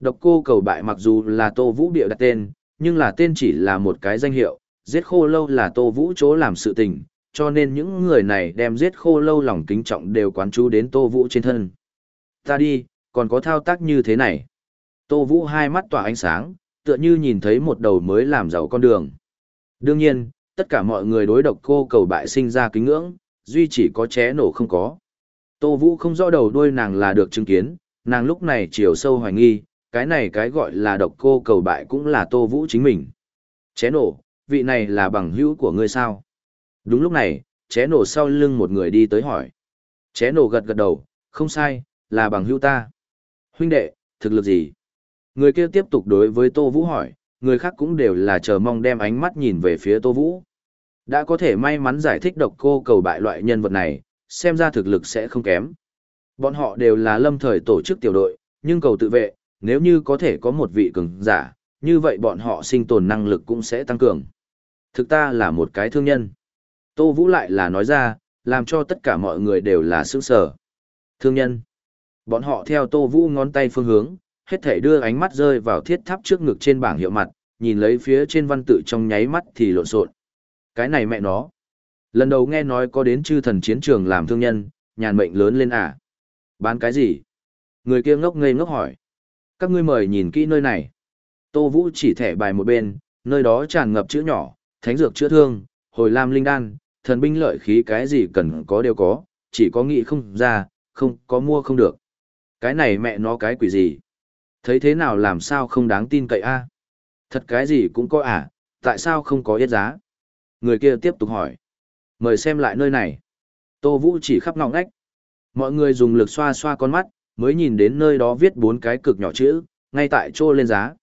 Độc cô cầu bại mặc dù là Tô Vũ địa đặt tên, nhưng là tên chỉ là một cái danh hiệu, giết khô lâu là Tô Vũ chỗ làm sự tình, cho nên những người này đem giết khô lâu lòng kính trọng đều quán chú đến Tô Vũ trên thân. Ta đi, còn có thao tác như thế này. Tô Vũ hai mắt tỏa ánh sáng, tựa như nhìn thấy một đầu mới làm giàu con đường. Đương nhiên, tất cả mọi người đối độc cô cầu bại sinh ra kính ngưỡng, duy chỉ có ché nổ không có. Tô Vũ không rõ đầu đuôi nàng là được chứng kiến, nàng lúc này chiều sâu hoài nghi, cái này cái gọi là độc cô cầu bại cũng là Tô Vũ chính mình. Ché nổ, vị này là bằng hữu của ngươi sao? Đúng lúc này, ché nổ sau lưng một người đi tới hỏi. Ché nổ gật gật đầu, không sai, là bằng hữu ta. Huynh đệ, thực lực gì? Người kia tiếp tục đối với Tô Vũ hỏi, người khác cũng đều là chờ mong đem ánh mắt nhìn về phía Tô Vũ. Đã có thể may mắn giải thích độc cô cầu bại loại nhân vật này, xem ra thực lực sẽ không kém. Bọn họ đều là lâm thời tổ chức tiểu đội, nhưng cầu tự vệ, nếu như có thể có một vị cường giả, như vậy bọn họ sinh tồn năng lực cũng sẽ tăng cường. Thực ta là một cái thương nhân. Tô Vũ lại là nói ra, làm cho tất cả mọi người đều là sững sở. Thương nhân. Bọn họ theo Tô Vũ ngón tay phương hướng, hết thể đưa ánh mắt rơi vào thiết tháp trước ngực trên bảng hiệu mặt, nhìn lấy phía trên văn tự trong nháy mắt thì lộn xộn. Cái này mẹ nó. Lần đầu nghe nói có đến chư thần chiến trường làm thương nhân, nhàn mệnh lớn lên à. Bán cái gì? Người kia ngốc ngây ngốc hỏi. Các ngươi mời nhìn kỹ nơi này. Tô Vũ chỉ thẻ bài một bên, nơi đó tràn ngập chữ nhỏ, thánh dược chữa thương, hồi lam linh đan, thần binh lợi khí cái gì cần có đều có, chỉ có nghĩ không ra, không có mua không được. Cái này mẹ nó cái quỷ gì? Thấy thế nào làm sao không đáng tin cậy a? Thật cái gì cũng có à, tại sao không có yết giá? Người kia tiếp tục hỏi. Mời xem lại nơi này. Tô Vũ chỉ khắp ngọng ngách. Mọi người dùng lực xoa xoa con mắt, mới nhìn đến nơi đó viết bốn cái cực nhỏ chữ, ngay tại chỗ lên giá.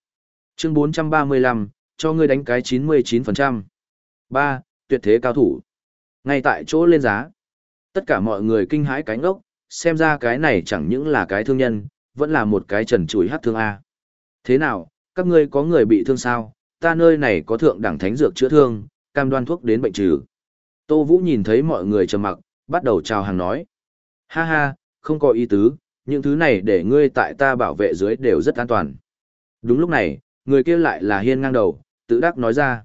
Chương 435, cho ngươi đánh cái 99%. 3. Tuyệt thế cao thủ. Ngay tại chỗ lên giá. Tất cả mọi người kinh hãi cánh ốc, xem ra cái này chẳng những là cái thương nhân, vẫn là một cái trần chuối hát thương A. Thế nào, các ngươi có người bị thương sao? Ta nơi này có thượng đẳng thánh dược chữa thương, cam đoan thuốc đến bệnh trừ. Tô Vũ nhìn thấy mọi người trầm mặc, bắt đầu chào hàng nói. Ha ha, không có ý tứ, những thứ này để ngươi tại ta bảo vệ dưới đều rất an toàn. Đúng lúc này, người kia lại là hiên ngang đầu, tự đắc nói ra.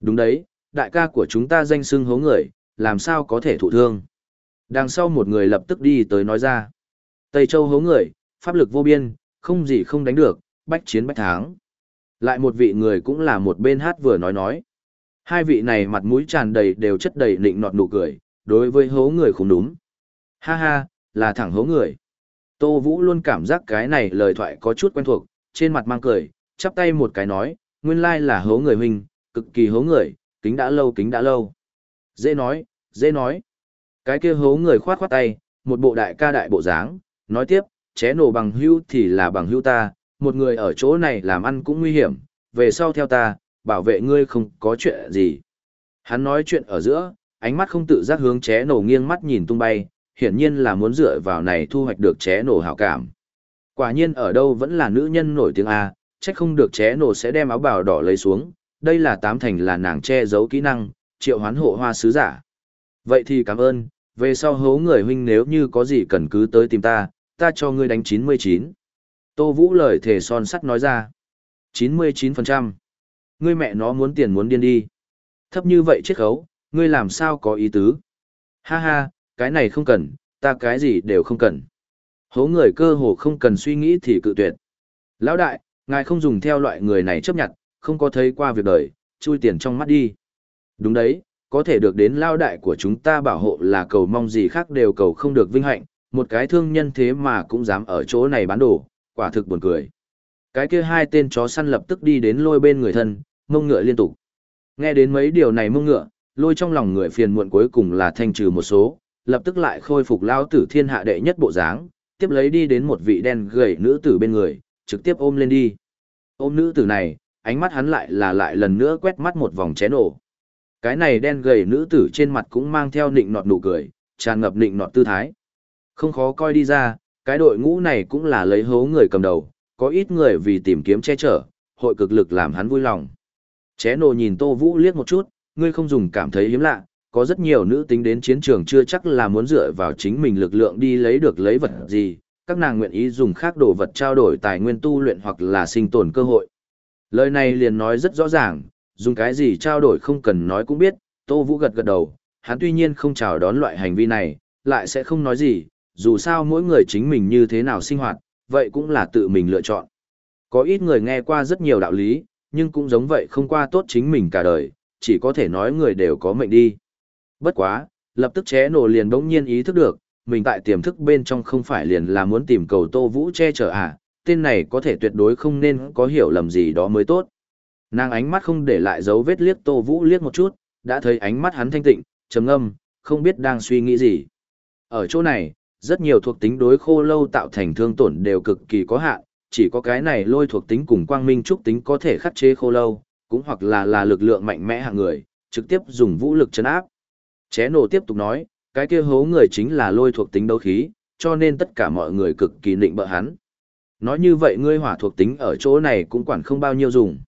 Đúng đấy, đại ca của chúng ta danh xưng hố người, làm sao có thể thụ thương. Đằng sau một người lập tức đi tới nói ra. Tây Châu hố người, pháp lực vô biên, không gì không đánh được, bách chiến bách thắng. Lại một vị người cũng là một bên hát vừa nói nói. Hai vị này mặt mũi tràn đầy đều chất đầy nịnh nọt nụ cười, đối với hố người không đúng. Ha ha, là thẳng hố người. Tô Vũ luôn cảm giác cái này lời thoại có chút quen thuộc, trên mặt mang cười, chắp tay một cái nói, nguyên lai là hố người huynh, cực kỳ hố người, kính đã lâu kính đã lâu. Dễ nói, dễ nói. Cái kia hố người khoát khoát tay, một bộ đại ca đại bộ dáng, nói tiếp, ché nổ bằng hưu thì là bằng hưu ta, một người ở chỗ này làm ăn cũng nguy hiểm, về sau theo ta, bảo vệ ngươi không có chuyện gì. Hắn nói chuyện ở giữa, ánh mắt không tự giác hướng ché nổ nghiêng mắt nhìn tung bay, hiển nhiên là muốn dựa vào này thu hoạch được ché nổ hảo cảm. Quả nhiên ở đâu vẫn là nữ nhân nổi tiếng A, chắc không được ché nổ sẽ đem áo bào đỏ lấy xuống, đây là tám thành là nàng che giấu kỹ năng, triệu hoán hộ hoa sứ giả. Vậy thì cảm ơn, về sau hố người huynh nếu như có gì cần cứ tới tìm ta, ta cho ngươi đánh 99. Tô Vũ lời thể son sắt nói ra. 99%. Ngươi mẹ nó muốn tiền muốn điên đi. Thấp như vậy chết khấu, ngươi làm sao có ý tứ. Ha ha, cái này không cần, ta cái gì đều không cần. Hố người cơ hồ không cần suy nghĩ thì cự tuyệt. Lão đại, ngài không dùng theo loại người này chấp nhận, không có thấy qua việc đời, chui tiền trong mắt đi. Đúng đấy, có thể được đến lao đại của chúng ta bảo hộ là cầu mong gì khác đều cầu không được vinh hạnh, một cái thương nhân thế mà cũng dám ở chỗ này bán đồ, quả thực buồn cười. Cái kia hai tên chó săn lập tức đi đến lôi bên người thân, mông ngựa liên tục. Nghe đến mấy điều này mông ngựa, lôi trong lòng người phiền muộn cuối cùng là thanh trừ một số, lập tức lại khôi phục lao tử thiên hạ đệ nhất bộ dáng, tiếp lấy đi đến một vị đen gầy nữ tử bên người, trực tiếp ôm lên đi. Ôm nữ tử này, ánh mắt hắn lại là lại lần nữa quét mắt một vòng chén ổ, cái này đen gầy nữ tử trên mặt cũng mang theo nịnh nọt nụ cười, tràn ngập nịnh nọt tư thái. Không khó coi đi ra, cái đội ngũ này cũng là lấy hố người cầm đầu, có ít người vì tìm kiếm che chở, hội cực lực làm hắn vui lòng. Ché nổ nhìn Tô Vũ liếc một chút, ngươi không dùng cảm thấy hiếm lạ, có rất nhiều nữ tính đến chiến trường chưa chắc là muốn dựa vào chính mình lực lượng đi lấy được lấy vật gì, các nàng nguyện ý dùng khác đồ vật trao đổi tài nguyên tu luyện hoặc là sinh tồn cơ hội. Lời này liền nói rất rõ ràng, dùng cái gì trao đổi không cần nói cũng biết, Tô Vũ gật gật đầu, hắn tuy nhiên không chào đón loại hành vi này, lại sẽ không nói gì, dù sao mỗi người chính mình như thế nào sinh hoạt, vậy cũng là tự mình lựa chọn. Có ít người nghe qua rất nhiều đạo lý, nhưng cũng giống vậy không qua tốt chính mình cả đời, chỉ có thể nói người đều có mệnh đi. Bất quá, lập tức ché nổ liền đống nhiên ý thức được, mình tại tiềm thức bên trong không phải liền là muốn tìm cầu Tô Vũ che chở à, tên này có thể tuyệt đối không nên có hiểu lầm gì đó mới tốt. Nàng ánh mắt không để lại dấu vết liếc Tô Vũ liếc một chút, đã thấy ánh mắt hắn thanh tịnh, trầm ngâm, không biết đang suy nghĩ gì. Ở chỗ này, rất nhiều thuộc tính đối khô lâu tạo thành thương tổn đều cực kỳ có hạn, chỉ có cái này lôi thuộc tính cùng quang minh trúc tính có thể khắc chế khô lâu, cũng hoặc là là lực lượng mạnh mẽ hạng người, trực tiếp dùng vũ lực chấn áp. Ché nổ tiếp tục nói, cái kia hố người chính là lôi thuộc tính đấu khí, cho nên tất cả mọi người cực kỳ định bợ hắn. Nói như vậy ngươi hỏa thuộc tính ở chỗ này cũng quản không bao nhiêu dùng.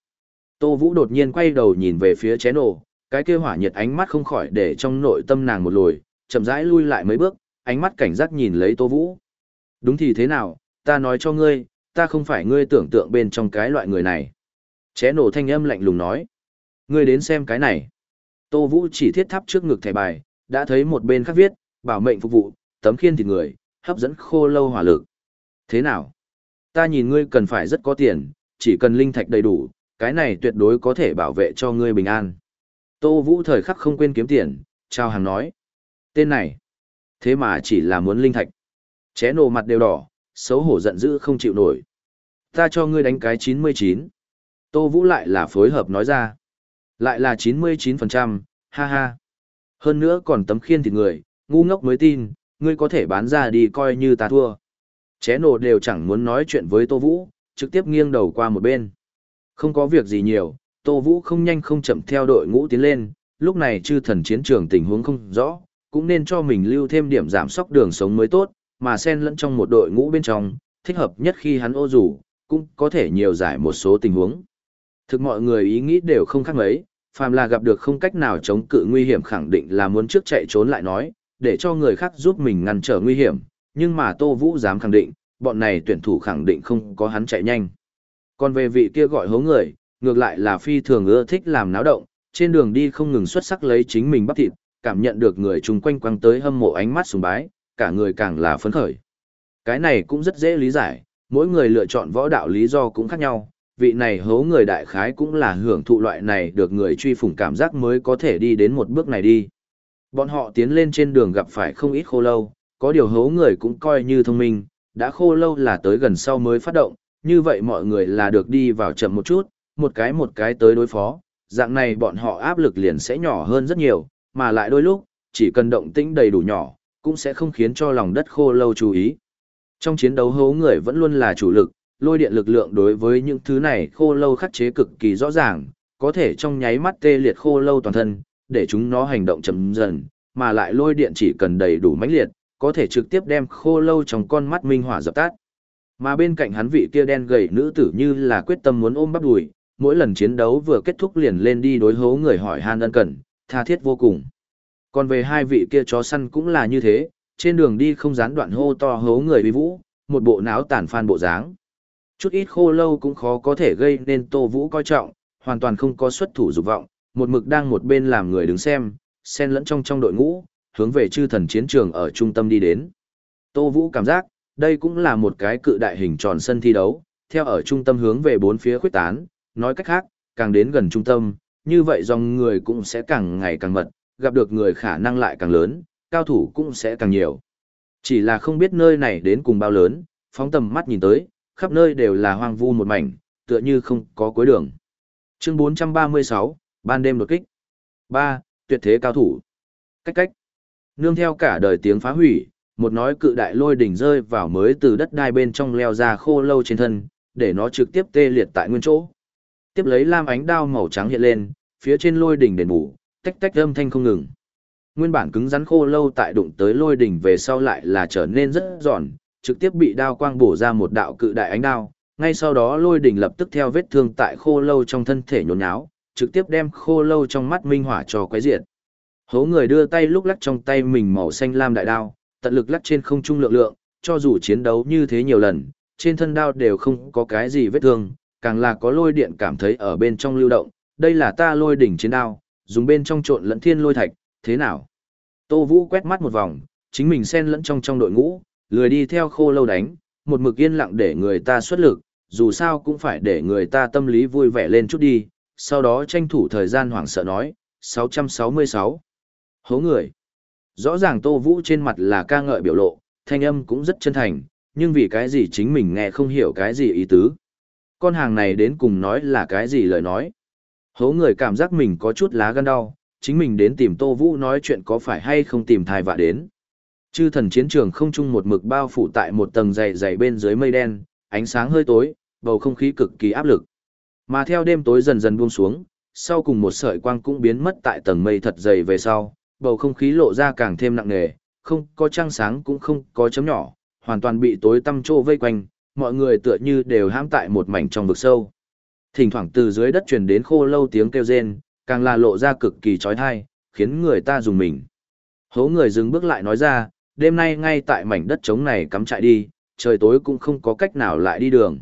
Tô Vũ đột nhiên quay đầu nhìn về phía chén nổ, cái kia hỏa nhiệt ánh mắt không khỏi để trong nội tâm nàng một lồi, chậm rãi lui lại mấy bước, ánh mắt cảnh giác nhìn lấy Tô Vũ. Đúng thì thế nào, ta nói cho ngươi, ta không phải ngươi tưởng tượng bên trong cái loại người này. Ché nổ thanh âm lạnh lùng nói. Ngươi đến xem cái này. Tô Vũ chỉ thiết thắp trước ngực thẻ bài, đã thấy một bên khác viết, bảo mệnh phục vụ, tấm khiên thịt người, hấp dẫn khô lâu hỏa lực. Thế nào? Ta nhìn ngươi cần phải rất có tiền, chỉ cần linh thạch đầy đủ, cái này tuyệt đối có thể bảo vệ cho ngươi bình an. Tô Vũ thời khắc không quên kiếm tiền, trao hàng nói. Tên này, thế mà chỉ là muốn linh thạch. Ché nổ mặt đều đỏ, xấu hổ giận dữ không chịu nổi. Ta cho ngươi đánh cái 99. Tô Vũ lại là phối hợp nói ra. Lại là 99%, ha ha. Hơn nữa còn tấm khiên thịt người, ngu ngốc mới tin, ngươi có thể bán ra đi coi như ta thua. Ché nổ đều chẳng muốn nói chuyện với Tô Vũ, trực tiếp nghiêng đầu qua một bên. Không có việc gì nhiều, Tô Vũ không nhanh không chậm theo đội ngũ tiến lên, lúc này chư thần chiến trường tình huống không rõ, cũng nên cho mình lưu thêm điểm giảm sóc đường sống mới tốt, mà xen lẫn trong một đội ngũ bên trong, thích hợp nhất khi hắn ô rủ, cũng có thể nhiều giải một số tình huống. Thực mọi người ý nghĩ đều không khác mấy, phàm là gặp được không cách nào chống cự nguy hiểm khẳng định là muốn trước chạy trốn lại nói, để cho người khác giúp mình ngăn trở nguy hiểm, nhưng mà Tô Vũ dám khẳng định, bọn này tuyển thủ khẳng định không có hắn chạy nhanh. Còn về vị kia gọi hố người, ngược lại là phi thường ưa thích làm náo động, trên đường đi không ngừng xuất sắc lấy chính mình bắp thịt, cảm nhận được người chung quanh quăng tới hâm mộ ánh mắt sùng bái, cả người càng là phấn khởi. Cái này cũng rất dễ lý giải, mỗi người lựa chọn võ đạo lý do cũng khác nhau, vị này hố người đại khái cũng là hưởng thụ loại này được người truy phủng cảm giác mới có thể đi đến một bước này đi. Bọn họ tiến lên trên đường gặp phải không ít khô lâu, có điều hố người cũng coi như thông minh, đã khô lâu là tới gần sau mới phát động, như vậy mọi người là được đi vào chậm một chút, một cái một cái tới đối phó, dạng này bọn họ áp lực liền sẽ nhỏ hơn rất nhiều, mà lại đôi lúc, chỉ cần động tĩnh đầy đủ nhỏ, cũng sẽ không khiến cho lòng đất khô lâu chú ý. Trong chiến đấu hố người vẫn luôn là chủ lực, lôi điện lực lượng đối với những thứ này khô lâu khắc chế cực kỳ rõ ràng, có thể trong nháy mắt tê liệt khô lâu toàn thân, để chúng nó hành động chậm dần, mà lại lôi điện chỉ cần đầy đủ mãnh liệt, có thể trực tiếp đem khô lâu trong con mắt minh hỏa dập tắt. Mà bên cạnh hắn vị kia đen gầy nữ tử như là quyết tâm muốn ôm bắp đùi, mỗi lần chiến đấu vừa kết thúc liền lên đi đối hố người hỏi han ân cần, tha thiết vô cùng. Còn về hai vị kia chó săn cũng là như thế, trên đường đi không gián đoạn hô to hố người bị vũ, một bộ náo tàn phan bộ dáng. Chút ít khô lâu cũng khó có thể gây nên Tô Vũ coi trọng, hoàn toàn không có xuất thủ dục vọng, một mực đang một bên làm người đứng xem, xen lẫn trong trong đội ngũ, hướng về chư thần chiến trường ở trung tâm đi đến. Tô Vũ cảm giác, đây cũng là một cái cự đại hình tròn sân thi đấu, theo ở trung tâm hướng về bốn phía khuyết tán, nói cách khác, càng đến gần trung tâm, như vậy dòng người cũng sẽ càng ngày càng mật, gặp được người khả năng lại càng lớn, cao thủ cũng sẽ càng nhiều. Chỉ là không biết nơi này đến cùng bao lớn, phóng tầm mắt nhìn tới, khắp nơi đều là hoang vu một mảnh, tựa như không có cuối đường. Chương 436, ban đêm đột kích. 3. Tuyệt thế cao thủ. Cách cách. Nương theo cả đời tiếng phá hủy, một nói cự đại lôi đỉnh rơi vào mới từ đất đai bên trong leo ra khô lâu trên thân, để nó trực tiếp tê liệt tại nguyên chỗ. Tiếp lấy lam ánh đao màu trắng hiện lên, phía trên lôi đỉnh đền bù, tách tách âm thanh không ngừng. Nguyên bản cứng rắn khô lâu tại đụng tới lôi đỉnh về sau lại là trở nên rất giòn, trực tiếp bị đao quang bổ ra một đạo cự đại ánh đao, ngay sau đó lôi đỉnh lập tức theo vết thương tại khô lâu trong thân thể nhốn nháo, trực tiếp đem khô lâu trong mắt minh hỏa cho quấy diệt. Hố người đưa tay lúc lắc trong tay mình màu xanh lam đại đao, tận lực lắc trên không trung lượng lượng, cho dù chiến đấu như thế nhiều lần, trên thân đao đều không có cái gì vết thương, càng là có lôi điện cảm thấy ở bên trong lưu động, đây là ta lôi đỉnh chiến đao, dùng bên trong trộn lẫn thiên lôi thạch, thế nào? Tô Vũ quét mắt một vòng, chính mình xen lẫn trong trong đội ngũ, lười đi theo khô lâu đánh, một mực yên lặng để người ta xuất lực, dù sao cũng phải để người ta tâm lý vui vẻ lên chút đi, sau đó tranh thủ thời gian hoảng sợ nói, 666. Hố người. Rõ ràng Tô Vũ trên mặt là ca ngợi biểu lộ, thanh âm cũng rất chân thành, nhưng vì cái gì chính mình nghe không hiểu cái gì ý tứ. Con hàng này đến cùng nói là cái gì lời nói. Hố người cảm giác mình có chút lá gan đau, chính mình đến tìm Tô Vũ nói chuyện có phải hay không tìm thai vạ đến. Chư thần chiến trường không chung một mực bao phủ tại một tầng dày dày bên dưới mây đen, ánh sáng hơi tối, bầu không khí cực kỳ áp lực. Mà theo đêm tối dần dần buông xuống, sau cùng một sợi quang cũng biến mất tại tầng mây thật dày về sau, bầu không khí lộ ra càng thêm nặng nề, không có trăng sáng cũng không có chấm nhỏ, hoàn toàn bị tối tăm trô vây quanh, mọi người tựa như đều hãm tại một mảnh trong vực sâu. Thỉnh thoảng từ dưới đất truyền đến khô lâu tiếng kêu rên, càng là lộ ra cực kỳ trói thai, khiến người ta dùng mình. Hố người dừng bước lại nói ra, đêm nay ngay tại mảnh đất trống này cắm trại đi, trời tối cũng không có cách nào lại đi đường.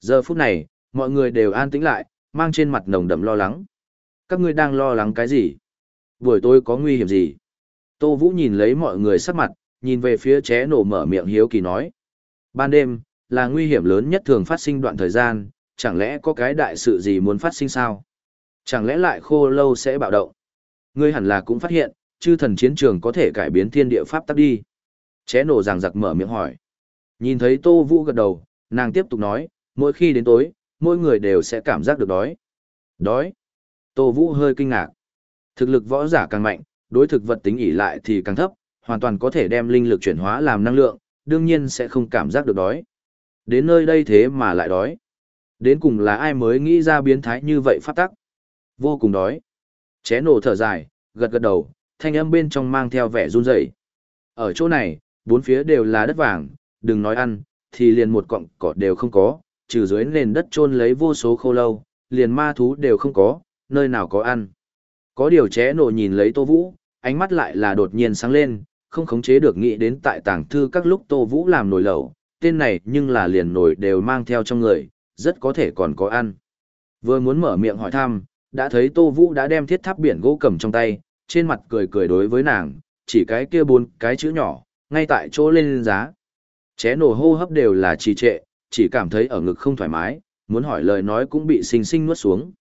Giờ phút này, mọi người đều an tĩnh lại, mang trên mặt nồng đậm lo lắng. Các ngươi đang lo lắng cái gì? Buổi tối có nguy hiểm gì? Tô Vũ nhìn lấy mọi người sắc mặt, nhìn về phía ché nổ mở miệng hiếu kỳ nói. Ban đêm, là nguy hiểm lớn nhất thường phát sinh đoạn thời gian, chẳng lẽ có cái đại sự gì muốn phát sinh sao? Chẳng lẽ lại khô lâu sẽ bạo động? Ngươi hẳn là cũng phát hiện, chư thần chiến trường có thể cải biến thiên địa pháp tắc đi. Ché nổ ràng giặc mở miệng hỏi. Nhìn thấy Tô Vũ gật đầu, nàng tiếp tục nói, mỗi khi đến tối, mỗi người đều sẽ cảm giác được đói. Đói. Tô Vũ hơi kinh ngạc. Thực lực võ giả càng mạnh, đối thực vật tính ỉ lại thì càng thấp, hoàn toàn có thể đem linh lực chuyển hóa làm năng lượng, đương nhiên sẽ không cảm giác được đói. Đến nơi đây thế mà lại đói. Đến cùng là ai mới nghĩ ra biến thái như vậy phát tắc. Vô cùng đói. Ché nổ thở dài, gật gật đầu, thanh âm bên trong mang theo vẻ run rẩy. Ở chỗ này, bốn phía đều là đất vàng, đừng nói ăn, thì liền một cọng cỏ đều không có, trừ dưới nền đất trôn lấy vô số khô lâu, liền ma thú đều không có, nơi nào có ăn. Có điều ché nổ nhìn lấy Tô Vũ, ánh mắt lại là đột nhiên sáng lên, không khống chế được nghĩ đến tại tàng thư các lúc Tô Vũ làm nồi lẩu, tên này nhưng là liền nồi đều mang theo trong người, rất có thể còn có ăn. Vừa muốn mở miệng hỏi thăm, đã thấy Tô Vũ đã đem thiết tháp biển gỗ cầm trong tay, trên mặt cười cười đối với nàng, chỉ cái kia bốn cái chữ nhỏ, ngay tại chỗ lên giá. Ché nổ hô hấp đều là trì trệ, chỉ cảm thấy ở ngực không thoải mái, muốn hỏi lời nói cũng bị sinh sinh nuốt xuống.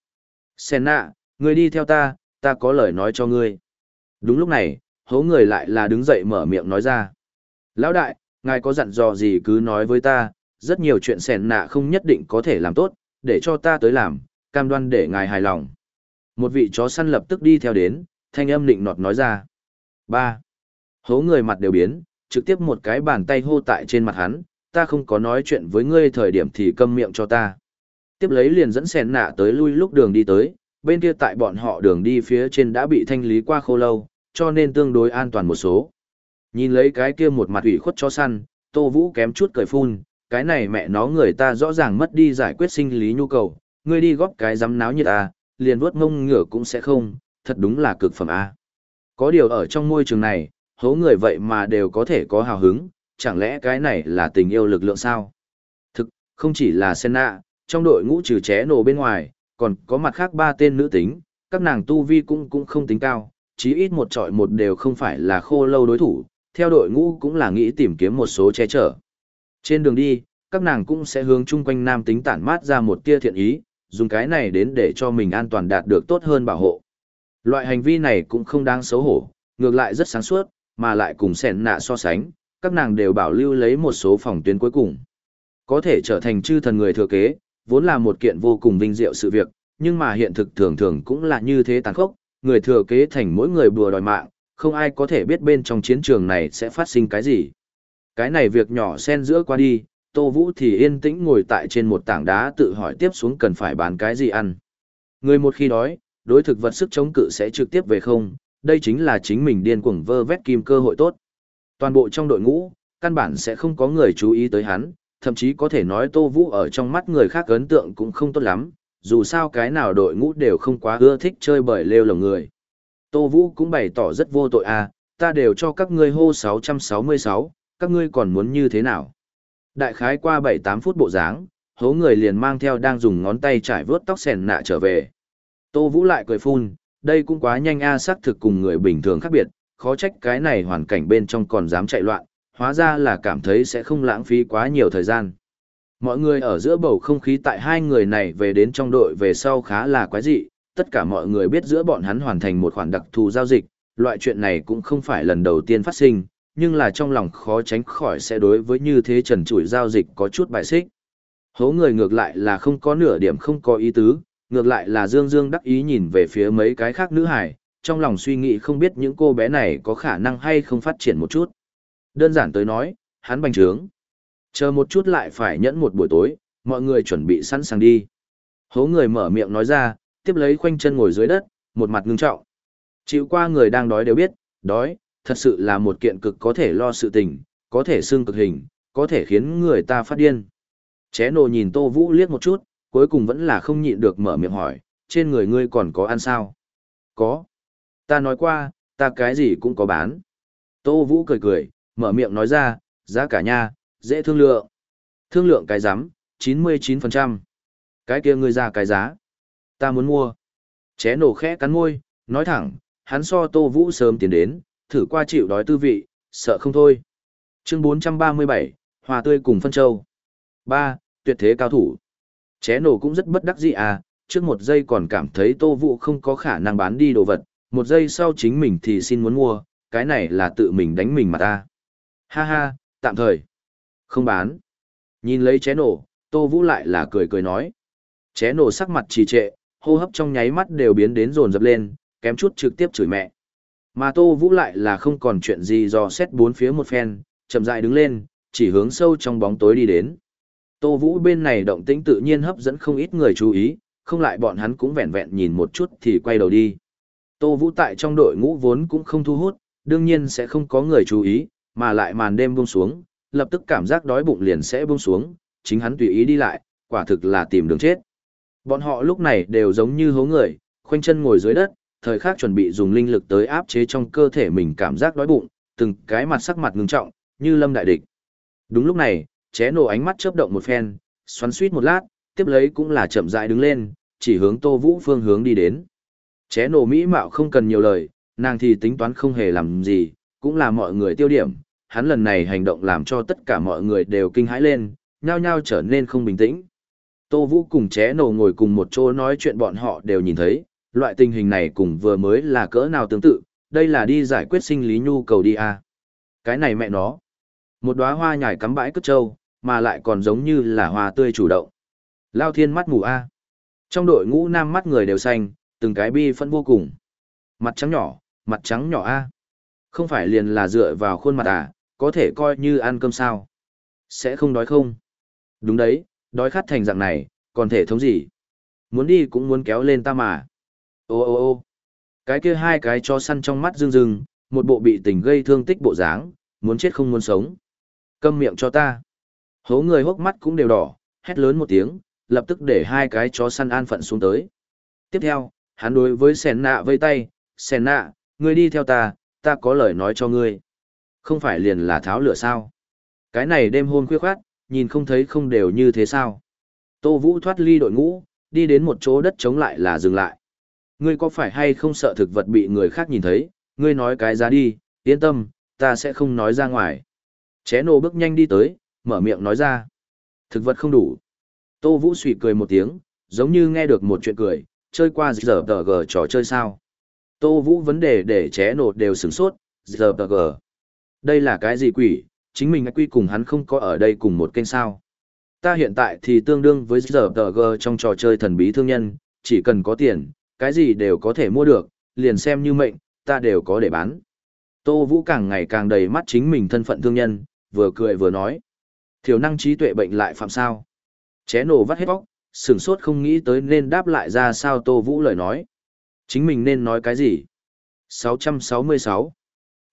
Sen nạ, người đi theo ta, ta có lời nói cho ngươi. Đúng lúc này, hố người lại là đứng dậy mở miệng nói ra. Lão đại, ngài có dặn dò gì cứ nói với ta, rất nhiều chuyện sèn nạ không nhất định có thể làm tốt, để cho ta tới làm, cam đoan để ngài hài lòng. Một vị chó săn lập tức đi theo đến, thanh âm định nọt nói ra. ba Hố người mặt đều biến, trực tiếp một cái bàn tay hô tại trên mặt hắn, ta không có nói chuyện với ngươi thời điểm thì câm miệng cho ta. Tiếp lấy liền dẫn sèn nạ tới lui lúc đường đi tới, bên kia tại bọn họ đường đi phía trên đã bị thanh lý qua khô lâu, cho nên tương đối an toàn một số. Nhìn lấy cái kia một mặt ủy khuất cho săn, Tô Vũ kém chút cười phun, cái này mẹ nó người ta rõ ràng mất đi giải quyết sinh lý nhu cầu, ngươi đi góp cái dám náo như ta, à, liền vuốt ngông ngửa cũng sẽ không, thật đúng là cực phẩm A. Có điều ở trong môi trường này, hố người vậy mà đều có thể có hào hứng, chẳng lẽ cái này là tình yêu lực lượng sao? Thực, không chỉ là Senna, trong đội ngũ trừ ché nổ bên ngoài, còn có mặt khác ba tên nữ tính, các nàng tu vi cũng cũng không tính cao, chí ít một trọi một đều không phải là khô lâu đối thủ, theo đội ngũ cũng là nghĩ tìm kiếm một số che chở. Trên đường đi, các nàng cũng sẽ hướng chung quanh nam tính tản mát ra một tia thiện ý, dùng cái này đến để cho mình an toàn đạt được tốt hơn bảo hộ. Loại hành vi này cũng không đáng xấu hổ, ngược lại rất sáng suốt, mà lại cùng sẻn nạ so sánh, các nàng đều bảo lưu lấy một số phòng tuyến cuối cùng. Có thể trở thành chư thần người thừa kế, vốn là một kiện vô cùng vinh diệu sự việc, nhưng mà hiện thực thường thường cũng là như thế tàn khốc, người thừa kế thành mỗi người bùa đòi mạng, không ai có thể biết bên trong chiến trường này sẽ phát sinh cái gì. Cái này việc nhỏ xen giữa qua đi, Tô Vũ thì yên tĩnh ngồi tại trên một tảng đá tự hỏi tiếp xuống cần phải bán cái gì ăn. Người một khi đói, đối thực vật sức chống cự sẽ trực tiếp về không, đây chính là chính mình điên cuồng vơ vét kim cơ hội tốt. Toàn bộ trong đội ngũ, căn bản sẽ không có người chú ý tới hắn, thậm chí có thể nói Tô Vũ ở trong mắt người khác ấn tượng cũng không tốt lắm, dù sao cái nào đội ngũ đều không quá ưa thích chơi bởi lêu lồng người. Tô Vũ cũng bày tỏ rất vô tội à, ta đều cho các ngươi hô 666, các ngươi còn muốn như thế nào? Đại khái qua 7-8 phút bộ dáng, hố người liền mang theo đang dùng ngón tay trải vớt tóc sèn nạ trở về. Tô Vũ lại cười phun, đây cũng quá nhanh a à, xác thực cùng người bình thường khác biệt, khó trách cái này hoàn cảnh bên trong còn dám chạy loạn, hóa ra là cảm thấy sẽ không lãng phí quá nhiều thời gian. Mọi người ở giữa bầu không khí tại hai người này về đến trong đội về sau khá là quái dị, tất cả mọi người biết giữa bọn hắn hoàn thành một khoản đặc thù giao dịch, loại chuyện này cũng không phải lần đầu tiên phát sinh, nhưng là trong lòng khó tránh khỏi sẽ đối với như thế trần trụi giao dịch có chút bài xích. Hố người ngược lại là không có nửa điểm không có ý tứ, ngược lại là Dương Dương đắc ý nhìn về phía mấy cái khác nữ hải, trong lòng suy nghĩ không biết những cô bé này có khả năng hay không phát triển một chút. Đơn giản tới nói, hắn bành trướng. Chờ một chút lại phải nhẫn một buổi tối, mọi người chuẩn bị sẵn sàng đi. Hố người mở miệng nói ra, tiếp lấy khoanh chân ngồi dưới đất, một mặt ngưng trọng. Chịu qua người đang đói đều biết, đói, thật sự là một kiện cực có thể lo sự tình, có thể xương cực hình, có thể khiến người ta phát điên. Ché nồ nhìn Tô Vũ liếc một chút, cuối cùng vẫn là không nhịn được mở miệng hỏi, trên người ngươi còn có ăn sao? Có. Ta nói qua, ta cái gì cũng có bán. Tô Vũ cười cười, mở miệng nói ra, giá cả nha, dễ thương lượng. Thương lượng cái giám, 99%. Cái kia ngươi ra cái giá. Ta muốn mua. Ché nổ khẽ cắn môi, nói thẳng, hắn so Tô Vũ sớm tiến đến, thử qua chịu đói tư vị, sợ không thôi. Chương 437, Hòa tươi cùng phân châu. 3. Tuyệt thế cao thủ. Ché nổ cũng rất bất đắc dĩ à, trước một giây còn cảm thấy Tô Vũ không có khả năng bán đi đồ vật, một giây sau chính mình thì xin muốn mua, cái này là tự mình đánh mình mà ta. Ha ha, tạm thời. Không bán. Nhìn lấy ché nổ, Tô Vũ lại là cười cười nói. Ché nổ sắc mặt trì trệ, hô hấp trong nháy mắt đều biến đến rồn dập lên, kém chút trực tiếp chửi mẹ. Mà Tô Vũ lại là không còn chuyện gì do xét bốn phía một phen, chậm rãi đứng lên, chỉ hướng sâu trong bóng tối đi đến. Tô Vũ bên này động tĩnh tự nhiên hấp dẫn không ít người chú ý, không lại bọn hắn cũng vẹn vẹn nhìn một chút thì quay đầu đi. Tô Vũ tại trong đội ngũ vốn cũng không thu hút, đương nhiên sẽ không có người chú ý, mà lại màn đêm buông xuống, lập tức cảm giác đói bụng liền sẽ buông xuống, chính hắn tùy ý đi lại, quả thực là tìm đường chết. Bọn họ lúc này đều giống như hố người, khoanh chân ngồi dưới đất, thời khắc chuẩn bị dùng linh lực tới áp chế trong cơ thể mình cảm giác đói bụng, từng cái mặt sắc mặt ngưng trọng, như lâm đại địch. Đúng lúc này, ché nổ ánh mắt chớp động một phen, xoắn suýt một lát, tiếp lấy cũng là chậm rãi đứng lên, chỉ hướng Tô Vũ phương hướng đi đến. Ché nổ mỹ mạo không cần nhiều lời, nàng thì tính toán không hề làm gì, cũng là mọi người tiêu điểm, hắn lần này hành động làm cho tất cả mọi người đều kinh hãi lên, nhao nhao trở nên không bình tĩnh. Tô Vũ cùng ché nổ ngồi cùng một chỗ nói chuyện bọn họ đều nhìn thấy, loại tình hình này cùng vừa mới là cỡ nào tương tự, đây là đi giải quyết sinh lý nhu cầu đi à. Cái này mẹ nó. Một đóa hoa nhài cắm bãi cất trâu, mà lại còn giống như là hoa tươi chủ động. Lao thiên mắt mù a. Trong đội ngũ nam mắt người đều xanh, từng cái bi phân vô cùng. Mặt trắng nhỏ, mặt trắng nhỏ a. Không phải liền là dựa vào khuôn mặt à, có thể coi như ăn cơm sao. Sẽ không đói không? Đúng đấy, đói khát thành dạng này, còn thể thống gì? Muốn đi cũng muốn kéo lên ta mà. Ô ô ô cái kia hai cái cho săn trong mắt rưng rưng, một bộ bị tình gây thương tích bộ dáng, muốn chết không muốn sống. Câm miệng cho ta. Hố người hốc mắt cũng đều đỏ, hét lớn một tiếng, lập tức để hai cái chó săn an phận xuống tới. Tiếp theo, hắn đối với Sèn nạ vây tay, Sèn nạ, ngươi đi theo ta, ta có lời nói cho ngươi. Không phải liền là tháo lửa sao? Cái này đêm hôm khuya khoát, nhìn không thấy không đều như thế sao? Tô Vũ thoát ly đội ngũ, đi đến một chỗ đất chống lại là dừng lại. Ngươi có phải hay không sợ thực vật bị người khác nhìn thấy, ngươi nói cái ra đi, yên tâm, ta sẽ không nói ra ngoài. Ché nô bước nhanh đi tới, mở miệng nói ra. Thực vật không đủ. Tô Vũ suy cười một tiếng, giống như nghe được một chuyện cười, chơi qua giờ tờ gờ trò chơi sao. Tô Vũ vấn đề để ché nổ đều sửng sốt, giờ bờ gờ. Đây là cái gì quỷ, chính mình quy cùng hắn không có ở đây cùng một kênh sao. Ta hiện tại thì tương đương với giờ bờ gờ trong trò chơi thần bí thương nhân, chỉ cần có tiền, cái gì đều có thể mua được, liền xem như mệnh, ta đều có để bán. Tô Vũ càng ngày càng đầy mắt chính mình thân phận thương nhân, vừa cười vừa nói. Thiểu năng trí tuệ bệnh lại phạm sao. Ché nổ vắt hết bóc, sửng sốt không nghĩ tới nên đáp lại ra sao Tô Vũ lời nói. Chính mình nên nói cái gì? 666.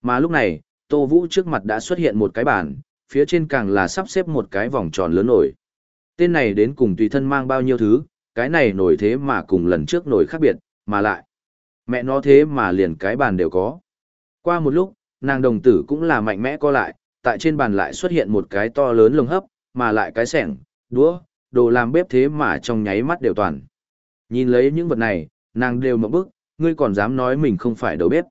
Mà lúc này, Tô Vũ trước mặt đã xuất hiện một cái bàn, phía trên càng là sắp xếp một cái vòng tròn lớn nổi. Tên này đến cùng tùy thân mang bao nhiêu thứ, cái này nổi thế mà cùng lần trước nổi khác biệt, mà lại. Mẹ nó thế mà liền cái bàn đều có. Qua một lúc, nàng đồng tử cũng là mạnh mẽ co lại, tại trên bàn lại xuất hiện một cái to lớn lồng hấp, mà lại cái sẻng, đũa, đồ làm bếp thế mà trong nháy mắt đều toàn. Nhìn lấy những vật này, nàng đều một bức, ngươi còn dám nói mình không phải đầu bếp.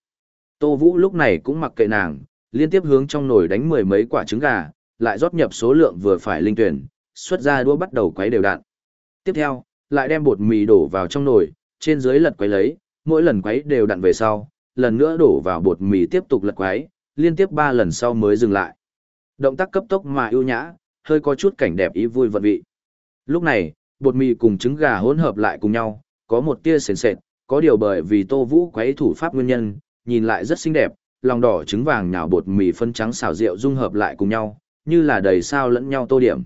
Tô Vũ lúc này cũng mặc kệ nàng, liên tiếp hướng trong nồi đánh mười mấy quả trứng gà, lại rót nhập số lượng vừa phải linh tuyển, xuất ra đũa bắt đầu quấy đều đặn. Tiếp theo, lại đem bột mì đổ vào trong nồi, trên dưới lật quấy lấy, mỗi lần quấy đều đặn về sau, lần nữa đổ vào bột mì tiếp tục lật quấy, liên tiếp 3 lần sau mới dừng lại. Động tác cấp tốc mà ưu nhã, hơi có chút cảnh đẹp ý vui vận vị. Lúc này, bột mì cùng trứng gà hỗn hợp lại cùng nhau, có một tia sền sệt, có điều bởi vì Tô Vũ quấy thủ pháp nguyên nhân, nhìn lại rất xinh đẹp, lòng đỏ trứng vàng nhào bột mì phân trắng xào rượu dung hợp lại cùng nhau, như là đầy sao lẫn nhau tô điểm.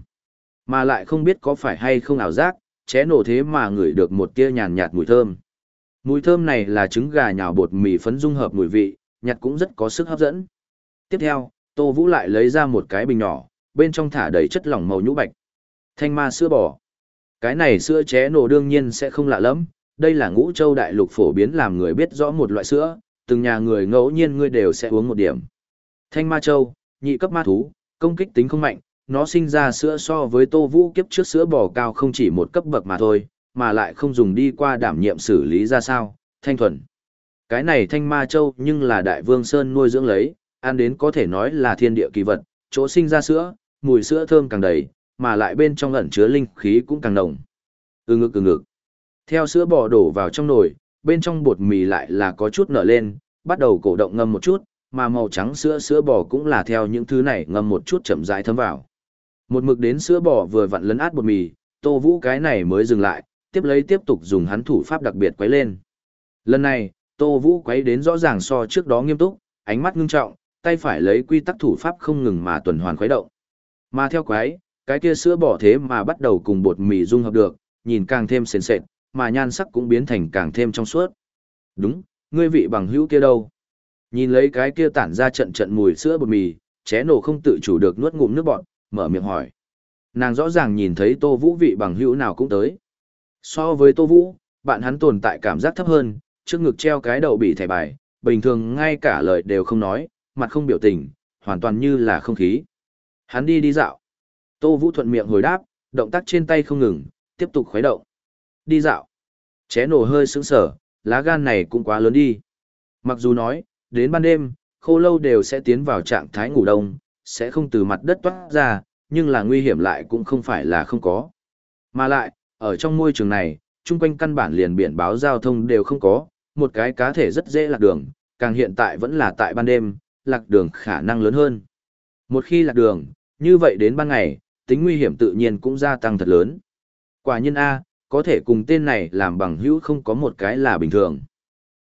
Mà lại không biết có phải hay không ảo giác, ché nổ thế mà ngửi được một tia nhàn nhạt mùi thơm. Mùi thơm này là trứng gà nhào bột mì phấn dung hợp mùi vị, nhạt cũng rất có sức hấp dẫn. Tiếp theo, Tô Vũ lại lấy ra một cái bình nhỏ, bên trong thả đầy chất lỏng màu nhũ bạch. Thanh ma sữa bò. Cái này sữa ché nổ đương nhiên sẽ không lạ lắm, đây là ngũ châu đại lục phổ biến làm người biết rõ một loại sữa, từng nhà người ngẫu nhiên ngươi đều sẽ uống một điểm. Thanh ma châu, nhị cấp ma thú, công kích tính không mạnh, nó sinh ra sữa so với tô vũ kiếp trước sữa bò cao không chỉ một cấp bậc mà thôi, mà lại không dùng đi qua đảm nhiệm xử lý ra sao, thanh thuần. Cái này thanh ma châu nhưng là đại vương Sơn nuôi dưỡng lấy, ăn đến có thể nói là thiên địa kỳ vật, chỗ sinh ra sữa, mùi sữa thơm càng đầy, mà lại bên trong ẩn chứa linh khí cũng càng nồng. Ừ ngực ừ ngực. Theo sữa bò đổ vào trong nồi, bên trong bột mì lại là có chút nở lên, bắt đầu cổ động ngâm một chút, mà màu trắng sữa sữa bò cũng là theo những thứ này ngâm một chút chậm rãi thấm vào. Một mực đến sữa bò vừa vặn lấn át bột mì, Tô Vũ cái này mới dừng lại, tiếp lấy tiếp tục dùng hắn thủ pháp đặc biệt quấy lên. Lần này, Tô Vũ quấy đến rõ ràng so trước đó nghiêm túc, ánh mắt ngưng trọng, tay phải lấy quy tắc thủ pháp không ngừng mà tuần hoàn khuấy động. Mà theo quấy, cái kia sữa bỏ thế mà bắt đầu cùng bột mì dung hợp được, nhìn càng thêm sền sệt, mà nhan sắc cũng biến thành càng thêm trong suốt. Đúng, ngươi vị bằng hữu kia đâu? Nhìn lấy cái kia tản ra trận trận mùi sữa bột mì, ché nổ không tự chủ được nuốt ngụm nước bọt, mở miệng hỏi. Nàng rõ ràng nhìn thấy Tô Vũ vị bằng hữu nào cũng tới. So với Tô Vũ, bạn hắn tồn tại cảm giác thấp hơn, trước ngực treo cái đầu bị thẻ bài, bình thường ngay cả lời đều không nói, mặt không biểu tình, hoàn toàn như là không khí. Hắn đi đi dạo. Tô Vũ thuận miệng hồi đáp, động tác trên tay không ngừng, tiếp tục khuấy động. Đi dạo. Ché nổ hơi sững sở, lá gan này cũng quá lớn đi. Mặc dù nói, đến ban đêm, khô lâu đều sẽ tiến vào trạng thái ngủ đông, sẽ không từ mặt đất toát ra, nhưng là nguy hiểm lại cũng không phải là không có. Mà lại, ở trong môi trường này, chung quanh căn bản liền biển báo giao thông đều không có, một cái cá thể rất dễ lạc đường, càng hiện tại vẫn là tại ban đêm, lạc đường khả năng lớn hơn. Một khi lạc đường, như vậy đến ban ngày, tính nguy hiểm tự nhiên cũng gia tăng thật lớn. Quả nhân A, có thể cùng tên này làm bằng hữu không có một cái là bình thường.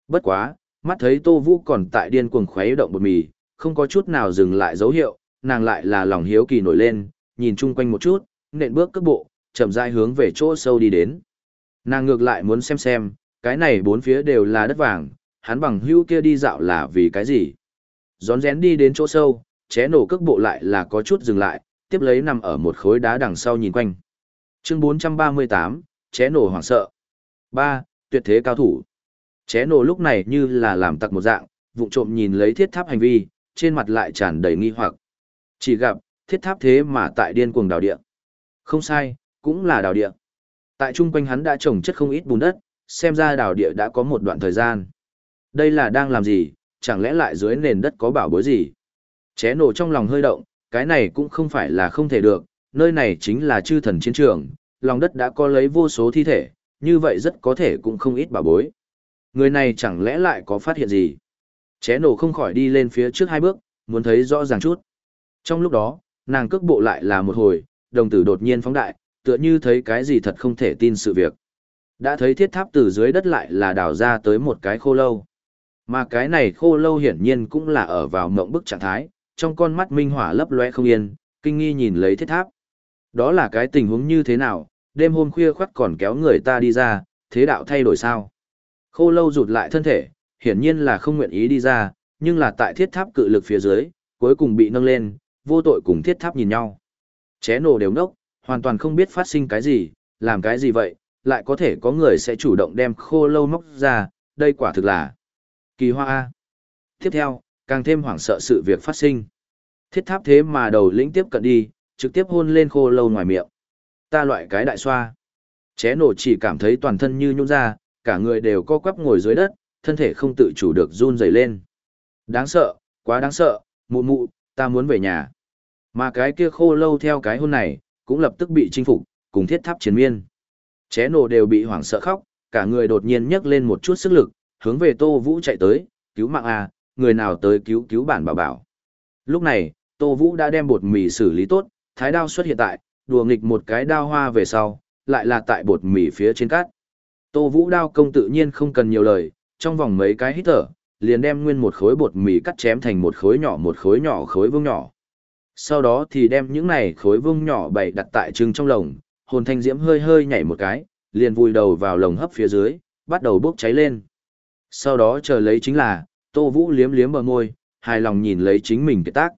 Bất quá, mắt thấy Tô Vũ còn tại điên cuồng khuấy động bột mì, không có chút nào dừng lại dấu hiệu, nàng lại là lòng hiếu kỳ nổi lên, nhìn chung quanh một chút, nện bước cước bộ, chậm rãi hướng về chỗ sâu đi đến. Nàng ngược lại muốn xem xem, cái này bốn phía đều là đất vàng, hắn bằng hữu kia đi dạo là vì cái gì? dón rén đi đến chỗ sâu, ché nổ cước bộ lại là có chút dừng lại, tiếp lấy nằm ở một khối đá đằng sau nhìn quanh. Chương 438, ché nổ hoảng sợ. 3. Tuyệt thế cao thủ. Ché nổ lúc này như là làm tặc một dạng, vụng trộm nhìn lấy thiết tháp hành vi, trên mặt lại tràn đầy nghi hoặc. Chỉ gặp, thiết tháp thế mà tại điên cuồng đào địa. Không sai, cũng là đào địa. Tại trung quanh hắn đã trồng chất không ít bùn đất, xem ra đào địa đã có một đoạn thời gian. Đây là đang làm gì, chẳng lẽ lại dưới nền đất có bảo bối gì? Ché nổ trong lòng hơi động, cái này cũng không phải là không thể được, nơi này chính là chư thần chiến trường, lòng đất đã có lấy vô số thi thể, như vậy rất có thể cũng không ít bảo bối. Người này chẳng lẽ lại có phát hiện gì? Ché nổ không khỏi đi lên phía trước hai bước, muốn thấy rõ ràng chút. Trong lúc đó, nàng cước bộ lại là một hồi, đồng tử đột nhiên phóng đại, tựa như thấy cái gì thật không thể tin sự việc. Đã thấy thiết tháp từ dưới đất lại là đào ra tới một cái khô lâu. Mà cái này khô lâu hiển nhiên cũng là ở vào mộng bức trạng thái, trong con mắt minh hỏa lấp loe không yên, kinh nghi nhìn lấy thiết tháp. Đó là cái tình huống như thế nào, đêm hôm khuya khoắt còn kéo người ta đi ra, thế đạo thay đổi sao? Khô lâu rụt lại thân thể, hiển nhiên là không nguyện ý đi ra, nhưng là tại thiết tháp cự lực phía dưới, cuối cùng bị nâng lên, vô tội cùng thiết tháp nhìn nhau. Ché nổ đều nốc, hoàn toàn không biết phát sinh cái gì, làm cái gì vậy, lại có thể có người sẽ chủ động đem khô lâu móc ra, đây quả thực là kỳ hoa A. Tiếp theo, càng thêm hoảng sợ sự việc phát sinh. Thiết tháp thế mà đầu lĩnh tiếp cận đi, trực tiếp hôn lên khô lâu ngoài miệng. Ta loại cái đại xoa. Ché nổ chỉ cảm thấy toàn thân như nhũn ra, cả người đều co quắp ngồi dưới đất, thân thể không tự chủ được run rẩy lên. Đáng sợ, quá đáng sợ, mụ mụ, ta muốn về nhà. Mà cái kia khô lâu theo cái hôn này, cũng lập tức bị chinh phục, cùng thiết tháp chiến miên. Ché nổ đều bị hoảng sợ khóc, cả người đột nhiên nhấc lên một chút sức lực, hướng về Tô Vũ chạy tới, cứu mạng à, người nào tới cứu cứu bản bảo bảo. Lúc này, Tô Vũ đã đem bột mì xử lý tốt, thái đao xuất hiện tại, đùa nghịch một cái đao hoa về sau, lại là tại bột mì phía trên cát. Tô Vũ đao công tự nhiên không cần nhiều lời, trong vòng mấy cái hít thở, liền đem nguyên một khối bột mì cắt chém thành một khối nhỏ một khối nhỏ khối vương nhỏ. Sau đó thì đem những này khối vương nhỏ bày đặt tại trưng trong lồng, hồn thanh diễm hơi hơi nhảy một cái, liền vùi đầu vào lồng hấp phía dưới, bắt đầu bốc cháy lên. Sau đó chờ lấy chính là, Tô Vũ liếm liếm bờ môi, hài lòng nhìn lấy chính mình cái tác.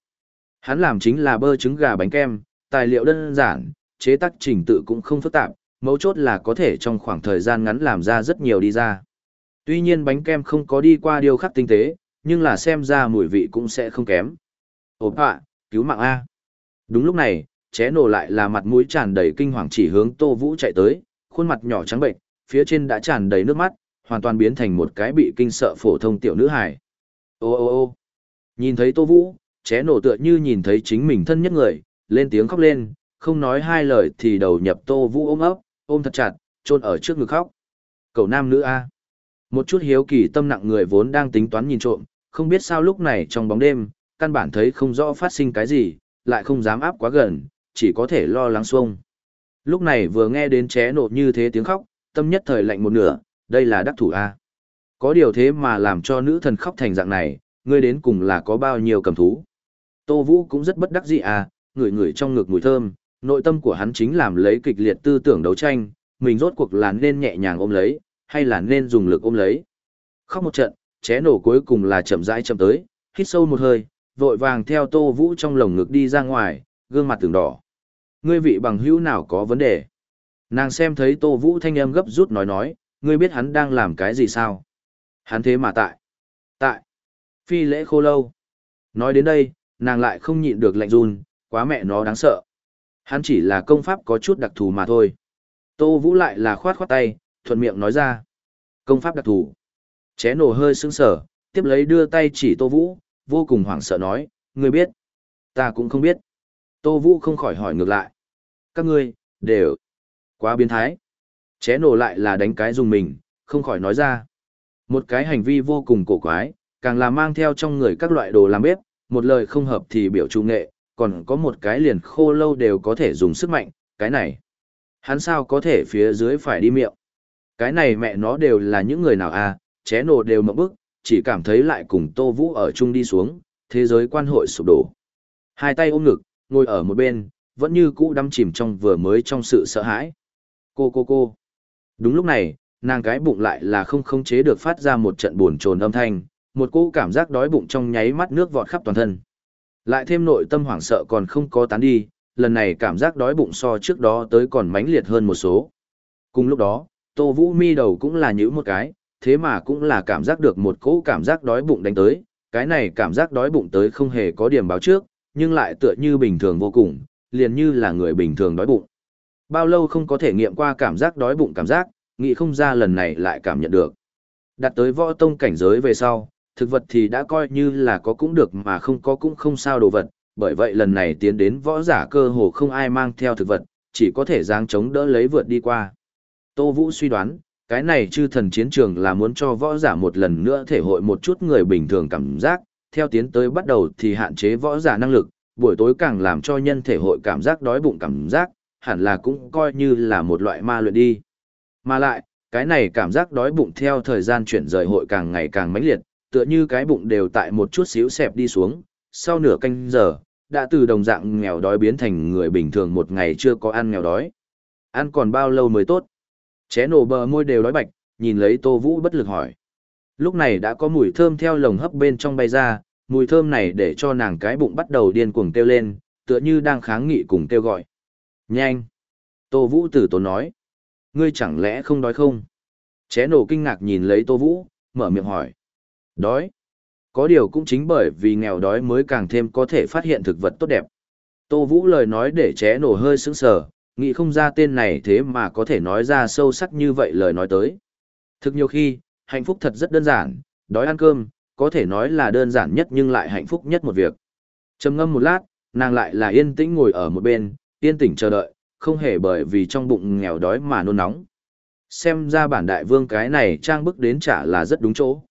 Hắn làm chính là bơ trứng gà bánh kem, tài liệu đơn giản, chế tác trình tự cũng không phức tạp, mấu chốt là có thể trong khoảng thời gian ngắn làm ra rất nhiều đi ra. Tuy nhiên bánh kem không có đi qua điều khắc tinh tế, nhưng là xem ra mùi vị cũng sẽ không kém. Ốp ạ, cứu mạng A. Đúng lúc này, ché nổ lại là mặt mũi tràn đầy kinh hoàng chỉ hướng Tô Vũ chạy tới, khuôn mặt nhỏ trắng bệnh, phía trên đã tràn đầy nước mắt, hoàn toàn biến thành một cái bị kinh sợ phổ thông tiểu nữ hài. Ô ô ô nhìn thấy Tô Vũ, ché nổ tựa như nhìn thấy chính mình thân nhất người, lên tiếng khóc lên, không nói hai lời thì đầu nhập Tô Vũ ôm ấp, ôm thật chặt, chôn ở trước ngực khóc. Cậu nam nữ A. Một chút hiếu kỳ tâm nặng người vốn đang tính toán nhìn trộm, không biết sao lúc này trong bóng đêm, căn bản thấy không rõ phát sinh cái gì, lại không dám áp quá gần, chỉ có thể lo lắng xuông. Lúc này vừa nghe đến ché nộ như thế tiếng khóc, tâm nhất thời lạnh một nửa, đây là đắc thủ A. Có điều thế mà làm cho nữ thần khóc thành dạng này, ngươi đến cùng là có bao nhiêu cầm thú. Tô Vũ cũng rất bất đắc dĩ à, ngửi ngửi trong ngực mùi thơm, nội tâm của hắn chính làm lấy kịch liệt tư tưởng đấu tranh, mình rốt cuộc là nên nhẹ nhàng ôm lấy, hay là nên dùng lực ôm lấy. Khóc một trận, ché nổ cuối cùng là chậm rãi chậm tới, hít sâu một hơi, vội vàng theo Tô Vũ trong lồng ngực đi ra ngoài, gương mặt từng đỏ. Ngươi vị bằng hữu nào có vấn đề? Nàng xem thấy Tô Vũ thanh âm gấp rút nói nói, ngươi biết hắn đang làm cái gì sao? Hắn thế mà tại. Tại. Phi lễ khô lâu. Nói đến đây, nàng lại không nhịn được lạnh run, quá mẹ nó đáng sợ. Hắn chỉ là công pháp có chút đặc thù mà thôi. Tô Vũ lại là khoát khoát tay, thuận miệng nói ra. Công pháp đặc thù. Ché nổ hơi sững sở, tiếp lấy đưa tay chỉ Tô Vũ, vô cùng hoảng sợ nói, ngươi biết. Ta cũng không biết. Tô Vũ không khỏi hỏi ngược lại. Các ngươi, đều. Quá biến thái. Ché nổ lại là đánh cái dùng mình, không khỏi nói ra. Một cái hành vi vô cùng cổ quái, càng là mang theo trong người các loại đồ làm bếp, một lời không hợp thì biểu trung nghệ, còn có một cái liền khô lâu đều có thể dùng sức mạnh, cái này. Hắn sao có thể phía dưới phải đi miệng. Cái này mẹ nó đều là những người nào à, ché nổ đều mộng bức, chỉ cảm thấy lại cùng Tô Vũ ở chung đi xuống, thế giới quan hội sụp đổ. Hai tay ôm ngực, ngồi ở một bên, vẫn như cũ đắm chìm trong vừa mới trong sự sợ hãi. Cô cô cô. Đúng lúc này, nàng cái bụng lại là không khống chế được phát ra một trận buồn trồn âm thanh, một cỗ cảm giác đói bụng trong nháy mắt nước vọt khắp toàn thân. Lại thêm nội tâm hoảng sợ còn không có tán đi, lần này cảm giác đói bụng so trước đó tới còn mãnh liệt hơn một số. Cùng lúc đó, Tô Vũ mi đầu cũng là nhữ một cái, thế mà cũng là cảm giác được một cỗ cảm giác đói bụng đánh tới, cái này cảm giác đói bụng tới không hề có điểm báo trước, nhưng lại tựa như bình thường vô cùng, liền như là người bình thường đói bụng. Bao lâu không có thể nghiệm qua cảm giác đói bụng cảm giác, nghĩ không ra lần này lại cảm nhận được. Đặt tới võ tông cảnh giới về sau, thực vật thì đã coi như là có cũng được mà không có cũng không sao đồ vật, bởi vậy lần này tiến đến võ giả cơ hồ không ai mang theo thực vật, chỉ có thể giáng chống đỡ lấy vượt đi qua. Tô Vũ suy đoán, cái này chư thần chiến trường là muốn cho võ giả một lần nữa thể hội một chút người bình thường cảm giác, theo tiến tới bắt đầu thì hạn chế võ giả năng lực, buổi tối càng làm cho nhân thể hội cảm giác đói bụng cảm giác, hẳn là cũng coi như là một loại ma luyện đi. Mà lại, cái này cảm giác đói bụng theo thời gian chuyển rời hội càng ngày càng mãnh liệt, tựa như cái bụng đều tại một chút xíu xẹp đi xuống, sau nửa canh giờ, đã từ đồng dạng nghèo đói biến thành người bình thường một ngày chưa có ăn nghèo đói. Ăn còn bao lâu mới tốt? Ché nổ bờ môi đều đói bạch, nhìn lấy Tô Vũ bất lực hỏi. Lúc này đã có mùi thơm theo lồng hấp bên trong bay ra, mùi thơm này để cho nàng cái bụng bắt đầu điên cuồng kêu lên, tựa như đang kháng nghị cùng kêu gọi. Nhanh! Tô Vũ tử tốn nói. Ngươi chẳng lẽ không đói không? Ché nổ kinh ngạc nhìn lấy Tô Vũ, mở miệng hỏi. Đói. Có điều cũng chính bởi vì nghèo đói mới càng thêm có thể phát hiện thực vật tốt đẹp. Tô Vũ lời nói để ché nổ hơi sững sờ, nghĩ không ra tên này thế mà có thể nói ra sâu sắc như vậy lời nói tới. Thực nhiều khi, hạnh phúc thật rất đơn giản, đói ăn cơm, có thể nói là đơn giản nhất nhưng lại hạnh phúc nhất một việc. trầm ngâm một lát, nàng lại là yên tĩnh ngồi ở một bên, yên tĩnh chờ đợi, không hề bởi vì trong bụng nghèo đói mà nôn nóng. Xem ra bản đại vương cái này trang bức đến trả là rất đúng chỗ.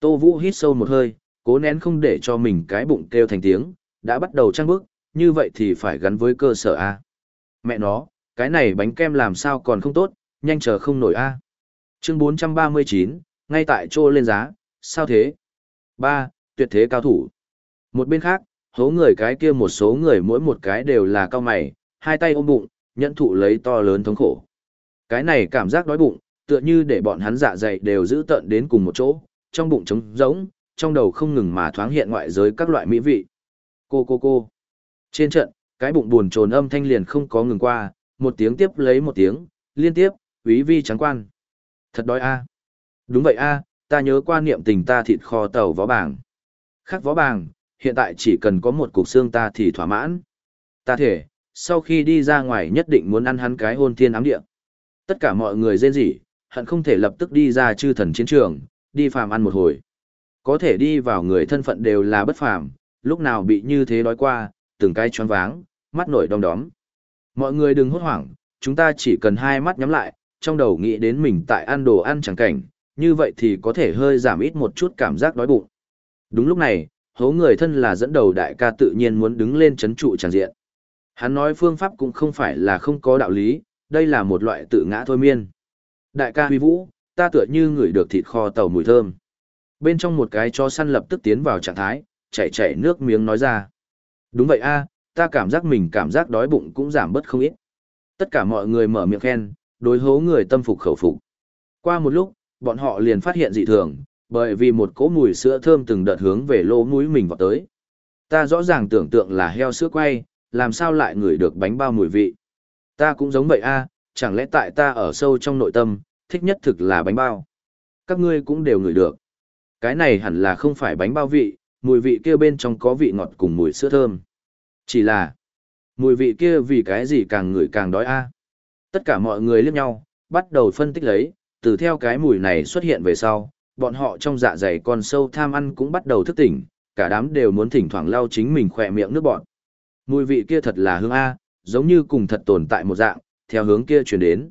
Tô Vũ hít sâu một hơi, cố nén không để cho mình cái bụng kêu thành tiếng, đã bắt đầu trang bức, như vậy thì phải gắn với cơ sở A. Mẹ nó, cái này bánh kem làm sao còn không tốt, nhanh chờ không nổi A. Chương 439, ngay tại chỗ lên giá, sao thế? 3. Tuyệt thế cao thủ. Một bên khác, hố người cái kia một số người mỗi một cái đều là cao mày, hai tay ôm bụng, nhận thụ lấy to lớn thống khổ. Cái này cảm giác đói bụng, tựa như để bọn hắn dạ dày đều giữ tận đến cùng một chỗ, trong bụng trống rỗng, trong đầu không ngừng mà thoáng hiện ngoại giới các loại mỹ vị. Cô cô cô. Trên trận, cái bụng buồn trồn âm thanh liền không có ngừng qua, một tiếng tiếp lấy một tiếng, liên tiếp, Quý vi trắng quan. Thật đói a. Đúng vậy a, ta nhớ qua niệm tình ta thịt kho tàu vó bảng. Khác vó bảng, hiện tại chỉ cần có một cục xương ta thì thỏa mãn. Ta thể, sau khi đi ra ngoài nhất định muốn ăn hắn cái hôn thiên ám địa. Tất cả mọi người rên rỉ, hận không thể lập tức đi ra chư thần chiến trường, đi phàm ăn một hồi. Có thể đi vào người thân phận đều là bất phàm, lúc nào bị như thế đói qua, từng cái choáng váng, mắt nổi đom đóm. Mọi người đừng hốt hoảng, chúng ta chỉ cần hai mắt nhắm lại, trong đầu nghĩ đến mình tại ăn đồ ăn chẳng cảnh, như vậy thì có thể hơi giảm ít một chút cảm giác đói bụng. Đúng lúc này, hố người thân là dẫn đầu đại ca tự nhiên muốn đứng lên chấn trụ tràng diện. Hắn nói phương pháp cũng không phải là không có đạo lý, đây là một loại tự ngã thôi miên. Đại ca huy vũ, ta tựa như ngửi được thịt kho tàu mùi thơm. Bên trong một cái chó săn lập tức tiến vào trạng thái, chảy chảy nước miếng nói ra. Đúng vậy a, ta cảm giác mình cảm giác đói bụng cũng giảm bớt không ít. Tất cả mọi người mở miệng khen, đối hố người tâm phục khẩu phục. Qua một lúc, bọn họ liền phát hiện dị thường, bởi vì một cỗ mùi sữa thơm từng đợt hướng về lỗ mũi mình vào tới. Ta rõ ràng tưởng tượng là heo sữa quay, làm sao lại ngửi được bánh bao mùi vị. Ta cũng giống vậy a, chẳng lẽ tại ta ở sâu trong nội tâm, thích nhất thực là bánh bao. Các ngươi cũng đều ngửi được. Cái này hẳn là không phải bánh bao vị, mùi vị kia bên trong có vị ngọt cùng mùi sữa thơm. Chỉ là, mùi vị kia vì cái gì càng ngửi càng đói a. Tất cả mọi người liếc nhau, bắt đầu phân tích lấy, từ theo cái mùi này xuất hiện về sau, bọn họ trong dạ dày con sâu tham ăn cũng bắt đầu thức tỉnh, cả đám đều muốn thỉnh thoảng lau chính mình khỏe miệng nước bọn. Mùi vị kia thật là hương A, giống như cùng thật tồn tại một dạng, theo hướng kia chuyển đến.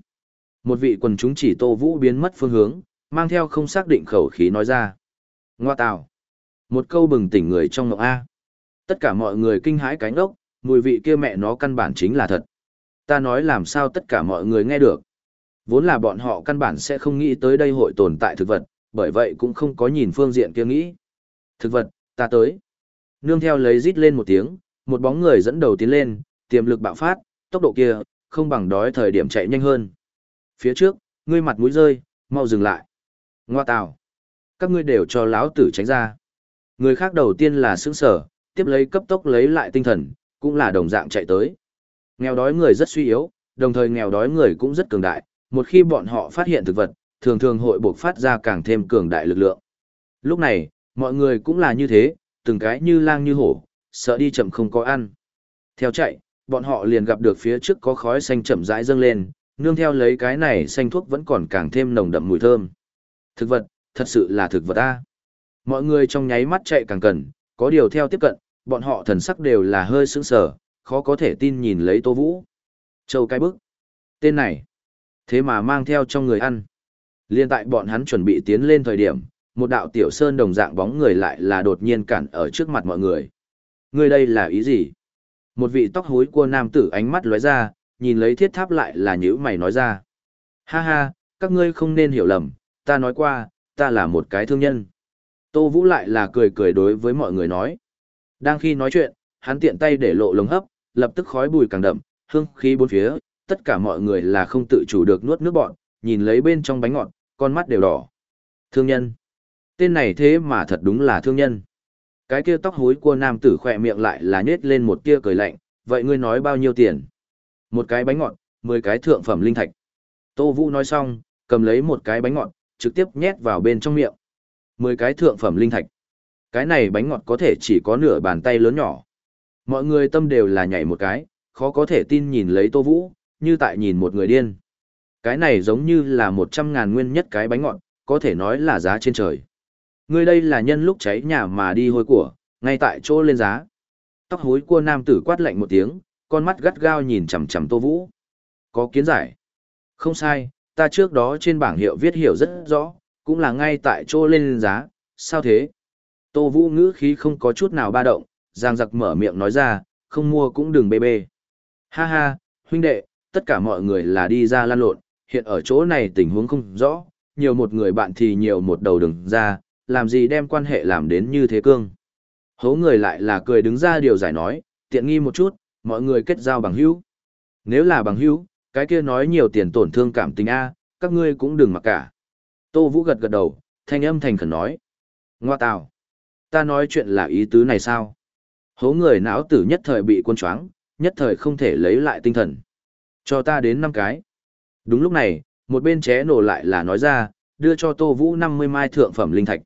Một vị quần chúng chỉ tô vũ biến mất phương hướng, mang theo không xác định khẩu khí nói ra. Ngoa tào. Một câu bừng tỉnh người trong ngọc A. Tất cả mọi người kinh hãi cánh ốc, mùi vị kia mẹ nó căn bản chính là thật. Ta nói làm sao tất cả mọi người nghe được. Vốn là bọn họ căn bản sẽ không nghĩ tới đây hội tồn tại thực vật, bởi vậy cũng không có nhìn phương diện kia nghĩ. Thực vật, ta tới. Nương theo lấy rít lên một tiếng, một bóng người dẫn đầu tiến lên, tiềm lực bạo phát, tốc độ kia, không bằng đói thời điểm chạy nhanh hơn. Phía trước, ngươi mặt mũi rơi, mau dừng lại. Ngoa tào. Các ngươi đều cho lão tử tránh ra. Người khác đầu tiên là sững sở, tiếp lấy cấp tốc lấy lại tinh thần, cũng là đồng dạng chạy tới. Nghèo đói người rất suy yếu, đồng thời nghèo đói người cũng rất cường đại, một khi bọn họ phát hiện thực vật, thường thường hội buộc phát ra càng thêm cường đại lực lượng. Lúc này, mọi người cũng là như thế, từng cái như lang như hổ, sợ đi chậm không có ăn. Theo chạy, bọn họ liền gặp được phía trước có khói xanh chậm rãi dâng lên, nương theo lấy cái này xanh thuốc vẫn còn càng thêm nồng đậm mùi thơm. Thực vật, thật sự là thực vật a. Mọi người trong nháy mắt chạy càng cần, có điều theo tiếp cận, bọn họ thần sắc đều là hơi sững sờ, khó có thể tin nhìn lấy Tô Vũ. Châu cái bức. Tên này, thế mà mang theo trong người ăn. Liên tại bọn hắn chuẩn bị tiến lên thời điểm, một đạo tiểu sơn đồng dạng bóng người lại là đột nhiên cản ở trước mặt mọi người. Người đây là ý gì? Một vị tóc hối của nam tử ánh mắt lóe ra, nhìn lấy thiết tháp lại là nhữ mày nói ra. Ha ha, các ngươi không nên hiểu lầm, ta nói qua, ta là một cái thương nhân. Tô Vũ lại là cười cười đối với mọi người nói. Đang khi nói chuyện, hắn tiện tay để lộ lồng hấp, lập tức khói bùi càng đậm, hương khí bốn phía, tất cả mọi người là không tự chủ được nuốt nước bọn, nhìn lấy bên trong bánh ngọt, con mắt đều đỏ. Thương nhân. Tên này thế mà thật đúng là thương nhân. Cái kia tóc hối của nam tử khỏe miệng lại là nhết lên một tia cười lạnh, vậy ngươi nói bao nhiêu tiền? Một cái bánh ngọt, mười cái thượng phẩm linh thạch. Tô Vũ nói xong, cầm lấy một cái bánh ngọt, trực tiếp nhét vào bên trong miệng. Mười cái thượng phẩm linh thạch. Cái này bánh ngọt có thể chỉ có nửa bàn tay lớn nhỏ. Mọi người tâm đều là nhảy một cái, khó có thể tin nhìn lấy Tô Vũ, như tại nhìn một người điên. Cái này giống như là một trăm ngàn nguyên nhất cái bánh ngọt, có thể nói là giá trên trời. Người đây là nhân lúc cháy nhà mà đi hôi của, ngay tại chỗ lên giá. Tóc hối cua nam tử quát lạnh một tiếng, con mắt gắt gao nhìn chằm chằm Tô Vũ. Có kiến giải. Không sai, ta trước đó trên bảng hiệu viết hiểu rất rõ, cũng là ngay tại chỗ lên giá, sao thế? Tô Vũ ngữ khí không có chút nào ba động, giang giặc mở miệng nói ra, không mua cũng đừng bê bê. Ha ha, huynh đệ, tất cả mọi người là đi ra lan lộn, hiện ở chỗ này tình huống không rõ, nhiều một người bạn thì nhiều một đầu đừng ra, làm gì đem quan hệ làm đến như thế cương. Hố người lại là cười đứng ra điều giải nói, tiện nghi một chút, mọi người kết giao bằng hữu. Nếu là bằng hữu, cái kia nói nhiều tiền tổn thương cảm tình A, các ngươi cũng đừng mặc cả. Tô Vũ gật gật đầu, thanh âm thành khẩn nói. Ngoa tào. Ta nói chuyện là ý tứ này sao? Hố người não tử nhất thời bị quân choáng, nhất thời không thể lấy lại tinh thần. Cho ta đến năm cái. Đúng lúc này, một bên ché nổ lại là nói ra, đưa cho Tô Vũ 50 mai thượng phẩm linh thạch.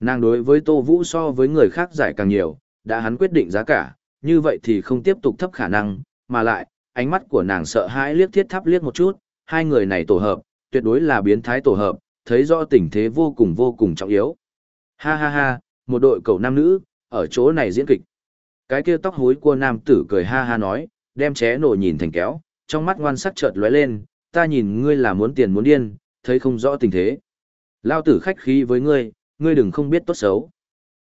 Nàng đối với Tô Vũ so với người khác giải càng nhiều, đã hắn quyết định giá cả, như vậy thì không tiếp tục thấp khả năng, mà lại, ánh mắt của nàng sợ hãi liếc thiết tháp liếc một chút, hai người này tổ hợp, tuyệt đối là biến thái tổ hợp, thấy rõ tình thế vô cùng vô cùng trọng yếu. Ha ha ha, một đội cầu nam nữ, ở chỗ này diễn kịch. Cái kia tóc hối của nam tử cười ha ha nói, đem ché nổ nhìn thành kéo, trong mắt ngoan sắc chợt lóe lên, ta nhìn ngươi là muốn tiền muốn điên, thấy không rõ tình thế. Lao tử khách khí với ngươi, ngươi đừng không biết tốt xấu.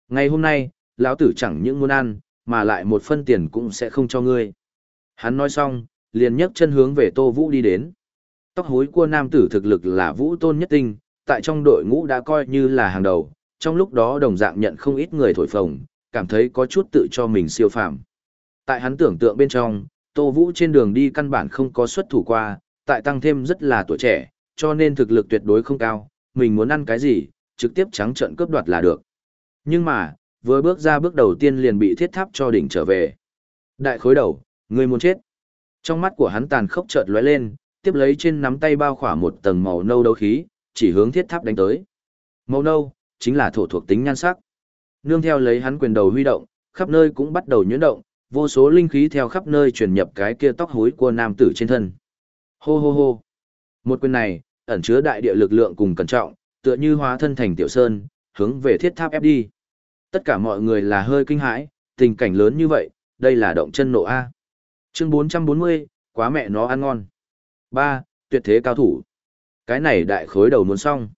Ngày hôm nay, lão tử chẳng những muốn ăn, mà lại một phân tiền cũng sẽ không cho ngươi. Hắn nói xong, liền nhấc chân hướng về Tô Vũ đi đến. Tóc hối của nam tử thực lực là Vũ Tôn nhất tinh, tại trong đội ngũ đã coi như là hàng đầu, trong lúc đó đồng dạng nhận không ít người thổi phồng, cảm thấy có chút tự cho mình siêu phàm. Tại hắn tưởng tượng bên trong, Tô Vũ trên đường đi căn bản không có xuất thủ qua, tại tăng thêm rất là tuổi trẻ, cho nên thực lực tuyệt đối không cao, mình muốn ăn cái gì, trực tiếp trắng trận cướp đoạt là được. Nhưng mà, vừa bước ra bước đầu tiên liền bị thiết tháp cho đỉnh trở về. Đại khối đầu, người muốn chết. Trong mắt của hắn tàn khốc chợt lóe lên, tiếp lấy trên nắm tay bao khỏa một tầng màu nâu đấu khí, chỉ hướng thiết tháp đánh tới. Màu nâu, chính là thổ thuộc tính nhan sắc. Nương theo lấy hắn quyền đầu huy động, khắp nơi cũng bắt đầu nhuyễn động, vô số linh khí theo khắp nơi truyền nhập cái kia tóc hối của nam tử trên thân. Hô hô hô. Một quyền này, ẩn chứa đại địa lực lượng cùng cẩn trọng, tựa như hóa thân thành tiểu sơn, hướng về thiết tháp ép đi. Tất cả mọi người là hơi kinh hãi, tình cảnh lớn như vậy, đây là động chân nộ A. Chương 440, quá mẹ nó ăn ngon. 3. Tuyệt thế cao thủ. Cái này đại khối đầu muốn xong.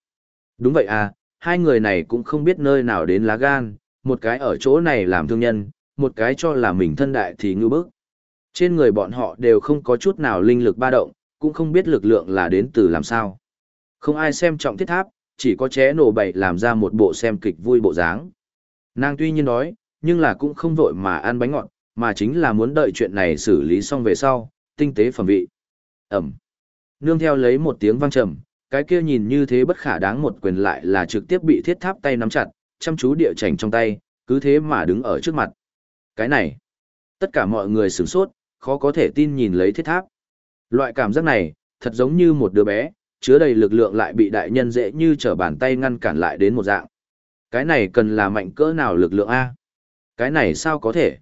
Đúng vậy à, hai người này cũng không biết nơi nào đến lá gan, một cái ở chỗ này làm thương nhân, một cái cho là mình thân đại thì ngư bức. Trên người bọn họ đều không có chút nào linh lực ba động, cũng không biết lực lượng là đến từ làm sao. Không ai xem trọng thiết tháp, chỉ có ché nổ bậy làm ra một bộ xem kịch vui bộ dáng. Nàng tuy nhiên nói, nhưng là cũng không vội mà ăn bánh ngọt, mà chính là muốn đợi chuyện này xử lý xong về sau, tinh tế phẩm vị. Ẩm. Nương theo lấy một tiếng vang trầm, cái kia nhìn như thế bất khả đáng một quyền lại là trực tiếp bị thiết tháp tay nắm chặt, chăm chú địa chảnh trong tay, cứ thế mà đứng ở trước mặt. Cái này, tất cả mọi người sửng sốt, khó có thể tin nhìn lấy thiết tháp. Loại cảm giác này, thật giống như một đứa bé, chứa đầy lực lượng lại bị đại nhân dễ như trở bàn tay ngăn cản lại đến một dạng. Cái này cần là mạnh cỡ nào lực lượng A? Cái này sao có thể?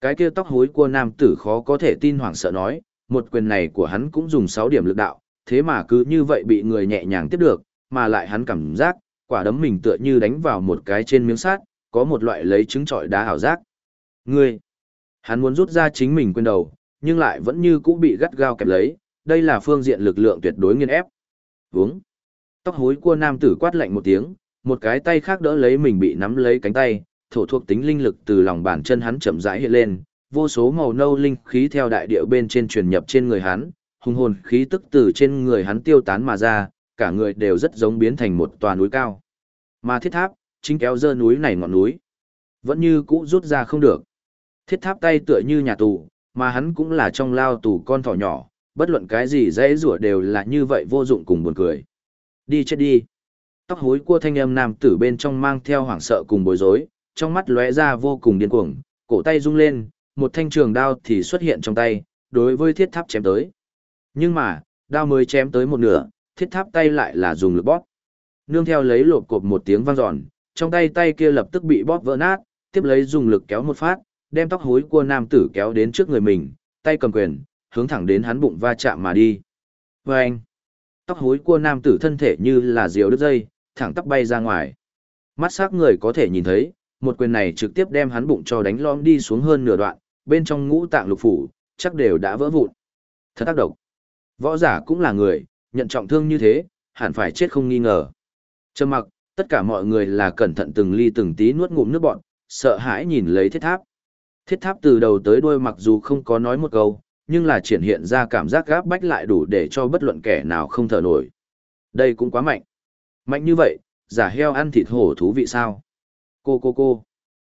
Cái kia tóc hối của nam tử khó có thể tin hoảng sợ nói, một quyền này của hắn cũng dùng 6 điểm lực đạo, thế mà cứ như vậy bị người nhẹ nhàng tiếp được, mà lại hắn cảm giác, quả đấm mình tựa như đánh vào một cái trên miếng sắt, có một loại lấy trứng trọi đá hảo giác. Ngươi, hắn muốn rút ra chính mình quyền đầu, nhưng lại vẫn như cũ bị gắt gao kẹp lấy, đây là phương diện lực lượng tuyệt đối nghiên ép uống. Tóc hối của nam tử quát lạnh một tiếng, một cái tay khác đỡ lấy mình bị nắm lấy cánh tay, thổ thuộc tính linh lực từ lòng bàn chân hắn chậm rãi hiện lên, vô số màu nâu linh khí theo đại địa bên trên truyền nhập trên người hắn, hùng hồn khí tức từ trên người hắn tiêu tán mà ra, cả người đều rất giống biến thành một tòa núi cao. Mà thiết tháp, chính kéo dơ núi này ngọn núi. Vẫn như cũ rút ra không được. Thiết tháp tay tựa như nhà tù, mà hắn cũng là trong lao tù con thỏ nhỏ, bất luận cái gì dễ rủa đều là như vậy vô dụng cùng buồn cười. Đi chết đi. Tóc hối cua thanh âm nam tử bên trong mang theo hoảng sợ cùng bối rối, trong mắt lóe ra vô cùng điên cuồng, cổ tay rung lên, một thanh trường đao thì xuất hiện trong tay, đối với thiết tháp chém tới. Nhưng mà, đao mới chém tới một nửa, thiết tháp tay lại là dùng lực bóp. Nương theo lấy lột cột một tiếng vang dọn, trong tay tay kia lập tức bị bóp vỡ nát, tiếp lấy dùng lực kéo một phát, đem tóc hối của nam tử kéo đến trước người mình, tay cầm quyền, hướng thẳng đến hắn bụng va chạm mà đi. Và anh, tóc hối của nam tử thân thể như là diều đứt dây, thẳng tóc bay ra ngoài. Mắt sắc người có thể nhìn thấy, một quyền này trực tiếp đem hắn bụng cho đánh lõm đi xuống hơn nửa đoạn, bên trong ngũ tạng lục phủ, chắc đều đã vỡ vụn. Thật tác độc. Võ giả cũng là người, nhận trọng thương như thế, hẳn phải chết không nghi ngờ. Trầm mặc, tất cả mọi người là cẩn thận từng ly từng tí nuốt ngụm nước bọn, sợ hãi nhìn lấy thiết tháp. Thiết tháp từ đầu tới đuôi mặc dù không có nói một câu, nhưng là triển hiện ra cảm giác gáp bách lại đủ để cho bất luận kẻ nào không thở nổi. Đây cũng quá mạnh. Mạnh như vậy, giả heo ăn thịt hổ thú vị sao? Cô cô cô.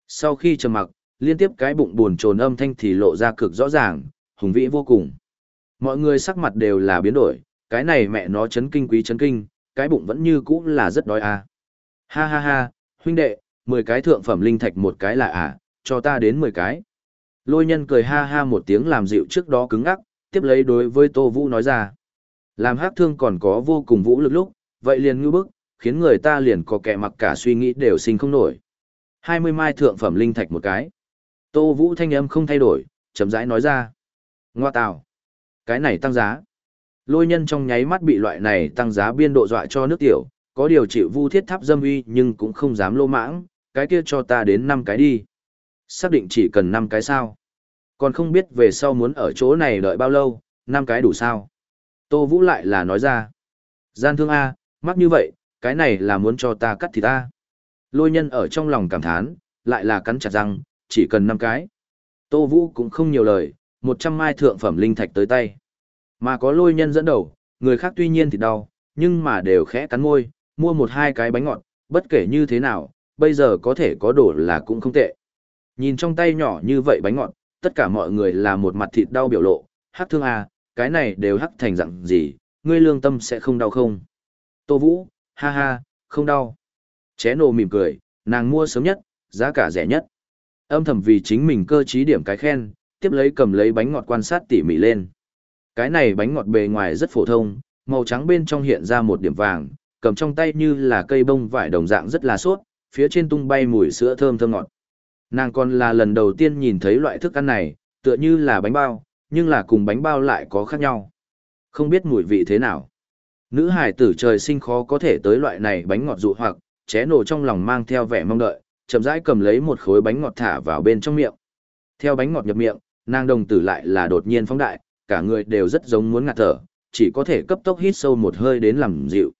Sau khi trầm mặc, liên tiếp cái bụng buồn trồn âm thanh thì lộ ra cực rõ ràng, hùng vĩ vô cùng. Mọi người sắc mặt đều là biến đổi, cái này mẹ nó chấn kinh quý chấn kinh, cái bụng vẫn như cũ là rất đói à. Ha ha ha, huynh đệ, 10 cái thượng phẩm linh thạch một cái là à, cho ta đến 10 cái. Lôi nhân cười ha ha một tiếng làm dịu trước đó cứng ngắc, tiếp lấy đối với Tô Vũ nói ra. Làm hát thương còn có vô cùng vũ lực lúc, vậy liền ngư bức, khiến người ta liền có kẻ mặc cả suy nghĩ đều sinh không nổi. 20 mai thượng phẩm linh thạch một cái. Tô Vũ thanh âm không thay đổi, chậm rãi nói ra. Ngoa tào. Cái này tăng giá. Lôi nhân trong nháy mắt bị loại này tăng giá biên độ dọa cho nước tiểu, có điều chịu vu thiết tháp dâm uy nhưng cũng không dám lô mãng, cái kia cho ta đến 5 cái đi. Xác định chỉ cần 5 cái sao. Còn không biết về sau muốn ở chỗ này đợi bao lâu, 5 cái đủ sao. Tô Vũ lại là nói ra. Gian thương A, mắc như vậy, cái này là muốn cho ta cắt thì ta. Lôi nhân ở trong lòng cảm thán, lại là cắn chặt răng, chỉ cần 5 cái. Tô Vũ cũng không nhiều lời, 100 mai thượng phẩm linh thạch tới tay. Mà có lôi nhân dẫn đầu, người khác tuy nhiên thì đau, nhưng mà đều khẽ cắn môi, mua một hai cái bánh ngọt, bất kể như thế nào, bây giờ có thể có đổ là cũng không tệ. Nhìn trong tay nhỏ như vậy bánh ngọt, tất cả mọi người là một mặt thịt đau biểu lộ, hắc thương à, cái này đều hắc thành dạng gì, ngươi lương tâm sẽ không đau không? Tô Vũ, ha ha, không đau. Ché nổ mỉm cười, nàng mua sớm nhất, giá cả rẻ nhất. Âm thầm vì chính mình cơ trí điểm cái khen, tiếp lấy cầm lấy bánh ngọt quan sát tỉ mỉ lên. Cái này bánh ngọt bề ngoài rất phổ thông, màu trắng bên trong hiện ra một điểm vàng, cầm trong tay như là cây bông vải đồng dạng rất là suốt, phía trên tung bay mùi sữa thơm thơm ngọt. Nàng còn là lần đầu tiên nhìn thấy loại thức ăn này, tựa như là bánh bao, nhưng là cùng bánh bao lại có khác nhau. Không biết mùi vị thế nào. Nữ hải tử trời sinh khó có thể tới loại này bánh ngọt dụ hoặc, ché nổ trong lòng mang theo vẻ mong đợi, chậm rãi cầm lấy một khối bánh ngọt thả vào bên trong miệng. Theo bánh ngọt nhập miệng, nàng đồng tử lại là đột nhiên phóng đại, cả người đều rất giống muốn ngạt thở, chỉ có thể cấp tốc hít sâu một hơi đến làm dịu.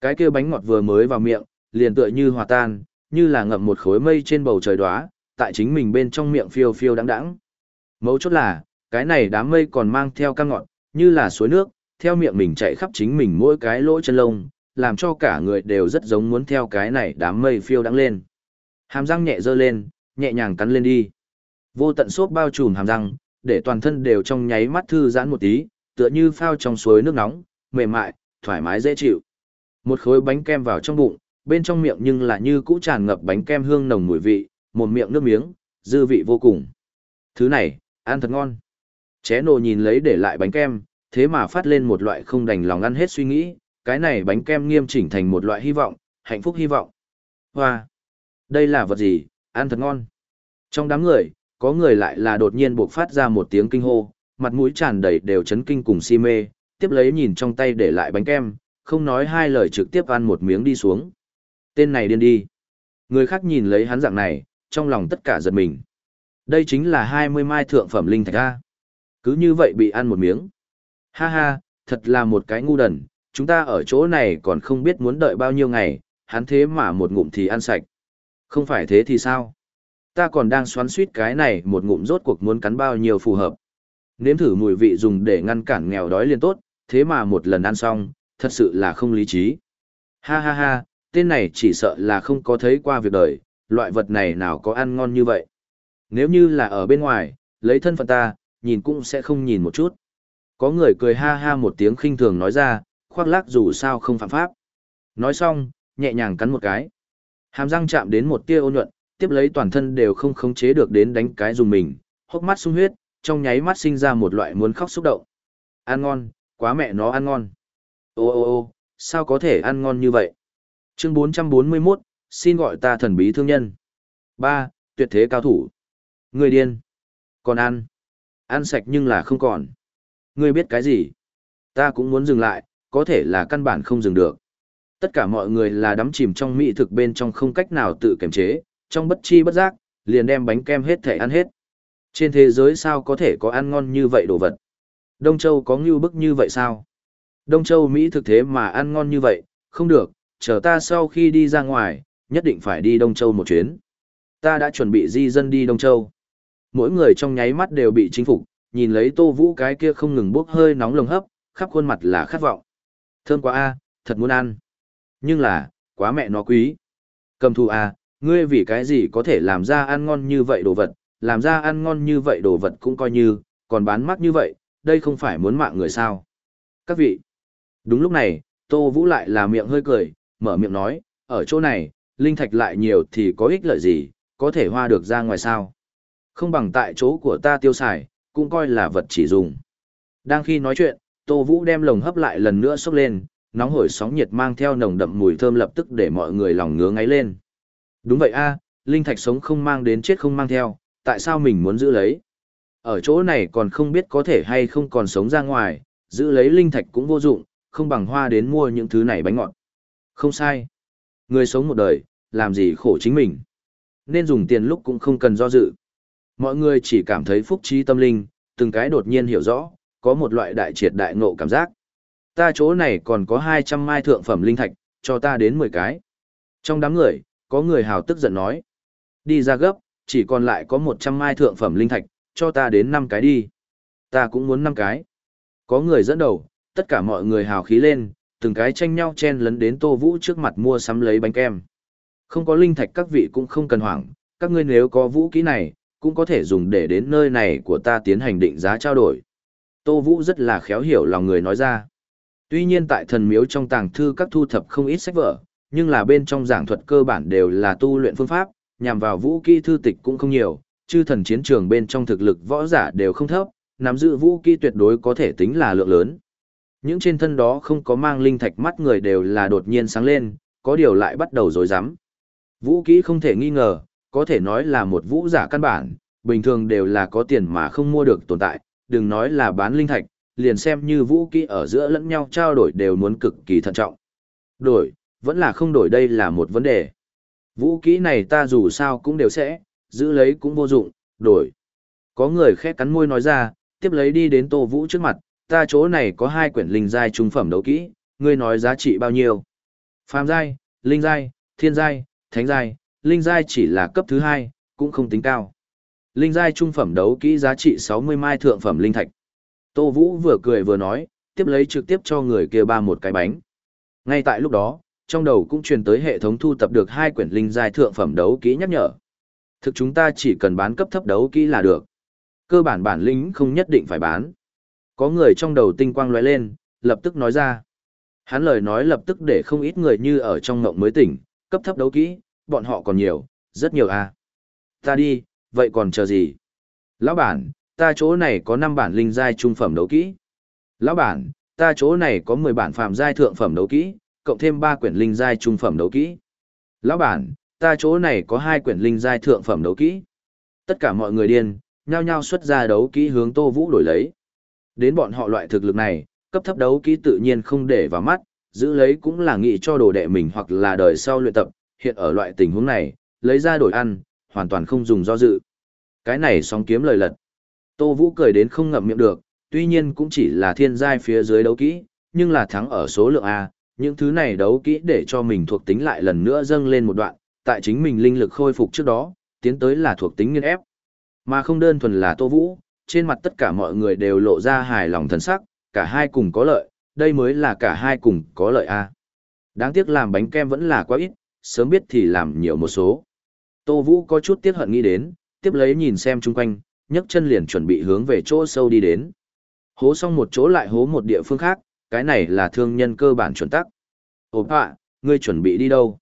Cái kia bánh ngọt vừa mới vào miệng, liền tựa như hòa tan, như là ngậm một khối mây trên bầu trời đóa, tại chính mình bên trong miệng phiêu phiêu đáng đáng. Mấu chốt là, cái này đám mây còn mang theo căng ngọn như là suối nước, theo miệng mình chạy khắp chính mình mỗi cái lỗ chân lông, làm cho cả người đều rất giống muốn theo cái này đám mây phiêu đáng lên. Hàm răng nhẹ dơ lên, nhẹ nhàng cắn lên đi. Vô tận xốp bao trùm hàm răng, để toàn thân đều trong nháy mắt thư giãn một tí, tựa như phao trong suối nước nóng, mềm mại, thoải mái dễ chịu. Một khối bánh kem vào trong bụng, bên trong miệng nhưng là như cũ tràn ngập bánh kem hương nồng mùi vị, một miệng nước miếng, dư vị vô cùng. Thứ này, ăn thật ngon. Ché nồ nhìn lấy để lại bánh kem, thế mà phát lên một loại không đành lòng ăn hết suy nghĩ, cái này bánh kem nghiêm chỉnh thành một loại hy vọng, hạnh phúc hy vọng. Hoa! Đây là vật gì, ăn thật ngon. Trong đám người, có người lại là đột nhiên buộc phát ra một tiếng kinh hô, mặt mũi tràn đầy đều chấn kinh cùng si mê, tiếp lấy nhìn trong tay để lại bánh kem, không nói hai lời trực tiếp ăn một miếng đi xuống. Tên này điên đi. Người khác nhìn lấy hắn dạng này, trong lòng tất cả giật mình. Đây chính là 20 mai thượng phẩm linh thạch A. Cứ như vậy bị ăn một miếng. Ha ha, thật là một cái ngu đần, chúng ta ở chỗ này còn không biết muốn đợi bao nhiêu ngày, hắn thế mà một ngụm thì ăn sạch. Không phải thế thì sao? Ta còn đang xoắn suýt cái này một ngụm rốt cuộc muốn cắn bao nhiêu phù hợp. Nếm thử mùi vị dùng để ngăn cản nghèo đói liền tốt, thế mà một lần ăn xong, thật sự là không lý trí. Ha ha ha, tên này chỉ sợ là không có thấy qua việc đời, loại vật này nào có ăn ngon như vậy. Nếu như là ở bên ngoài, lấy thân phận ta, nhìn cũng sẽ không nhìn một chút. Có người cười ha ha một tiếng khinh thường nói ra, khoác lác dù sao không phạm pháp. Nói xong, nhẹ nhàng cắn một cái. Hàm răng chạm đến một tia ôn nhuận, tiếp lấy toàn thân đều không khống chế được đến đánh cái dùng mình, hốc mắt sung huyết, trong nháy mắt sinh ra một loại muốn khóc xúc động. Ăn ngon, quá mẹ nó ăn ngon. Ô ô ô, sao có thể ăn ngon như vậy? Chương 441, xin gọi ta thần bí thương nhân. 3. Tuyệt thế cao thủ. Người điên. Còn ăn. Ăn sạch nhưng là không còn. Ngươi biết cái gì? Ta cũng muốn dừng lại, có thể là căn bản không dừng được. Tất cả mọi người là đắm chìm trong mỹ thực bên trong không cách nào tự kiềm chế, trong bất chi bất giác, liền đem bánh kem hết thể ăn hết. Trên thế giới sao có thể có ăn ngon như vậy đồ vật? Đông Châu có ngưu bức như vậy sao? Đông Châu Mỹ thực thế mà ăn ngon như vậy, không được, chờ ta sau khi đi ra ngoài, nhất định phải đi Đông Châu một chuyến. Ta đã chuẩn bị di dân đi Đông Châu. Mỗi người trong nháy mắt đều bị chinh phục, nhìn lấy Tô Vũ cái kia không ngừng bốc hơi nóng lồng hấp, khắp khuôn mặt là khát vọng. Thơm quá a, thật muốn ăn. Nhưng là, quá mẹ nó quý. Cầm thù a, ngươi vì cái gì có thể làm ra ăn ngon như vậy đồ vật, làm ra ăn ngon như vậy đồ vật cũng coi như, còn bán mắc như vậy, đây không phải muốn mạng người sao. Các vị. Đúng lúc này, Tô Vũ lại là miệng hơi cười, mở miệng nói, ở chỗ này, linh thạch lại nhiều thì có ích lợi gì, có thể hoa được ra ngoài sao. Không bằng tại chỗ của ta tiêu xài, cũng coi là vật chỉ dùng. Đang khi nói chuyện, Tô Vũ đem lồng hấp lại lần nữa xốc lên, nóng hổi sóng nhiệt mang theo nồng đậm mùi thơm lập tức để mọi người lòng ngứa ngáy lên. Đúng vậy a, linh thạch sống không mang đến chết không mang theo, tại sao mình muốn giữ lấy? Ở chỗ này còn không biết có thể hay không còn sống ra ngoài, giữ lấy linh thạch cũng vô dụng, không bằng hoa đến mua những thứ này bánh ngọt. Không sai. Người sống một đời, làm gì khổ chính mình. Nên dùng tiền lúc cũng không cần do dự. Mọi người chỉ cảm thấy phúc trí tâm linh, từng cái đột nhiên hiểu rõ, có một loại đại triệt đại ngộ cảm giác. Ta chỗ này còn có 200 mai thượng phẩm linh thạch, cho ta đến 10 cái. Trong đám người, có người hào tức giận nói. Đi ra gấp, chỉ còn lại có 100 mai thượng phẩm linh thạch, cho ta đến 5 cái đi. Ta cũng muốn 5 cái. Có người dẫn đầu, tất cả mọi người hào khí lên, từng cái tranh nhau chen lấn đến Tô Vũ trước mặt mua sắm lấy bánh kem. Không có linh thạch các vị cũng không cần hoảng, các ngươi nếu có vũ khí này, cũng có thể dùng để đến nơi này của ta tiến hành định giá trao đổi. Tô Vũ rất là khéo hiểu lòng người nói ra. Tuy nhiên tại thần miếu trong tàng thư các thu thập không ít sách vở, nhưng là bên trong giảng thuật cơ bản đều là tu luyện phương pháp, nhằm vào vũ kỹ thư tịch cũng không nhiều, chư thần chiến trường bên trong thực lực võ giả đều không thấp, nắm giữ vũ kỹ tuyệt đối có thể tính là lượng lớn. Những trên thân đó không có mang linh thạch mắt người đều là đột nhiên sáng lên, có điều lại bắt đầu rối rắm. Vũ kỹ không thể nghi ngờ, có thể nói là một vũ giả căn bản, bình thường đều là có tiền mà không mua được tồn tại, đừng nói là bán linh thạch, liền xem như vũ kỹ ở giữa lẫn nhau trao đổi đều muốn cực kỳ thận trọng. Đổi, vẫn là không đổi đây là một vấn đề. Vũ kỹ này ta dù sao cũng đều sẽ, giữ lấy cũng vô dụng, đổi. Có người khẽ cắn môi nói ra, tiếp lấy đi đến Tô Vũ trước mặt, ta chỗ này có hai quyển linh giai trung phẩm đấu kỹ, ngươi nói giá trị bao nhiêu? Phàm giai, linh giai, thiên giai, thánh giai, linh giai chỉ là cấp thứ hai, cũng không tính cao. Linh giai trung phẩm đấu kỹ giá trị 60 mai thượng phẩm linh thạch. Tô Vũ vừa cười vừa nói, tiếp lấy trực tiếp cho người kia ba một cái bánh. Ngay tại lúc đó, trong đầu cũng truyền tới hệ thống thu tập được hai quyển linh giai thượng phẩm đấu kỹ nhắc nhở. Thực chúng ta chỉ cần bán cấp thấp đấu kỹ là được. Cơ bản bản lĩnh không nhất định phải bán. Có người trong đầu tinh quang lóe lên, lập tức nói ra. Hắn lời nói lập tức để không ít người như ở trong ngộng mới tỉnh, cấp thấp đấu kỹ, bọn họ còn nhiều, rất nhiều à. Ta đi, vậy còn chờ gì? Lão bản, ta chỗ này có 5 bản linh giai trung phẩm đấu kỹ. Lão bản, ta chỗ này có 10 bản phàm giai thượng phẩm đấu kỹ, cộng thêm 3 quyển linh giai trung phẩm đấu kỹ. Lão bản, ta chỗ này có 2 quyển linh giai thượng phẩm đấu kỹ. Tất cả mọi người điên, nhao nhao xuất ra đấu kỹ hướng Tô Vũ đổi lấy. Đến bọn họ loại thực lực này, cấp thấp đấu kỹ tự nhiên không để vào mắt, giữ lấy cũng là nghĩ cho đồ đệ mình hoặc là đời sau luyện tập, hiện ở loại tình huống này, lấy ra đổi ăn, hoàn toàn không dùng do dự. Cái này sóng kiếm lời lật. Tô Vũ cười đến không ngậm miệng được, tuy nhiên cũng chỉ là thiên giai phía dưới đấu kỹ, nhưng là thắng ở số lượng A, những thứ này đấu kỹ để cho mình thuộc tính lại lần nữa dâng lên một đoạn, tại chính mình linh lực khôi phục trước đó, tiến tới là thuộc tính nghiên ép. Mà không đơn thuần là Tô Vũ, trên mặt tất cả mọi người đều lộ ra hài lòng thần sắc, cả hai cùng có lợi, đây mới là cả hai cùng có lợi A. Đáng tiếc làm bánh kem vẫn là quá ít, sớm biết thì làm nhiều một số. Tô Vũ có chút tiếc hận nghĩ đến, tiếp lấy nhìn xem chung quanh, nhấc chân liền chuẩn bị hướng về chỗ sâu đi đến. Hố xong một chỗ lại hố một địa phương khác, cái này là thương nhân cơ bản chuẩn tắc. Ồ ạ, ngươi chuẩn bị đi đâu?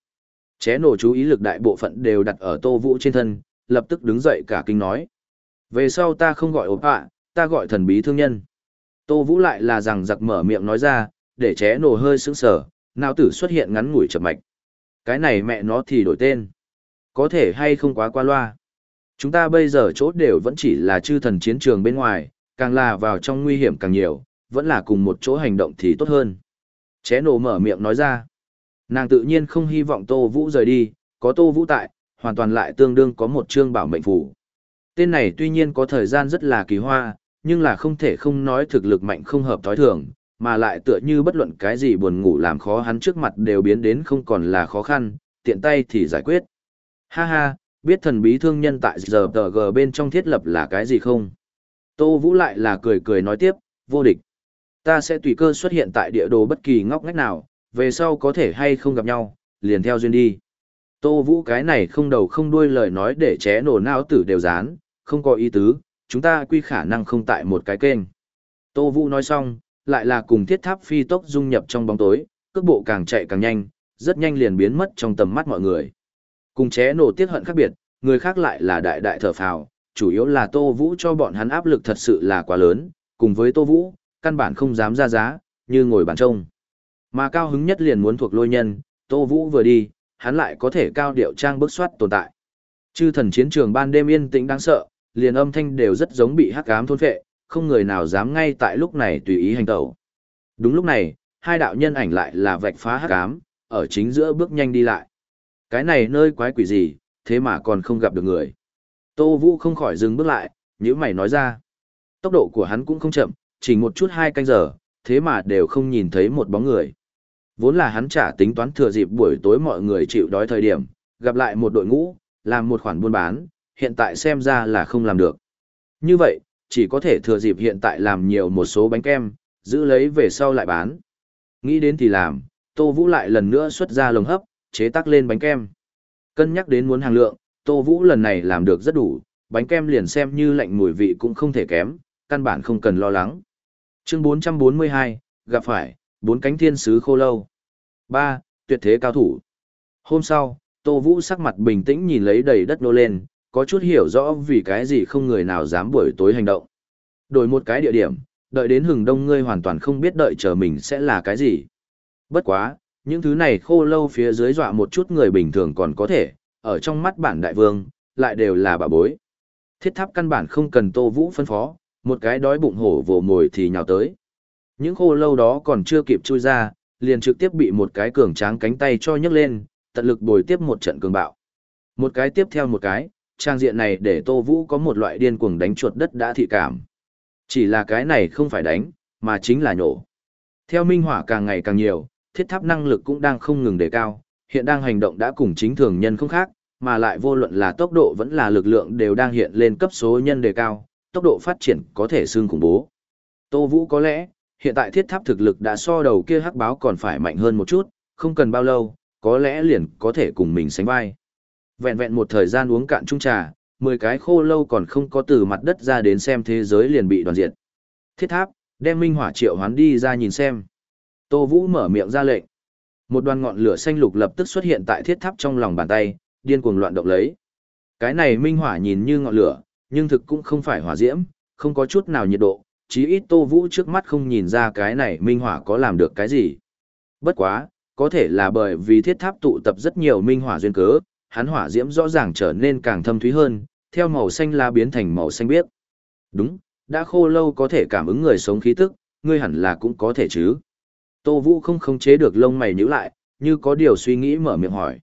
Ché nổ chú ý lực đại bộ phận đều đặt ở Tô Vũ trên thân, lập tức đứng dậy cả kinh nói. Về sau ta không gọi ồ ạ, ta gọi thần bí thương nhân. Tô Vũ lại là rằng giặc mở miệng nói ra, để ché nổ hơi sững sờ, Nào tử xuất hiện ngắn ngủi chậm mạch. Cái này mẹ nó thì đổi tên. Có thể hay không quá qua loa. Chúng ta bây giờ chỗ đều vẫn chỉ là chư thần chiến trường bên ngoài, càng là vào trong nguy hiểm càng nhiều, vẫn là cùng một chỗ hành động thì tốt hơn. Ché nổ mở miệng nói ra. Nàng tự nhiên không hy vọng Tô Vũ rời đi, có Tô Vũ tại, hoàn toàn lại tương đương có một chương bảo mệnh phủ. Tên này tuy nhiên có thời gian rất là kỳ hoa, nhưng là không thể không nói thực lực mạnh không hợp thói thường, mà lại tựa như bất luận cái gì buồn ngủ làm khó hắn trước mặt đều biến đến không còn là khó khăn, tiện tay thì giải quyết. Ha ha, biết thần bí thương nhân tại giờ tờ g bên trong thiết lập là cái gì không? Tô Vũ lại là cười cười nói tiếp, vô địch. Ta sẽ tùy cơ xuất hiện tại địa đồ bất kỳ ngóc ngách nào, về sau có thể hay không gặp nhau, liền theo duyên đi. Tô Vũ cái này không đầu không đuôi lời nói để ché nổ não tử đều dán, không có ý tứ, chúng ta quy khả năng không tại một cái kênh. Tô Vũ nói xong, lại là cùng thiết tháp phi tốc dung nhập trong bóng tối, cước bộ càng chạy càng nhanh, rất nhanh liền biến mất trong tầm mắt mọi người. Cùng ché nổ tiết hận khác biệt, người khác lại là đại đại thở phào, chủ yếu là Tô Vũ cho bọn hắn áp lực thật sự là quá lớn, cùng với Tô Vũ, căn bản không dám ra giá, như ngồi bàn trông. Mà cao hứng nhất liền muốn thuộc lôi nhân, Tô Vũ vừa đi, hắn lại có thể cao điệu trang bức soát tồn tại. Chư thần chiến trường ban đêm yên tĩnh đáng sợ, liền âm thanh đều rất giống bị hắc ám thôn phệ, không người nào dám ngay tại lúc này tùy ý hành tẩu. Đúng lúc này, hai đạo nhân ảnh lại là vạch phá hắc ám, ở chính giữa bước nhanh đi lại. Cái này nơi quái quỷ gì, thế mà còn không gặp được người. Tô Vũ không khỏi dừng bước lại, nhíu mày nói ra. Tốc độ của hắn cũng không chậm, chỉ một chút hai canh giờ, thế mà đều không nhìn thấy một bóng người. Vốn là hắn trả tính toán thừa dịp buổi tối mọi người chịu đói thời điểm, gặp lại một đội ngũ, làm một khoản buôn bán, hiện tại xem ra là không làm được. Như vậy, chỉ có thể thừa dịp hiện tại làm nhiều một số bánh kem, giữ lấy về sau lại bán. Nghĩ đến thì làm, Tô Vũ lại lần nữa xuất ra lồng hấp, chế tác lên bánh kem. Cân nhắc đến muốn hàng lượng, Tô Vũ lần này làm được rất đủ, bánh kem liền xem như lạnh mùi vị cũng không thể kém, căn bản không cần lo lắng. Chương 442, gặp phải, bốn cánh thiên sứ khô lâu. 3. Tuyệt thế cao thủ. Hôm sau, Tô Vũ sắc mặt bình tĩnh nhìn lấy đầy đất nô lên, có chút hiểu rõ vì cái gì không người nào dám buổi tối hành động. Đổi một cái địa điểm, đợi đến hừng đông ngươi hoàn toàn không biết đợi chờ mình sẽ là cái gì. Bất quá, những thứ này khô lâu phía dưới dọa một chút người bình thường còn có thể, ở trong mắt bản đại vương, lại đều là bà bối. Thiết tháp căn bản không cần Tô Vũ phân phó, một cái đói bụng hổ vồ mồi thì nhào tới. Những khô lâu đó còn chưa kịp chui ra, liền trực tiếp bị một cái cường tráng cánh tay cho nhấc lên, tận lực bồi tiếp một trận cường bạo. Một cái tiếp theo một cái, trang diện này để Tô Vũ có một loại điên cuồng đánh chuột đất đã thị cảm. Chỉ là cái này không phải đánh, mà chính là nhổ. Theo minh hỏa càng ngày càng nhiều, thiết tháp năng lực cũng đang không ngừng đề cao, hiện đang hành động đã cùng chính thường nhân không khác, mà lại vô luận là tốc độ vẫn là lực lượng đều đang hiện lên cấp số nhân đề cao, tốc độ phát triển có thể xương khủng bố. Tô Vũ có lẽ, hiện tại thiết tháp thực lực đã so đầu kia hắc báo còn phải mạnh hơn một chút, không cần bao lâu, có lẽ liền có thể cùng mình sánh vai. Vẹn vẹn một thời gian uống cạn chung trà, 10 cái khô lâu còn không có từ mặt đất ra đến xem thế giới liền bị đoàn diệt. Thiết tháp, đem minh hỏa triệu hoán đi ra nhìn xem. Tô Vũ mở miệng ra lệnh. Một đoàn ngọn lửa xanh lục lập tức xuất hiện tại thiết tháp trong lòng bàn tay, điên cuồng loạn động lấy. Cái này minh hỏa nhìn như ngọn lửa, nhưng thực cũng không phải hỏa diễm, không có chút nào nhiệt độ, chí ít Tô Vũ trước mắt không nhìn ra cái này minh hỏa có làm được cái gì. Bất quá, có thể là bởi vì thiết tháp tụ tập rất nhiều minh hỏa duyên cớ, hắn hỏa diễm rõ ràng trở nên càng thâm thúy hơn, theo màu xanh lá biến thành màu xanh biếc. Đúng, đã khô lâu có thể cảm ứng người sống khí tức, ngươi hẳn là cũng có thể chứ. Tô Vũ không khống chế được lông mày nhíu lại, như có điều suy nghĩ mở miệng hỏi.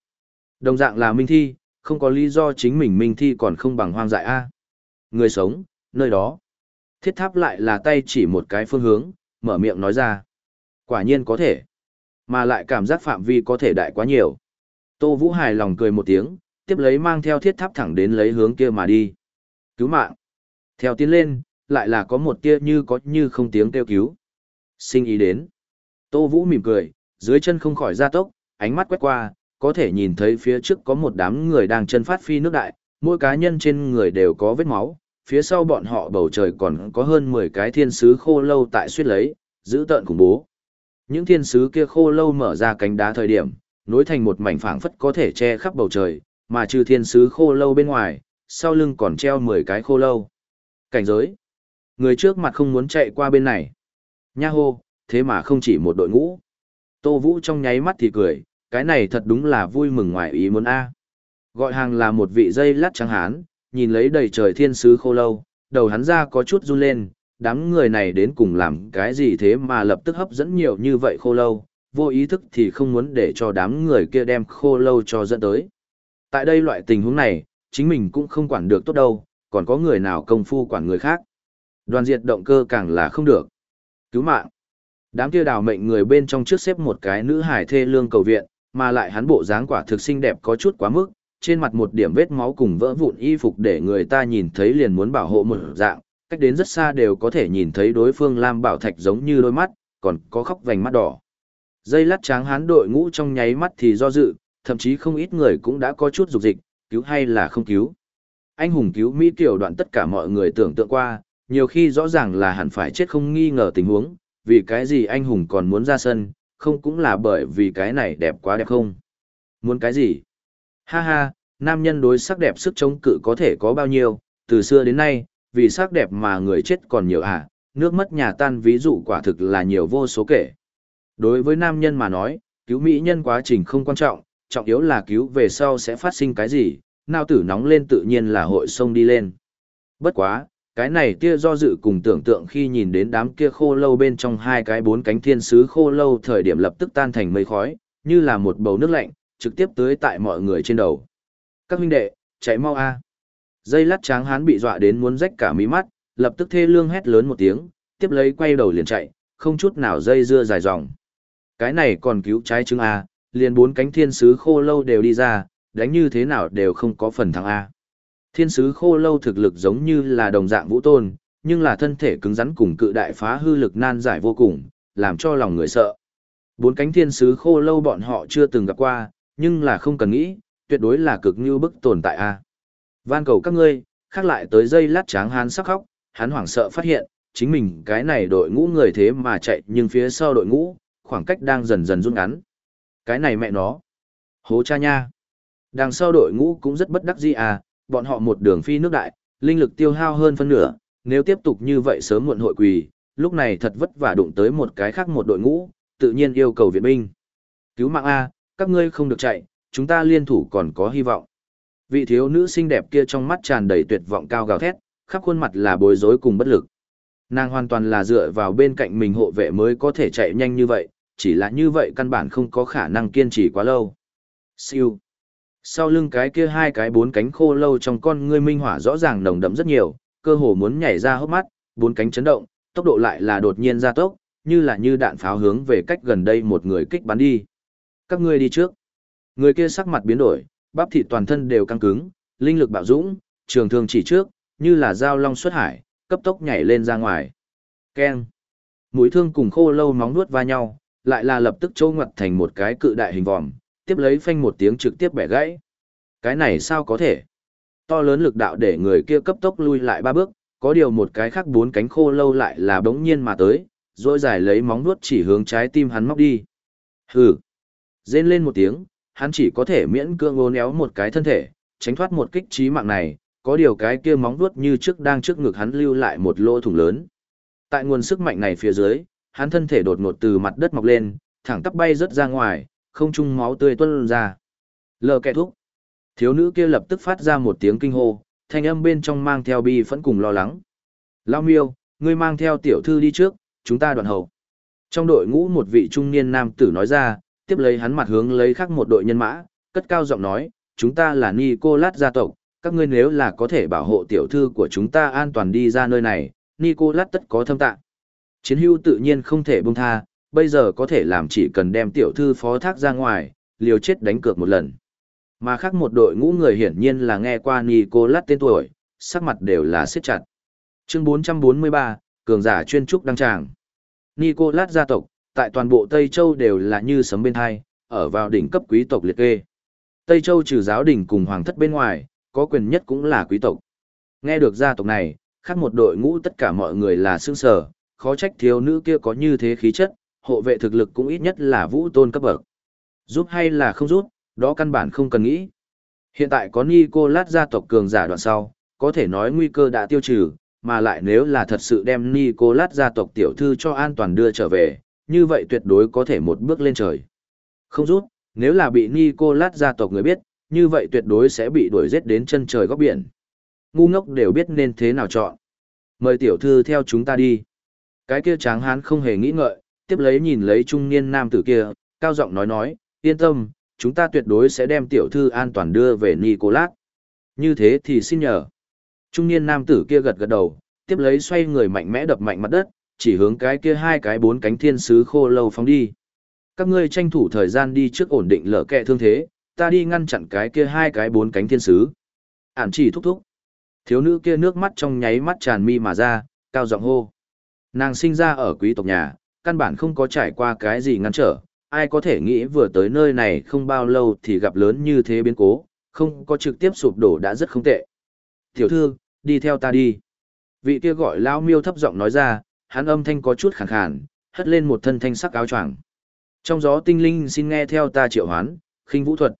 Đồng dạng là minh thi, không có lý do chính mình minh thi còn không bằng hoang dại a. Người sống, nơi đó. Thiết tháp lại là tay chỉ một cái phương hướng, mở miệng nói ra. Quả nhiên có thể. Mà lại cảm giác phạm vi có thể đại quá nhiều. Tô Vũ hài lòng cười một tiếng, tiếp lấy mang theo thiết tháp thẳng đến lấy hướng kia mà đi. Cứu mạng. Theo tiến lên, lại là có một tia như có như không tiếng kêu cứu. Sinh ý đến. Tô Vũ mỉm cười, dưới chân không khỏi ra tốc, ánh mắt quét qua, có thể nhìn thấy phía trước có một đám người đang chân phát phi nước đại, mỗi cá nhân trên người đều có vết máu, phía sau bọn họ bầu trời còn có hơn 10 cái thiên sứ khô lâu tại suyết lấy, giữ tợn khủng bố. Những thiên sứ kia khô lâu mở ra cánh đá thời điểm, nối thành một mảnh phảng phất có thể che khắp bầu trời, mà trừ thiên sứ khô lâu bên ngoài, sau lưng còn treo 10 cái khô lâu. Cảnh giới. Người trước mặt không muốn chạy qua bên này. Nha hô, thế mà không chỉ một đội ngũ. Tô Vũ trong nháy mắt thì cười, cái này thật đúng là vui mừng ngoài ý muốn A. Gọi hàng là một vị dây lát trắng hán, nhìn lấy đầy trời thiên sứ khô lâu, đầu hắn ra có chút run lên, đám người này đến cùng làm cái gì thế mà lập tức hấp dẫn nhiều như vậy khô lâu, vô ý thức thì không muốn để cho đám người kia đem khô lâu cho dẫn tới. Tại đây loại tình huống này, chính mình cũng không quản được tốt đâu, còn có người nào công phu quản người khác. Đoàn diệt động cơ càng là không được. Cứu mạng. Đám kia đào mệnh người bên trong trước xếp một cái nữ hải thê lương cầu viện, mà lại hắn bộ dáng quả thực xinh đẹp có chút quá mức, trên mặt một điểm vết máu cùng vỡ vụn y phục để người ta nhìn thấy liền muốn bảo hộ một dạng, cách đến rất xa đều có thể nhìn thấy đối phương lam bảo thạch giống như đôi mắt, còn có khóc vành mắt đỏ. Dây lát tráng hán đội ngũ trong nháy mắt thì do dự, thậm chí không ít người cũng đã có chút dục dịch, cứu hay là không cứu. Anh hùng cứu Mỹ tiểu đoạn tất cả mọi người tưởng tượng qua, nhiều khi rõ ràng là hẳn phải chết không nghi ngờ tình huống, vì cái gì anh hùng còn muốn ra sân, không cũng là bởi vì cái này đẹp quá đẹp không. Muốn cái gì? Ha ha, nam nhân đối sắc đẹp sức chống cự có thể có bao nhiêu, từ xưa đến nay, vì sắc đẹp mà người chết còn nhiều à, nước mất nhà tan ví dụ quả thực là nhiều vô số kể. Đối với nam nhân mà nói, cứu mỹ nhân quá trình không quan trọng, trọng yếu là cứu về sau sẽ phát sinh cái gì, nào tử nóng lên tự nhiên là hội sông đi lên. Bất quá, cái này tia do dự cùng tưởng tượng khi nhìn đến đám kia khô lâu bên trong hai cái bốn cánh thiên sứ khô lâu thời điểm lập tức tan thành mây khói, như là một bầu nước lạnh, trực tiếp tới tại mọi người trên đầu. Các huynh đệ, chạy mau a. Dây lát tráng hán bị dọa đến muốn rách cả mí mắt, lập tức thê lương hét lớn một tiếng, tiếp lấy quay đầu liền chạy, không chút nào dây dưa dài dòng. Cái này còn cứu trái trứng A, liền bốn cánh thiên sứ khô lâu đều đi ra, đánh như thế nào đều không có phần thắng A. Thiên sứ khô lâu thực lực giống như là đồng dạng vũ tôn, nhưng là thân thể cứng rắn cùng cự đại phá hư lực nan giải vô cùng, làm cho lòng người sợ. Bốn cánh thiên sứ khô lâu bọn họ chưa từng gặp qua, nhưng là không cần nghĩ, tuyệt đối là cực như bức tồn tại A. Van cầu các ngươi, khác lại tới dây lát tráng hán sắc khóc, hắn hoảng sợ phát hiện, chính mình cái này đội ngũ người thế mà chạy nhưng phía sau đội ngũ, khoảng cách đang dần dần rút ngắn. Cái này mẹ nó. Hố cha nha. Đằng sau đội ngũ cũng rất bất đắc dĩ à, bọn họ một đường phi nước đại, linh lực tiêu hao hơn phân nửa, nếu tiếp tục như vậy sớm muộn hội quỳ, lúc này thật vất vả đụng tới một cái khác một đội ngũ, tự nhiên yêu cầu viện binh. Cứu mạng A, các ngươi không được chạy, chúng ta liên thủ còn có hy vọng. Vị thiếu nữ xinh đẹp kia trong mắt tràn đầy tuyệt vọng cao gào thét, khắp khuôn mặt là bối rối cùng bất lực. Nàng hoàn toàn là dựa vào bên cạnh mình hộ vệ mới có thể chạy nhanh như vậy, chỉ là như vậy căn bản không có khả năng kiên trì quá lâu. Siêu. Sau lưng cái kia hai cái bốn cánh khô lâu trong con ngươi minh hỏa rõ ràng nồng đậm rất nhiều, cơ hồ muốn nhảy ra hốc mắt, bốn cánh chấn động, tốc độ lại là đột nhiên gia tốc, như là như đạn pháo hướng về cách gần đây một người kích bắn đi. Các ngươi đi trước. Người kia sắc mặt biến đổi, bắp thịt toàn thân đều căng cứng, linh lực bạo dũng, trường thương chỉ trước, như là dao long xuất hải, cấp tốc nhảy lên ra ngoài. Keng. Mũi thương cùng khô lâu móng nuốt va nhau, lại là lập tức trâu ngoặt thành một cái cự đại hình vòm, tiếp lấy phanh một tiếng trực tiếp bẻ gãy. Cái này sao có thể? To lớn lực đạo để người kia cấp tốc lui lại ba bước, có điều một cái khác bốn cánh khô lâu lại là bỗng nhiên mà tới, rồi dài lấy móng nuốt chỉ hướng trái tim hắn móc đi. Hừ. Rên lên một tiếng, hắn chỉ có thể miễn cưỡng ôn éo một cái thân thể, tránh thoát một kích trí mạng này, có điều cái kia móng vuốt như trước đang trước ngực hắn lưu lại một lỗ thủng lớn. Tại nguồn sức mạnh này phía dưới, hắn thân thể đột ngột từ mặt đất mọc lên, thẳng tắp bay rất ra ngoài, không trung máu tươi tuôn ra. Lờ kẻ thúc. Thiếu nữ kia lập tức phát ra một tiếng kinh hô, thanh âm bên trong mang theo bi phẫn cùng lo lắng. Lao miêu, ngươi mang theo tiểu thư đi trước, chúng ta đoạn hậu. Trong đội ngũ một vị trung niên nam tử nói ra, tiếp lấy hắn mặt hướng lấy khác một đội nhân mã, cất cao giọng nói, chúng ta là Nicolas gia tộc, các ngươi nếu là có thể bảo hộ tiểu thư của chúng ta an toàn đi ra nơi này, Nicolas tất có thâm tạng. Chiến hưu tự nhiên không thể buông tha, bây giờ có thể làm chỉ cần đem tiểu thư phó thác ra ngoài, liều chết đánh cược một lần. Mà khác một đội ngũ người hiển nhiên là nghe qua Nicolas tên tuổi, sắc mặt đều là siết chặt. Chương 443, cường giả chuyên trúc đăng tràng. Nicolas gia tộc, tại toàn bộ Tây Châu đều là như sấm bên hai, ở vào đỉnh cấp quý tộc liệt kê. Tây Châu trừ giáo đình cùng hoàng thất bên ngoài, có quyền nhất cũng là quý tộc. Nghe được gia tộc này, khác một đội ngũ tất cả mọi người là sương sở, khó trách thiếu nữ kia có như thế khí chất, hộ vệ thực lực cũng ít nhất là vũ tôn cấp bậc. Giúp hay là không giúp, đó căn bản không cần nghĩ. Hiện tại có Nicolas gia tộc cường giả đoạn sau, có thể nói nguy cơ đã tiêu trừ, mà lại nếu là thật sự đem Nicolas gia tộc tiểu thư cho an toàn đưa trở về, như vậy tuyệt đối có thể một bước lên trời. Không rút, nếu là bị Nicolas gia tộc người biết, như vậy tuyệt đối sẽ bị đuổi giết đến chân trời góc biển. Ngu ngốc đều biết nên thế nào chọn. Mời tiểu thư theo chúng ta đi. Cái kia tráng hán không hề nghĩ ngợi, tiếp lấy nhìn lấy trung niên nam tử kia, cao giọng nói nói, yên tâm, chúng ta tuyệt đối sẽ đem tiểu thư an toàn đưa về Nicolas. Như thế thì xin nhờ. Trung niên nam tử kia gật gật đầu, tiếp lấy xoay người mạnh mẽ đập mạnh mặt đất, chỉ hướng cái kia hai cái bốn cánh thiên sứ khô lâu phóng đi. Các ngươi tranh thủ thời gian đi trước ổn định lỡ kẹ thương thế, ta đi ngăn chặn cái kia hai cái bốn cánh thiên sứ. Ản chỉ thúc thúc. Thiếu nữ kia nước mắt trong nháy mắt tràn mi mà ra, cao giọng hô. Nàng sinh ra ở quý tộc nhà, căn bản không có trải qua cái gì ngăn trở, ai có thể nghĩ vừa tới nơi này không bao lâu thì gặp lớn như thế biến cố, không có trực tiếp sụp đổ đã rất không tệ. Tiểu thư, đi theo ta đi. Vị kia gọi lão miêu thấp giọng nói ra, hắn âm thanh có chút khàn khàn, hất lên một thân thanh sắc áo choàng. Trong gió tinh linh xin nghe theo ta triệu hoán, khinh vũ thuật.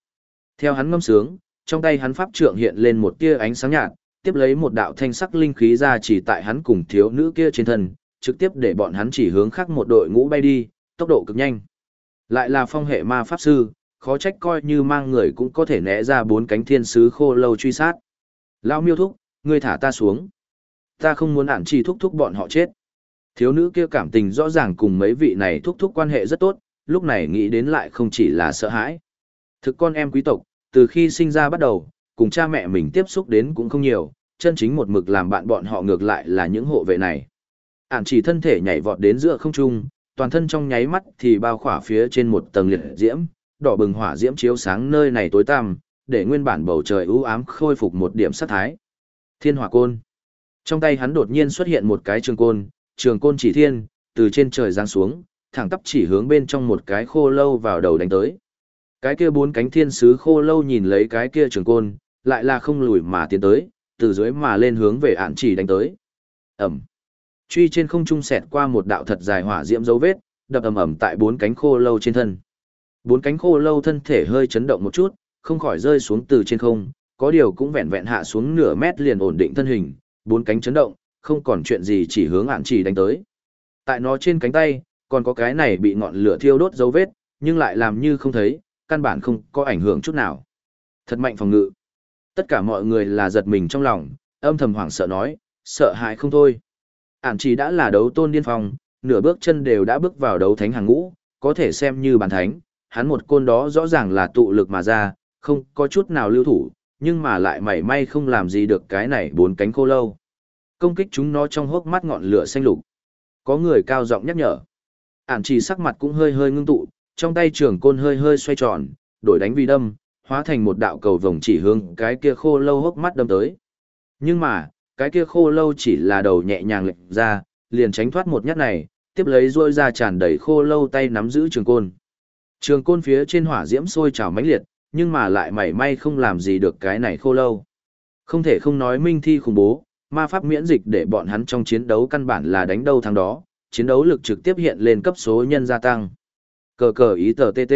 Theo hắn ngâm sướng, trong tay hắn pháp trượng hiện lên một tia ánh sáng nhạt, tiếp lấy một đạo thanh sắc linh khí ra chỉ tại hắn cùng thiếu nữ kia trên thân, trực tiếp để bọn hắn chỉ hướng khác một đội ngũ bay đi, tốc độ cực nhanh. Lại là phong hệ ma pháp sư, khó trách coi như mang người cũng có thể né ra bốn cánh thiên sứ khô lâu truy sát. Lao miêu thúc, ngươi thả ta xuống. Ta không muốn ản chỉ thúc thúc bọn họ chết. Thiếu nữ kia cảm tình rõ ràng cùng mấy vị này thúc thúc quan hệ rất tốt, lúc này nghĩ đến lại không chỉ là sợ hãi. Thực con em quý tộc, từ khi sinh ra bắt đầu, cùng cha mẹ mình tiếp xúc đến cũng không nhiều, chân chính một mực làm bạn bọn họ ngược lại là những hộ vệ này. Ản chỉ thân thể nhảy vọt đến giữa không trung, toàn thân trong nháy mắt thì bao khỏa phía trên một tầng liệt diễm, đỏ bừng hỏa diễm chiếu sáng nơi này tối tăm, để nguyên bản bầu trời u ám khôi phục một điểm sát thái. Thiên hỏa côn. Trong tay hắn đột nhiên xuất hiện một cái trường côn, trường côn chỉ thiên, từ trên trời giáng xuống, thẳng tắp chỉ hướng bên trong một cái khô lâu vào đầu đánh tới. Cái kia bốn cánh thiên sứ khô lâu nhìn lấy cái kia trường côn, lại là không lùi mà tiến tới, từ dưới mà lên hướng về ạn chỉ đánh tới. Ẩm. Truy trên không trung sẹt qua một đạo thật dài hỏa diễm dấu vết, đập ầm ầm tại bốn cánh khô lâu trên thân. Bốn cánh khô lâu thân thể hơi chấn động một chút, không khỏi rơi xuống từ trên không, có điều cũng vẹn vẹn hạ xuống nửa mét liền ổn định thân hình, bốn cánh chấn động, không còn chuyện gì chỉ hướng ạn chỉ đánh tới. Tại nó trên cánh tay, còn có cái này bị ngọn lửa thiêu đốt dấu vết, nhưng lại làm như không thấy, căn bản không có ảnh hưởng chút nào. Thật mạnh phòng ngự. Tất cả mọi người là giật mình trong lòng, âm thầm hoảng sợ nói, sợ hãi không thôi. Ản chỉ đã là đấu tôn điên phong, nửa bước chân đều đã bước vào đấu thánh hàng ngũ, có thể xem như bàn thánh, hắn một côn đó rõ ràng là tụ lực mà ra, không có chút nào lưu thủ, nhưng mà lại mảy may không làm gì được cái này bốn cánh khô lâu. Công kích chúng nó trong hốc mắt ngọn lửa xanh lục. Có người cao giọng nhắc nhở. Ản chỉ sắc mặt cũng hơi hơi ngưng tụ, trong tay trường côn hơi hơi xoay tròn, đổi đánh vì đâm, hóa thành một đạo cầu vồng chỉ hướng cái kia khô lâu hốc mắt đâm tới. Nhưng mà, cái kia khô lâu chỉ là đầu nhẹ nhàng lệch ra, liền tránh thoát một nhát này, tiếp lấy rôi ra tràn đầy khô lâu tay nắm giữ trường côn. Trường côn phía trên hỏa diễm sôi trào mãnh liệt, nhưng mà lại mảy may không làm gì được cái này khô lâu. Không thể không nói minh thi khủng bố, ma pháp miễn dịch để bọn hắn trong chiến đấu căn bản là đánh đâu thắng đó, chiến đấu lực trực tiếp hiện lên cấp số nhân gia tăng. Cờ cờ ý tờ TT.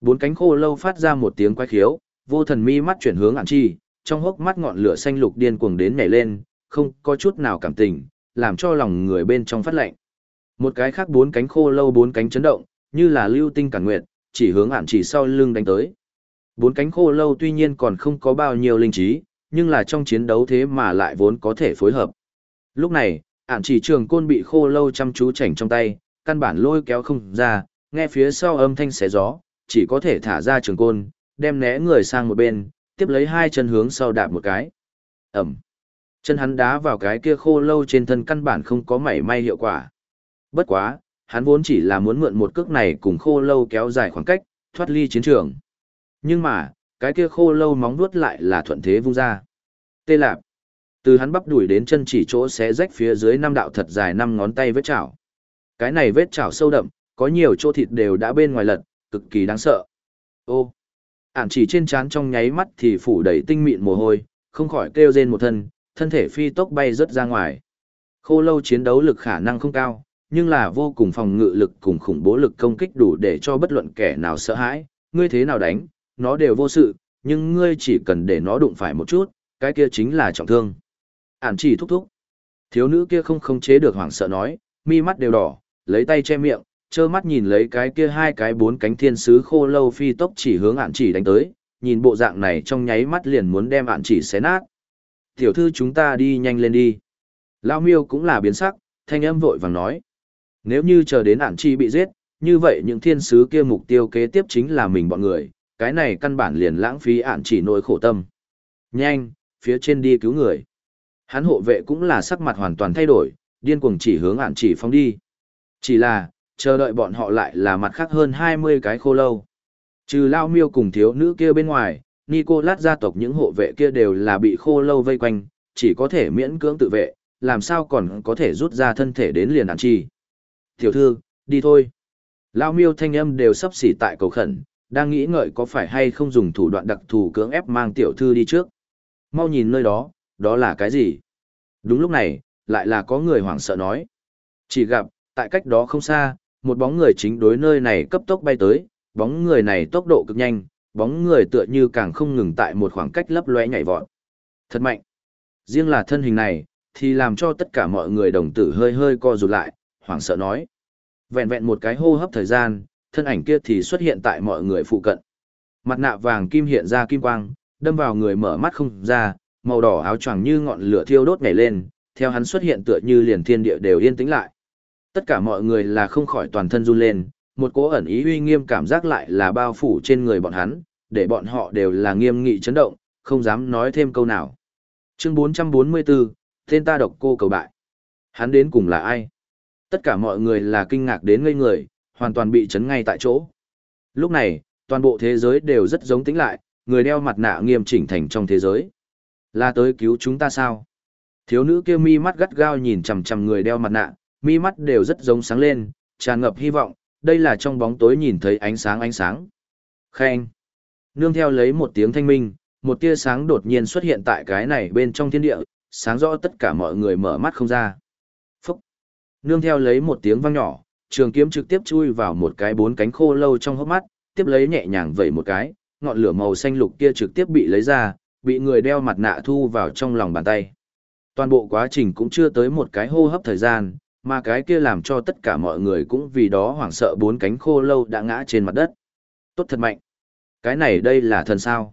Bốn cánh khô lâu phát ra một tiếng quái khiếu, vô thần mi mắt chuyển hướng ản chi, trong hốc mắt ngọn lửa xanh lục điên cuồng đến nhảy lên, không có chút nào cảm tình, làm cho lòng người bên trong phát lạnh. Một cái khác bốn cánh khô lâu bốn cánh chấn động, như là lưu tinh cản nguyệt, chỉ hướng ản chỉ sau lưng đánh tới. Bốn cánh khô lâu tuy nhiên còn không có bao nhiêu linh trí, nhưng là trong chiến đấu thế mà lại vốn có thể phối hợp. Lúc này, ản chỉ trường côn bị khô lâu chăm chú chảnh trong tay, căn bản lôi kéo không ra, nghe phía sau âm thanh xé gió, chỉ có thể thả ra trường côn, đem né người sang một bên, tiếp lấy hai chân hướng sau đạp một cái. Ẩm. Chân hắn đá vào cái kia khô lâu trên thân căn bản không có mảy may hiệu quả. Bất quá, hắn vốn chỉ là muốn mượn một cước này cùng khô lâu kéo dài khoảng cách, thoát ly chiến trường. Nhưng mà, cái kia khô lâu móng vuốt lại là thuận thế vung ra. Tê lạp. Từ hắn bắp đuổi đến chân chỉ chỗ xé rách phía dưới năm đạo thật dài năm ngón tay vết chảo. Cái này vết chảo sâu đậm, có nhiều chỗ thịt đều đã bên ngoài lật, cực kỳ đáng sợ. Ô. Ản chỉ trên trán trong nháy mắt thì phủ đầy tinh mịn mồ hôi, không khỏi kêu rên một thân, thân thể phi tốc bay rất ra ngoài. Khô lâu chiến đấu lực khả năng không cao, nhưng là vô cùng phòng ngự lực cùng khủng bố lực công kích đủ để cho bất luận kẻ nào sợ hãi, ngươi thế nào đánh, nó đều vô sự, nhưng ngươi chỉ cần để nó đụng phải một chút, cái kia chính là trọng thương. Ản chỉ thúc thúc. Thiếu nữ kia không khống chế được hoảng sợ nói, mi mắt đều đỏ, lấy tay che miệng, trơ mắt nhìn lấy cái kia hai cái bốn cánh thiên sứ khô lâu phi tốc chỉ hướng ạn chỉ đánh tới, nhìn bộ dạng này trong nháy mắt liền muốn đem ạn chỉ xé nát. Tiểu thư chúng ta đi nhanh lên đi. Lao miêu cũng là biến sắc, thanh âm vội vàng nói. Nếu như chờ đến ạn chỉ bị giết, như vậy những thiên sứ kia mục tiêu kế tiếp chính là mình bọn người, cái này căn bản liền lãng phí ạn chỉ nỗi khổ tâm. Nhanh, phía trên đi cứu người. Hắn hộ vệ cũng là sắc mặt hoàn toàn thay đổi, điên cuồng chỉ hướng ạn chỉ phóng đi. Chỉ là, chờ đợi bọn họ lại là mặt khác hơn 20 cái khô lâu. Trừ Lao Miêu cùng thiếu nữ kia bên ngoài, Nicolas gia tộc những hộ vệ kia đều là bị khô lâu vây quanh, chỉ có thể miễn cưỡng tự vệ, làm sao còn có thể rút ra thân thể đến liền ăn chi. Tiểu thư, đi thôi. Lao Miêu thanh âm đều sắp xỉ tại cầu khẩn, đang nghĩ ngợi có phải hay không dùng thủ đoạn đặc thù cưỡng ép mang tiểu thư đi trước. Mau nhìn nơi đó, đó là cái gì? Đúng lúc này, lại là có người hoảng sợ nói. Chỉ gặp, tại cách đó không xa, một bóng người chính đối nơi này cấp tốc bay tới, bóng người này tốc độ cực nhanh, bóng người tựa như càng không ngừng tại một khoảng cách lấp lóe nhảy vọt. Thật mạnh. Riêng là thân hình này, thì làm cho tất cả mọi người đồng tử hơi hơi co rụt lại, hoảng sợ nói. Vẹn vẹn một cái hô hấp thời gian, thân ảnh kia thì xuất hiện tại mọi người phụ cận. Mặt nạ vàng kim hiện ra kim quang, đâm vào người mở mắt không ra, màu đỏ áo choàng như ngọn lửa thiêu đốt nhảy lên, theo hắn xuất hiện tựa như liền thiên địa đều yên tĩnh lại. Tất cả mọi người là không khỏi toàn thân run lên, một cỗ ẩn ý uy nghiêm cảm giác lại là bao phủ trên người bọn hắn, để bọn họ đều là nghiêm nghị chấn động, không dám nói thêm câu nào. Chương 444, tên ta độc cô cầu bại. Hắn đến cùng là ai? Tất cả mọi người là kinh ngạc đến ngây người, hoàn toàn bị chấn ngay tại chỗ. Lúc này, toàn bộ thế giới đều rất giống tính lại, người đeo mặt nạ nghiêm chỉnh thành trong thế giới. Là tới cứu chúng ta sao? Thiếu nữ kia mi mắt gắt gao nhìn chằm chằm người đeo mặt nạ, mi mắt đều rất giống sáng lên, tràn ngập hy vọng, đây là trong bóng tối nhìn thấy ánh sáng ánh sáng. Khen. Nương theo lấy một tiếng thanh minh, một tia sáng đột nhiên xuất hiện tại cái này bên trong thiên địa, sáng rõ tất cả mọi người mở mắt không ra. Phúc. Nương theo lấy một tiếng vang nhỏ, trường kiếm trực tiếp chui vào một cái bốn cánh khô lâu trong hốc mắt, tiếp lấy nhẹ nhàng vẩy một cái, ngọn lửa màu xanh lục kia trực tiếp bị lấy ra, bị người đeo mặt nạ thu vào trong lòng bàn tay. Toàn bộ quá trình cũng chưa tới một cái hô hấp thời gian, mà cái kia làm cho tất cả mọi người cũng vì đó hoảng sợ bốn cánh khô lâu đã ngã trên mặt đất. Tốt thật mạnh. Cái này đây là thần sao.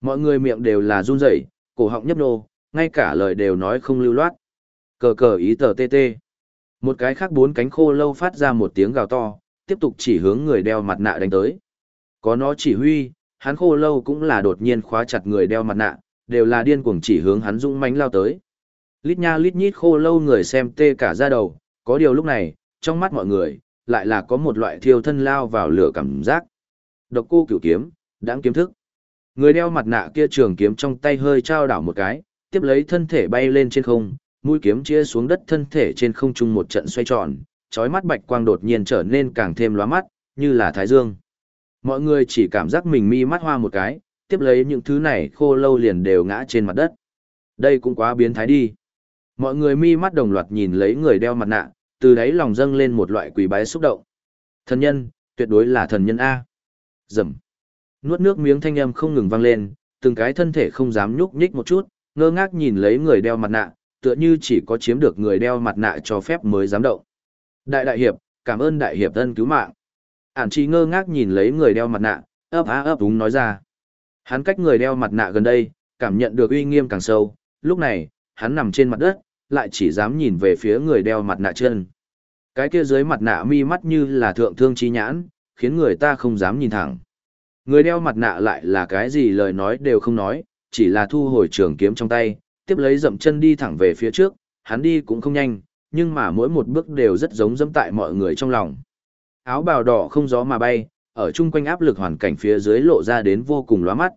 Mọi người miệng đều là run rẩy, cổ họng nhấp nô, ngay cả lời đều nói không lưu loát. Cờ cờ ý tờ tê tê. Một cái khác bốn cánh khô lâu phát ra một tiếng gào to, tiếp tục chỉ hướng người đeo mặt nạ đánh tới. Có nó chỉ huy, hắn khô lâu cũng là đột nhiên khóa chặt người đeo mặt nạ, đều là điên cuồng chỉ hướng hắn dũng mãnh lao tới. Lít nha lít nhít khô lâu người xem tê cả da đầu, có điều lúc này, trong mắt mọi người, lại là có một loại thiêu thân lao vào lửa cảm giác. Độc cô cửu kiếm, đáng kiếm thức. Người đeo mặt nạ kia trường kiếm trong tay hơi trao đảo một cái, tiếp lấy thân thể bay lên trên không, mũi kiếm chia xuống đất thân thể trên không trung một trận xoay tròn, chói mắt bạch quang đột nhiên trở nên càng thêm lóa mắt, như là thái dương. Mọi người chỉ cảm giác mình mi mắt hoa một cái, tiếp lấy những thứ này khô lâu liền đều ngã trên mặt đất. Đây cũng quá biến thái đi. Mọi người mi mắt đồng loạt nhìn lấy người đeo mặt nạ, từ đấy lòng dâng lên một loại quỳ bái xúc động. Thần nhân, tuyệt đối là thần nhân A. Dầm. Nuốt nước miếng thanh âm không ngừng vang lên, từng cái thân thể không dám nhúc nhích một chút, ngơ ngác nhìn lấy người đeo mặt nạ, tựa như chỉ có chiếm được người đeo mặt nạ cho phép mới dám động. Đại đại hiệp, cảm ơn đại hiệp thân cứu mạng. Ản chỉ ngơ ngác nhìn lấy người đeo mặt nạ, ấp á ấp đúng nói ra. Hắn cách người đeo mặt nạ gần đây, cảm nhận được uy nghiêm càng sâu, lúc này, hắn nằm trên mặt đất, lại chỉ dám nhìn về phía người đeo mặt nạ chân. Cái kia dưới mặt nạ mi mắt như là thượng thương chi nhãn, khiến người ta không dám nhìn thẳng. Người đeo mặt nạ lại là cái gì lời nói đều không nói, chỉ là thu hồi trường kiếm trong tay, tiếp lấy dậm chân đi thẳng về phía trước, hắn đi cũng không nhanh, nhưng mà mỗi một bước đều rất giống dẫm tại mọi người trong lòng. Áo bào đỏ không gió mà bay, ở chung quanh áp lực hoàn cảnh phía dưới lộ ra đến vô cùng lóa mắt.